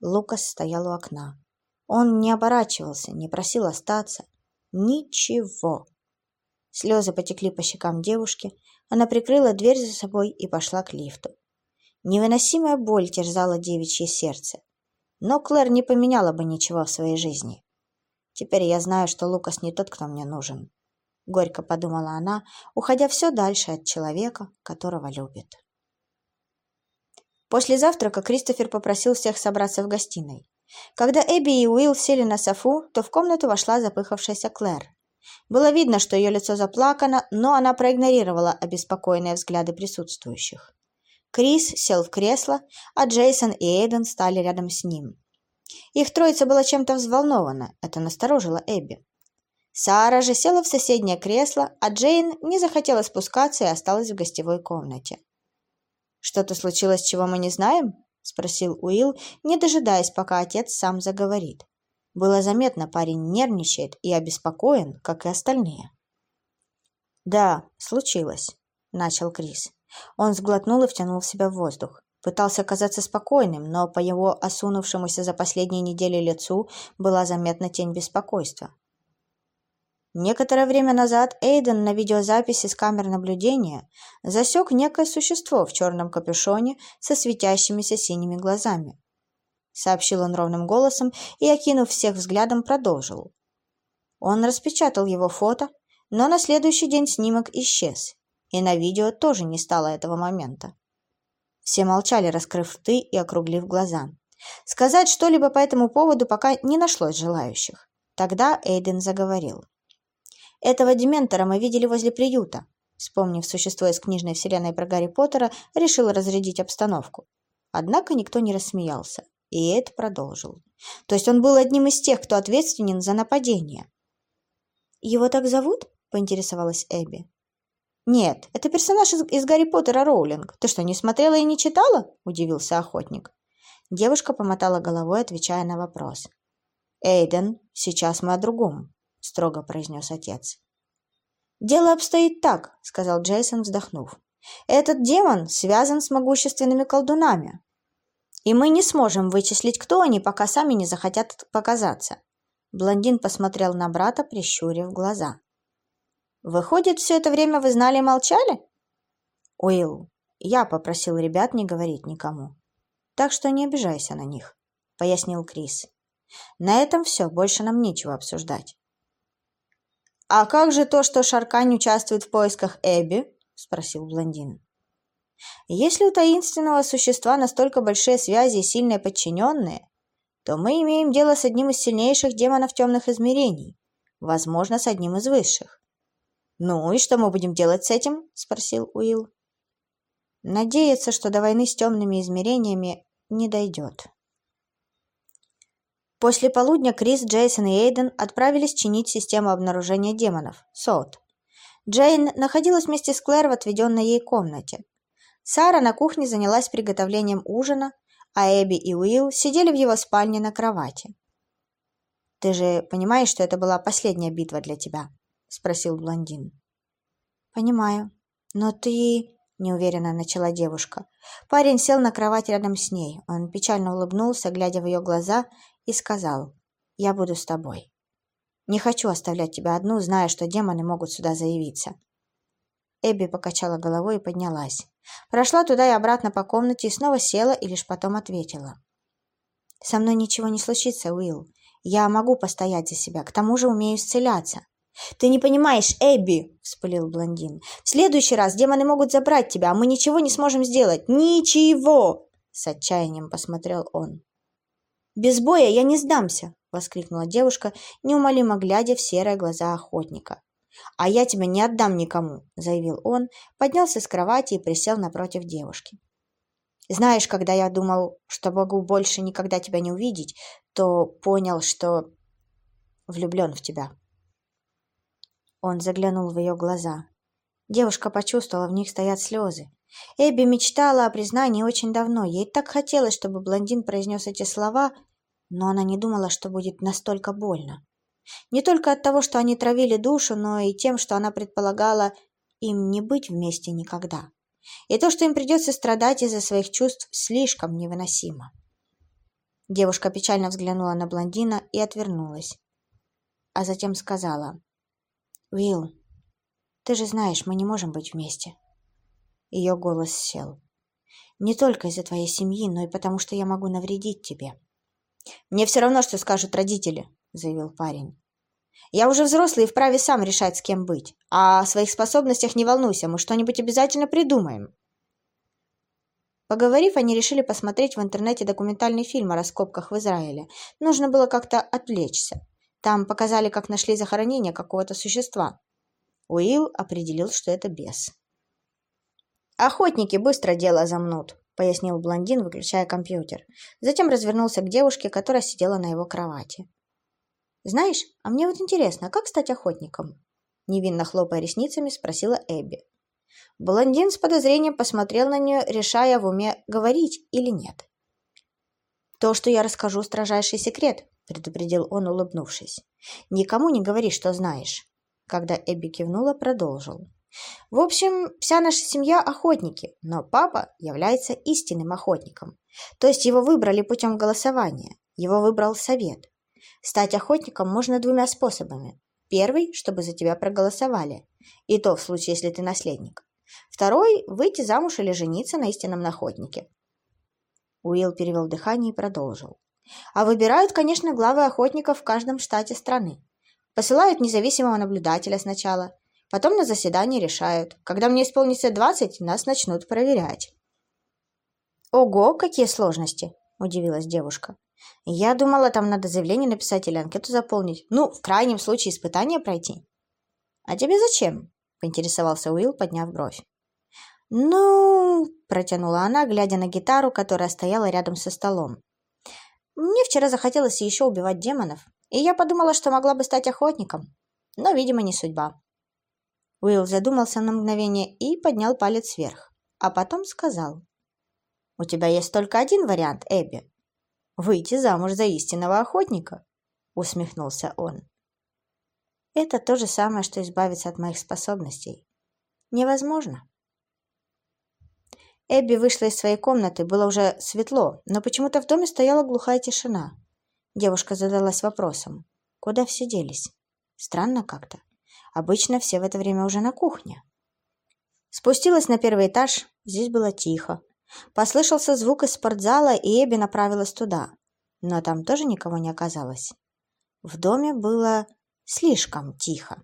Лукас стоял у окна. Он не оборачивался, не просил остаться. Ничего. Слезы потекли по щекам девушки. Она прикрыла дверь за собой и пошла к лифту. Невыносимая боль терзала девичье сердце. Но Клэр не поменяла бы ничего в своей жизни. Теперь я знаю, что Лукас не тот, кто мне нужен горько подумала она, уходя все дальше от человека, которого любит. После завтрака Кристофер попросил всех собраться в гостиной. Когда Эбби и Уилл сели на софу, то в комнату вошла запыхавшаяся Клэр. Было видно, что ее лицо заплакано, но она проигнорировала обеспокоенные взгляды присутствующих. Крис сел в кресло, а Джейсон и Эйден стали рядом с ним. Их троица была чем-то взволнована, это насторожило Эбби. Сара же села в соседнее кресло, а Джейн не захотела спускаться и осталась в гостевой комнате. «Что-то случилось, чего мы не знаем?» – спросил Уилл, не дожидаясь, пока отец сам заговорит. Было заметно, парень нервничает и обеспокоен, как и остальные. «Да, случилось», – начал Крис. Он сглотнул и втянул в себя воздух. Пытался казаться спокойным, но по его осунувшемуся за последние недели лицу была заметна тень беспокойства. Некоторое время назад Эйден на видеозаписи с камер наблюдения засек некое существо в черном капюшоне со светящимися синими глазами. Сообщил он ровным голосом и, окинув всех взглядом, продолжил. Он распечатал его фото, но на следующий день снимок исчез, и на видео тоже не стало этого момента. Все молчали, раскрыв рты и округлив глаза. Сказать что-либо по этому поводу пока не нашлось желающих. Тогда Эйден заговорил. Этого дементора мы видели возле приюта. Вспомнив существо из книжной вселенной про Гарри Поттера, решил разрядить обстановку. Однако никто не рассмеялся, и Эд продолжил. То есть он был одним из тех, кто ответственен за нападение. «Его так зовут?» – поинтересовалась Эбби. «Нет, это персонаж из, из Гарри Поттера Роулинг. Ты что, не смотрела и не читала?» – удивился охотник. Девушка помотала головой, отвечая на вопрос. «Эйден, сейчас мы о другом», — строго произнес отец. «Дело обстоит так», — сказал Джейсон, вздохнув. «Этот демон связан с могущественными колдунами, и мы не сможем вычислить, кто они, пока сами не захотят показаться». Блондин посмотрел на брата, прищурив глаза. «Выходит, все это время вы знали и молчали?» «Уилл, я попросил ребят не говорить никому. Так что не обижайся на них», — пояснил Крис. «На этом все, больше нам нечего обсуждать». «А как же то, что Шаркань участвует в поисках Эбби?» – спросил блондин. «Если у таинственного существа настолько большие связи и сильные подчиненные, то мы имеем дело с одним из сильнейших демонов темных измерений, возможно, с одним из высших». «Ну и что мы будем делать с этим?» – спросил Уилл. «Надеяться, что до войны с темными измерениями не дойдет». После полудня Крис, Джейсон и Эйден отправились чинить систему обнаружения демонов – СОТ. Джейн находилась вместе с Клэр в отведенной ей комнате. Сара на кухне занялась приготовлением ужина, а Эбби и Уилл сидели в его спальне на кровати. «Ты же понимаешь, что это была последняя битва для тебя?» – спросил блондин. «Понимаю. Но ты...» – неуверенно начала девушка. Парень сел на кровать рядом с ней. Он печально улыбнулся, глядя в ее глаза, и сказал, «Я буду с тобой. Не хочу оставлять тебя одну, зная, что демоны могут сюда заявиться». Эбби покачала головой и поднялась. Прошла туда и обратно по комнате и снова села и лишь потом ответила. «Со мной ничего не случится, Уилл. Я могу постоять за себя, к тому же умею исцеляться». «Ты не понимаешь, Эбби!» – вспылил блондин. «В следующий раз демоны могут забрать тебя, а мы ничего не сможем сделать. Ничего!» С отчаянием посмотрел он. «Без боя я не сдамся!» — воскликнула девушка, неумолимо глядя в серые глаза охотника. «А я тебя не отдам никому!» — заявил он, поднялся с кровати и присел напротив девушки. «Знаешь, когда я думал, что могу больше никогда тебя не увидеть, то понял, что влюблен в тебя». Он заглянул в ее глаза. Девушка почувствовала, в них стоят слезы. Эбби мечтала о признании очень давно. Ей так хотелось, чтобы блондин произнес эти слова, но она не думала, что будет настолько больно. Не только от того, что они травили душу, но и тем, что она предполагала им не быть вместе никогда. И то, что им придется страдать из-за своих чувств, слишком невыносимо. Девушка печально взглянула на блондина и отвернулась. А затем сказала, «Уилл, ты же знаешь, мы не можем быть вместе». Ее голос сел. «Не только из-за твоей семьи, но и потому, что я могу навредить тебе». «Мне все равно, что скажут родители», — заявил парень. «Я уже взрослый и вправе сам решать, с кем быть. А о своих способностях не волнуйся, мы что-нибудь обязательно придумаем». Поговорив, они решили посмотреть в интернете документальный фильм о раскопках в Израиле. Нужно было как-то отвлечься. Там показали, как нашли захоронение какого-то существа. Уилл определил, что это бес. «Охотники быстро дело замнут», — пояснил блондин, выключая компьютер. Затем развернулся к девушке, которая сидела на его кровати. «Знаешь, а мне вот интересно, как стать охотником?» Невинно хлопая ресницами, спросила Эбби. Блондин с подозрением посмотрел на нее, решая в уме, говорить или нет. «То, что я расскажу, строжайший секрет», — предупредил он, улыбнувшись. «Никому не говори, что знаешь». Когда Эбби кивнула, продолжил. В общем, вся наша семья охотники, но папа является истинным охотником. То есть его выбрали путем голосования, его выбрал совет. Стать охотником можно двумя способами. Первый, чтобы за тебя проголосовали, и то в случае, если ты наследник. Второй – выйти замуж или жениться на истинном охотнике. Уилл перевел дыхание и продолжил. А выбирают, конечно, главы охотников в каждом штате страны. Посылают независимого наблюдателя сначала, Потом на заседании решают. Когда мне исполнится двадцать, нас начнут проверять. «Ого, какие сложности!» – удивилась девушка. «Я думала, там надо заявление написать или анкету заполнить. Ну, в крайнем случае, испытание пройти». «А тебе зачем?» – поинтересовался Уилл, подняв бровь. «Ну...» – протянула она, глядя на гитару, которая стояла рядом со столом. «Мне вчера захотелось еще убивать демонов, и я подумала, что могла бы стать охотником. Но, видимо, не судьба. Уилл задумался на мгновение и поднял палец вверх, а потом сказал. «У тебя есть только один вариант, Эбби. Выйти замуж за истинного охотника? Усмехнулся он. Это то же самое, что избавиться от моих способностей. Невозможно. Эбби вышла из своей комнаты, было уже светло, но почему-то в доме стояла глухая тишина. Девушка задалась вопросом, куда все делись? Странно как-то. Обычно все в это время уже на кухне. Спустилась на первый этаж, здесь было тихо. Послышался звук из спортзала, и Эбби направилась туда. Но там тоже никого не оказалось. В доме было слишком тихо.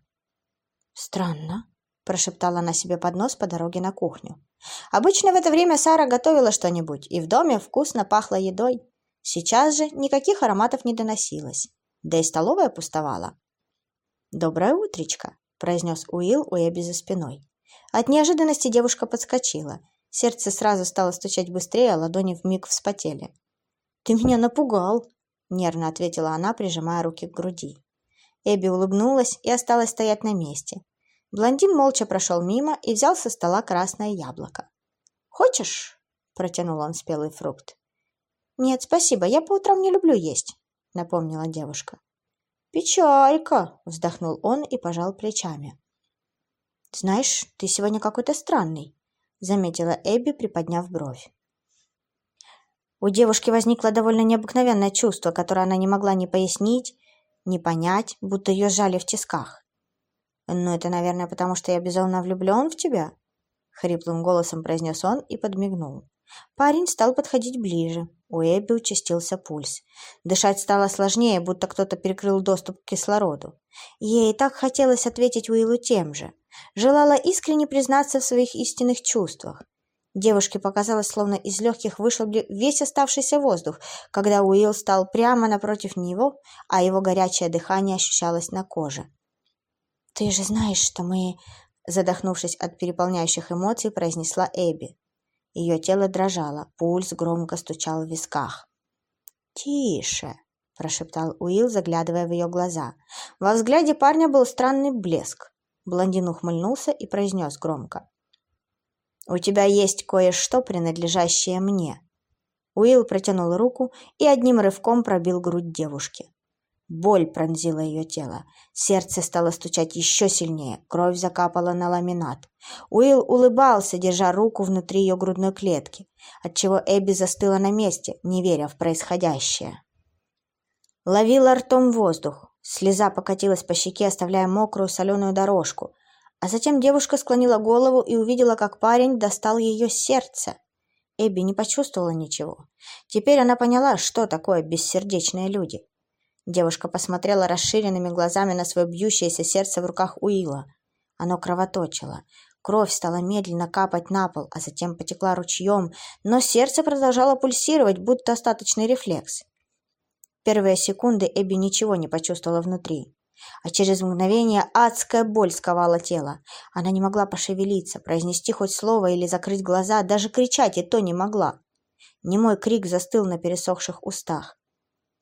«Странно», – прошептала она себе под нос по дороге на кухню. Обычно в это время Сара готовила что-нибудь, и в доме вкусно пахло едой. Сейчас же никаких ароматов не доносилось, да и столовая пустовала. «Доброе утречко», – произнес Уилл у Эбби за спиной. От неожиданности девушка подскочила. Сердце сразу стало стучать быстрее, а ладони вмиг вспотели. «Ты меня напугал», – нервно ответила она, прижимая руки к груди. Эбби улыбнулась и осталась стоять на месте. Блондин молча прошел мимо и взял со стола красное яблоко. «Хочешь?» – протянул он спелый фрукт. «Нет, спасибо, я по утрам не люблю есть», – напомнила девушка. «Печалька!» – вздохнул он и пожал плечами. «Знаешь, ты сегодня какой-то странный», – заметила Эбби, приподняв бровь. У девушки возникло довольно необыкновенное чувство, которое она не могла ни пояснить, ни понять, будто ее сжали в тисках. «Ну, это, наверное, потому что я безумно влюблен в тебя?» — хриплым голосом произнес он и подмигнул. Парень стал подходить ближе. У Эбби участился пульс. Дышать стало сложнее, будто кто-то перекрыл доступ к кислороду. Ей так хотелось ответить Уиллу тем же. Желала искренне признаться в своих истинных чувствах. Девушке показалось, словно из легких вышел весь оставшийся воздух, когда Уилл стал прямо напротив него, а его горячее дыхание ощущалось на коже. «Ты же знаешь, что мы...» Задохнувшись от переполняющих эмоций, произнесла Эбби. Ее тело дрожало, пульс громко стучал в висках. «Тише!» – прошептал Уилл, заглядывая в ее глаза. Во взгляде парня был странный блеск. Блондин ухмыльнулся и произнес громко. «У тебя есть кое-что, принадлежащее мне». Уилл протянул руку и одним рывком пробил грудь девушки. Боль пронзила ее тело. Сердце стало стучать еще сильнее. Кровь закапала на ламинат. Уилл улыбался, держа руку внутри ее грудной клетки, отчего Эбби застыла на месте, не веря в происходящее. Ловила ртом воздух. Слеза покатилась по щеке, оставляя мокрую соленую дорожку. А затем девушка склонила голову и увидела, как парень достал ее сердце. Эбби не почувствовала ничего. Теперь она поняла, что такое бессердечные люди. Девушка посмотрела расширенными глазами на свое бьющееся сердце в руках Уилла. Оно кровоточило. Кровь стала медленно капать на пол, а затем потекла ручьем, но сердце продолжало пульсировать, будто остаточный рефлекс. Первые секунды Эбби ничего не почувствовала внутри. А через мгновение адская боль сковала тело. Она не могла пошевелиться, произнести хоть слово или закрыть глаза, даже кричать и то не могла. Немой крик застыл на пересохших устах.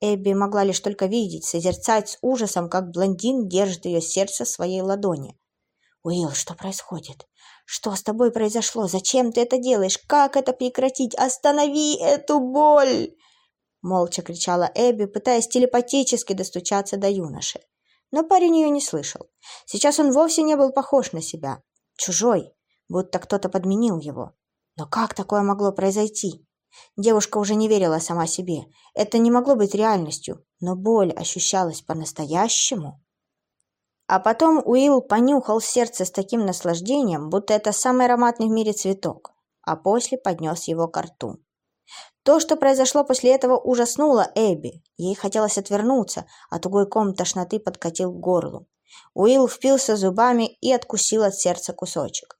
Эбби могла лишь только видеть, созерцать с ужасом, как блондин держит ее сердце в своей ладони. «Уилл, что происходит? Что с тобой произошло? Зачем ты это делаешь? Как это прекратить? Останови эту боль!» Молча кричала Эбби, пытаясь телепатически достучаться до юноши. Но парень ее не слышал. Сейчас он вовсе не был похож на себя. Чужой, будто кто-то подменил его. Но как такое могло произойти? Девушка уже не верила сама себе. Это не могло быть реальностью, но боль ощущалась по-настоящему. А потом Уилл понюхал сердце с таким наслаждением, будто это самый ароматный в мире цветок, а после поднес его к рту. То, что произошло после этого, ужаснуло Эбби. Ей хотелось отвернуться, а тугой ком тошноты подкатил к горлу. Уилл впился зубами и откусил от сердца кусочек.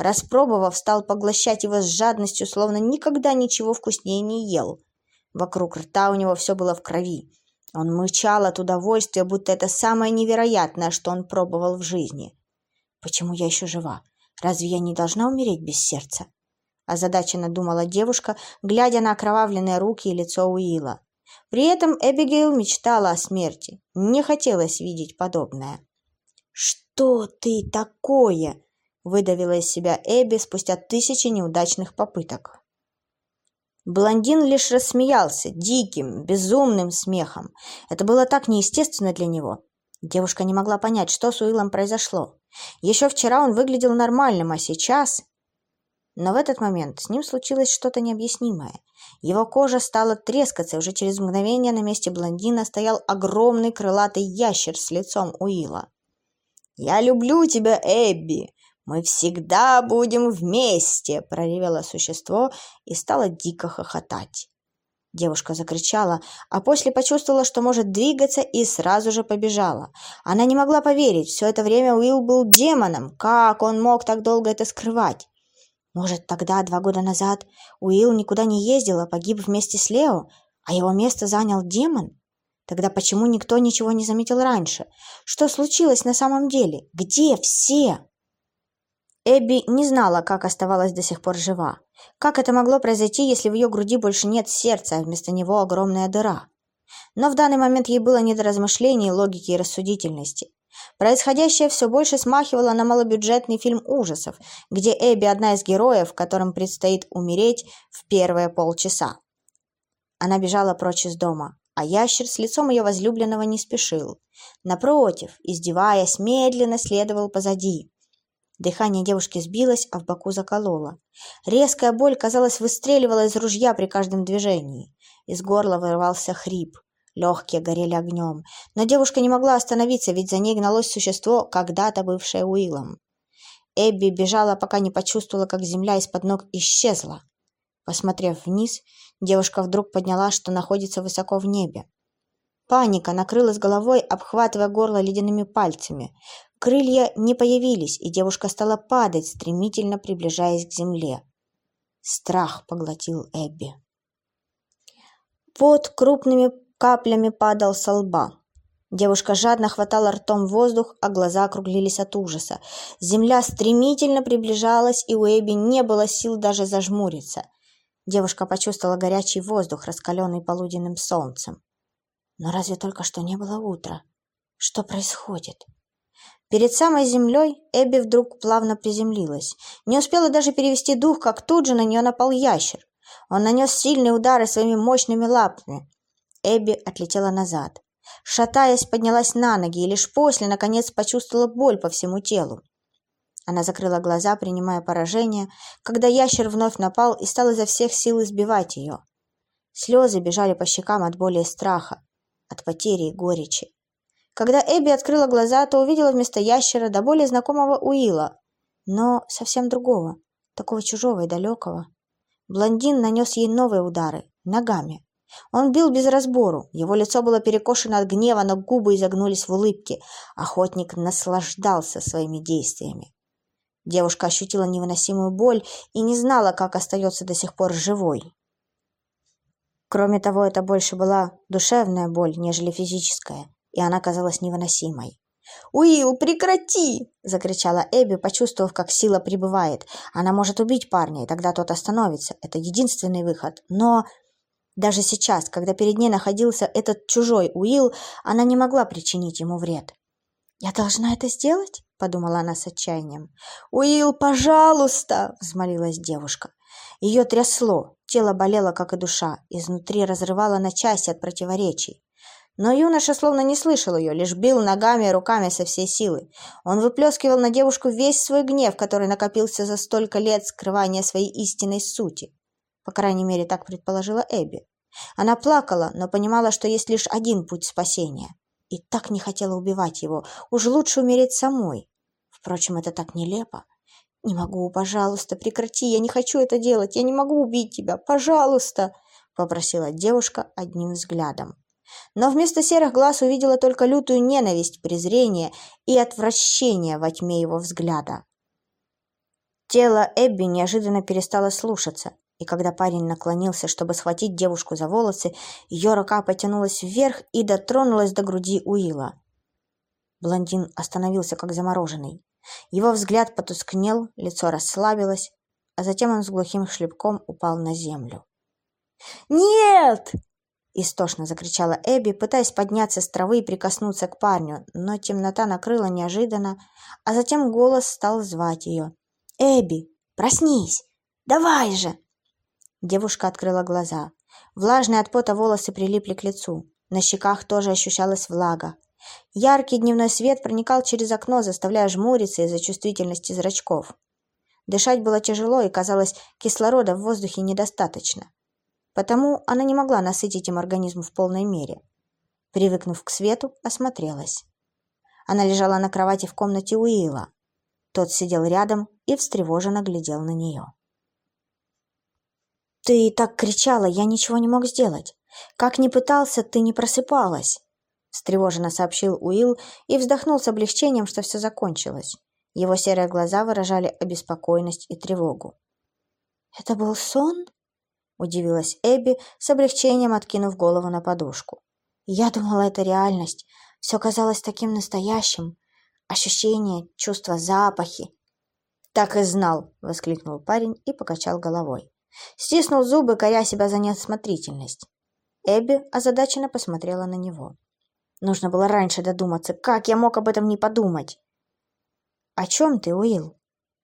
Распробовав, стал поглощать его с жадностью, словно никогда ничего вкуснее не ел. Вокруг рта у него все было в крови. Он мычал от удовольствия, будто это самое невероятное, что он пробовал в жизни. «Почему я еще жива? Разве я не должна умереть без сердца?» Озадаченно думала девушка, глядя на окровавленные руки и лицо Уилла. При этом Эбигейл мечтала о смерти. Не хотелось видеть подобное. «Что ты такое?» Выдавила из себя Эбби спустя тысячи неудачных попыток. Блондин лишь рассмеялся диким, безумным смехом. Это было так неестественно для него. Девушка не могла понять, что с Уиллом произошло. Еще вчера он выглядел нормальным, а сейчас... Но в этот момент с ним случилось что-то необъяснимое. Его кожа стала трескаться, и уже через мгновение на месте блондина стоял огромный крылатый ящер с лицом Уилла. «Я люблю тебя, Эбби! Мы всегда будем вместе!» – проревело существо и стало дико хохотать. Девушка закричала, а после почувствовала, что может двигаться, и сразу же побежала. Она не могла поверить, все это время Уилл был демоном. Как он мог так долго это скрывать? Может, тогда, два года назад, Уилл никуда не ездил, а погиб вместе с Лео, а его место занял демон? Тогда почему никто ничего не заметил раньше? Что случилось на самом деле? Где все? Эбби не знала, как оставалась до сих пор жива. Как это могло произойти, если в ее груди больше нет сердца, а вместо него огромная дыра? Но в данный момент ей было не до размышлений, логики и рассудительности. Происходящее все больше смахивало на малобюджетный фильм ужасов, где Эбби одна из героев, которым предстоит умереть в первые полчаса. Она бежала прочь из дома, а ящер с лицом ее возлюбленного не спешил. Напротив, издеваясь, медленно следовал позади. Дыхание девушки сбилось, а в боку закололо. Резкая боль, казалось, выстреливала из ружья при каждом движении. Из горла вырывался хрип. Легкие горели огнем. Но девушка не могла остановиться, ведь за ней гналось существо, когда-то бывшее Уиллом. Эбби бежала, пока не почувствовала, как земля из-под ног исчезла. Посмотрев вниз, девушка вдруг подняла, что находится высоко в небе. Паника накрылась головой, обхватывая горло ледяными пальцами. Крылья не появились, и девушка стала падать, стремительно приближаясь к земле. Страх поглотил Эбби. Под крупными каплями падал со лба. Девушка жадно хватала ртом воздух, а глаза округлились от ужаса. Земля стремительно приближалась, и у Эбби не было сил даже зажмуриться. Девушка почувствовала горячий воздух, раскаленный полуденным солнцем. Но разве только что не было утра? Что происходит? Перед самой землей Эбби вдруг плавно приземлилась. Не успела даже перевести дух, как тут же на нее напал ящер. Он нанес сильные удары своими мощными лапами. Эбби отлетела назад. Шатаясь, поднялась на ноги и лишь после, наконец, почувствовала боль по всему телу. Она закрыла глаза, принимая поражение, когда ящер вновь напал и стал изо всех сил избивать ее. Слезы бежали по щекам от боли и страха, от потери и горечи. Когда Эбби открыла глаза, то увидела вместо ящера до более знакомого Уилла, но совсем другого, такого чужого и далекого. Блондин нанес ей новые удары, ногами. Он бил без разбору, его лицо было перекошено от гнева, но губы изогнулись в улыбке. Охотник наслаждался своими действиями. Девушка ощутила невыносимую боль и не знала, как остается до сих пор живой. Кроме того, это больше была душевная боль, нежели физическая и она казалась невыносимой. «Уилл, прекрати!» – закричала Эбби, почувствовав, как сила прибывает. Она может убить парня, и тогда тот остановится. Это единственный выход. Но даже сейчас, когда перед ней находился этот чужой Уилл, она не могла причинить ему вред. «Я должна это сделать?» – подумала она с отчаянием. «Уилл, пожалуйста!» – взмолилась девушка. Ее трясло, тело болело, как и душа, изнутри разрывало на части от противоречий. Но юноша словно не слышал ее, лишь бил ногами и руками со всей силы. Он выплескивал на девушку весь свой гнев, который накопился за столько лет скрывания своей истинной сути. По крайней мере, так предположила Эбби. Она плакала, но понимала, что есть лишь один путь спасения. И так не хотела убивать его. Уж лучше умереть самой. Впрочем, это так нелепо. «Не могу, пожалуйста, прекрати, я не хочу это делать, я не могу убить тебя, пожалуйста!» — попросила девушка одним взглядом но вместо серых глаз увидела только лютую ненависть, презрение и отвращение во тьме его взгляда. Тело Эбби неожиданно перестало слушаться, и когда парень наклонился, чтобы схватить девушку за волосы, ее рука потянулась вверх и дотронулась до груди Уилла. Блондин остановился как замороженный. Его взгляд потускнел, лицо расслабилось, а затем он с глухим шлепком упал на землю. «Нет!» Истошно закричала Эбби, пытаясь подняться с травы и прикоснуться к парню, но темнота накрыла неожиданно, а затем голос стал звать ее. «Эбби, проснись! Давай же!» Девушка открыла глаза. Влажные от пота волосы прилипли к лицу. На щеках тоже ощущалась влага. Яркий дневной свет проникал через окно, заставляя жмуриться из-за чувствительности зрачков. Дышать было тяжело, и, казалось, кислорода в воздухе недостаточно. Потому она не могла насытить им организм в полной мере. Привыкнув к свету, осмотрелась. Она лежала на кровати в комнате Уилла. Тот сидел рядом и встревоженно глядел на нее. «Ты так кричала, я ничего не мог сделать. Как ни пытался, ты не просыпалась», — встревоженно сообщил Уилл и вздохнул с облегчением, что все закончилось. Его серые глаза выражали обеспокоенность и тревогу. «Это был сон?» — удивилась Эбби, с облегчением откинув голову на подушку. «Я думала, это реальность. Все казалось таким настоящим. Ощущения, чувства, запахи». «Так и знал!» — воскликнул парень и покачал головой. Стиснул зубы, коря себя за неосмотрительность. Эбби озадаченно посмотрела на него. Нужно было раньше додуматься. Как я мог об этом не подумать? «О чем ты, Уилл?»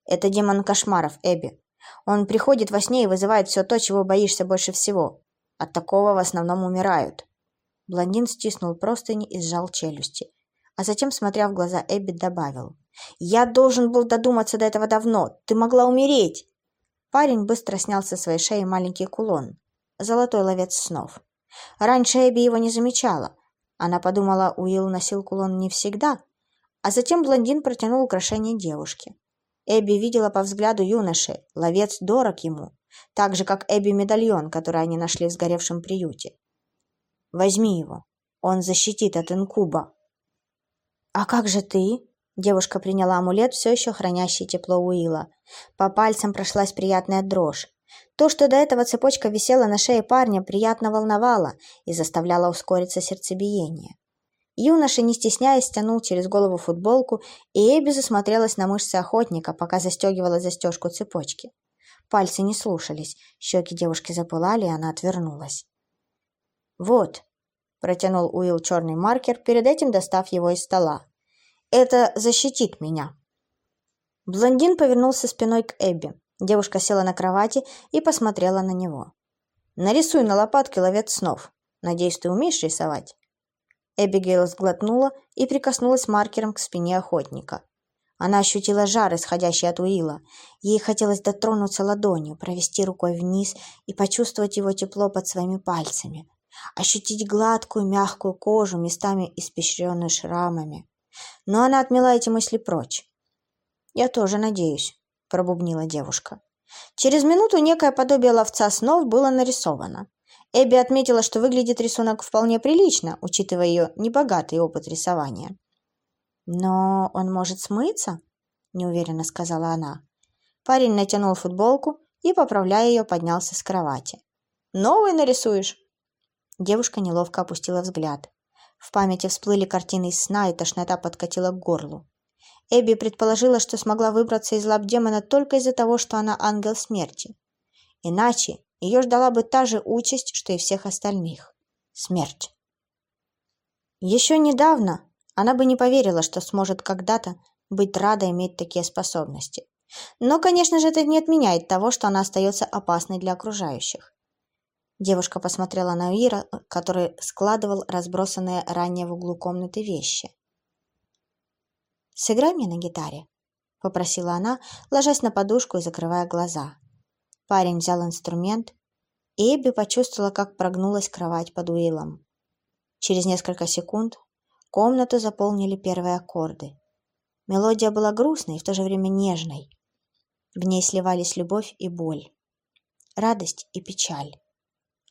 «Это демон кошмаров, Эбби. Он приходит во сне и вызывает все то, чего боишься больше всего. От такого в основном умирают». Блондин стиснул простыни и сжал челюсти. А затем, смотря в глаза Эбби, добавил. «Я должен был додуматься до этого давно. Ты могла умереть!» Парень быстро снял со своей шеи маленький кулон. Золотой ловец снов. Раньше Эбби его не замечала. Она подумала, Уилл носил кулон не всегда, а затем блондин протянул украшение девушке. Эбби видела по взгляду юноши, ловец дорог ему, так же, как Эбби-медальон, который они нашли в сгоревшем приюте. «Возьми его, он защитит от инкуба». «А как же ты?» Девушка приняла амулет, все еще хранящий тепло Уилла. По пальцам прошлась приятная дрожь. То, что до этого цепочка висела на шее парня, приятно волновало и заставляло ускориться сердцебиение. Юноша, не стесняясь, стянул через голову футболку, и Эбби засмотрелась на мышцы охотника, пока застегивала застежку цепочки. Пальцы не слушались, щеки девушки запылали, и она отвернулась. «Вот», — протянул Уилл черный маркер, перед этим достав его из стола. «Это защитит меня». Блондин повернулся спиной к Эбби. Девушка села на кровати и посмотрела на него. «Нарисуй на лопатке ловец снов. Надеюсь, ты умеешь рисовать?» Эбигейл сглотнула и прикоснулась маркером к спине охотника. Она ощутила жар, исходящий от Уилла. Ей хотелось дотронуться ладонью, провести рукой вниз и почувствовать его тепло под своими пальцами. Ощутить гладкую, мягкую кожу, местами испещренную шрамами. Но она отмела эти мысли прочь. «Я тоже надеюсь», — пробубнила девушка. Через минуту некое подобие ловца снов было нарисовано. Эбби отметила, что выглядит рисунок вполне прилично, учитывая ее небогатый опыт рисования. «Но он может смыться?» – неуверенно сказала она. Парень натянул футболку и, поправляя ее, поднялся с кровати. «Новый нарисуешь?» Девушка неловко опустила взгляд. В памяти всплыли картины из сна, и тошнота подкатила к горлу. Эбби предположила, что смогла выбраться из лап демона только из-за того, что она ангел смерти. Иначе ее ждала бы та же участь, что и всех остальных – смерть. Еще недавно она бы не поверила, что сможет когда-то быть рада иметь такие способности. Но, конечно же, это не отменяет того, что она остается опасной для окружающих. Девушка посмотрела на Ира, который складывал разбросанные ранее в углу комнаты вещи. «Сыграй мне на гитаре», — попросила она, ложась на подушку и закрывая глаза. Парень взял инструмент, и Эбби почувствовала, как прогнулась кровать под Уиллом. Через несколько секунд комнату заполнили первые аккорды. Мелодия была грустной и в то же время нежной. В ней сливались любовь и боль, радость и печаль.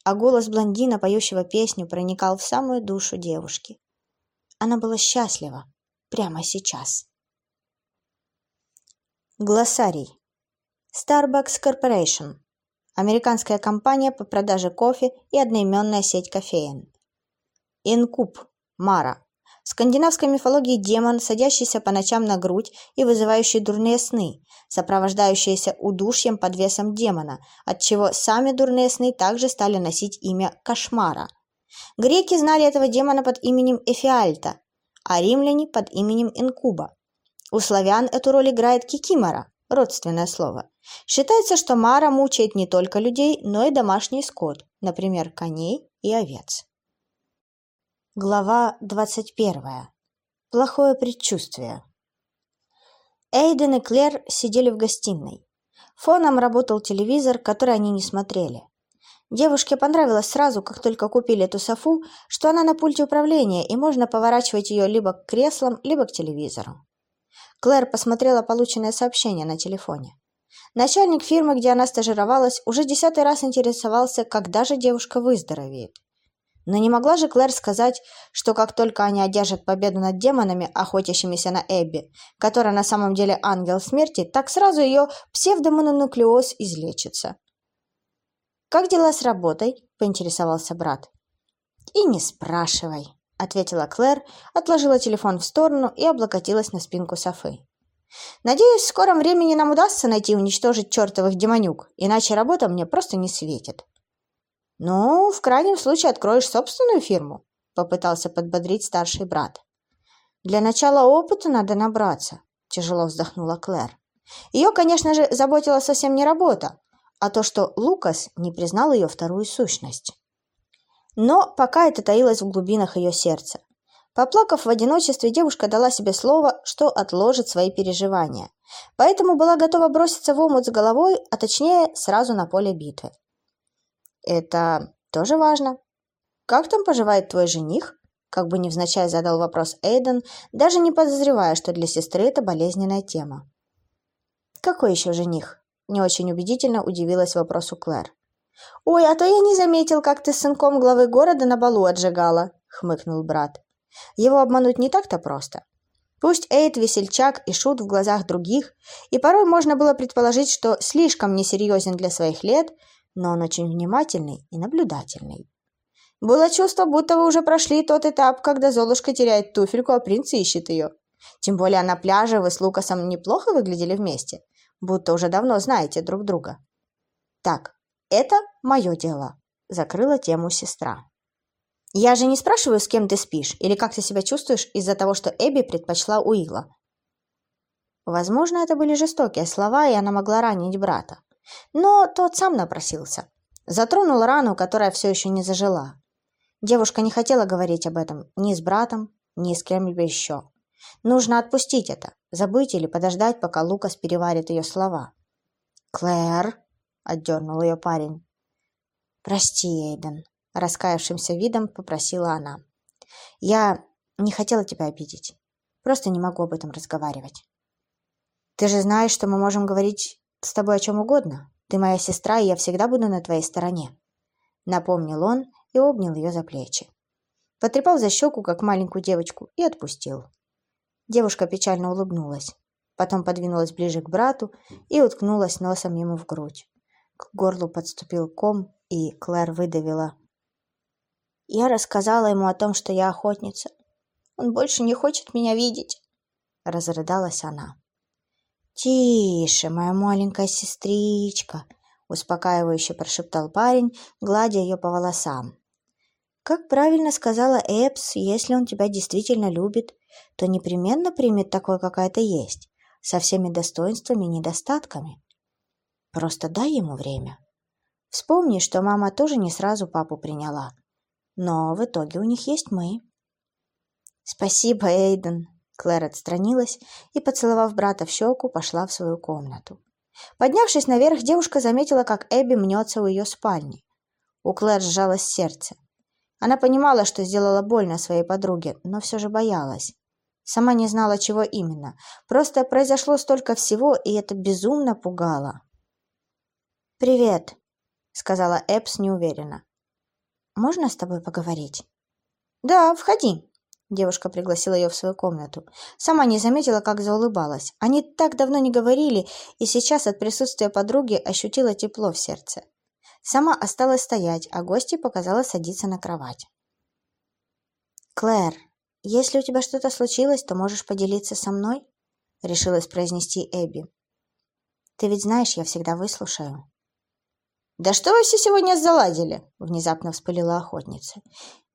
А голос блондина, поющего песню, проникал в самую душу девушки. Она была счастлива прямо сейчас. Глоссарий. Starbucks Corporation – американская компания по продаже кофе и одноименная сеть кофеен. Инкуб – Мара – в скандинавской мифологии демон, садящийся по ночам на грудь и вызывающий дурные сны, сопровождающиеся удушьем под весом демона, отчего сами дурные сны также стали носить имя Кошмара. Греки знали этого демона под именем Эфиальта, а римляне под именем Инкуба. У славян эту роль играет Кикимора – родственное слово. Считается, что Мара мучает не только людей, но и домашний скот, например, коней и овец. Глава 21. Плохое предчувствие. Эйден и Клэр сидели в гостиной. Фоном работал телевизор, который они не смотрели. Девушке понравилось сразу, как только купили эту софу, что она на пульте управления, и можно поворачивать ее либо к креслам, либо к телевизору. Клэр посмотрела полученное сообщение на телефоне. Начальник фирмы, где она стажировалась, уже десятый раз интересовался, когда же девушка выздоровеет. Но не могла же Клэр сказать, что как только они одержат победу над демонами, охотящимися на Эбби, которая на самом деле ангел смерти, так сразу ее псевдомононуклеоз излечится. «Как дела с работой?» – поинтересовался брат. «И не спрашивай», – ответила Клэр, отложила телефон в сторону и облокотилась на спинку Софы. «Надеюсь, в скором времени нам удастся найти и уничтожить чертовых демонюк, иначе работа мне просто не светит». «Ну, в крайнем случае откроешь собственную фирму», – попытался подбодрить старший брат. «Для начала опыта надо набраться», – тяжело вздохнула Клэр. Ее, конечно же, заботила совсем не работа, а то, что Лукас не признал ее вторую сущность. Но пока это таилось в глубинах ее сердца. Поплакав в одиночестве, девушка дала себе слово, что отложит свои переживания, поэтому была готова броситься в омут с головой, а точнее сразу на поле битвы. Это тоже важно. Как там поживает твой жених? Как бы невзначай задал вопрос Эйден, даже не подозревая, что для сестры это болезненная тема. Какой еще жених? Не очень убедительно удивилась вопросу Клэр. «Ой, а то я не заметил, как ты с сынком главы города на балу отжигала», — хмыкнул брат. Его обмануть не так-то просто. Пусть Эйд весельчак и шут в глазах других, и порой можно было предположить, что слишком несерьезен для своих лет, но он очень внимательный и наблюдательный. Было чувство, будто вы уже прошли тот этап, когда Золушка теряет туфельку, а принц ищет ее. Тем более на пляже вы с Лукасом неплохо выглядели вместе, будто уже давно знаете друг друга. Так, это мое дело, закрыла тему сестра. Я же не спрашиваю, с кем ты спишь или как ты себя чувствуешь из-за того, что Эбби предпочла Уилла. Возможно, это были жестокие слова, и она могла ранить брата. Но тот сам напросился. Затронул рану, которая все еще не зажила. Девушка не хотела говорить об этом ни с братом, ни с кем-либо еще. Нужно отпустить это, забыть или подождать, пока Лукас переварит ее слова. «Клэр!» — отдернул ее парень. «Прости, Эйден», — раскаявшимся видом попросила она. «Я не хотела тебя обидеть. Просто не могу об этом разговаривать. Ты же знаешь, что мы можем говорить с тобой о чем угодно. Ты моя сестра, и я всегда буду на твоей стороне», — напомнил он и обнял ее за плечи. Потрепал за щеку, как маленькую девочку, и отпустил. Девушка печально улыбнулась. Потом подвинулась ближе к брату и уткнулась носом ему в грудь. К горлу подступил ком, и Клэр выдавила. Я рассказала ему о том, что я охотница. Он больше не хочет меня видеть. Разрыдалась она. «Тише, моя маленькая сестричка», — успокаивающе прошептал парень, гладя ее по волосам. «Как правильно сказала Эпс, если он тебя действительно любит, то непременно примет такой, какая то есть, со всеми достоинствами и недостатками. Просто дай ему время. Вспомни, что мама тоже не сразу папу приняла, но в итоге у них есть мы». «Спасибо, Эйден», Клэр отстранилась и, поцеловав брата в щеку, пошла в свою комнату. Поднявшись наверх, девушка заметила, как Эбби мнется у ее спальни. У Клэр сжалось сердце. Она понимала, что сделала больно своей подруге, но все же боялась. Сама не знала, чего именно. Просто произошло столько всего, и это безумно пугало. «Привет», — сказала Эбс неуверенно. «Можно с тобой поговорить?» «Да, входи», Девушка пригласила ее в свою комнату. Сама не заметила, как заулыбалась. Они так давно не говорили, и сейчас от присутствия подруги ощутила тепло в сердце. Сама осталась стоять, а гости показала садиться на кровать. «Клэр, если у тебя что-то случилось, то можешь поделиться со мной?» — решилась произнести Эбби. «Ты ведь знаешь, я всегда выслушаю». «Да что вы все сегодня заладили?» — внезапно вспылила охотница.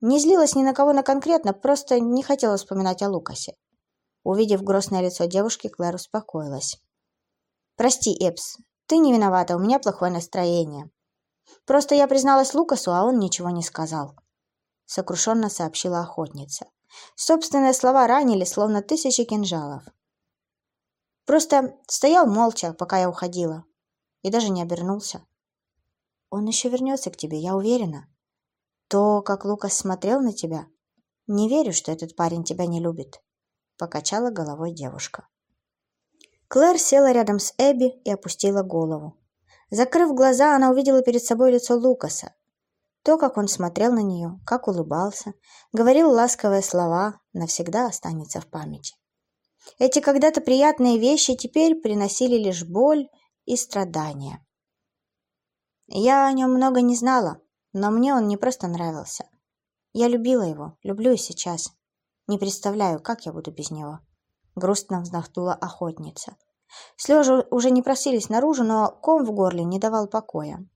Не злилась ни на кого на конкретно, просто не хотела вспоминать о Лукасе. Увидев грустное лицо девушки, Клэр успокоилась. Прости, Эпс, ты не виновата, у меня плохое настроение. Просто я призналась Лукасу, а он ничего не сказал. Сокрушенно сообщила охотница. Собственные слова ранили, словно тысячи кинжалов. Просто стоял молча, пока я уходила. И даже не обернулся. Он еще вернется к тебе, я уверена. То, как Лукас смотрел на тебя, не верю, что этот парень тебя не любит. Покачала головой девушка. Клэр села рядом с Эбби и опустила голову. Закрыв глаза, она увидела перед собой лицо Лукаса. То, как он смотрел на нее, как улыбался, говорил ласковые слова, навсегда останется в памяти. Эти когда-то приятные вещи теперь приносили лишь боль и страдания. Я о нем много не знала, но мне он не просто нравился. Я любила его, люблю и сейчас. Не представляю, как я буду без него. Грустно вздохнула охотница. Слезы уже не просились наружу, но ком в горле не давал покоя.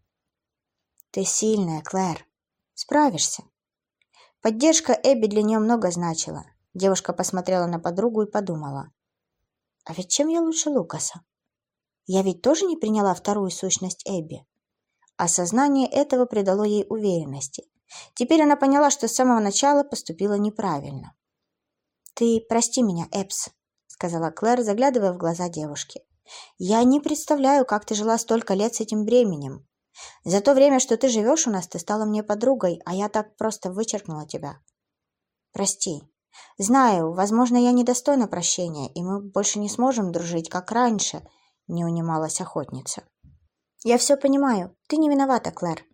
Ты сильная, Клэр. Справишься. Поддержка Эбби для нее много значила. Девушка посмотрела на подругу и подумала. А ведь чем я лучше Лукаса? Я ведь тоже не приняла вторую сущность Эбби. Осознание этого придало ей уверенности. Теперь она поняла, что с самого начала поступила неправильно. «Ты прости меня, Эпс», — сказала Клэр, заглядывая в глаза девушки. «Я не представляю, как ты жила столько лет с этим бременем. За то время, что ты живешь у нас, ты стала мне подругой, а я так просто вычеркнула тебя. Прости. Знаю, возможно, я недостойна прощения, и мы больше не сможем дружить, как раньше, не унималась охотница. Я все понимаю. Ты не виновата, Клэр,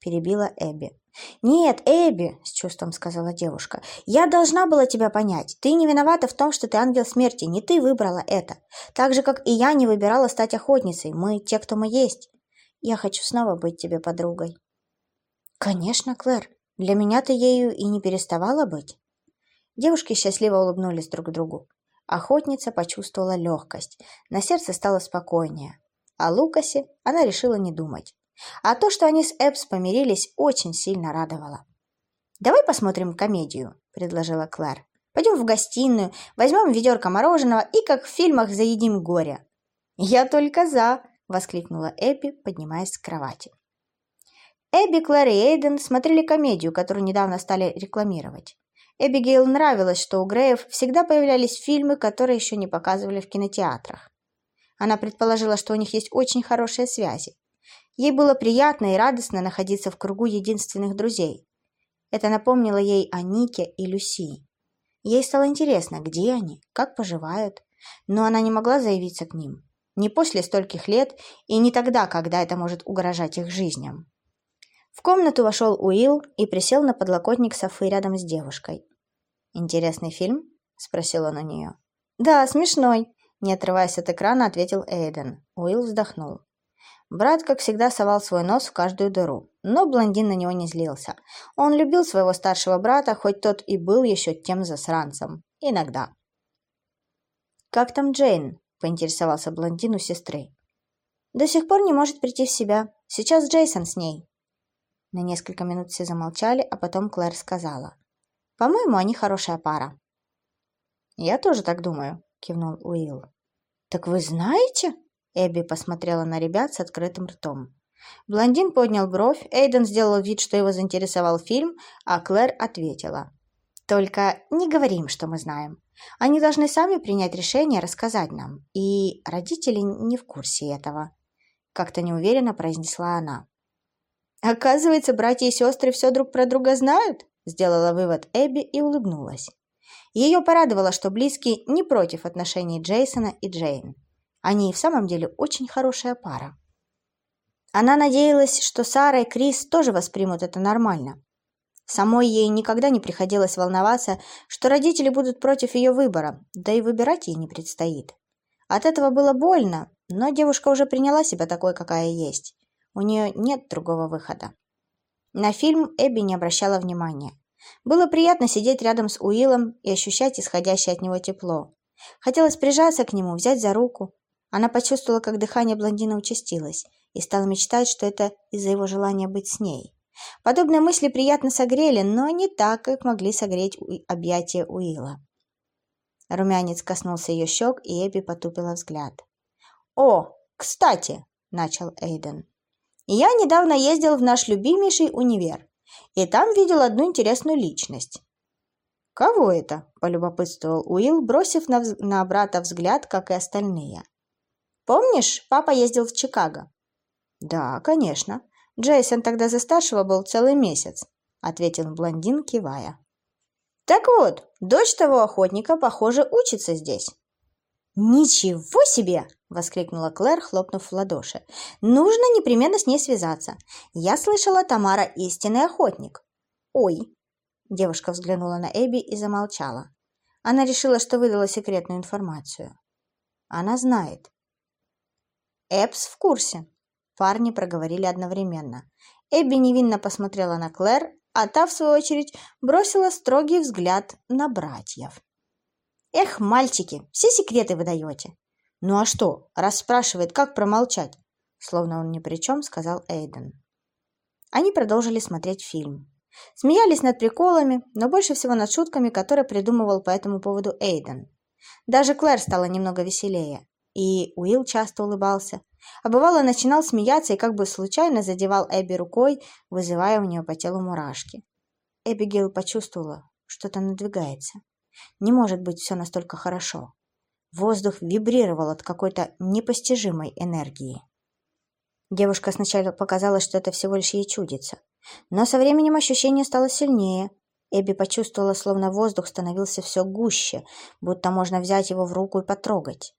перебила Эбби. «Нет, Эбби», — с чувством сказала девушка, — «я должна была тебя понять. Ты не виновата в том, что ты ангел смерти. Не ты выбрала это. Так же, как и я не выбирала стать охотницей. Мы те, кто мы есть. Я хочу снова быть тебе подругой». «Конечно, Клэр. Для меня ты ею и не переставала быть». Девушки счастливо улыбнулись друг другу. Охотница почувствовала легкость. На сердце стало спокойнее. О Лукасе она решила не думать. А то, что они с Эпс помирились, очень сильно радовало. «Давай посмотрим комедию», — предложила Клэр. «Пойдем в гостиную, возьмем ведерко мороженого и, как в фильмах, заедим горе». «Я только за», — воскликнула Эбби, поднимаясь с кровати. Эбби, Клэр и Эйден смотрели комедию, которую недавно стали рекламировать. Эбигейл нравилось, что у Греев всегда появлялись фильмы, которые еще не показывали в кинотеатрах. Она предположила, что у них есть очень хорошие связи. Ей было приятно и радостно находиться в кругу единственных друзей. Это напомнило ей о Нике и Люси. Ей стало интересно, где они, как поживают, но она не могла заявиться к ним. Не после стольких лет и не тогда, когда это может угрожать их жизням. В комнату вошел Уилл и присел на подлокотник Софы рядом с девушкой. «Интересный фильм?» – спросил он у нее. «Да, смешной», – не отрываясь от экрана, ответил Эйден. Уилл вздохнул. Брат, как всегда, совал свой нос в каждую дыру, но блондин на него не злился. Он любил своего старшего брата, хоть тот и был еще тем засранцем. Иногда. «Как там Джейн?» – поинтересовался блондин у сестры. «До сих пор не может прийти в себя. Сейчас Джейсон с ней». На несколько минут все замолчали, а потом Клэр сказала. «По-моему, они хорошая пара». «Я тоже так думаю», – кивнул Уилл. «Так вы знаете?» Эбби посмотрела на ребят с открытым ртом. Блондин поднял бровь, Эйден сделал вид, что его заинтересовал фильм, а Клэр ответила. «Только не говорим, что мы знаем. Они должны сами принять решение рассказать нам, и родители не в курсе этого», — как-то неуверенно произнесла она. «Оказывается, братья и сестры все друг про друга знают?» — сделала вывод Эбби и улыбнулась. Ее порадовало, что близкие не против отношений Джейсона и Джейн. Они и в самом деле очень хорошая пара. Она надеялась, что Сара и Крис тоже воспримут это нормально. Самой ей никогда не приходилось волноваться, что родители будут против ее выбора, да и выбирать ей не предстоит. От этого было больно, но девушка уже приняла себя такой, какая есть. У нее нет другого выхода. На фильм Эбби не обращала внимания. Было приятно сидеть рядом с Уиллом и ощущать исходящее от него тепло. Хотелось прижаться к нему, взять за руку, она почувствовала, как дыхание блондина участилось, и стала мечтать, что это из-за его желания быть с ней. Подобные мысли приятно согрели, но не так, как могли согреть объятия Уилла. Румянец коснулся ее щек, и Эбби потупила взгляд. «О, «Кстати», – начал Эйден, – «я недавно ездил в наш любимейший универ, и там видел одну интересную личность». «Кого это?» – полюбопытствовал Уилл, бросив на, на брата взгляд, как и остальные. «Помнишь, папа ездил в Чикаго?» «Да, конечно. Джейсон тогда за старшего был целый месяц», – ответил блондин, кивая. «Так вот, дочь того охотника, похоже, учится здесь». «Ничего себе!» – воскликнула Клэр, хлопнув в ладоши. «Нужно непременно с ней связаться. Я слышала, Тамара истинный охотник». «Ой!» – девушка взглянула на Эбби и замолчала. Она решила, что выдала секретную информацию. Она знает. Эбс в курсе. Парни проговорили одновременно. Эбби невинно посмотрела на Клэр, а та, в свою очередь, бросила строгий взгляд на братьев. Эх, мальчики, все секреты выдаете. Ну а что, раз спрашивает, как промолчать? Словно он ни при чем, сказал Эйден. Они продолжили смотреть фильм. Смеялись над приколами, но больше всего над шутками, которые придумывал по этому поводу Эйден. Даже Клэр стала немного веселее, и Уилл часто улыбался. А бывало начинал смеяться и как бы случайно задевал Эбби рукой, вызывая у нее по телу мурашки. Эбигейл почувствовала, что-то надвигается. Не может быть все настолько хорошо. Воздух вибрировал от какой-то непостижимой энергии. Девушка сначала показалось, что это всего лишь ей чудится. Но со временем ощущение стало сильнее. Эбби почувствовала, словно воздух становился все гуще, будто можно взять его в руку и потрогать.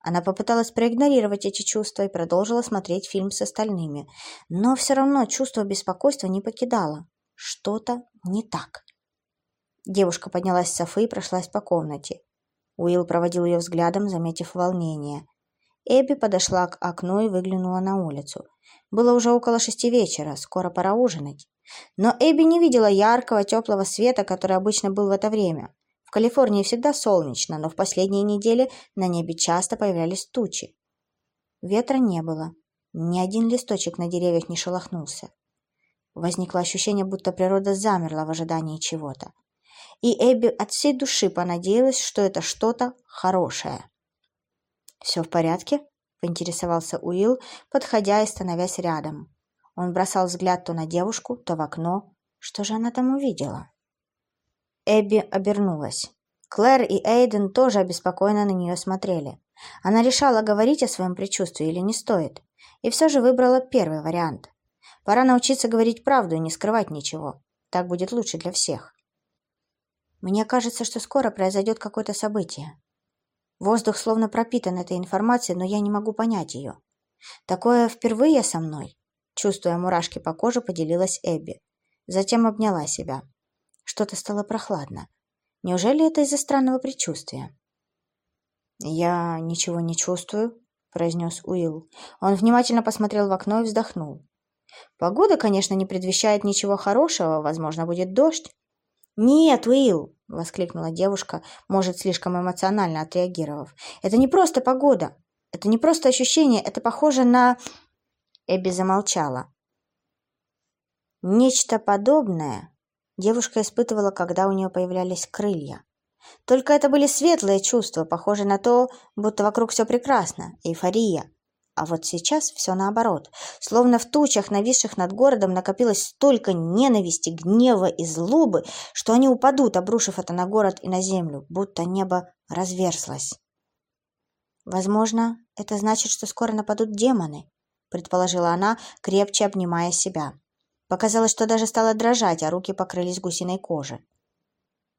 Она попыталась проигнорировать эти чувства и продолжила смотреть фильм с остальными. Но все равно чувство беспокойства не покидало. Что-то не так. Девушка поднялась с софы и прошлась по комнате. Уилл проводил ее взглядом, заметив волнение. Эбби подошла к окну и выглянула на улицу. Было уже около шести вечера, скоро пора ужинать. Но Эбби не видела яркого, теплого света, который обычно был в это время. В Калифорнии всегда солнечно, но в последние недели на небе часто появлялись тучи. Ветра не было. Ни один листочек на деревьях не шелохнулся. Возникло ощущение, будто природа замерла в ожидании чего-то и Эбби от всей души понадеялась, что это что-то хорошее. «Все в порядке?» – поинтересовался Уилл, подходя и становясь рядом. Он бросал взгляд то на девушку, то в окно. Что же она там увидела? Эбби обернулась. Клэр и Эйден тоже обеспокоенно на нее смотрели. Она решала, говорить о своем предчувствии или не стоит, и все же выбрала первый вариант. Пора научиться говорить правду и не скрывать ничего. Так будет лучше для всех. Мне кажется, что скоро произойдет какое-то событие. Воздух словно пропитан этой информацией, но я не могу понять ее. Такое впервые со мной. Чувствуя мурашки по коже, поделилась Эбби. Затем обняла себя. Что-то стало прохладно. Неужели это из-за странного предчувствия? «Я ничего не чувствую», — произнес Уилл. Он внимательно посмотрел в окно и вздохнул. «Погода, конечно, не предвещает ничего хорошего. Возможно, будет дождь. «Нет, Уилл!» — воскликнула девушка, может, слишком эмоционально отреагировав. «Это не просто погода. Это не просто ощущение. Это похоже на...» Эбби замолчала. Нечто подобное девушка испытывала, когда у нее появлялись крылья. Только это были светлые чувства, похожие на то, будто вокруг все прекрасно, эйфория. А вот сейчас все наоборот. Словно в тучах, нависших над городом, накопилось столько ненависти, гнева и злобы, что они упадут, обрушив это на город и на землю, будто небо разверзлось. «Возможно, это значит, что скоро нападут демоны», — предположила она, крепче обнимая себя. Показалось, что даже стала дрожать, а руки покрылись гусиной кожей.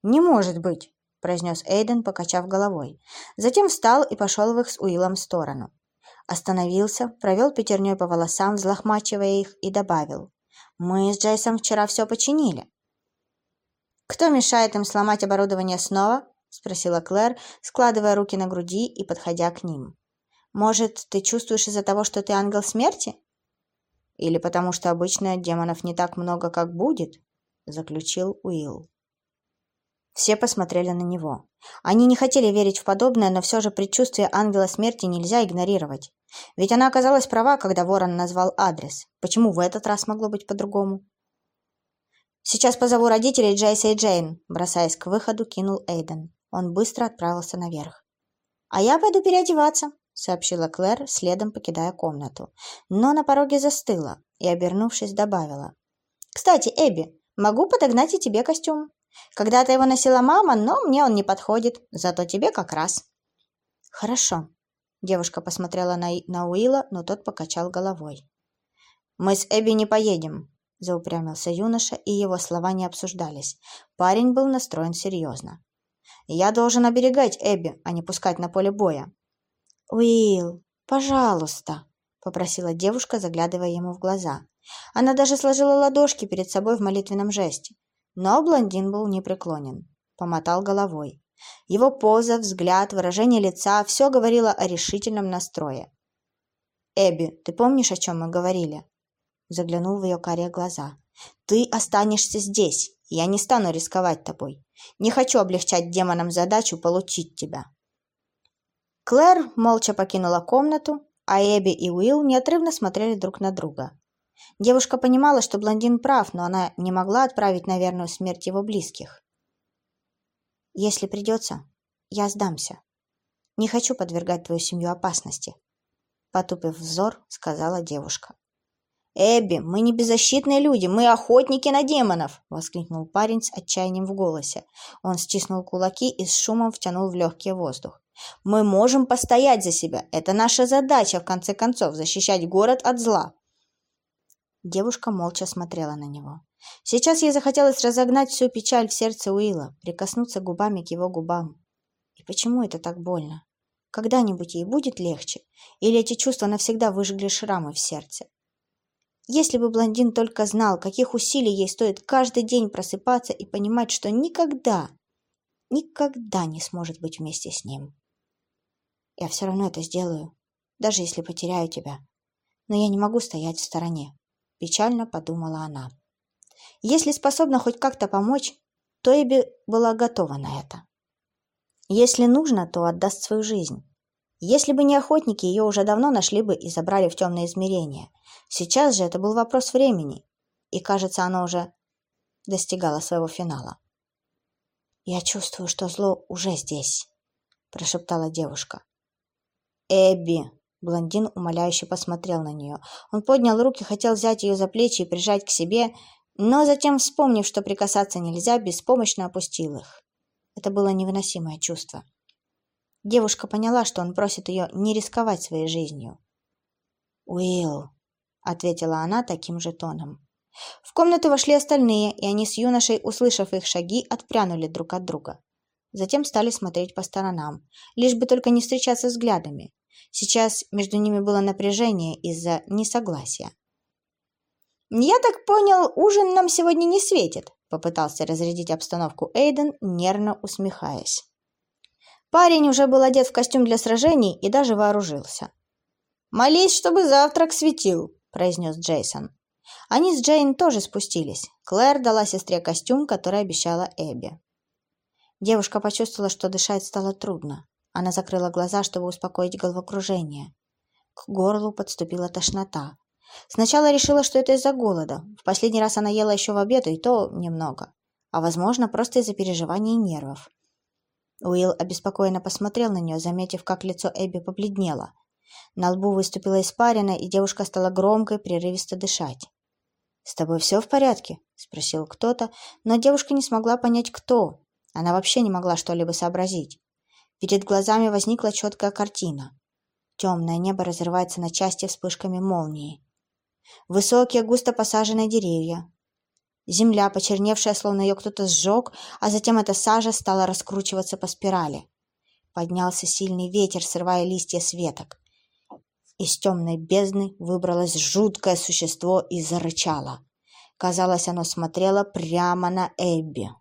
«Не может быть», — произнес Эйден, покачав головой. Затем встал и пошел в их с Уиллом сторону. Остановился, провел пятерней по волосам, взлохмачивая их, и добавил. «Мы с Джейсом вчера все починили». «Кто мешает им сломать оборудование снова?» — спросила Клэр, складывая руки на груди и подходя к ним. «Может, ты чувствуешь из-за того, что ты ангел смерти?» «Или потому что обычно демонов не так много, как будет?» — заключил Уилл. Все посмотрели на него. Они не хотели верить в подобное, но все же предчувствие ангела смерти нельзя игнорировать. Ведь она оказалась права, когда Ворон назвал адрес. Почему в этот раз могло быть по-другому? «Сейчас позову родителей Джейса и Джейн», бросаясь к выходу, кинул Эйден. Он быстро отправился наверх. «А я пойду переодеваться», сообщила Клэр, следом покидая комнату. Но на пороге застыла и, обернувшись, добавила. «Кстати, Эбби, могу подогнать и тебе костюм. Когда-то его носила мама, но мне он не подходит, зато тебе как раз». «Хорошо». Девушка посмотрела на, на Уилла, но тот покачал головой. «Мы с Эбби не поедем», – заупрямился юноша, и его слова не обсуждались. Парень был настроен серьезно. «Я должен оберегать Эбби, а не пускать на поле боя». «Уилл, пожалуйста», – попросила девушка, заглядывая ему в глаза. Она даже сложила ладошки перед собой в молитвенном жесте. Но блондин был непреклонен. Помотал головой. Его поза, взгляд, выражение лица – все говорило о решительном настрое. «Эбби, ты помнишь, о чем мы говорили?» Заглянул в ее карие глаза. «Ты останешься здесь. Я не стану рисковать тобой. Не хочу облегчать демонам задачу получить тебя». Клэр молча покинула комнату, а Эбби и Уилл неотрывно смотрели друг на друга. Девушка понимала, что блондин прав, но она не могла отправить на верную смерть его близких. «Если придется, я сдамся. Не хочу подвергать твою семью опасности», — потупив взор, сказала девушка. «Эбби, мы не беззащитные люди, мы охотники на демонов!» — воскликнул парень с отчаянием в голосе. Он стиснул кулаки и с шумом втянул в легкий воздух. «Мы можем постоять за себя. Это наша задача, в конце концов, защищать город от зла». Девушка молча смотрела на него. Сейчас ей захотелось разогнать всю печаль в сердце Уилла, прикоснуться губами к его губам. И почему это так больно? Когда-нибудь ей будет легче? Или эти чувства навсегда выжгли шрамы в сердце? Если бы блондин только знал, каких усилий ей стоит каждый день просыпаться и понимать, что никогда, никогда не сможет быть вместе с ним. Я все равно это сделаю, даже если потеряю тебя. Но я не могу стоять в стороне, печально подумала она. Если способна хоть как-то помочь, то Эбби была готова на это. Если нужно, то отдаст свою жизнь. Если бы не охотники, ее уже давно нашли бы и забрали в темные измерения. Сейчас же это был вопрос времени, и, кажется, оно уже достигало своего финала. «Я чувствую, что зло уже здесь», – прошептала девушка. «Эбби!» – блондин умоляюще посмотрел на нее. Он поднял руки, хотел взять ее за плечи и прижать к себе, но затем, вспомнив, что прикасаться нельзя, беспомощно опустил их. Это было невыносимое чувство. Девушка поняла, что он просит ее не рисковать своей жизнью. «Уилл», ответила она таким же тоном. В комнату вошли остальные, и они с юношей, услышав их шаги, отпрянули друг от друга. Затем стали смотреть по сторонам, лишь бы только не встречаться взглядами. Сейчас между ними было напряжение из-за несогласия. «Я так понял, ужин нам сегодня не светит», — попытался разрядить обстановку Эйден, нервно усмехаясь. Парень уже был одет в костюм для сражений и даже вооружился. «Молись, чтобы завтрак светил», произнес Джейсон. Они с Джейн тоже спустились. Клэр дала сестре костюм, который обещала Эбби. Девушка почувствовала, что дышать стало трудно. Она закрыла глаза, чтобы успокоить головокружение. К горлу подступила тошнота. Сначала решила, что это из-за голода. В последний раз она ела еще в обед, и то немного. А, возможно, просто из-за переживаний и нервов. Уилл обеспокоенно посмотрел на нее, заметив, как лицо Эбби побледнело. На лбу выступила испарина, и девушка стала громко и прерывисто дышать. «С тобой все в порядке?» – спросил кто-то, но девушка не смогла понять, кто. Она вообще не могла что-либо сообразить. Перед глазами возникла четкая картина. Темное небо разрывается на части вспышками молнии. Высокие, густо посаженные деревья. Земля, почерневшая, словно ее кто-то сжег, а затем эта сажа стала раскручиваться по спирали. Поднялся сильный ветер, срывая листья с веток. Из темной бездны выбралось жуткое существо и зарычало. Казалось, оно смотрело прямо на Эбби.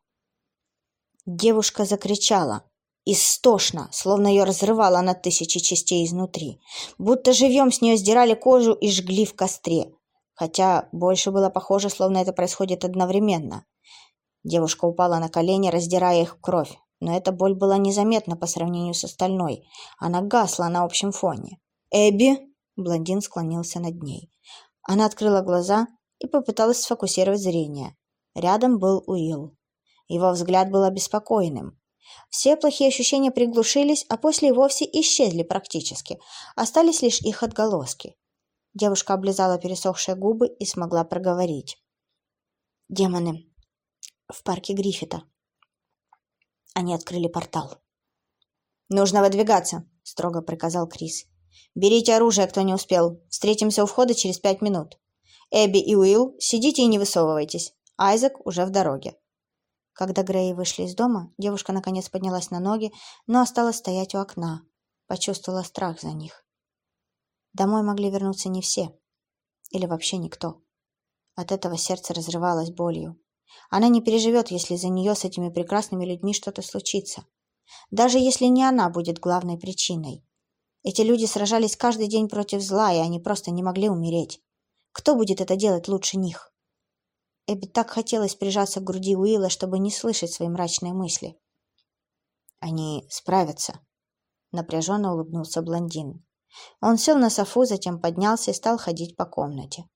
Девушка закричала. Истошно, словно ее разрывало на тысячи частей изнутри. Будто живьем с нее сдирали кожу и жгли в костре. Хотя больше было похоже, словно это происходит одновременно. Девушка упала на колени, раздирая их кровь. Но эта боль была незаметна по сравнению с остальной. Она гасла на общем фоне. «Эбби?» – блондин склонился над ней. Она открыла глаза и попыталась сфокусировать зрение. Рядом был Уилл. Его взгляд был обеспокоенным. Все плохие ощущения приглушились, а после и вовсе исчезли практически. Остались лишь их отголоски. Девушка облизала пересохшие губы и смогла проговорить. «Демоны. В парке Гриффита. Они открыли портал». «Нужно выдвигаться», — строго приказал Крис. «Берите оружие, кто не успел. Встретимся у входа через пять минут. Эбби и Уилл, сидите и не высовывайтесь. Айзек уже в дороге». Когда Грей вышли из дома, девушка наконец поднялась на ноги, но осталась стоять у окна. Почувствовала страх за них. Домой могли вернуться не все. Или вообще никто. От этого сердце разрывалось болью. Она не переживет, если за нее с этими прекрасными людьми что-то случится. Даже если не она будет главной причиной. Эти люди сражались каждый день против зла, и они просто не могли умереть. Кто будет это делать лучше них? Эбби так хотелось прижаться к груди Уилла, чтобы не слышать свои мрачные мысли. «Они справятся», — напряженно улыбнулся блондин. Он сел на софу, затем поднялся и стал ходить по комнате.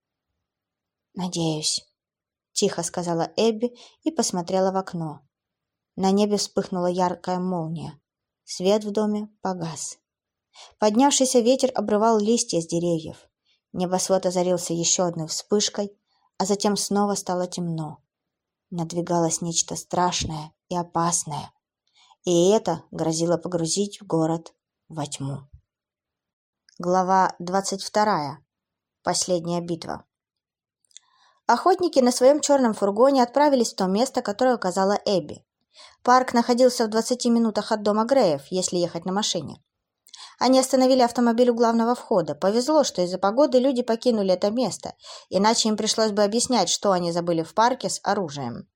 «Надеюсь», — тихо сказала Эбби и посмотрела в окно. На небе вспыхнула яркая молния. Свет в доме погас. Поднявшийся ветер обрывал листья с деревьев. Небосвод озарился еще одной вспышкой, а затем снова стало темно. Надвигалось нечто страшное и опасное, и это грозило погрузить город во тьму. Глава 22. Последняя битва. Охотники на своем черном фургоне отправились в то место, которое указала Эбби. Парк находился в 20 минутах от дома Греев, если ехать на машине. Они остановили автомобиль у главного входа. Повезло, что из-за погоды люди покинули это место, иначе им пришлось бы объяснять, что они забыли в парке с оружием.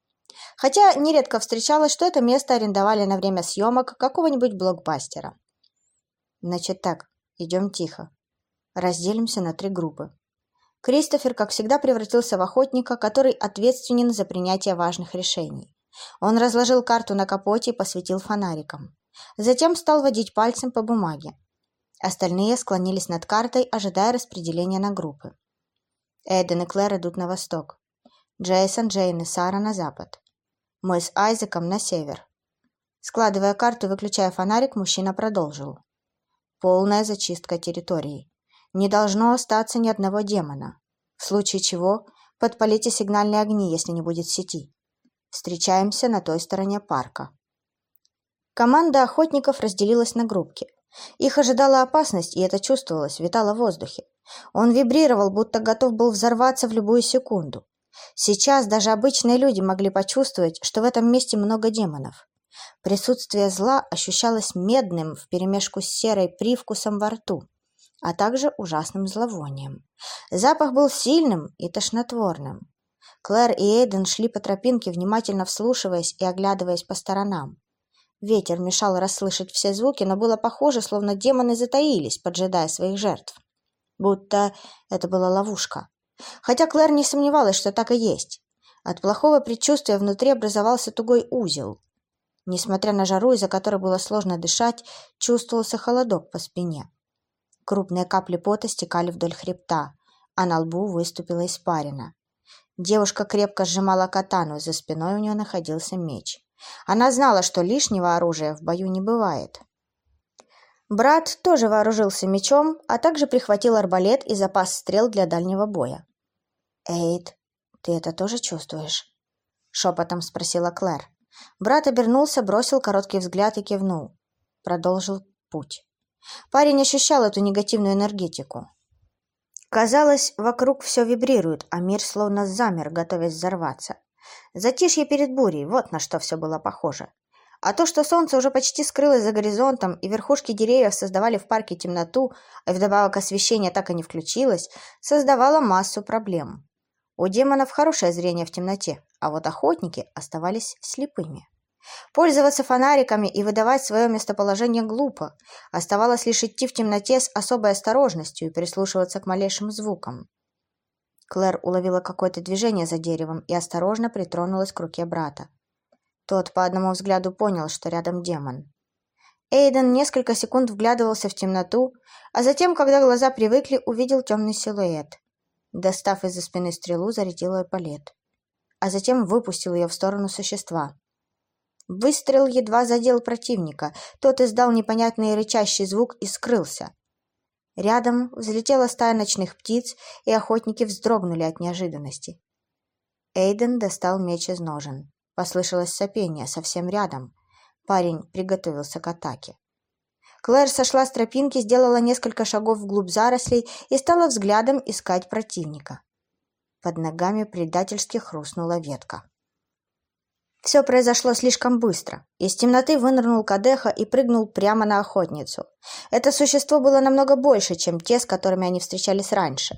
Хотя нередко встречалось, что это место арендовали на время съемок какого-нибудь блокбастера. Значит так, Идем тихо. Разделимся на три группы. Кристофер, как всегда, превратился в охотника, который ответственен за принятие важных решений. Он разложил карту на капоте и посветил фонариком. Затем стал водить пальцем по бумаге. Остальные склонились над картой, ожидая распределения на группы. Эден и Клэр идут на восток. Джейсон, Джейн и Сара на запад. Мы с Айзеком на север. Складывая карту и выключая фонарик, мужчина продолжил. Полная зачистка территории. Не должно остаться ни одного демона. В случае чего подпалите сигнальные огни, если не будет сети. Встречаемся на той стороне парка. Команда охотников разделилась на группки. Их ожидала опасность, и это чувствовалось, витало в воздухе. Он вибрировал, будто готов был взорваться в любую секунду. Сейчас даже обычные люди могли почувствовать, что в этом месте много демонов. Присутствие зла ощущалось медным вперемешку с серой привкусом во рту, а также ужасным зловонием. Запах был сильным и тошнотворным. Клэр и Эйден шли по тропинке, внимательно вслушиваясь и оглядываясь по сторонам. Ветер мешал расслышать все звуки, но было похоже, словно демоны затаились, поджидая своих жертв. Будто это была ловушка. Хотя Клэр не сомневалась, что так и есть. От плохого предчувствия внутри образовался тугой узел. Несмотря на жару, из-за которой было сложно дышать, чувствовался холодок по спине. Крупные капли пота стекали вдоль хребта, а на лбу выступила испарина. Девушка крепко сжимала катану, за спиной у нее находился меч. Она знала, что лишнего оружия в бою не бывает. Брат тоже вооружился мечом, а также прихватил арбалет и запас стрел для дальнего боя. «Эйд, ты это тоже чувствуешь?» — шепотом спросила Клэр. Брат обернулся, бросил короткий взгляд и кивнул. Продолжил путь. Парень ощущал эту негативную энергетику. Казалось, вокруг все вибрирует, а мир словно замер, готовясь взорваться. Затишье перед бурей, вот на что все было похоже. А то, что солнце уже почти скрылось за горизонтом, и верхушки деревьев создавали в парке темноту, а вдобавок освещение так и не включилось, создавало массу проблем. У демонов хорошее зрение в темноте, а вот охотники оставались слепыми. Пользоваться фонариками и выдавать свое местоположение глупо. Оставалось лишь идти в темноте с особой осторожностью и прислушиваться к малейшим звукам. Клэр уловила какое-то движение за деревом и осторожно притронулась к руке брата. Тот по одному взгляду понял, что рядом демон. Эйден несколько секунд вглядывался в темноту, а затем, когда глаза привыкли, увидел темный силуэт. Достав из-за спины стрелу, зарядил ее палет, а затем выпустил ее в сторону существа. Выстрел едва задел противника. Тот издал непонятный рычащий звук и скрылся. Рядом взлетела стая ночных птиц, и охотники вздрогнули от неожиданности. Эйден достал меч из ножен. Послышалось сопение совсем рядом. Парень приготовился к атаке. Клэр сошла с тропинки, сделала несколько шагов вглубь зарослей и стала взглядом искать противника. Под ногами предательски хрустнула ветка. Все произошло слишком быстро. Из темноты вынырнул Кадеха и прыгнул прямо на охотницу. Это существо было намного больше, чем те, с которыми они встречались раньше.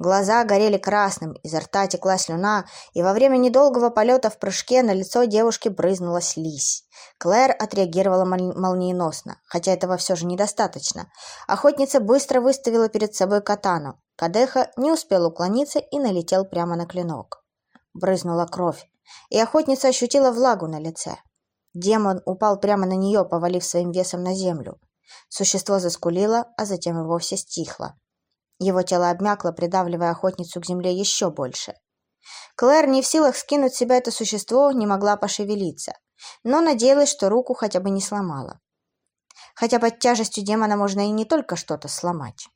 Глаза горели красным, изо рта текла слюна, и во время недолгого полета в прыжке на лицо девушки брызнула слизь. Клэр отреагировала молниеносно, хотя этого все же недостаточно. Охотница быстро выставила перед собой катану. Кадеха не успел уклониться и налетел прямо на клинок. Брызнула кровь и охотница ощутила влагу на лице. Демон упал прямо на нее, повалив своим весом на землю. Существо заскулило, а затем и вовсе стихло. Его тело обмякло, придавливая охотницу к земле еще больше. Клэр, не в силах скинуть себя это существо, не могла пошевелиться, но надеялась, что руку хотя бы не сломала. Хотя под тяжестью демона можно и не только что-то сломать.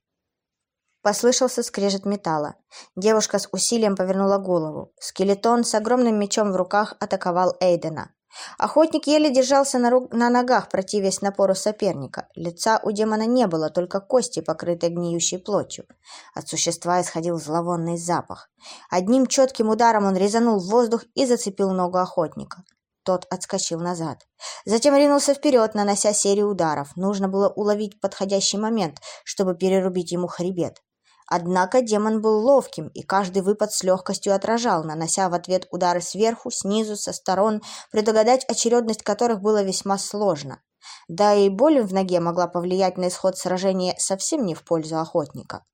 Послышался скрежет металла. Девушка с усилием повернула голову. Скелетон с огромным мечом в руках атаковал Эйдена. Охотник еле держался на, ру... на ногах, противясь напору соперника. Лица у демона не было, только кости, покрытые гниющей плотью. От существа исходил зловонный запах. Одним четким ударом он резанул в воздух и зацепил ногу охотника. Тот отскочил назад. Затем ринулся вперед, нанося серию ударов. Нужно было уловить подходящий момент, чтобы перерубить ему хребет. Однако демон был ловким, и каждый выпад с легкостью отражал, нанося в ответ удары сверху, снизу, со сторон, предугадать очередность которых было весьма сложно. Да и боль в ноге могла повлиять на исход сражения совсем не в пользу охотника.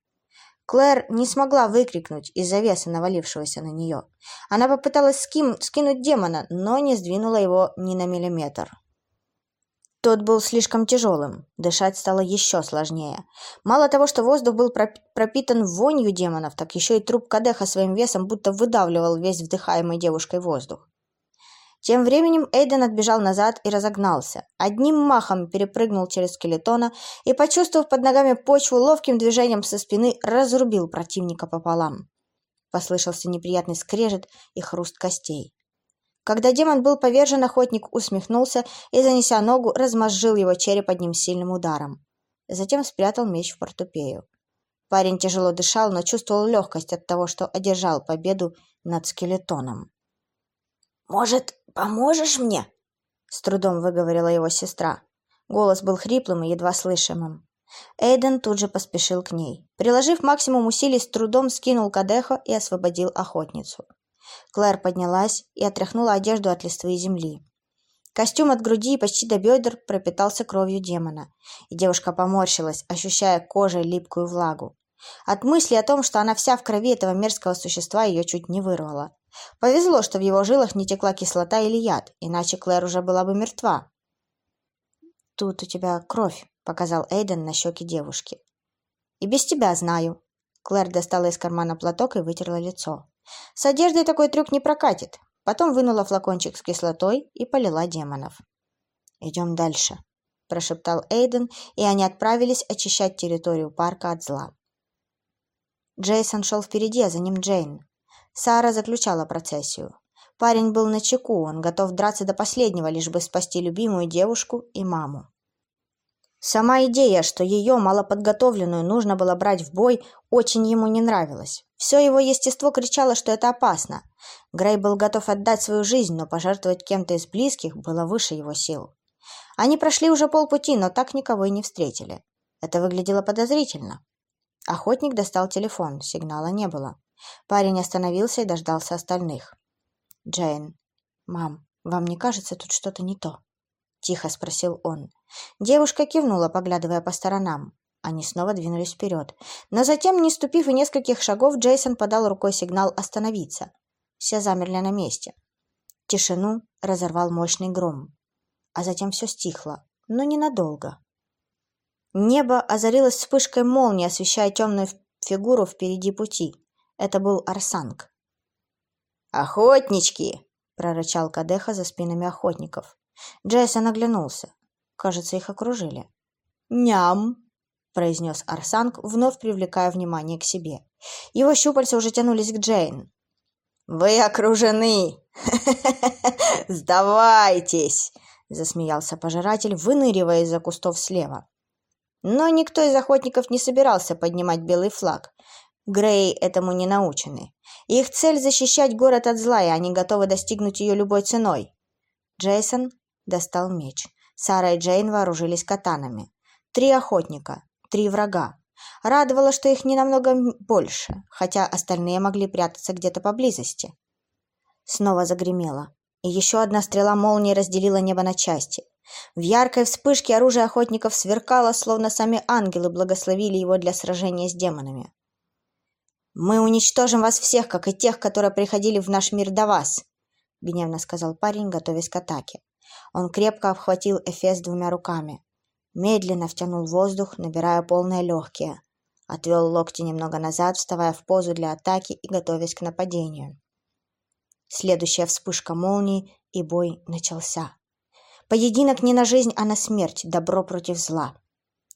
Клэр не смогла выкрикнуть из-за веса, навалившегося на нее. Она попыталась скин скинуть демона, но не сдвинула его ни на миллиметр. Тот был слишком тяжелым, дышать стало еще сложнее. Мало того, что воздух был пропитан вонью демонов, так еще и труп Кадеха своим весом будто выдавливал весь вдыхаемый девушкой воздух. Тем временем Эйден отбежал назад и разогнался. Одним махом перепрыгнул через скелетона и, почувствовав под ногами почву, ловким движением со спины разрубил противника пополам. Послышался неприятный скрежет и хруст костей. Когда демон был повержен, охотник усмехнулся и, занеся ногу, размозжил его череп одним сильным ударом. Затем спрятал меч в портупею. Парень тяжело дышал, но чувствовал легкость от того, что одержал победу над скелетоном. «Может, поможешь мне?» — с трудом выговорила его сестра. Голос был хриплым и едва слышимым. Эйден тут же поспешил к ней. Приложив максимум усилий, с трудом скинул Кадехо и освободил охотницу. Клэр поднялась и отряхнула одежду от листвы и земли. Костюм от груди и почти до бедер пропитался кровью демона, и девушка поморщилась, ощущая кожей липкую влагу. От мысли о том, что она вся в крови этого мерзкого существа, ее чуть не вырвало. Повезло, что в его жилах не текла кислота или яд, иначе Клэр уже была бы мертва. «Тут у тебя кровь», — показал Эйден на щеки девушки. «И без тебя знаю». Клэр достала из кармана платок и вытерла лицо. С одеждой такой трюк не прокатит. Потом вынула флакончик с кислотой и полила демонов. «Идем дальше», – прошептал Эйден, и они отправились очищать территорию парка от зла. Джейсон шел впереди, а за ним Джейн. Сара заключала процессию. Парень был на чеку, он готов драться до последнего, лишь бы спасти любимую девушку и маму. Сама идея, что ее, малоподготовленную, нужно было брать в бой, очень ему не нравилась. Все его естество кричало, что это опасно. Грей был готов отдать свою жизнь, но пожертвовать кем-то из близких было выше его сил. Они прошли уже полпути, но так никого и не встретили. Это выглядело подозрительно. Охотник достал телефон, сигнала не было. Парень остановился и дождался остальных. «Джейн, мам, вам не кажется тут что-то не то?» тихо спросил он. Девушка кивнула, поглядывая по сторонам. Они снова двинулись вперед. Но затем, не ступив и нескольких шагов, Джейсон подал рукой сигнал остановиться. Все замерли на месте. Тишину разорвал мощный гром. А затем все стихло, но ненадолго. Небо озарилось вспышкой молнии, освещая темную фигуру впереди пути. Это был Арсанг. «Охотнички!» — прорычал Кадеха за спинами охотников. Джейсон оглянулся. Кажется, их окружили. «Ням!» – произнес Арсанг, вновь привлекая внимание к себе. Его щупальца уже тянулись к Джейн. «Вы окружены! Сдавайтесь!» – засмеялся пожиратель, выныривая из-за кустов слева. Но никто из охотников не собирался поднимать белый флаг. Грей этому не научены. Их цель – защищать город от зла, и они готовы достигнуть ее любой ценой. Джейсон достал меч. Сара и Джейн вооружились катанами. Три охотника, три врага. Радовало, что их не намного больше, хотя остальные могли прятаться где-то поблизости. Снова загремело, и еще одна стрела молнии разделила небо на части. В яркой вспышке оружие охотников сверкало, словно сами ангелы благословили его для сражения с демонами. «Мы уничтожим вас всех, как и тех, которые приходили в наш мир до вас», — гневно сказал парень, готовясь к атаке. Он крепко обхватил Эфес двумя руками. Медленно втянул воздух, набирая полные легкие. Отвел локти немного назад, вставая в позу для атаки и готовясь к нападению. Следующая вспышка молнии, и бой начался. Поединок не на жизнь, а на смерть, добро против зла.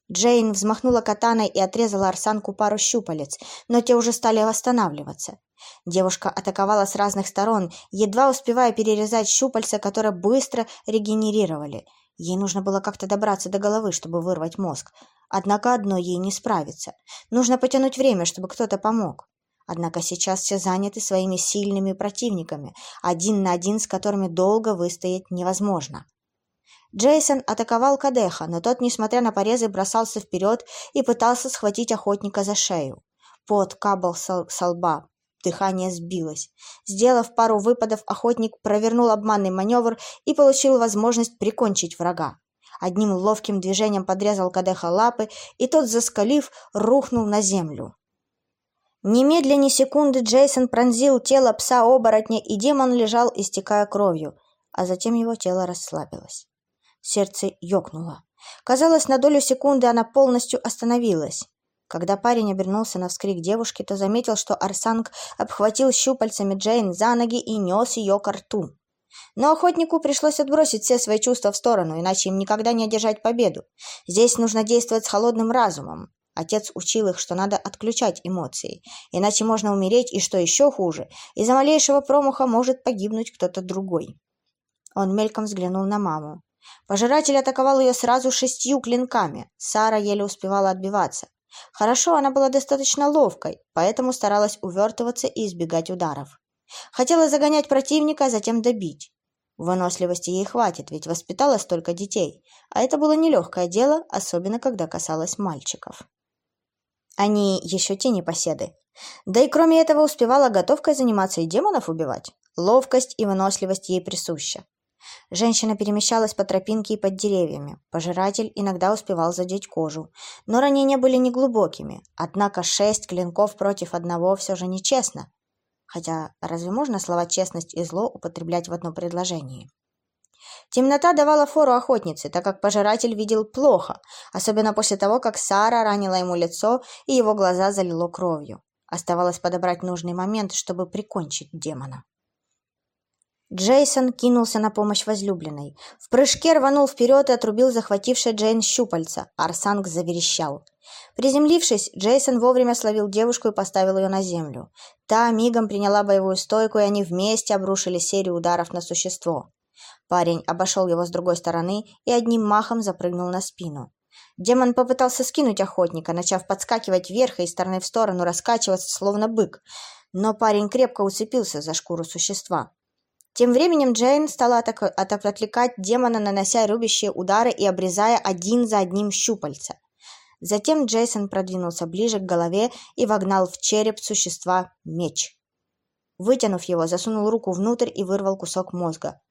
Джейн взмахнула катаной и отрезала Арсанку пару щупалец, но те уже стали восстанавливаться. Девушка атаковала с разных сторон, едва успевая перерезать щупальца, которые быстро регенерировали – Ей нужно было как-то добраться до головы, чтобы вырвать мозг. Однако одно ей не справится. Нужно потянуть время, чтобы кто-то помог. Однако сейчас все заняты своими сильными противниками, один на один с которыми долго выстоять невозможно. Джейсон атаковал Кадеха, но тот, несмотря на порезы, бросался вперед и пытался схватить охотника за шею. Пот кабал со лба, Дыхание сбилось. Сделав пару выпадов, охотник провернул обманный маневр и получил возможность прикончить врага. Одним ловким движением подрезал Кадеха лапы, и тот, заскалив, рухнул на землю. Немедленно ни секунды Джейсон пронзил тело пса-оборотня, и демон лежал, истекая кровью, а затем его тело расслабилось. Сердце ёкнуло. Казалось, на долю секунды она полностью остановилась. Когда парень обернулся на вскрик девушки, то заметил, что Арсанг обхватил щупальцами Джейн за ноги и нес ее к рту. Но охотнику пришлось отбросить все свои чувства в сторону, иначе им никогда не одержать победу. Здесь нужно действовать с холодным разумом. Отец учил их, что надо отключать эмоции, иначе можно умереть, и что еще хуже, из-за малейшего промаха может погибнуть кто-то другой. Он мельком взглянул на маму. Пожиратель атаковал ее сразу шестью клинками. Сара еле успевала отбиваться. Хорошо, она была достаточно ловкой, поэтому старалась увертываться и избегать ударов. Хотела загонять противника, а затем добить. Выносливости ей хватит, ведь воспитала столько детей, а это было нелегкое дело, особенно когда касалось мальчиков. Они еще те непоседы. Да и кроме этого успевала готовкой заниматься и демонов убивать. Ловкость и выносливость ей присуща. Женщина перемещалась по тропинке и под деревьями. Пожиратель иногда успевал задеть кожу. Но ранения были неглубокими. Однако шесть клинков против одного все же нечестно. Хотя разве можно слова «честность» и «зло» употреблять в одном предложении? Темнота давала фору охотнице, так как пожиратель видел плохо, особенно после того, как Сара ранила ему лицо и его глаза залило кровью. Оставалось подобрать нужный момент, чтобы прикончить демона. Джейсон кинулся на помощь возлюбленной. В прыжке рванул вперед и отрубил захватившее Джейн щупальца. Арсанг заверещал. Приземлившись, Джейсон вовремя словил девушку и поставил ее на землю. Та мигом приняла боевую стойку, и они вместе обрушили серию ударов на существо. Парень обошел его с другой стороны и одним махом запрыгнул на спину. Демон попытался скинуть охотника, начав подскакивать вверх и из стороны в сторону раскачиваться, словно бык. Но парень крепко уцепился за шкуру существа. Тем временем Джейн стала отвлекать демона, нанося рубящие удары и обрезая один за одним щупальца. Затем Джейсон продвинулся ближе к голове и вогнал в череп существа меч. Вытянув его, засунул руку внутрь и вырвал кусок мозга.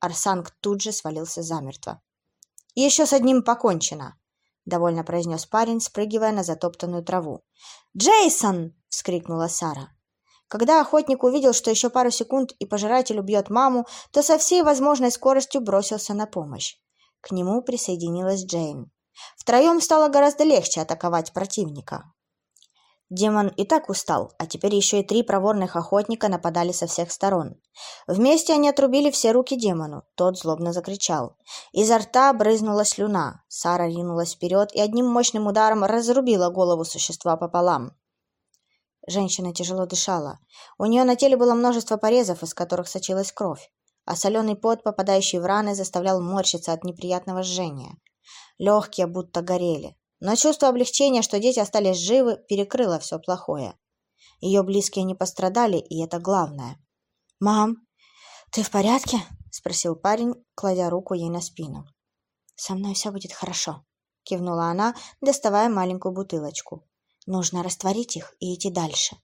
Арсанг тут же свалился замертво. «Еще с одним покончено!» — довольно произнес парень, спрыгивая на затоптанную траву. «Джейсон!» — вскрикнула Сара. Когда охотник увидел, что еще пару секунд и пожиратель убьет маму, то со всей возможной скоростью бросился на помощь. К нему присоединилась Джейн. Втроем стало гораздо легче атаковать противника. Демон и так устал, а теперь еще и три проворных охотника нападали со всех сторон. Вместе они отрубили все руки демону. Тот злобно закричал. Изо рта брызнула слюна. Сара ринулась вперед и одним мощным ударом разрубила голову существа пополам. Женщина тяжело дышала. У нее на теле было множество порезов, из которых сочилась кровь, а соленый пот, попадающий в раны, заставлял морщиться от неприятного жжения. Легкие будто горели. Но чувство облегчения, что дети остались живы, перекрыло все плохое. Ее близкие не пострадали, и это главное. «Мам, ты в порядке?» – спросил парень, кладя руку ей на спину. «Со мной все будет хорошо», – кивнула она, доставая маленькую бутылочку. Нужно растворить их и идти дальше.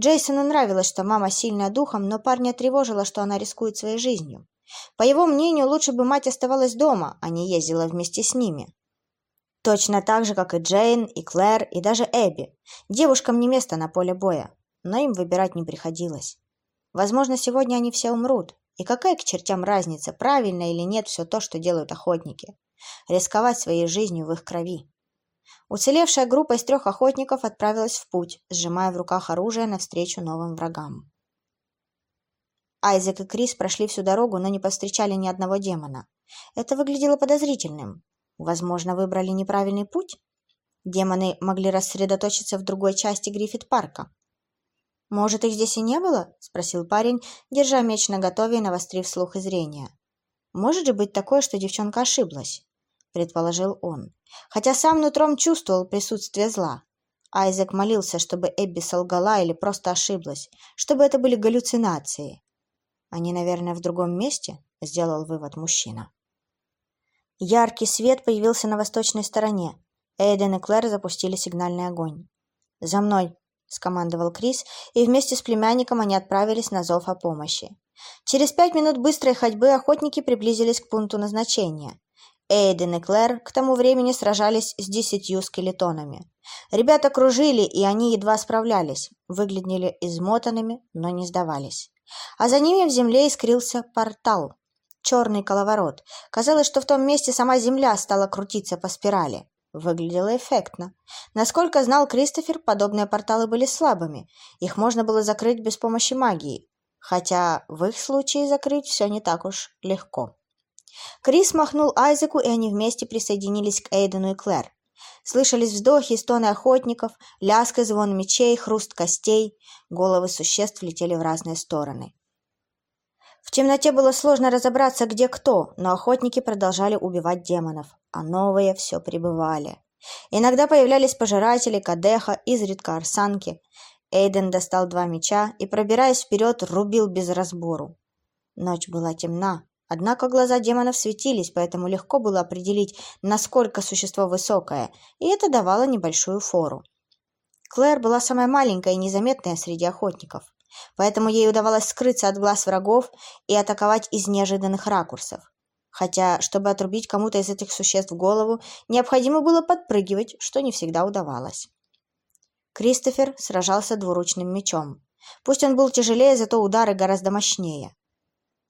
Джейсону нравилось, что мама сильная духом, но парня тревожило, что она рискует своей жизнью. По его мнению, лучше бы мать оставалась дома, а не ездила вместе с ними. Точно так же, как и Джейн, и Клэр, и даже Эбби. Девушкам не место на поле боя, но им выбирать не приходилось. Возможно, сегодня они все умрут. И какая к чертям разница, правильно или нет все то, что делают охотники? Рисковать своей жизнью в их крови. Уцелевшая группа из трех охотников отправилась в путь, сжимая в руках оружие навстречу новым врагам. Айзек и Крис прошли всю дорогу, но не повстречали ни одного демона. Это выглядело подозрительным. Возможно, выбрали неправильный путь? Демоны могли рассредоточиться в другой части Гриффит-парка. «Может, их здесь и не было?» – спросил парень, держа меч наготове и навострив слух и зрение. «Может же быть такое, что девчонка ошиблась?» – предположил он. Хотя сам нутром чувствовал присутствие зла. Айзек молился, чтобы Эбби солгала или просто ошиблась, чтобы это были галлюцинации. «Они, наверное, в другом месте?» – сделал вывод мужчина. Яркий свет появился на восточной стороне. Эйден и Клэр запустили сигнальный огонь. «За мной!» – скомандовал Крис, и вместе с племянником они отправились на зов о помощи. Через пять минут быстрой ходьбы охотники приблизились к пункту назначения. Эйден и Клэр к тому времени сражались с десятью скелетонами. Ребята кружили, и они едва справлялись, выглядели измотанными, но не сдавались. А за ними в земле искрился портал. Черный коловорот. Казалось, что в том месте сама земля стала крутиться по спирали. Выглядело эффектно. Насколько знал Кристофер, подобные порталы были слабыми. Их можно было закрыть без помощи магии. Хотя в их случае закрыть все не так уж легко. Крис махнул Айзеку, и они вместе присоединились к Эйдену и Клэр. Слышались вздохи и стоны охотников, лязг и звон мечей, хруст костей. Головы существ летели в разные стороны. В темноте было сложно разобраться, где кто, но охотники продолжали убивать демонов, а новые все прибывали. Иногда появлялись пожиратели, кадеха, изредка арсанки. Эйден достал два меча и, пробираясь вперед, рубил без разбору. Ночь была темна, Однако глаза демонов светились, поэтому легко было определить, насколько существо высокое, и это давало небольшую фору. Клэр была самая маленькая и незаметная среди охотников, поэтому ей удавалось скрыться от глаз врагов и атаковать из неожиданных ракурсов. Хотя, чтобы отрубить кому-то из этих существ голову, необходимо было подпрыгивать, что не всегда удавалось. Кристофер сражался двуручным мечом. Пусть он был тяжелее, зато удары гораздо мощнее.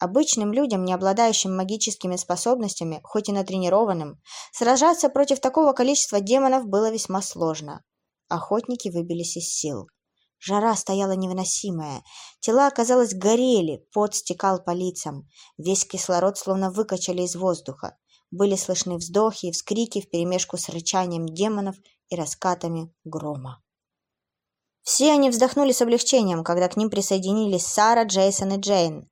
Обычным людям, не обладающим магическими способностями, хоть и натренированным, сражаться против такого количества демонов было весьма сложно. Охотники выбились из сил. Жара стояла невыносимая. Тела, казалось, горели, пот стекал по лицам. Весь кислород словно выкачали из воздуха. Были слышны вздохи и вскрики вперемешку с рычанием демонов и раскатами грома. Все они вздохнули с облегчением, когда к ним присоединились Сара, Джейсон и Джейн.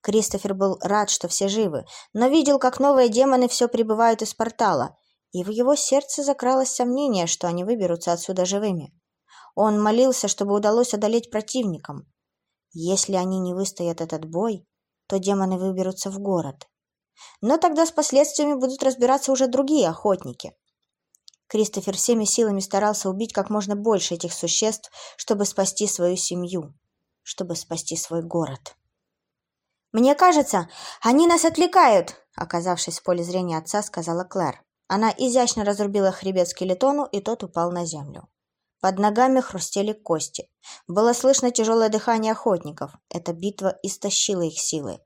Кристофер был рад, что все живы, но видел, как новые демоны все прибывают из портала, и в его сердце закралось сомнение, что они выберутся отсюда живыми. Он молился, чтобы удалось одолеть противникам. Если они не выстоят этот бой, то демоны выберутся в город. Но тогда с последствиями будут разбираться уже другие охотники. Кристофер всеми силами старался убить как можно больше этих существ, чтобы спасти свою семью, чтобы спасти свой город. «Мне кажется, они нас отвлекают», — оказавшись в поле зрения отца, сказала Клэр. Она изящно разрубила хребет скелетону, и тот упал на землю. Под ногами хрустели кости. Было слышно тяжелое дыхание охотников. Эта битва истощила их силы.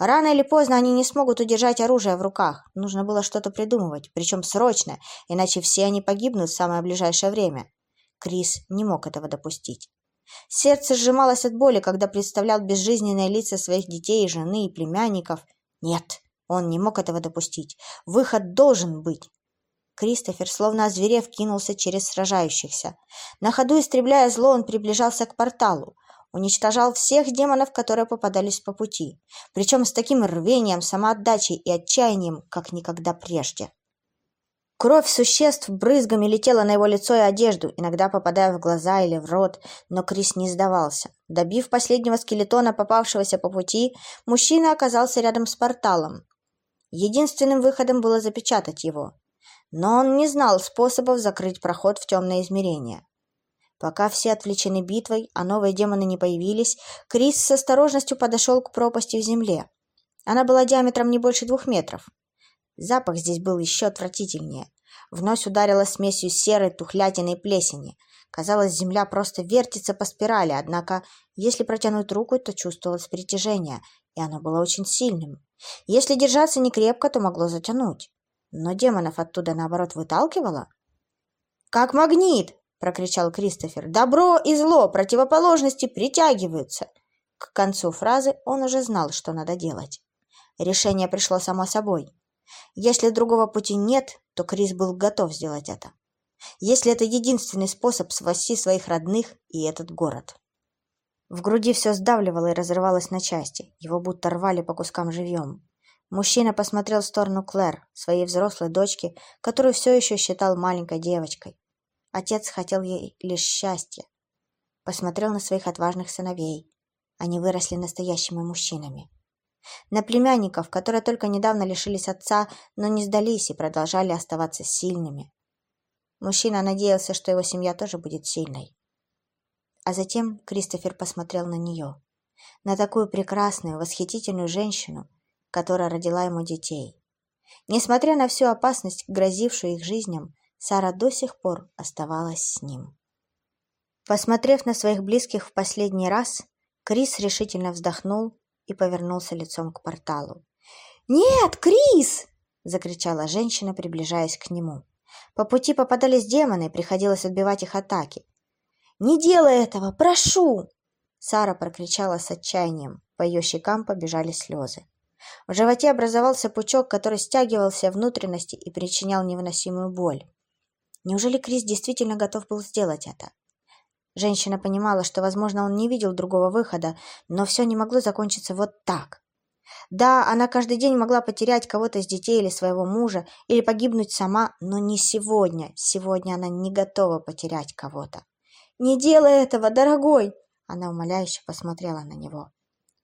Рано или поздно они не смогут удержать оружие в руках. Нужно было что-то придумывать, причем срочно, иначе все они погибнут в самое ближайшее время. Крис не мог этого допустить. Сердце сжималось от боли, когда представлял безжизненные лица своих детей, жены и племянников. Нет, он не мог этого допустить. Выход должен быть. Кристофер, словно озверев, кинулся через сражающихся. На ходу истребляя зло, он приближался к порталу. Уничтожал всех демонов, которые попадались по пути. Причем с таким рвением, самоотдачей и отчаянием, как никогда прежде. Кровь существ брызгами летела на его лицо и одежду, иногда попадая в глаза или в рот, но Крис не сдавался. Добив последнего скелетона, попавшегося по пути, мужчина оказался рядом с порталом. Единственным выходом было запечатать его. Но он не знал способов закрыть проход в темное измерение. Пока все отвлечены битвой, а новые демоны не появились, Крис с осторожностью подошел к пропасти в земле. Она была диаметром не больше двух метров. Запах здесь был еще отвратительнее. В нос ударила смесью серой, тухлятины и плесени. Казалось, земля просто вертится по спирали, однако, если протянуть руку, то чувствовалось притяжение, и оно было очень сильным. Если держаться не крепко, то могло затянуть. Но демонов оттуда, наоборот, выталкивало. «Как магнит!» — прокричал Кристофер. «Добро и зло, противоположности притягиваются!» К концу фразы он уже знал, что надо делать. Решение пришло само собой. Если другого пути нет, то Крис был готов сделать это. Если это единственный способ спасти своих родных и этот город. В груди все сдавливало и разрывалось на части. Его будто рвали по кускам живьем. Мужчина посмотрел в сторону Клэр, своей взрослой дочки, которую все еще считал маленькой девочкой. Отец хотел ей лишь счастья. Посмотрел на своих отважных сыновей. Они выросли настоящими мужчинами на племянников, которые только недавно лишились отца, но не сдались и продолжали оставаться сильными. Мужчина надеялся, что его семья тоже будет сильной. А затем Кристофер посмотрел на нее, на такую прекрасную, восхитительную женщину, которая родила ему детей. Несмотря на всю опасность, грозившую их жизням, Сара до сих пор оставалась с ним. Посмотрев на своих близких в последний раз, Крис решительно вздохнул и повернулся лицом к порталу. «Нет, Крис!» — закричала женщина, приближаясь к нему. По пути попадались демоны, приходилось отбивать их атаки. «Не делай этого! Прошу!» Сара прокричала с отчаянием. По ее щекам побежали слезы. В животе образовался пучок, который стягивался внутренности и причинял невыносимую боль. Неужели Крис действительно готов был сделать это? Женщина понимала, что, возможно, он не видел другого выхода, но все не могло закончиться вот так. Да, она каждый день могла потерять кого-то из детей или своего мужа, или погибнуть сама, но не сегодня. Сегодня она не готова потерять кого-то. «Не делай этого, дорогой!» Она умоляюще посмотрела на него.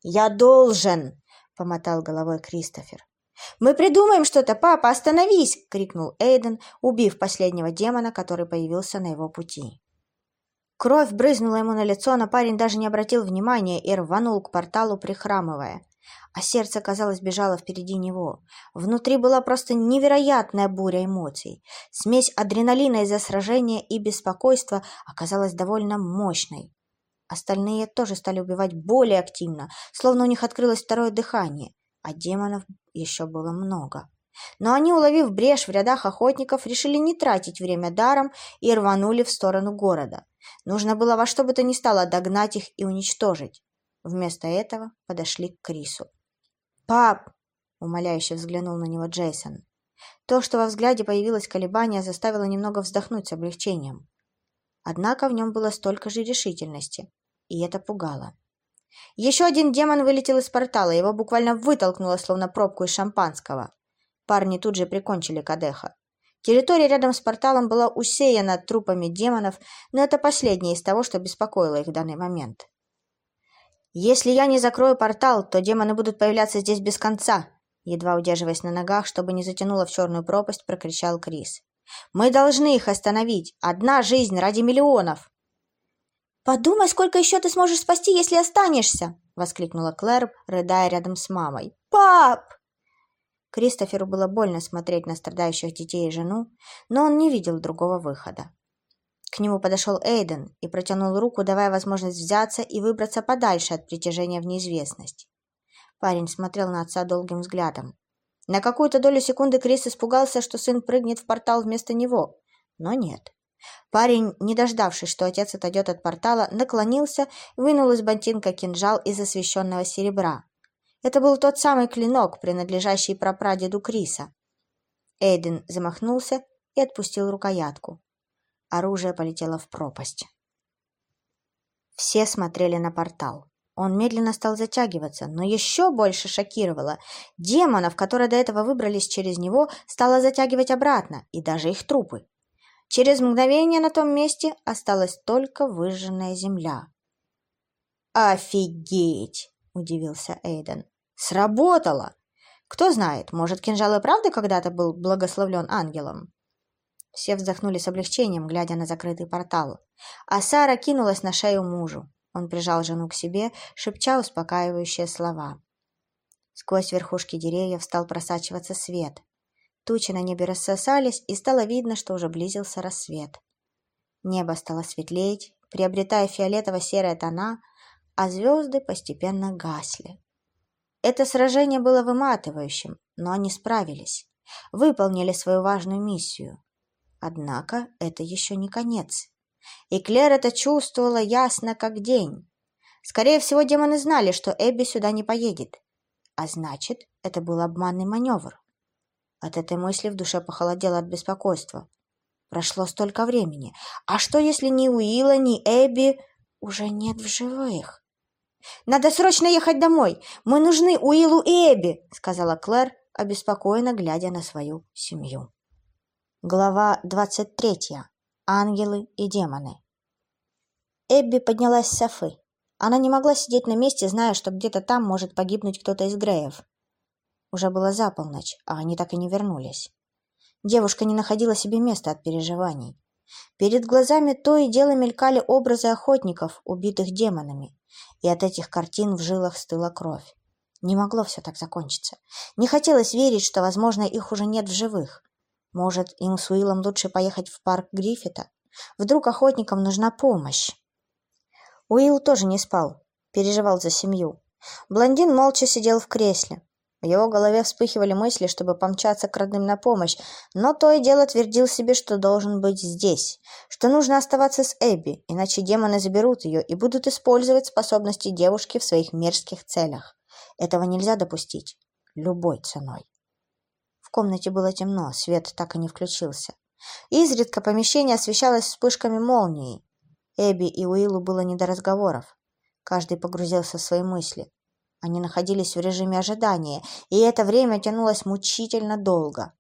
«Я должен!» — помотал головой Кристофер. «Мы придумаем что-то, папа, остановись!» — крикнул Эйден, убив последнего демона, который появился на его пути. Кровь брызнула ему на лицо, но парень даже не обратил внимания и рванул к порталу, прихрамывая. А сердце, казалось, бежало впереди него. Внутри была просто невероятная буря эмоций. Смесь адреналина из-за сражения и беспокойства оказалась довольно мощной. Остальные тоже стали убивать более активно, словно у них открылось второе дыхание, а демонов еще было много. Но они, уловив брешь в рядах охотников, решили не тратить время даром и рванули в сторону города. Нужно было во что бы то ни стало догнать их и уничтожить. Вместо этого подошли к Крису. «Пап!» — умоляюще взглянул на него Джейсон. То, что во взгляде появилось колебание, заставило немного вздохнуть с облегчением. Однако в нем было столько же решительности, и это пугало. Еще один демон вылетел из портала, его буквально вытолкнуло, словно пробку из шампанского. Парни тут же прикончили Кадеха. Территория рядом с порталом была усеяна трупами демонов, но это последнее из того, что беспокоило их в данный момент. «Если я не закрою портал, то демоны будут появляться здесь без конца», едва удерживаясь на ногах, чтобы не затянуло в черную пропасть, прокричал Крис. «Мы должны их остановить! Одна жизнь ради миллионов!» «Подумай, сколько еще ты сможешь спасти, если останешься!» — воскликнула Клэр, рыдая рядом с мамой. «Пап!» Кристоферу было больно смотреть на страдающих детей и жену, но он не видел другого выхода. К нему подошел Эйден и протянул руку, давая возможность взяться и выбраться подальше от притяжения в неизвестность. Парень смотрел на отца долгим взглядом. На какую-то долю секунды Крис испугался, что сын прыгнет в портал вместо него, но нет. Парень, не дождавшись, что отец отойдет от портала, наклонился, вынул из ботинка кинжал из освещенного серебра. Это был тот самый клинок, принадлежащий прапрадеду Криса. Эйден замахнулся и отпустил рукоятку. Оружие полетело в пропасть. Все смотрели на портал. Он медленно стал затягиваться, но еще больше шокировало. Демонов, которые до этого выбрались через него, стало затягивать обратно, и даже их трупы. Через мгновение на том месте осталась только выжженная земля. «Офигеть!» – удивился Эйден. «Сработало! Кто знает, может, кинжал и правда когда-то был благословлен ангелом?» Все вздохнули с облегчением, глядя на закрытый портал. А Сара кинулась на шею мужу. Он прижал жену к себе, шепча успокаивающие слова. Сквозь верхушки деревьев стал просачиваться свет. Тучи на небе рассосались, и стало видно, что уже близился рассвет. Небо стало светлеть, приобретая фиолетово-серые тона, а звезды постепенно гасли. Это сражение было выматывающим, но они справились, выполнили свою важную миссию. Однако это еще не конец. И Клэр это чувствовала ясно как день. Скорее всего, демоны знали, что Эбби сюда не поедет. А значит, это был обманный маневр. От этой мысли в душе похолодело от беспокойства. Прошло столько времени. А что, если ни Уилла, ни Эбби уже нет в живых? «Надо срочно ехать домой! Мы нужны Уиллу и Эбби!» — сказала Клэр, обеспокоенно глядя на свою семью. Глава двадцать третья ангелы и демоны. Эбби поднялась с Софы. Она не могла сидеть на месте, зная, что где-то там может погибнуть кто-то из Греев. Уже было за полночь, а они так и не вернулись. Девушка не находила себе места от переживаний. Перед глазами то и дело мелькали образы охотников, убитых демонами, и от этих картин в жилах стыла кровь. Не могло все так закончиться. Не хотелось верить, что, возможно, их уже нет в живых. Может, им с Уиллом лучше поехать в парк Гриффита? Вдруг охотникам нужна помощь? Уилл тоже не спал, переживал за семью. Блондин молча сидел в кресле. В его голове вспыхивали мысли, чтобы помчаться к родным на помощь, но то и дело твердил себе, что должен быть здесь, что нужно оставаться с Эбби, иначе демоны заберут ее и будут использовать способности девушки в своих мерзких целях. Этого нельзя допустить любой ценой. В комнате было темно, свет так и не включился. Изредка помещение освещалось вспышками молнии. Эбби и Уиллу было не до разговоров. Каждый погрузился в свои мысли. Они находились в режиме ожидания, и это время тянулось мучительно долго.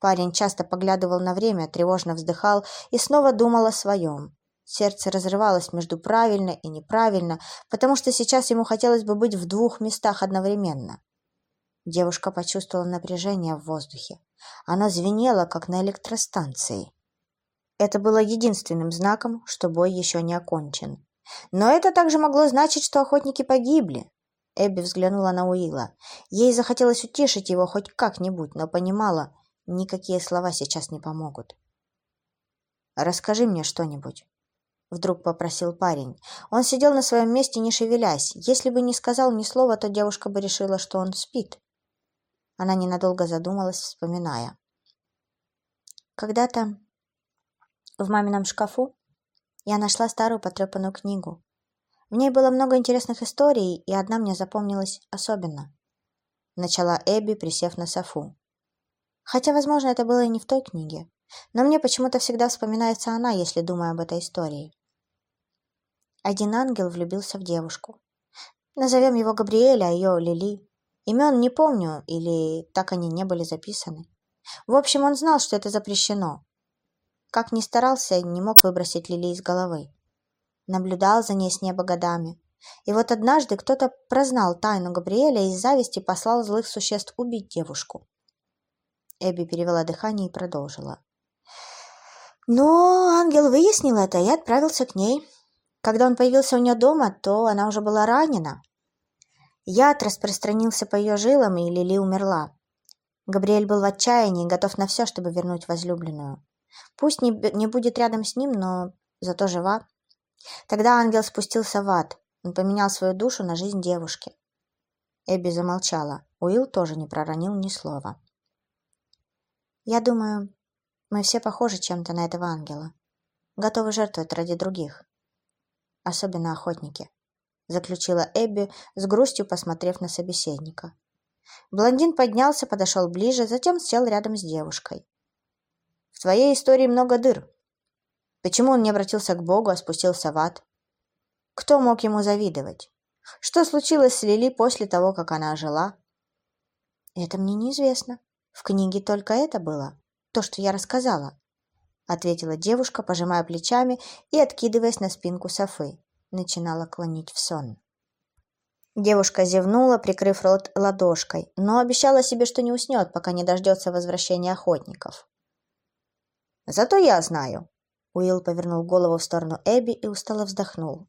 Парень часто поглядывал на время, тревожно вздыхал и снова думал о своем. Сердце разрывалось между правильно и неправильно, потому что сейчас ему хотелось бы быть в двух местах одновременно. Девушка почувствовала напряжение в воздухе. Оно звенело, как на электростанции. Это было единственным знаком, что бой еще не окончен. Но это также могло значить, что охотники погибли. Эбби взглянула на Уилла. Ей захотелось утешить его хоть как-нибудь, но понимала, никакие слова сейчас не помогут. «Расскажи мне что-нибудь», — вдруг попросил парень. Он сидел на своем месте, не шевелясь. Если бы не сказал ни слова, то девушка бы решила, что он спит. Она ненадолго задумалась, вспоминая. Когда-то в мамином шкафу я нашла старую потрепанную книгу. В ней было много интересных историй, и одна мне запомнилась особенно. Начала Эбби, присев на софу. Хотя, возможно, это было и не в той книге, но мне почему-то всегда вспоминается она, если думаю об этой истории. Один ангел влюбился в девушку. Назовем его Габриэль, а ее Лили. Имен не помню, или так они не были записаны. В общем, он знал, что это запрещено. Как ни старался, не мог выбросить Лили из головы. Наблюдал за ней с неба годами. И вот однажды кто-то прознал тайну Габриэля и из зависти послал злых существ убить девушку. Эбби перевела дыхание и продолжила. Но ангел выяснил это и отправился к ней. Когда он появился у нее дома, то она уже была ранена, Яд распространился по ее жилам, и Лили умерла. Габриэль был в отчаянии, готов на все, чтобы вернуть возлюбленную. Пусть не, не будет рядом с ним, но зато жива. Тогда ангел спустился в ад. Он поменял свою душу на жизнь девушки. Эбби замолчала. Уилл тоже не проронил ни слова. «Я думаю, мы все похожи чем-то на этого ангела», готовы жертвовать ради других. Особенно охотники, заключила Эбби, с грустью посмотрев на собеседника. Блондин поднялся, подошел ближе, затем сел рядом с девушкой. В твоей истории много дыр. Почему он не обратился к Богу, а спустился в ад? Кто мог ему завидовать? Что случилось с Лили после того, как она жила? Это мне неизвестно. В книге только это было, то, что я рассказала, ответила девушка, пожимая плечами и откидываясь на спинку софы. Начинала клонить в сон. Девушка зевнула, прикрыв рот ладошкой, но обещала себе, что не уснет, пока не дождется возвращения охотников. «Зато я знаю», — Уилл повернул голову в сторону Эбби и устало вздохнул.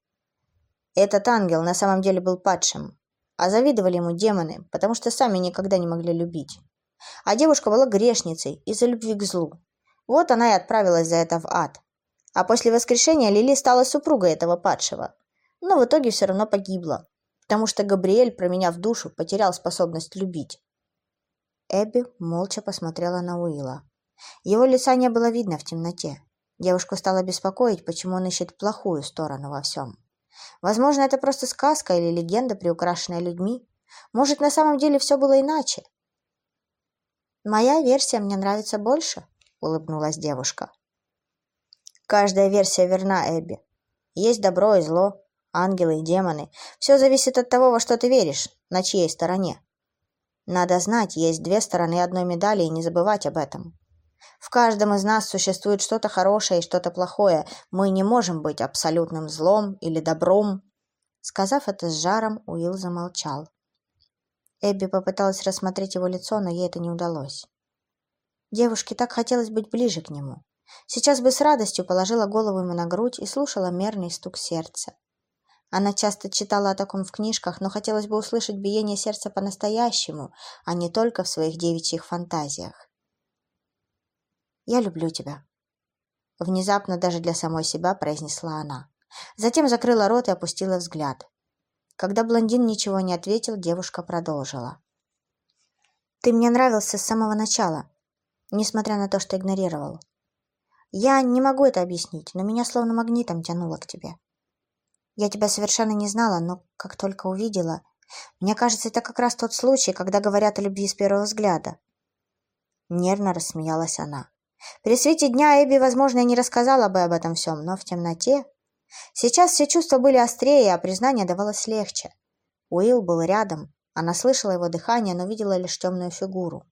«Этот ангел на самом деле был падшим, а завидовали ему демоны, потому что сами никогда не могли любить. А девушка была грешницей из-за любви к злу. Вот она и отправилась за это в ад. А после воскрешения Лили стала супругой этого падшего. Но в итоге все равно погибла, потому что Габриэль, променяв душу, потерял способность любить. Эбби молча посмотрела на Уилла. Его лица не было видно в темноте. Девушку стало беспокоить, почему он ищет плохую сторону во всем. Возможно, это просто сказка или легенда, приукрашенная людьми. Может, на самом деле все было иначе. «Моя версия мне нравится больше», — улыбнулась девушка. «Каждая версия верна, Эбби. Есть добро и зло, ангелы и демоны. Все зависит от того, во что ты веришь, на чьей стороне. Надо знать, есть две стороны одной медали и не забывать об этом. В каждом из нас существует что-то хорошее и что-то плохое. Мы не можем быть абсолютным злом или добром. Сказав это с жаром, Уилл замолчал. Эбби попыталась рассмотреть его лицо, но ей это не удалось. Девушке так хотелось быть ближе к нему. Сейчас бы с радостью положила голову ему на грудь и слушала мерный стук сердца. Она часто читала о таком в книжках, но хотелось бы услышать биение сердца по-настоящему, а не только в своих девичьих фантазиях. «Я люблю тебя», — внезапно даже для самой себя произнесла она. Затем закрыла рот и опустила взгляд. Когда блондин ничего не ответил, девушка продолжила. «Ты мне нравился с самого начала, несмотря на то, что игнорировал. Я не могу это объяснить, но меня словно магнитом тянуло к тебе. Я тебя совершенно не знала, но как только увидела... Мне кажется, это как раз тот случай, когда говорят о любви с первого взгляда. Нервно рассмеялась она. При свете дня Эбби, возможно, и не рассказала бы об этом всем, но в темноте... Сейчас все чувства были острее, а признание давалось легче. Уилл был рядом. Она слышала его дыхание, но видела лишь темную фигуру.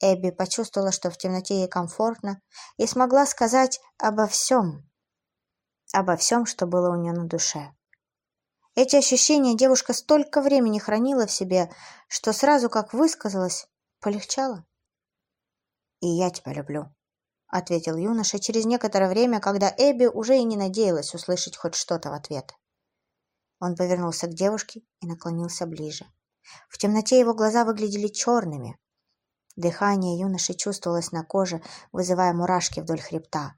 Эбби почувствовала, что в темноте ей комфортно, и смогла сказать обо всем, обо всем, что было у нее на душе. Эти ощущения девушка столько времени хранила в себе, что сразу, как высказалась, полегчало. «И я тебя люблю», — ответил юноша через некоторое время, когда Эбби уже и не надеялась услышать хоть что-то в ответ. Он повернулся к девушке и наклонился ближе. В темноте его глаза выглядели черными. Дыхание юноши чувствовалось на коже, вызывая мурашки вдоль хребта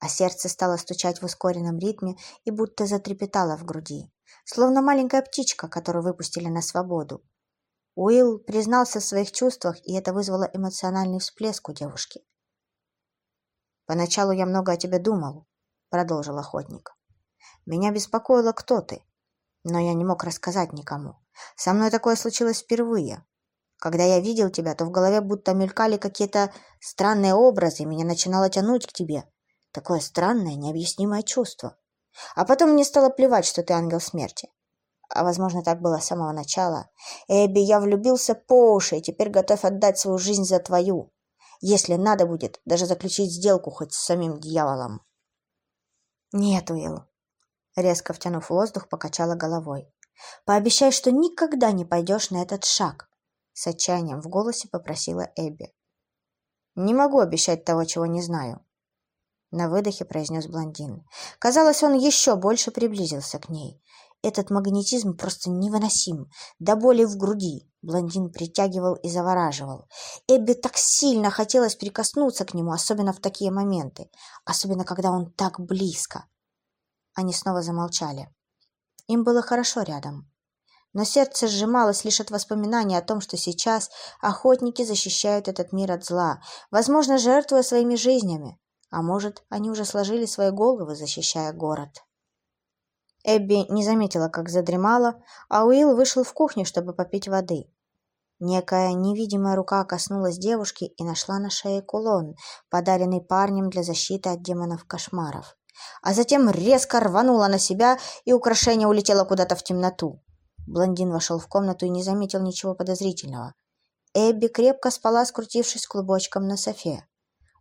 а сердце стало стучать в ускоренном ритме и будто затрепетало в груди, словно маленькая птичка, которую выпустили на свободу. Уилл признался в своих чувствах, и это вызвало эмоциональный всплеск у девушки. «Поначалу я много о тебе думал», — продолжил охотник. «Меня беспокоило, кто ты, но я не мог рассказать никому. Со мной такое случилось впервые. Когда я видел тебя, то в голове будто мелькали какие-то странные образы, меня начинало тянуть к тебе, Такое странное, необъяснимое чувство. А потом мне стало плевать, что ты ангел смерти. А, возможно, так было с самого начала. Эбби, я влюбился по уши и теперь готов отдать свою жизнь за твою. Если надо будет, даже заключить сделку хоть с самим дьяволом. Нет, Уилл. Резко втянув воздух, покачала головой. Пообещай, что никогда не пойдешь на этот шаг. С отчаянием в голосе попросила Эбби. Не могу обещать того, чего не знаю. На выдохе произнес блондин. Казалось, он еще больше приблизился к ней. Этот магнетизм просто невыносим. До боли в груди. Блондин притягивал и завораживал. Эбби так сильно хотелось прикоснуться к нему, особенно в такие моменты. Особенно, когда он так близко. Они снова замолчали. Им было хорошо рядом. Но сердце сжималось лишь от воспоминаний о том, что сейчас охотники защищают этот мир от зла, возможно, жертвуя своими жизнями. А может, они уже сложили свои головы, защищая город. Эбби не заметила, как задремала, а Уилл вышел в кухню, чтобы попить воды. Некая невидимая рука коснулась девушки и нашла на шее кулон, подаренный парнем для защиты от демонов-кошмаров. А затем резко рванула на себя, и украшение улетело куда-то в темноту. Блондин вошел в комнату и не заметил ничего подозрительного. Эбби крепко спала, скрутившись клубочком на софе.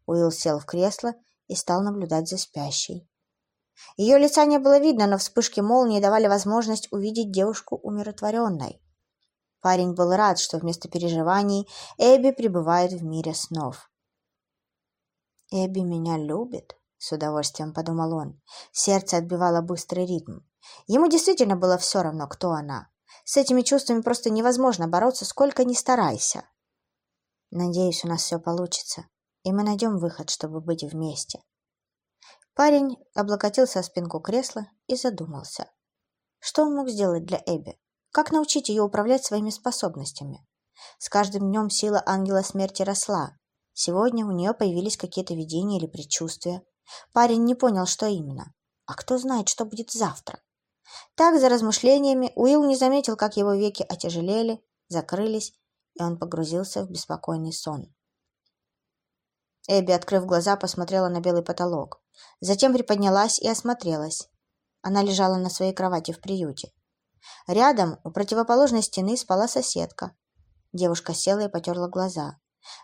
Уилл сел в кресло и стал наблюдать за спящей. Ее лица не было видно, но вспышки молнии давали возможность увидеть девушку умиротворенной. Парень был рад, что вместо переживаний Эбби пребывает в мире снов. «Эбби меня любит», — с удовольствием подумал он. Сердце отбивало быстрый ритм. Ему действительно было все равно, кто она. С этими чувствами просто невозможно бороться, сколько ни старайся. Надеюсь, у нас все получится, и мы найдем выход, чтобы быть вместе. Парень облокотился о спинку кресла и задумался. Что он мог сделать для Эбби? Как научить ее управлять своими способностями? С каждым днем сила ангела смерти росла. Сегодня у нее появились какие-то видения или предчувствия. Парень не понял, что именно. А кто знает, что будет завтра? Так, за размышлениями, Уилл не заметил, как его веки отяжелели, закрылись, и он погрузился в беспокойный сон. Эбби, открыв глаза, посмотрела на белый потолок. Затем приподнялась и осмотрелась. Она лежала на своей кровати в приюте. Рядом, у противоположной стены, спала соседка. Девушка села и потерла глаза.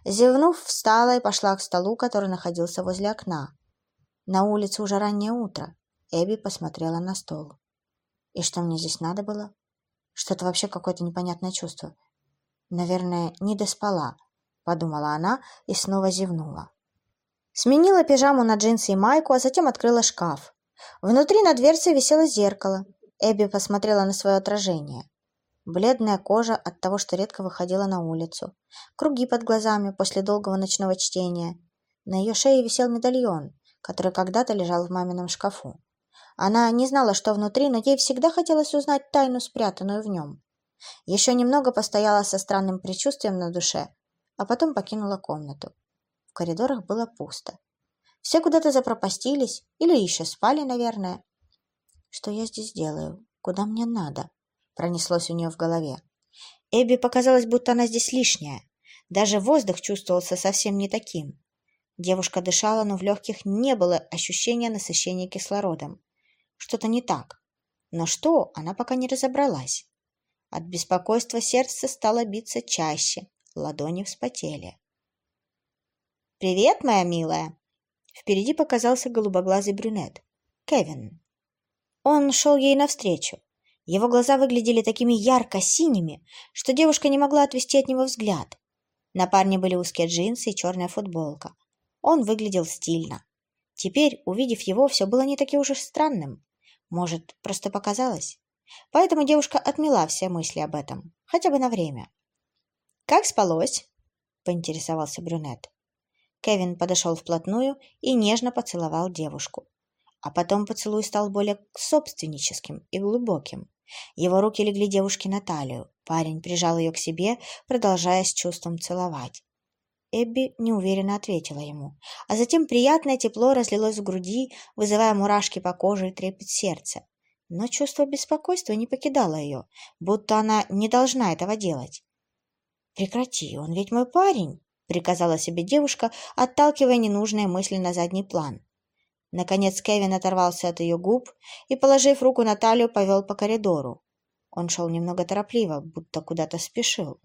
Зевнув, встала и пошла к столу, который находился возле окна. На улице уже раннее утро. Эбби посмотрела на стол. И что мне здесь надо было? Что-то вообще какое-то непонятное чувство. Наверное, не доспала, подумала она и снова зевнула. Сменила пижаму на джинсы и майку, а затем открыла шкаф. Внутри на дверце висело зеркало. Эбби посмотрела на свое отражение. Бледная кожа от того, что редко выходила на улицу. Круги под глазами после долгого ночного чтения. На ее шее висел медальон, который когда-то лежал в мамином шкафу. Она не знала, что внутри, но ей всегда хотелось узнать тайну, спрятанную в нем. Еще немного постояла со странным предчувствием на душе, а потом покинула комнату. В коридорах было пусто. Все куда-то запропастились или еще спали, наверное. Что я здесь делаю? Куда мне надо? Пронеслось у нее в голове. Эбби показалось, будто она здесь лишняя. Даже воздух чувствовался совсем не таким. Девушка дышала, но в легких не было ощущения насыщения кислородом. Что-то не так. Но что, она пока не разобралась. От беспокойства сердце стало биться чаще, ладони вспотели. «Привет, моя милая!» Впереди показался голубоглазый брюнет. Кевин. Он шел ей навстречу. Его глаза выглядели такими ярко-синими, что девушка не могла отвести от него взгляд. На парне были узкие джинсы и черная футболка. Он выглядел стильно. Теперь, увидев его, все было не таким уж и странным. Может, просто показалось? Поэтому девушка отмела все мысли об этом, хотя бы на время. «Как спалось?» — поинтересовался брюнет. Кевин подошел вплотную и нежно поцеловал девушку. А потом поцелуй стал более собственническим и глубоким. Его руки легли девушке на талию. Парень прижал ее к себе, продолжая с чувством целовать. Эбби неуверенно ответила ему, а затем приятное тепло разлилось в груди, вызывая мурашки по коже и трепет сердца. Но чувство беспокойства не покидало ее, будто она не должна этого делать. «Прекрати, он ведь мой парень!» — приказала себе девушка, отталкивая ненужные мысли на задний план. Наконец Кевин оторвался от ее губ и, положив руку на талию, повел по коридору. Он шел немного торопливо, будто куда-то спешил.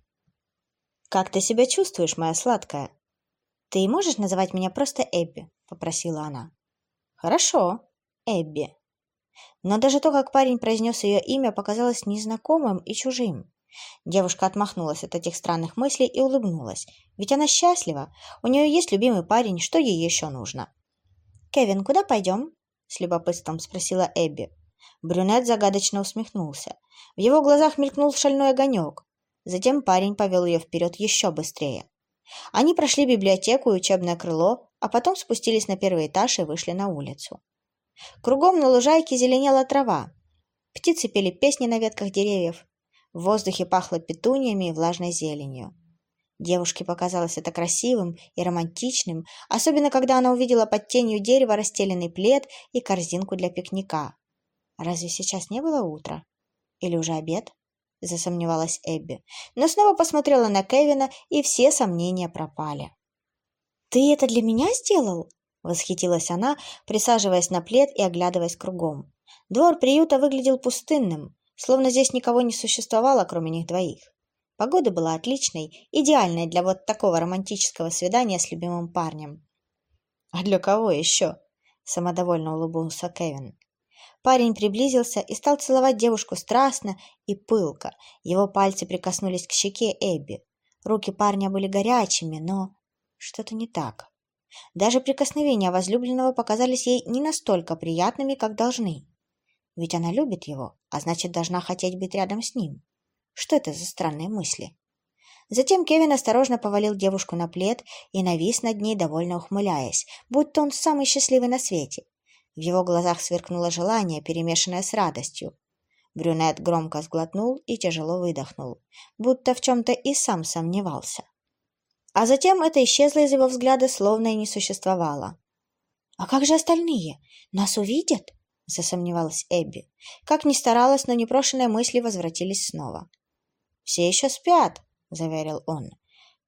«Как ты себя чувствуешь, моя сладкая?» «Ты можешь называть меня просто Эбби?» — попросила она. «Хорошо, Эбби». Но даже то, как парень произнес ее имя, показалось незнакомым и чужим. Девушка отмахнулась от этих странных мыслей и улыбнулась. Ведь она счастлива. У нее есть любимый парень, что ей еще нужно? «Кевин, куда пойдем?» — с любопытством спросила Эбби. Брюнет загадочно усмехнулся. В его глазах мелькнул шальной огонек. Затем парень повел ее вперед еще быстрее. Они прошли библиотеку и учебное крыло, а потом спустились на первый этаж и вышли на улицу. Кругом на лужайке зеленела трава. Птицы пели песни на ветках деревьев. В воздухе пахло петуниями и влажной зеленью. Девушке показалось это красивым и романтичным, особенно когда она увидела под тенью дерева расстеленный плед и корзинку для пикника. Разве сейчас не было утро? Или уже обед? Засомневалась Эбби, но снова посмотрела на Кевина, и все сомнения пропали. «Ты это для меня сделал?» — восхитилась она, присаживаясь на плед и оглядываясь кругом. Двор приюта выглядел пустынным, словно здесь никого не существовало, кроме них двоих. Погода была отличной, идеальной для вот такого романтического свидания с любимым парнем. «А для кого еще?» — самодовольно улыбнулся Кевин. Парень приблизился и стал целовать девушку страстно и пылко. Его пальцы прикоснулись к щеке Эбби. Руки парня были горячими, но что-то не так. Даже прикосновения возлюбленного показались ей не настолько приятными, как должны. Ведь она любит его, а значит, должна хотеть быть рядом с ним. Что это за странные мысли? Затем Кевин осторожно повалил девушку на плед и навис над ней, довольно ухмыляясь, будто он самый счастливый на свете. В его глазах сверкнуло желание, перемешанное с радостью. Брюнет громко сглотнул и тяжело выдохнул, будто в чем-то и сам сомневался. А затем это исчезло из его взгляда, словно и не существовало. «А как же остальные? Нас увидят?» — засомневалась Эбби. Как ни старалась, но непрошенные мысли возвратились снова. «Все еще спят», — заверил он.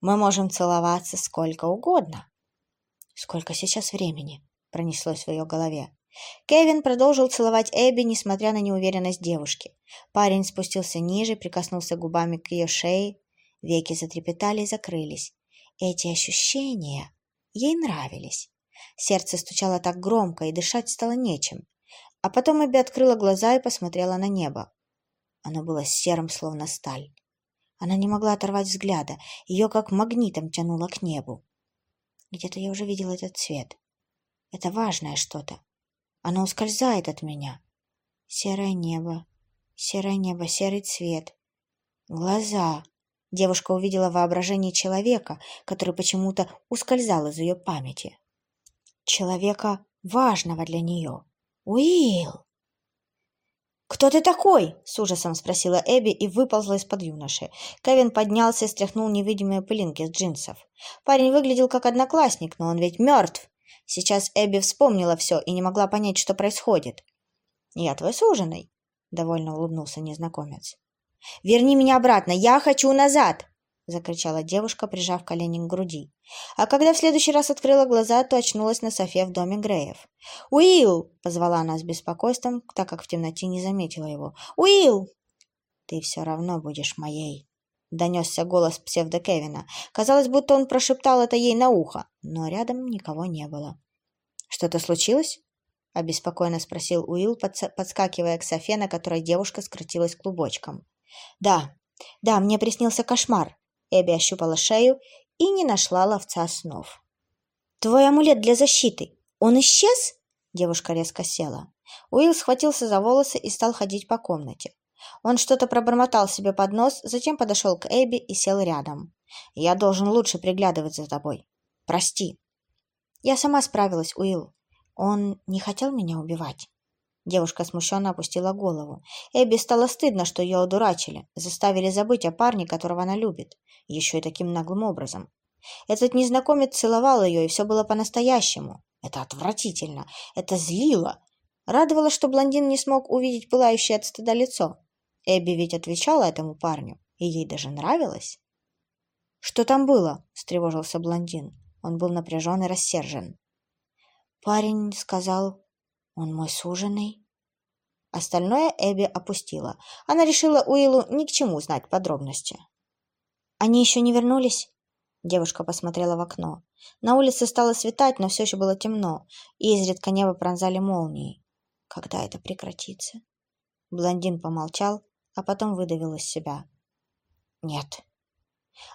«Мы можем целоваться сколько угодно». «Сколько сейчас времени?» — пронеслось в ее голове. Кевин продолжил целовать Эбби, несмотря на неуверенность девушки. Парень спустился ниже, прикоснулся губами к ее шее. Веки затрепетали и закрылись. Эти ощущения ей нравились. Сердце стучало так громко, и дышать стало нечем. А потом Эбби открыла глаза и посмотрела на небо. Оно было серым, словно сталь. Она не могла оторвать взгляда, ее как магнитом тянуло к небу. Где-то я уже видела этот цвет. Это важное что-то. Оно ускользает от меня. Серое небо, серое небо, серый цвет. Глаза. Девушка увидела воображение человека, который почему-то ускользал из ее памяти. Человека важного для нее. Уилл! «Кто ты такой?» — с ужасом спросила Эбби и выползла из-под юноши. Кевин поднялся и стряхнул невидимые пылинки с джинсов. Парень выглядел как одноклассник, но он ведь мертв. Сейчас Эбби вспомнила все и не могла понять, что происходит. «Я твой суженый», — довольно улыбнулся незнакомец. «Верни меня обратно! Я хочу назад!» — закричала девушка, прижав колени к груди. А когда в следующий раз открыла глаза, то очнулась на софе в доме Греев. «Уилл!» — позвала она с беспокойством, так как в темноте не заметила его. «Уилл!» «Ты все равно будешь моей!» — донесся голос псевдо-Кевина. Казалось, будто он прошептал это ей на ухо, но рядом никого не было. «Что-то случилось?» — обеспокоенно спросил Уилл, подскакивая к софе, на которой девушка скрутилась клубочком. «Да, да, мне приснился кошмар». Эбби ощупала шею и не нашла ловца снов. «Твой амулет для защиты, он исчез?» Девушка резко села. Уилл схватился за волосы и стал ходить по комнате. Он что-то пробормотал себе под нос, затем подошел к Эбби и сел рядом. «Я должен лучше приглядывать за тобой. Прости». «Я сама справилась, Уилл. Он не хотел меня убивать». Девушка смущенно опустила голову. Эбби стало стыдно, что ее одурачили, заставили забыть о парне, которого она любит, еще и таким наглым образом. Этот незнакомец целовал ее, и все было по-настоящему. Это отвратительно, это злило. Радовало, что блондин не смог увидеть пылающее от стыда лицо. Эбби ведь отвечала этому парню, и ей даже нравилось. «Что там было?» – встревожился блондин. Он был напряжен и рассержен. Парень сказал, он мой суженый. Остальное Эбби опустила. Она решила Уиллу ни к чему знать подробности. «Они еще не вернулись?» Девушка посмотрела в окно. На улице стало светать, но все еще было темно, и изредка небо пронзали молнии. Когда это прекратится? Блондин помолчал, а потом выдавил из себя. «Нет».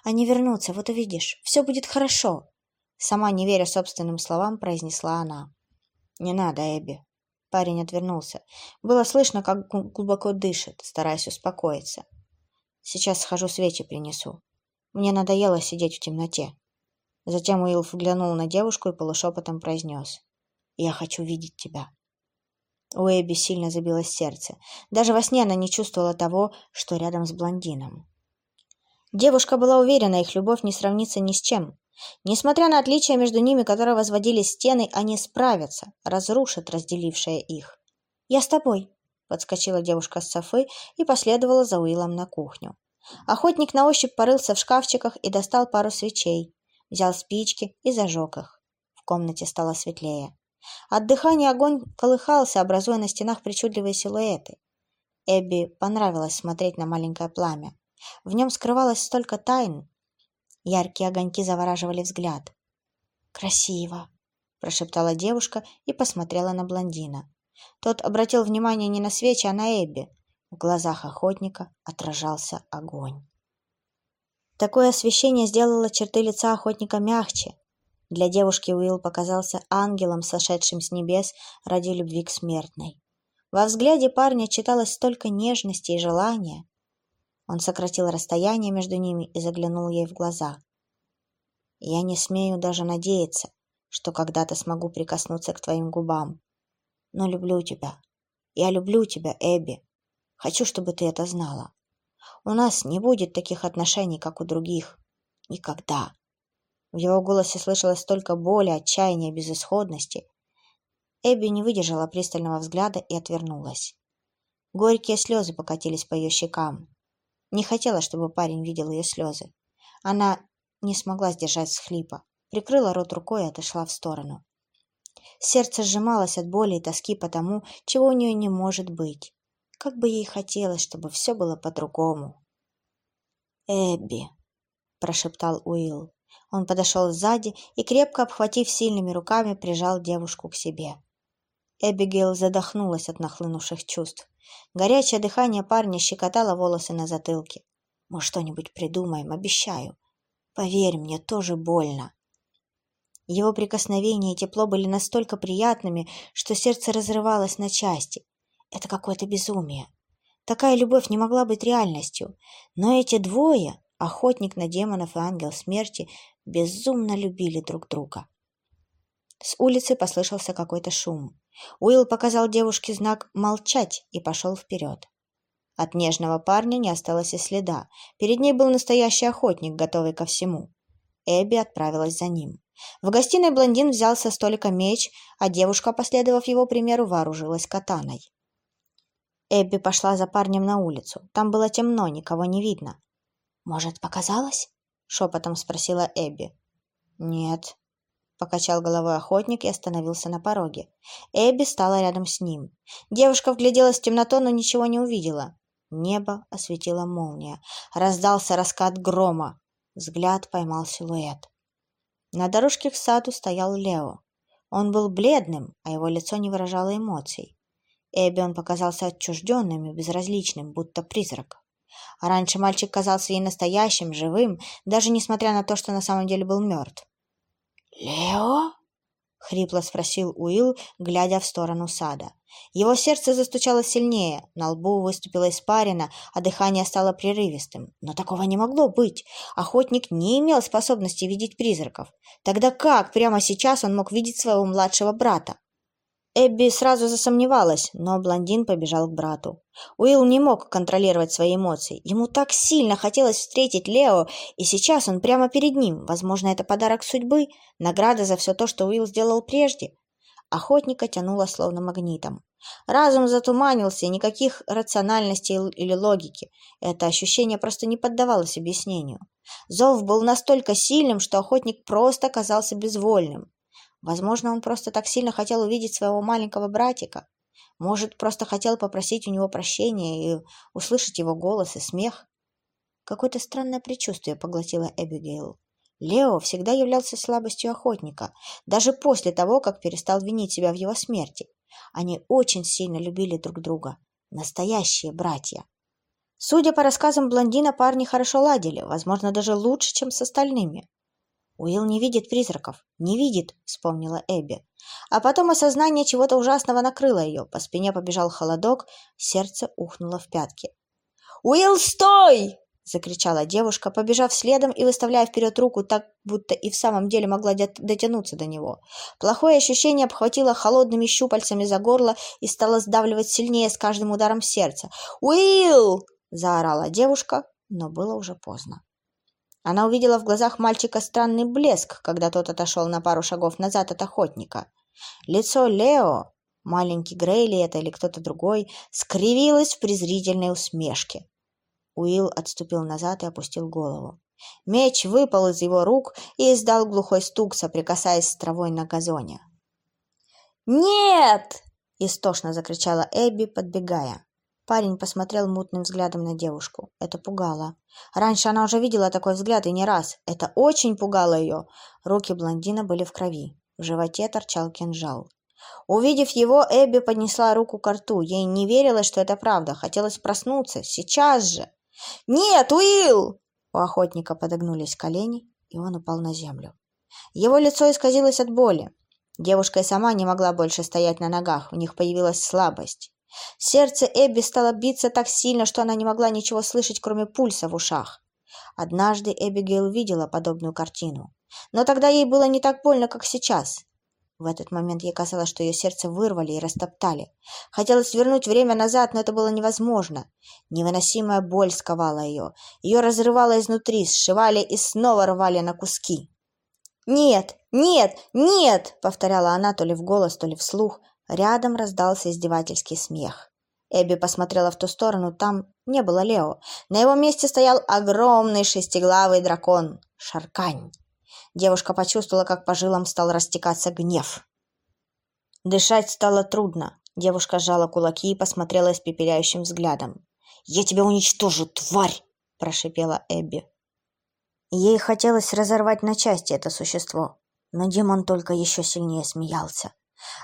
«Они вернутся, вот увидишь. Все будет хорошо», — сама, не веря собственным словам, произнесла она. «Не надо, Эбби». Парень отвернулся. Было слышно, как глубоко дышит, стараясь успокоиться. «Сейчас схожу свечи принесу. Мне надоело сидеть в темноте». Затем Уилф глянул на девушку и полушепотом произнес. «Я хочу видеть тебя». У Эбби сильно забилось сердце. Даже во сне она не чувствовала того, что рядом с блондином. Девушка была уверена, их любовь не сравнится ни с чем. Несмотря на отличия между ними, которые возводили стены, они справятся, разрушат разделившее их. «Я с тобой», — подскочила девушка с Софы и последовала за Уиллом на кухню. Охотник на ощупь порылся в шкафчиках и достал пару свечей, взял спички и зажег их. В комнате стало светлее. От дыхания огонь колыхался, образуя на стенах причудливые силуэты. Эбби понравилось смотреть на маленькое пламя. В нем скрывалось столько тайн. Яркие огоньки завораживали взгляд. «Красиво!» – прошептала девушка и посмотрела на блондина. Тот обратил внимание не на свечи, а на Эбби. В глазах охотника отражался огонь. Такое освещение сделало черты лица охотника мягче. Для девушки Уилл показался ангелом, сошедшим с небес ради любви к смертной. Во взгляде парня читалось столько нежности и желания. Он сократил расстояние между ними и заглянул ей в глаза. «Я не смею даже надеяться, что когда-то смогу прикоснуться к твоим губам. Но люблю тебя. Я люблю тебя, Эбби. Хочу, чтобы ты это знала. У нас не будет таких отношений, как у других. Никогда». В его голосе слышалось столько боли, отчаяния, безысходности. Эбби не выдержала пристального взгляда и отвернулась. Горькие слезы покатились по ее щекам. Не хотела, чтобы парень видел ее слезы. Она не смогла сдержать схлипа, прикрыла рот рукой и отошла в сторону. Сердце сжималось от боли и тоски по тому, чего у нее не может быть. Как бы ей хотелось, чтобы все было по-другому. «Эбби», – прошептал Уилл. Он подошел сзади и, крепко обхватив сильными руками, прижал девушку к себе. Эбигейл задохнулась от нахлынувших чувств. Горячее дыхание парня щекотало волосы на затылке. «Мы что-нибудь придумаем, обещаю. Поверь, мне тоже больно». Его прикосновения и тепло были настолько приятными, что сердце разрывалось на части. Это какое-то безумие. Такая любовь не могла быть реальностью. Но эти двое, охотник на демонов и ангел смерти, безумно любили друг друга. С улицы послышался какой-то шум. Уилл показал девушке знак «молчать» и пошел вперед. От нежного парня не осталось и следа. Перед ней был настоящий охотник, готовый ко всему. Эбби отправилась за ним. В гостиной блондин взял со столика меч, а девушка, последовав его примеру, вооружилась катаной. Эбби пошла за парнем на улицу. Там было темно, никого не видно. «Может, показалось?» — шепотом спросила Эбби. «Нет», — покачал головой охотник и остановился на пороге. Эбби стала рядом с ним. Девушка вгляделась в темноту, но ничего не увидела. Небо осветила молния. Раздался раскат грома. Взгляд поймал силуэт. На дорожке к саду стоял Лео. Он был бледным, а его лицо не выражало эмоций. Эбби он показался отчужденным и безразличным, будто призрак. Раньше мальчик казался ей настоящим, живым, даже несмотря на то, что на самом деле был мертв. «Лео?» — хрипло спросил Уилл, глядя в сторону сада. Его сердце застучало сильнее, на лбу выступила испарина, а дыхание стало прерывистым. Но такого не могло быть. Охотник не имел способности видеть призраков. Тогда как прямо сейчас он мог видеть своего младшего брата? Эбби сразу засомневалась, но блондин побежал к брату. Уилл не мог контролировать свои эмоции. Ему так сильно хотелось встретить Лео, и сейчас он прямо перед ним. Возможно, это подарок судьбы, награда за все то, что Уилл сделал прежде. Охотника тянуло словно магнитом. Разум затуманился, никаких рациональностей или логики. Это ощущение просто не поддавалось объяснению. Зов был настолько сильным, что охотник просто казался безвольным. Возможно, он просто так сильно хотел увидеть своего маленького братика. Может, просто хотел попросить у него прощения и услышать его голос и смех. Какое-то странное предчувствие поглотило Эбигейл. Лео всегда являлся слабостью охотника, даже после того, как перестал винить себя в его смерти. Они очень сильно любили друг друга. Настоящие братья. Судя по рассказам блондина, парни хорошо ладили, возможно, даже лучше, чем с остальными. Уилл не видит призраков. Не видит, вспомнила Эбби. А потом осознание чего-то ужасного накрыло ее. По спине побежал холодок, сердце ухнуло в пятки. «Уилл, стой!» — закричала девушка, побежав следом и выставляя вперед руку так, будто и в самом деле могла дотянуться до него. Плохое ощущение обхватило холодными щупальцами за горло и стало сдавливать сильнее с каждым ударом сердца. «Уилл!» — заорала девушка, но было уже поздно. Она увидела в глазах мальчика странный блеск, когда тот отошел на пару шагов назад от охотника. Лицо Лео, маленький Грейли это или кто-то другой, скривилось в презрительной усмешке. Уилл отступил назад и опустил голову. Меч выпал из его рук и издал глухой стук, соприкасаясь с травой на газоне. «Нет!» — истошно закричала Эбби, подбегая. Парень посмотрел мутным взглядом на девушку. Это пугало. Раньше она уже видела такой взгляд и не раз. Это очень пугало ее. Руки блондина были в крови. В животе торчал кинжал. Увидев его, Эбби поднесла руку к рту. Ей не верилось, что это правда. Хотелось проснуться. Сейчас же. «Нет, Уилл!» У охотника подогнулись колени, и он упал на землю. Его лицо исказилось от боли. Девушка и сама не могла больше стоять на ногах, у них появилась слабость. Сердце Эбби стало биться так сильно, что она не могла ничего слышать, кроме пульса в ушах. Однажды Эбигейл видела подобную картину, но тогда ей было не так больно, как сейчас. В этот момент ей казалось, что ее сердце вырвали и растоптали. Хотелось вернуть время назад, но это было невозможно. Невыносимая боль сковала ее. Ее разрывало изнутри, сшивали и снова рвали на куски. «Нет! Нет! Нет!» — повторяла она то ли в голос, то ли вслух. Рядом раздался издевательский смех. Эбби посмотрела в ту сторону, там не было Лео. На его месте стоял огромный шестиглавый дракон — Шаркань. Девушка почувствовала, как по жилам стал растекаться гнев. Дышать стало трудно. Девушка сжала кулаки и посмотрела испепеляющим взглядом. «Я тебя уничтожу, тварь!» – прошипела Эбби. Ей хотелось разорвать на части это существо, но демон только еще сильнее смеялся.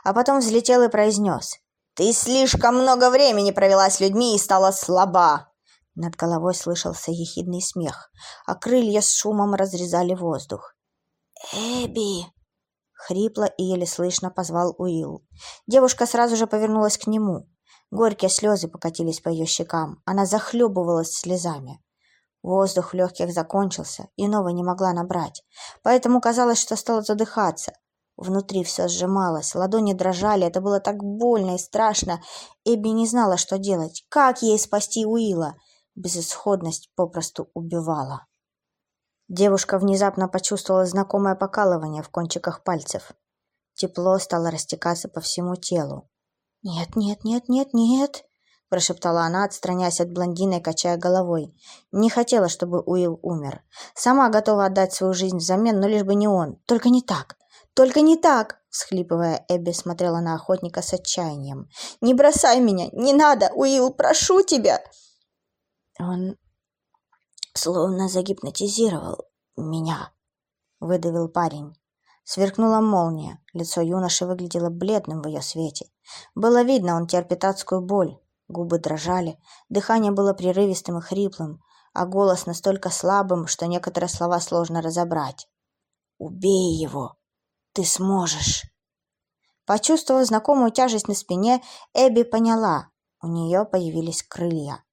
А потом взлетел и произнес. «Ты слишком много времени провела с людьми и стала слаба!» Над головой слышался ехидный смех, а крылья с шумом разрезали воздух. «Эбби!» — хрипло и еле слышно позвал Уилл. Девушка сразу же повернулась к нему. Горькие слезы покатились по ее щекам. Она захлебывалась слезами. Воздух в легких закончился, иного не могла набрать. Поэтому казалось, что стала задыхаться. Внутри все сжималось, ладони дрожали, это было так больно и страшно. Эбби не знала, что делать. Как ей спасти Уилла? Безысходность попросту убивала. Девушка внезапно почувствовала знакомое покалывание в кончиках пальцев. Тепло стало растекаться по всему телу. «Нет, нет, нет, нет, нет!» – прошептала она, отстраняясь от блондина и качая головой. Не хотела, чтобы Уилл умер. Сама готова отдать свою жизнь взамен, но лишь бы не он. Только не так. Только не так!» – всхлипывая, Эбби смотрела на охотника с отчаянием. «Не бросай меня! Не надо! Уилл, прошу тебя!» Он словно загипнотизировал меня, выдавил парень. Сверкнула молния, лицо юноши выглядело бледным в ее свете. Было видно, он терпит адскую боль, губы дрожали, дыхание было прерывистым и хриплым, а голос настолько слабым, что некоторые слова сложно разобрать. «Убей его! Ты сможешь!» Почувствовав знакомую тяжесть на спине, Эбби поняла, у нее появились крылья.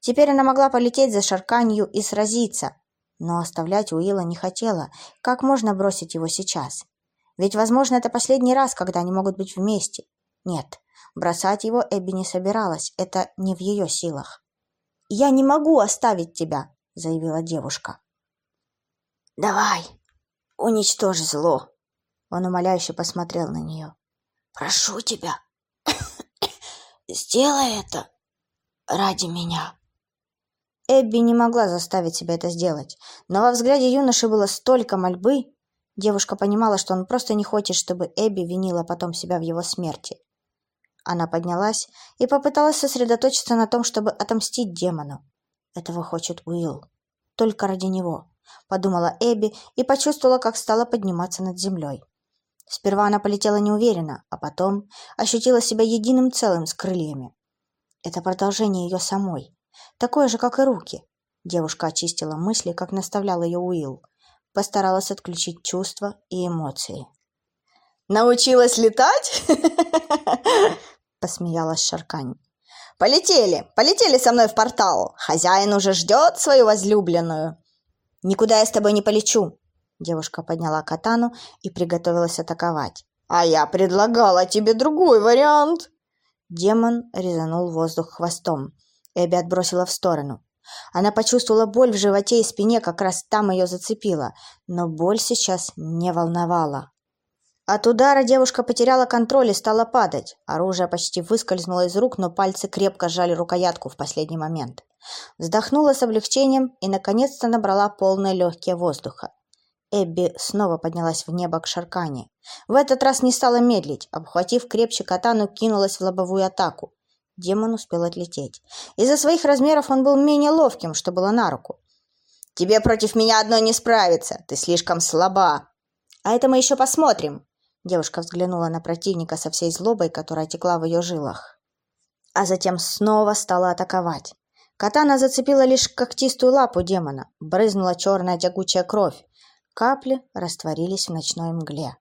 Теперь она могла полететь за шарканью и сразиться. Но оставлять Уилла не хотела. Как можно бросить его сейчас? Ведь, возможно, это последний раз, когда они могут быть вместе. Нет, бросать его Эбби не собиралась. Это не в ее силах. «Я не могу оставить тебя», — заявила девушка. «Давай, уничтожь зло», — он умоляюще посмотрел на нее. «Прошу тебя, сделай это ради меня». Эбби не могла заставить себя это сделать, но во взгляде юноши было столько мольбы. Девушка понимала, что он просто не хочет, чтобы Эбби винила потом себя в его смерти. Она поднялась и попыталась сосредоточиться на том, чтобы отомстить демону. Этого хочет Уилл. Только ради него, подумала Эбби и почувствовала, как стала подниматься над землей. Сперва она полетела неуверенно, а потом ощутила себя единым целым с крыльями. Это продолжение ее самой. Такое же, как и руки. Девушка очистила мысли, как наставлял ее Уилл. Постаралась отключить чувства и эмоции. «Научилась летать?» Посмеялась Шаркань. «Полетели! Полетели со мной в портал! Хозяин уже ждет свою возлюбленную!» «Никуда я с тобой не полечу!» Девушка подняла катану и приготовилась атаковать. «А я предлагала тебе другой вариант!» Демон резанул воздух хвостом. Эбби отбросила в сторону. Она почувствовала боль в животе и спине, как раз там ее зацепила, но боль сейчас не волновала. От удара девушка потеряла контроль и стала падать. Оружие почти выскользнуло из рук, но пальцы крепко сжали рукоятку в последний момент. Вздохнула с облегчением и, наконец-то, набрала полные легкие воздуха. Эбби снова поднялась в небо к Шаркане. В этот раз не стала медлить. Обхватив крепче катану, кинулась в лобовую атаку. Демон успел отлететь. Из-за своих размеров он был менее ловким, что было на руку. «Тебе против меня одной не справиться. Ты слишком слаба». «А это мы еще посмотрим». Девушка взглянула на противника со всей злобой, которая текла в ее жилах. А затем снова стала атаковать. Катана зацепила лишь когтистую лапу демона. Брызнула черная тягучая кровь. Капли растворились в ночной мгле.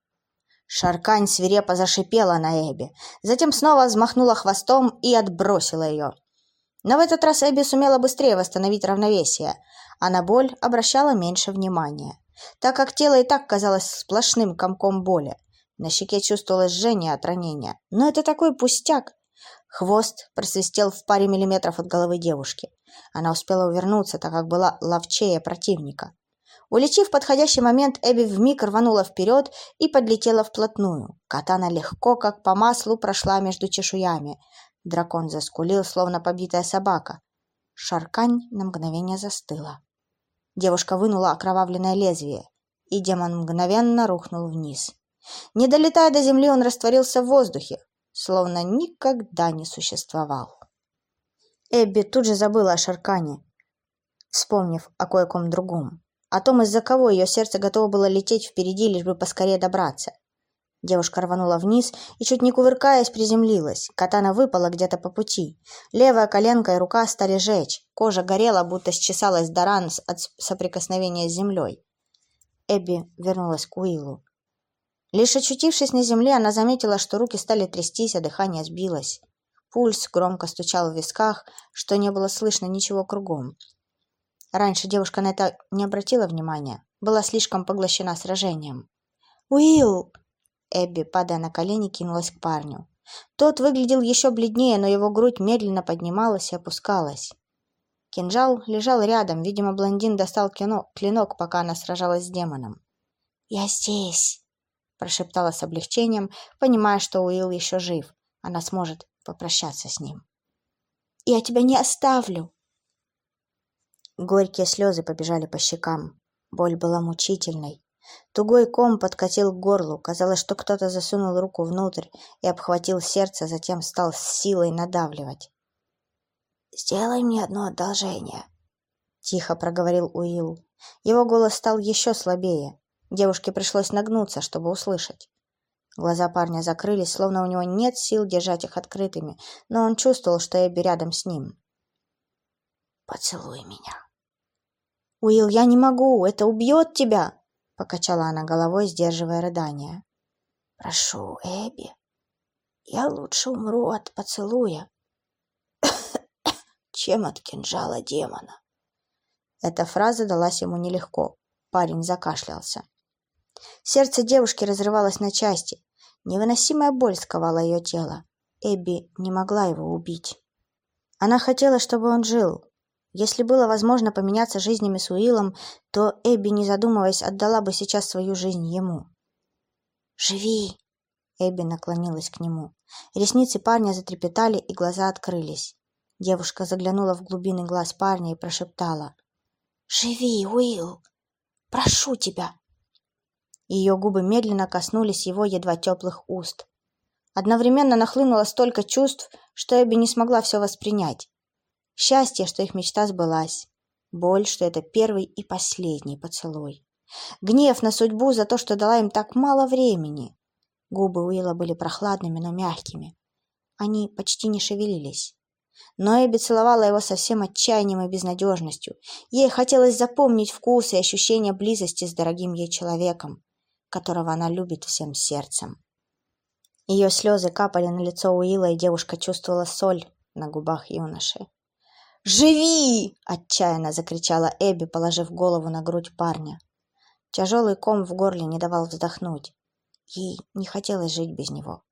Шаркань свирепо зашипела на Эбби, затем снова взмахнула хвостом и отбросила ее. Но в этот раз Эбби сумела быстрее восстановить равновесие, а на боль обращала меньше внимания, так как тело и так казалось сплошным комком боли. На щеке чувствовалось жжение от ранения. Но это такой пустяк. Хвост просвистел в паре миллиметров от головы девушки. Она успела увернуться, так как была ловчее противника. Улетев в подходящий момент, Эбби вмиг рванула вперед и подлетела вплотную. Катана легко, как по маслу, прошла между чешуями. Дракон заскулил, словно побитая собака. Шаркань на мгновение застыла. Девушка вынула окровавленное лезвие, и демон мгновенно рухнул вниз. Не долетая до земли, он растворился в воздухе, словно никогда не существовал. Эбби тут же забыла о Шаркане, вспомнив о кое-ком другом о том, из-за кого ее сердце готово было лететь впереди, лишь бы поскорее добраться. Девушка рванула вниз и, чуть не кувыркаясь, приземлилась. Катана выпала где-то по пути. Левая коленка и рука стали жечь. Кожа горела, будто счесалась до ран от соприкосновения с землей. Эбби вернулась к Уиллу. Лишь очутившись на земле, она заметила, что руки стали трястись, а дыхание сбилось. Пульс громко стучал в висках, что не было слышно ничего кругом. Раньше девушка на это не обратила внимания, была слишком поглощена сражением. «Уилл!» Эбби, падая на колени, кинулась к парню. Тот выглядел еще бледнее, но его грудь медленно поднималась и опускалась. Кинжал лежал рядом, видимо, блондин достал кино, клинок, пока она сражалась с демоном. «Я здесь!» – прошептала с облегчением, понимая, что Уилл еще жив. Она сможет попрощаться с ним. «Я тебя не оставлю!» Горькие слезы побежали по щекам. Боль была мучительной. Тугой ком подкатил к горлу. Казалось, что кто-то засунул руку внутрь и обхватил сердце, затем стал с силой надавливать. «Сделай мне одно одолжение», — тихо проговорил Уилл. Его голос стал еще слабее. Девушке пришлось нагнуться, чтобы услышать. Глаза парня закрылись, словно у него нет сил держать их открытыми, но он чувствовал, что Эбби рядом с ним. «Поцелуй меня». «Уилл, я не могу, это убьет тебя!» — покачала она головой, сдерживая рыдание. «Прошу, Эбби, я лучше умру от поцелуя, чем от кинжала демона». Эта фраза далась ему нелегко. Парень закашлялся. Сердце девушки разрывалось на части. Невыносимая боль сковала ее тело. Эбби не могла его убить. Она хотела, чтобы он жил, если было возможно поменяться жизнями с Уиллом, то Эбби, не задумываясь, отдала бы сейчас свою жизнь ему. «Живи!» Эбби наклонилась к нему. Ресницы парня затрепетали, и глаза открылись. Девушка заглянула в глубины глаз парня и прошептала. «Живи, Уилл! Прошу тебя!» Ее губы медленно коснулись его едва теплых уст. Одновременно нахлынуло столько чувств, что Эбби не смогла все воспринять. Счастье, что их мечта сбылась. Боль, что это первый и последний поцелуй. Гнев на судьбу за то, что дала им так мало времени. Губы Уилла были прохладными, но мягкими. Они почти не шевелились. Но Эбби целовала его со всем отчаянием и безнадежностью. Ей хотелось запомнить вкус и ощущение близости с дорогим ей человеком, которого она любит всем сердцем. Ее слезы капали на лицо Уилла, и девушка чувствовала соль на губах юноши. «Живи!» – отчаянно закричала Эбби, положив голову на грудь парня. Тяжелый ком в горле не давал вздохнуть. Ей не хотелось жить без него.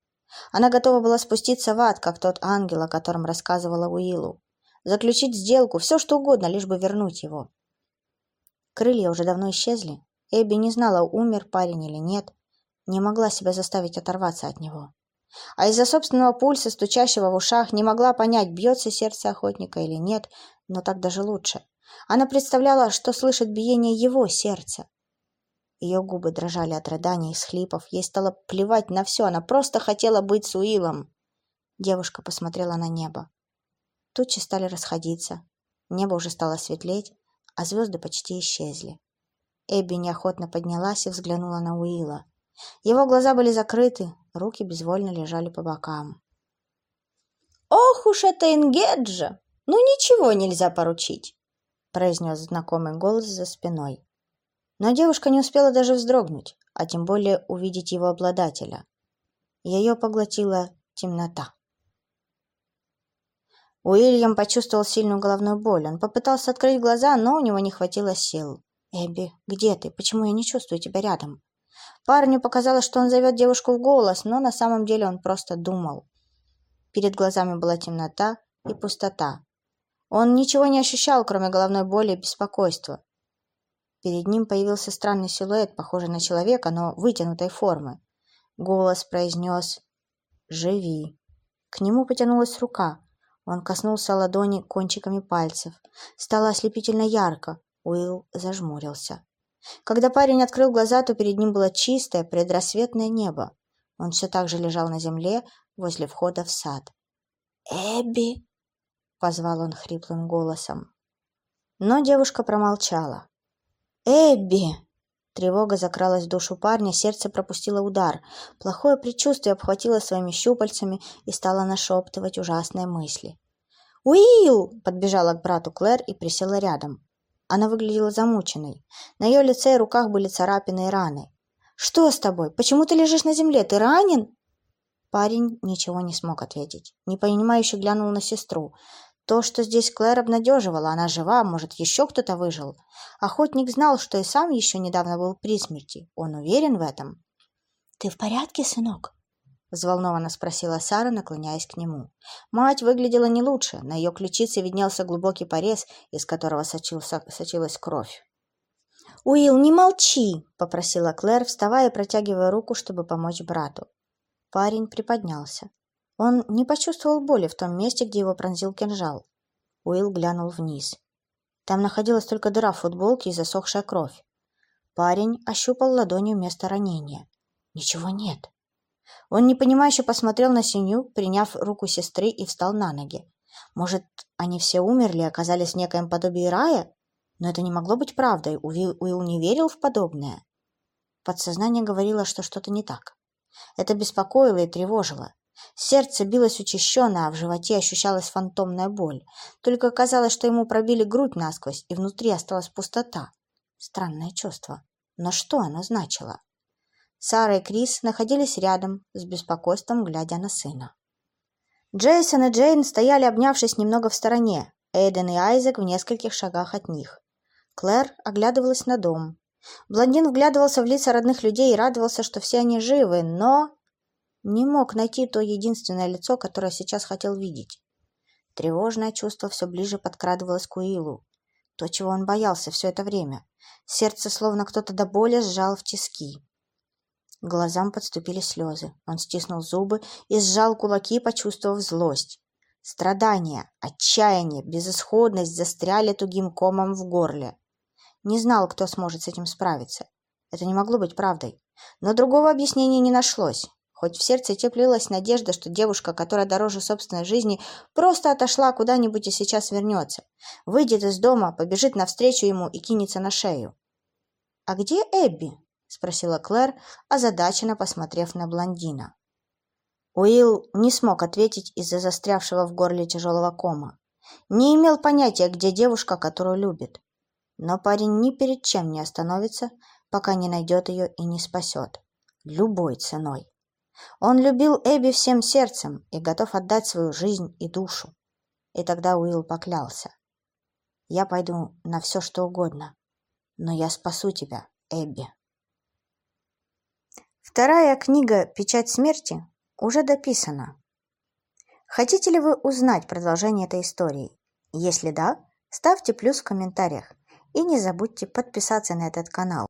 Она готова была спуститься в ад, как тот ангел, о котором рассказывала Уиллу. заключить сделку, все что угодно, лишь бы вернуть его. Крылья уже давно исчезли. Эбби не знала, умер парень или нет, не могла себя заставить оторваться от него. А из-за собственного пульса, стучащего в ушах, не могла понять, бьется сердце охотника или нет, но так даже лучше. Она представляла, что слышит биение его сердца. Ее губы дрожали от рыданий и схлипов. Ей стало плевать на все, она просто хотела быть с Уиллом. Девушка посмотрела на небо. Тучи стали расходиться. Небо уже стало светлеть, а звезды почти исчезли. Эбби неохотно поднялась и взглянула на Уилла. Его глаза были закрыты, руки безвольно лежали по бокам. «Ох уж это Ингеджа! Ну ничего нельзя поручить!» произнес знакомый голос за спиной. Но девушка не успела даже вздрогнуть, а тем более увидеть его обладателя. Ее поглотила темнота. Уильям почувствовал сильную головную боль. Он попытался открыть глаза, но у него не хватило сил. «Эбби, где ты? Почему я не чувствую тебя рядом?» Парню показалось, что он зовет девушку в голос, но на самом деле он просто думал. Перед глазами была темнота и пустота. Он ничего не ощущал, кроме головной боли и беспокойства. Перед ним появился странный силуэт, похожий на человека, но вытянутой формы. Голос произнес «Живи». К нему потянулась рука. Он коснулся ладони кончиками пальцев. Стало ослепительно ярко. Уилл зажмурился. Когда парень открыл глаза, то перед ним было чистое предрассветное небо. Он все так же лежал на земле возле входа в сад. «Эбби!» — позвал он хриплым голосом. Но девушка промолчала. «Эбби!» Тревога закралась в душу парня, сердце пропустило удар. Плохое предчувствие обхватило своими щупальцами и стало нашептывать ужасные мысли. «Уилл!» — подбежала к брату Клэр и присела рядом. Она выглядела замученной. На ее лице и руках были царапины и раны. «Что с тобой? Почему ты лежишь на земле? Ты ранен?» Парень ничего не смог ответить. Непонимающе глянул на сестру. То, что здесь Клэр обнадеживала, она жива, может, еще кто-то выжил. Охотник знал, что и сам еще недавно был при смерти. Он уверен в этом. «Ты в порядке, сынок?» Взволнованно спросила Сара, наклоняясь к нему. Мать выглядела не лучше. На ее ключице виднелся глубокий порез, из которого сочился, сочилась кровь. «Уилл, не молчи!» — попросила Клэр, вставая и протягивая руку, чтобы помочь брату. Парень приподнялся. Он не почувствовал боли в том месте, где его пронзил кинжал. Уилл глянул вниз. Там находилась только дыра в футболке и засохшая кровь. Парень ощупал ладонью место ранения. Ничего нет. Он непонимающе посмотрел на семью, приняв руку сестры и встал на ноги. Может, они все умерли оказались в некоем подобии рая? Но это не могло быть правдой. Уилл, Уилл не верил в подобное. Подсознание говорило, что что-то не так. Это беспокоило и тревожило. Сердце билось учащенно, а в животе ощущалась фантомная боль. Только казалось, что ему пробили грудь насквозь, и внутри осталась пустота. Странное чувство. Но что оно значило? Сара и Крис находились рядом, с беспокойством глядя на сына. Джейсон и Джейн стояли, обнявшись немного в стороне, Эйден и Айзек в нескольких шагах от них. Клэр оглядывалась на дом. Блондин вглядывался в лица родных людей и радовался, что все они живы, но не мог найти то единственное лицо, которое сейчас хотел видеть. Тревожное чувство все ближе подкрадывалось к Уиллу. То, чего он боялся все это время. Сердце словно кто-то до боли сжал в тиски. Глазам подступили слезы. Он стиснул зубы и сжал кулаки, почувствовав злость. Страдания, отчаяние, безысходность застряли тугим комом в горле. Не знал, кто сможет с этим справиться. Это не могло быть правдой. Но другого объяснения не нашлось. Хоть в сердце теплилась надежда, что девушка, которая дороже собственной жизни, просто отошла куда-нибудь и сейчас вернется. Выйдет из дома, побежит навстречу ему и кинется на шею. «А где Эбби?» Спросила Клэр, озадаченно посмотрев на блондина. Уилл не смог ответить из-за застрявшего в горле тяжелого кома. Не имел понятия, где девушка, которую любит. Но парень ни перед чем не остановится, пока не найдет ее и не спасет. Любой ценой. Он любил Эбби всем сердцем и готов отдать свою жизнь и душу. И тогда Уилл поклялся. «Я пойду на все, что угодно, но я спасу тебя, Эбби». Вторая книга «Печать смерти» уже дописана. Хотите ли вы узнать продолжение этой истории? Если да, ставьте плюс в комментариях. И не забудьте подписаться на этот канал.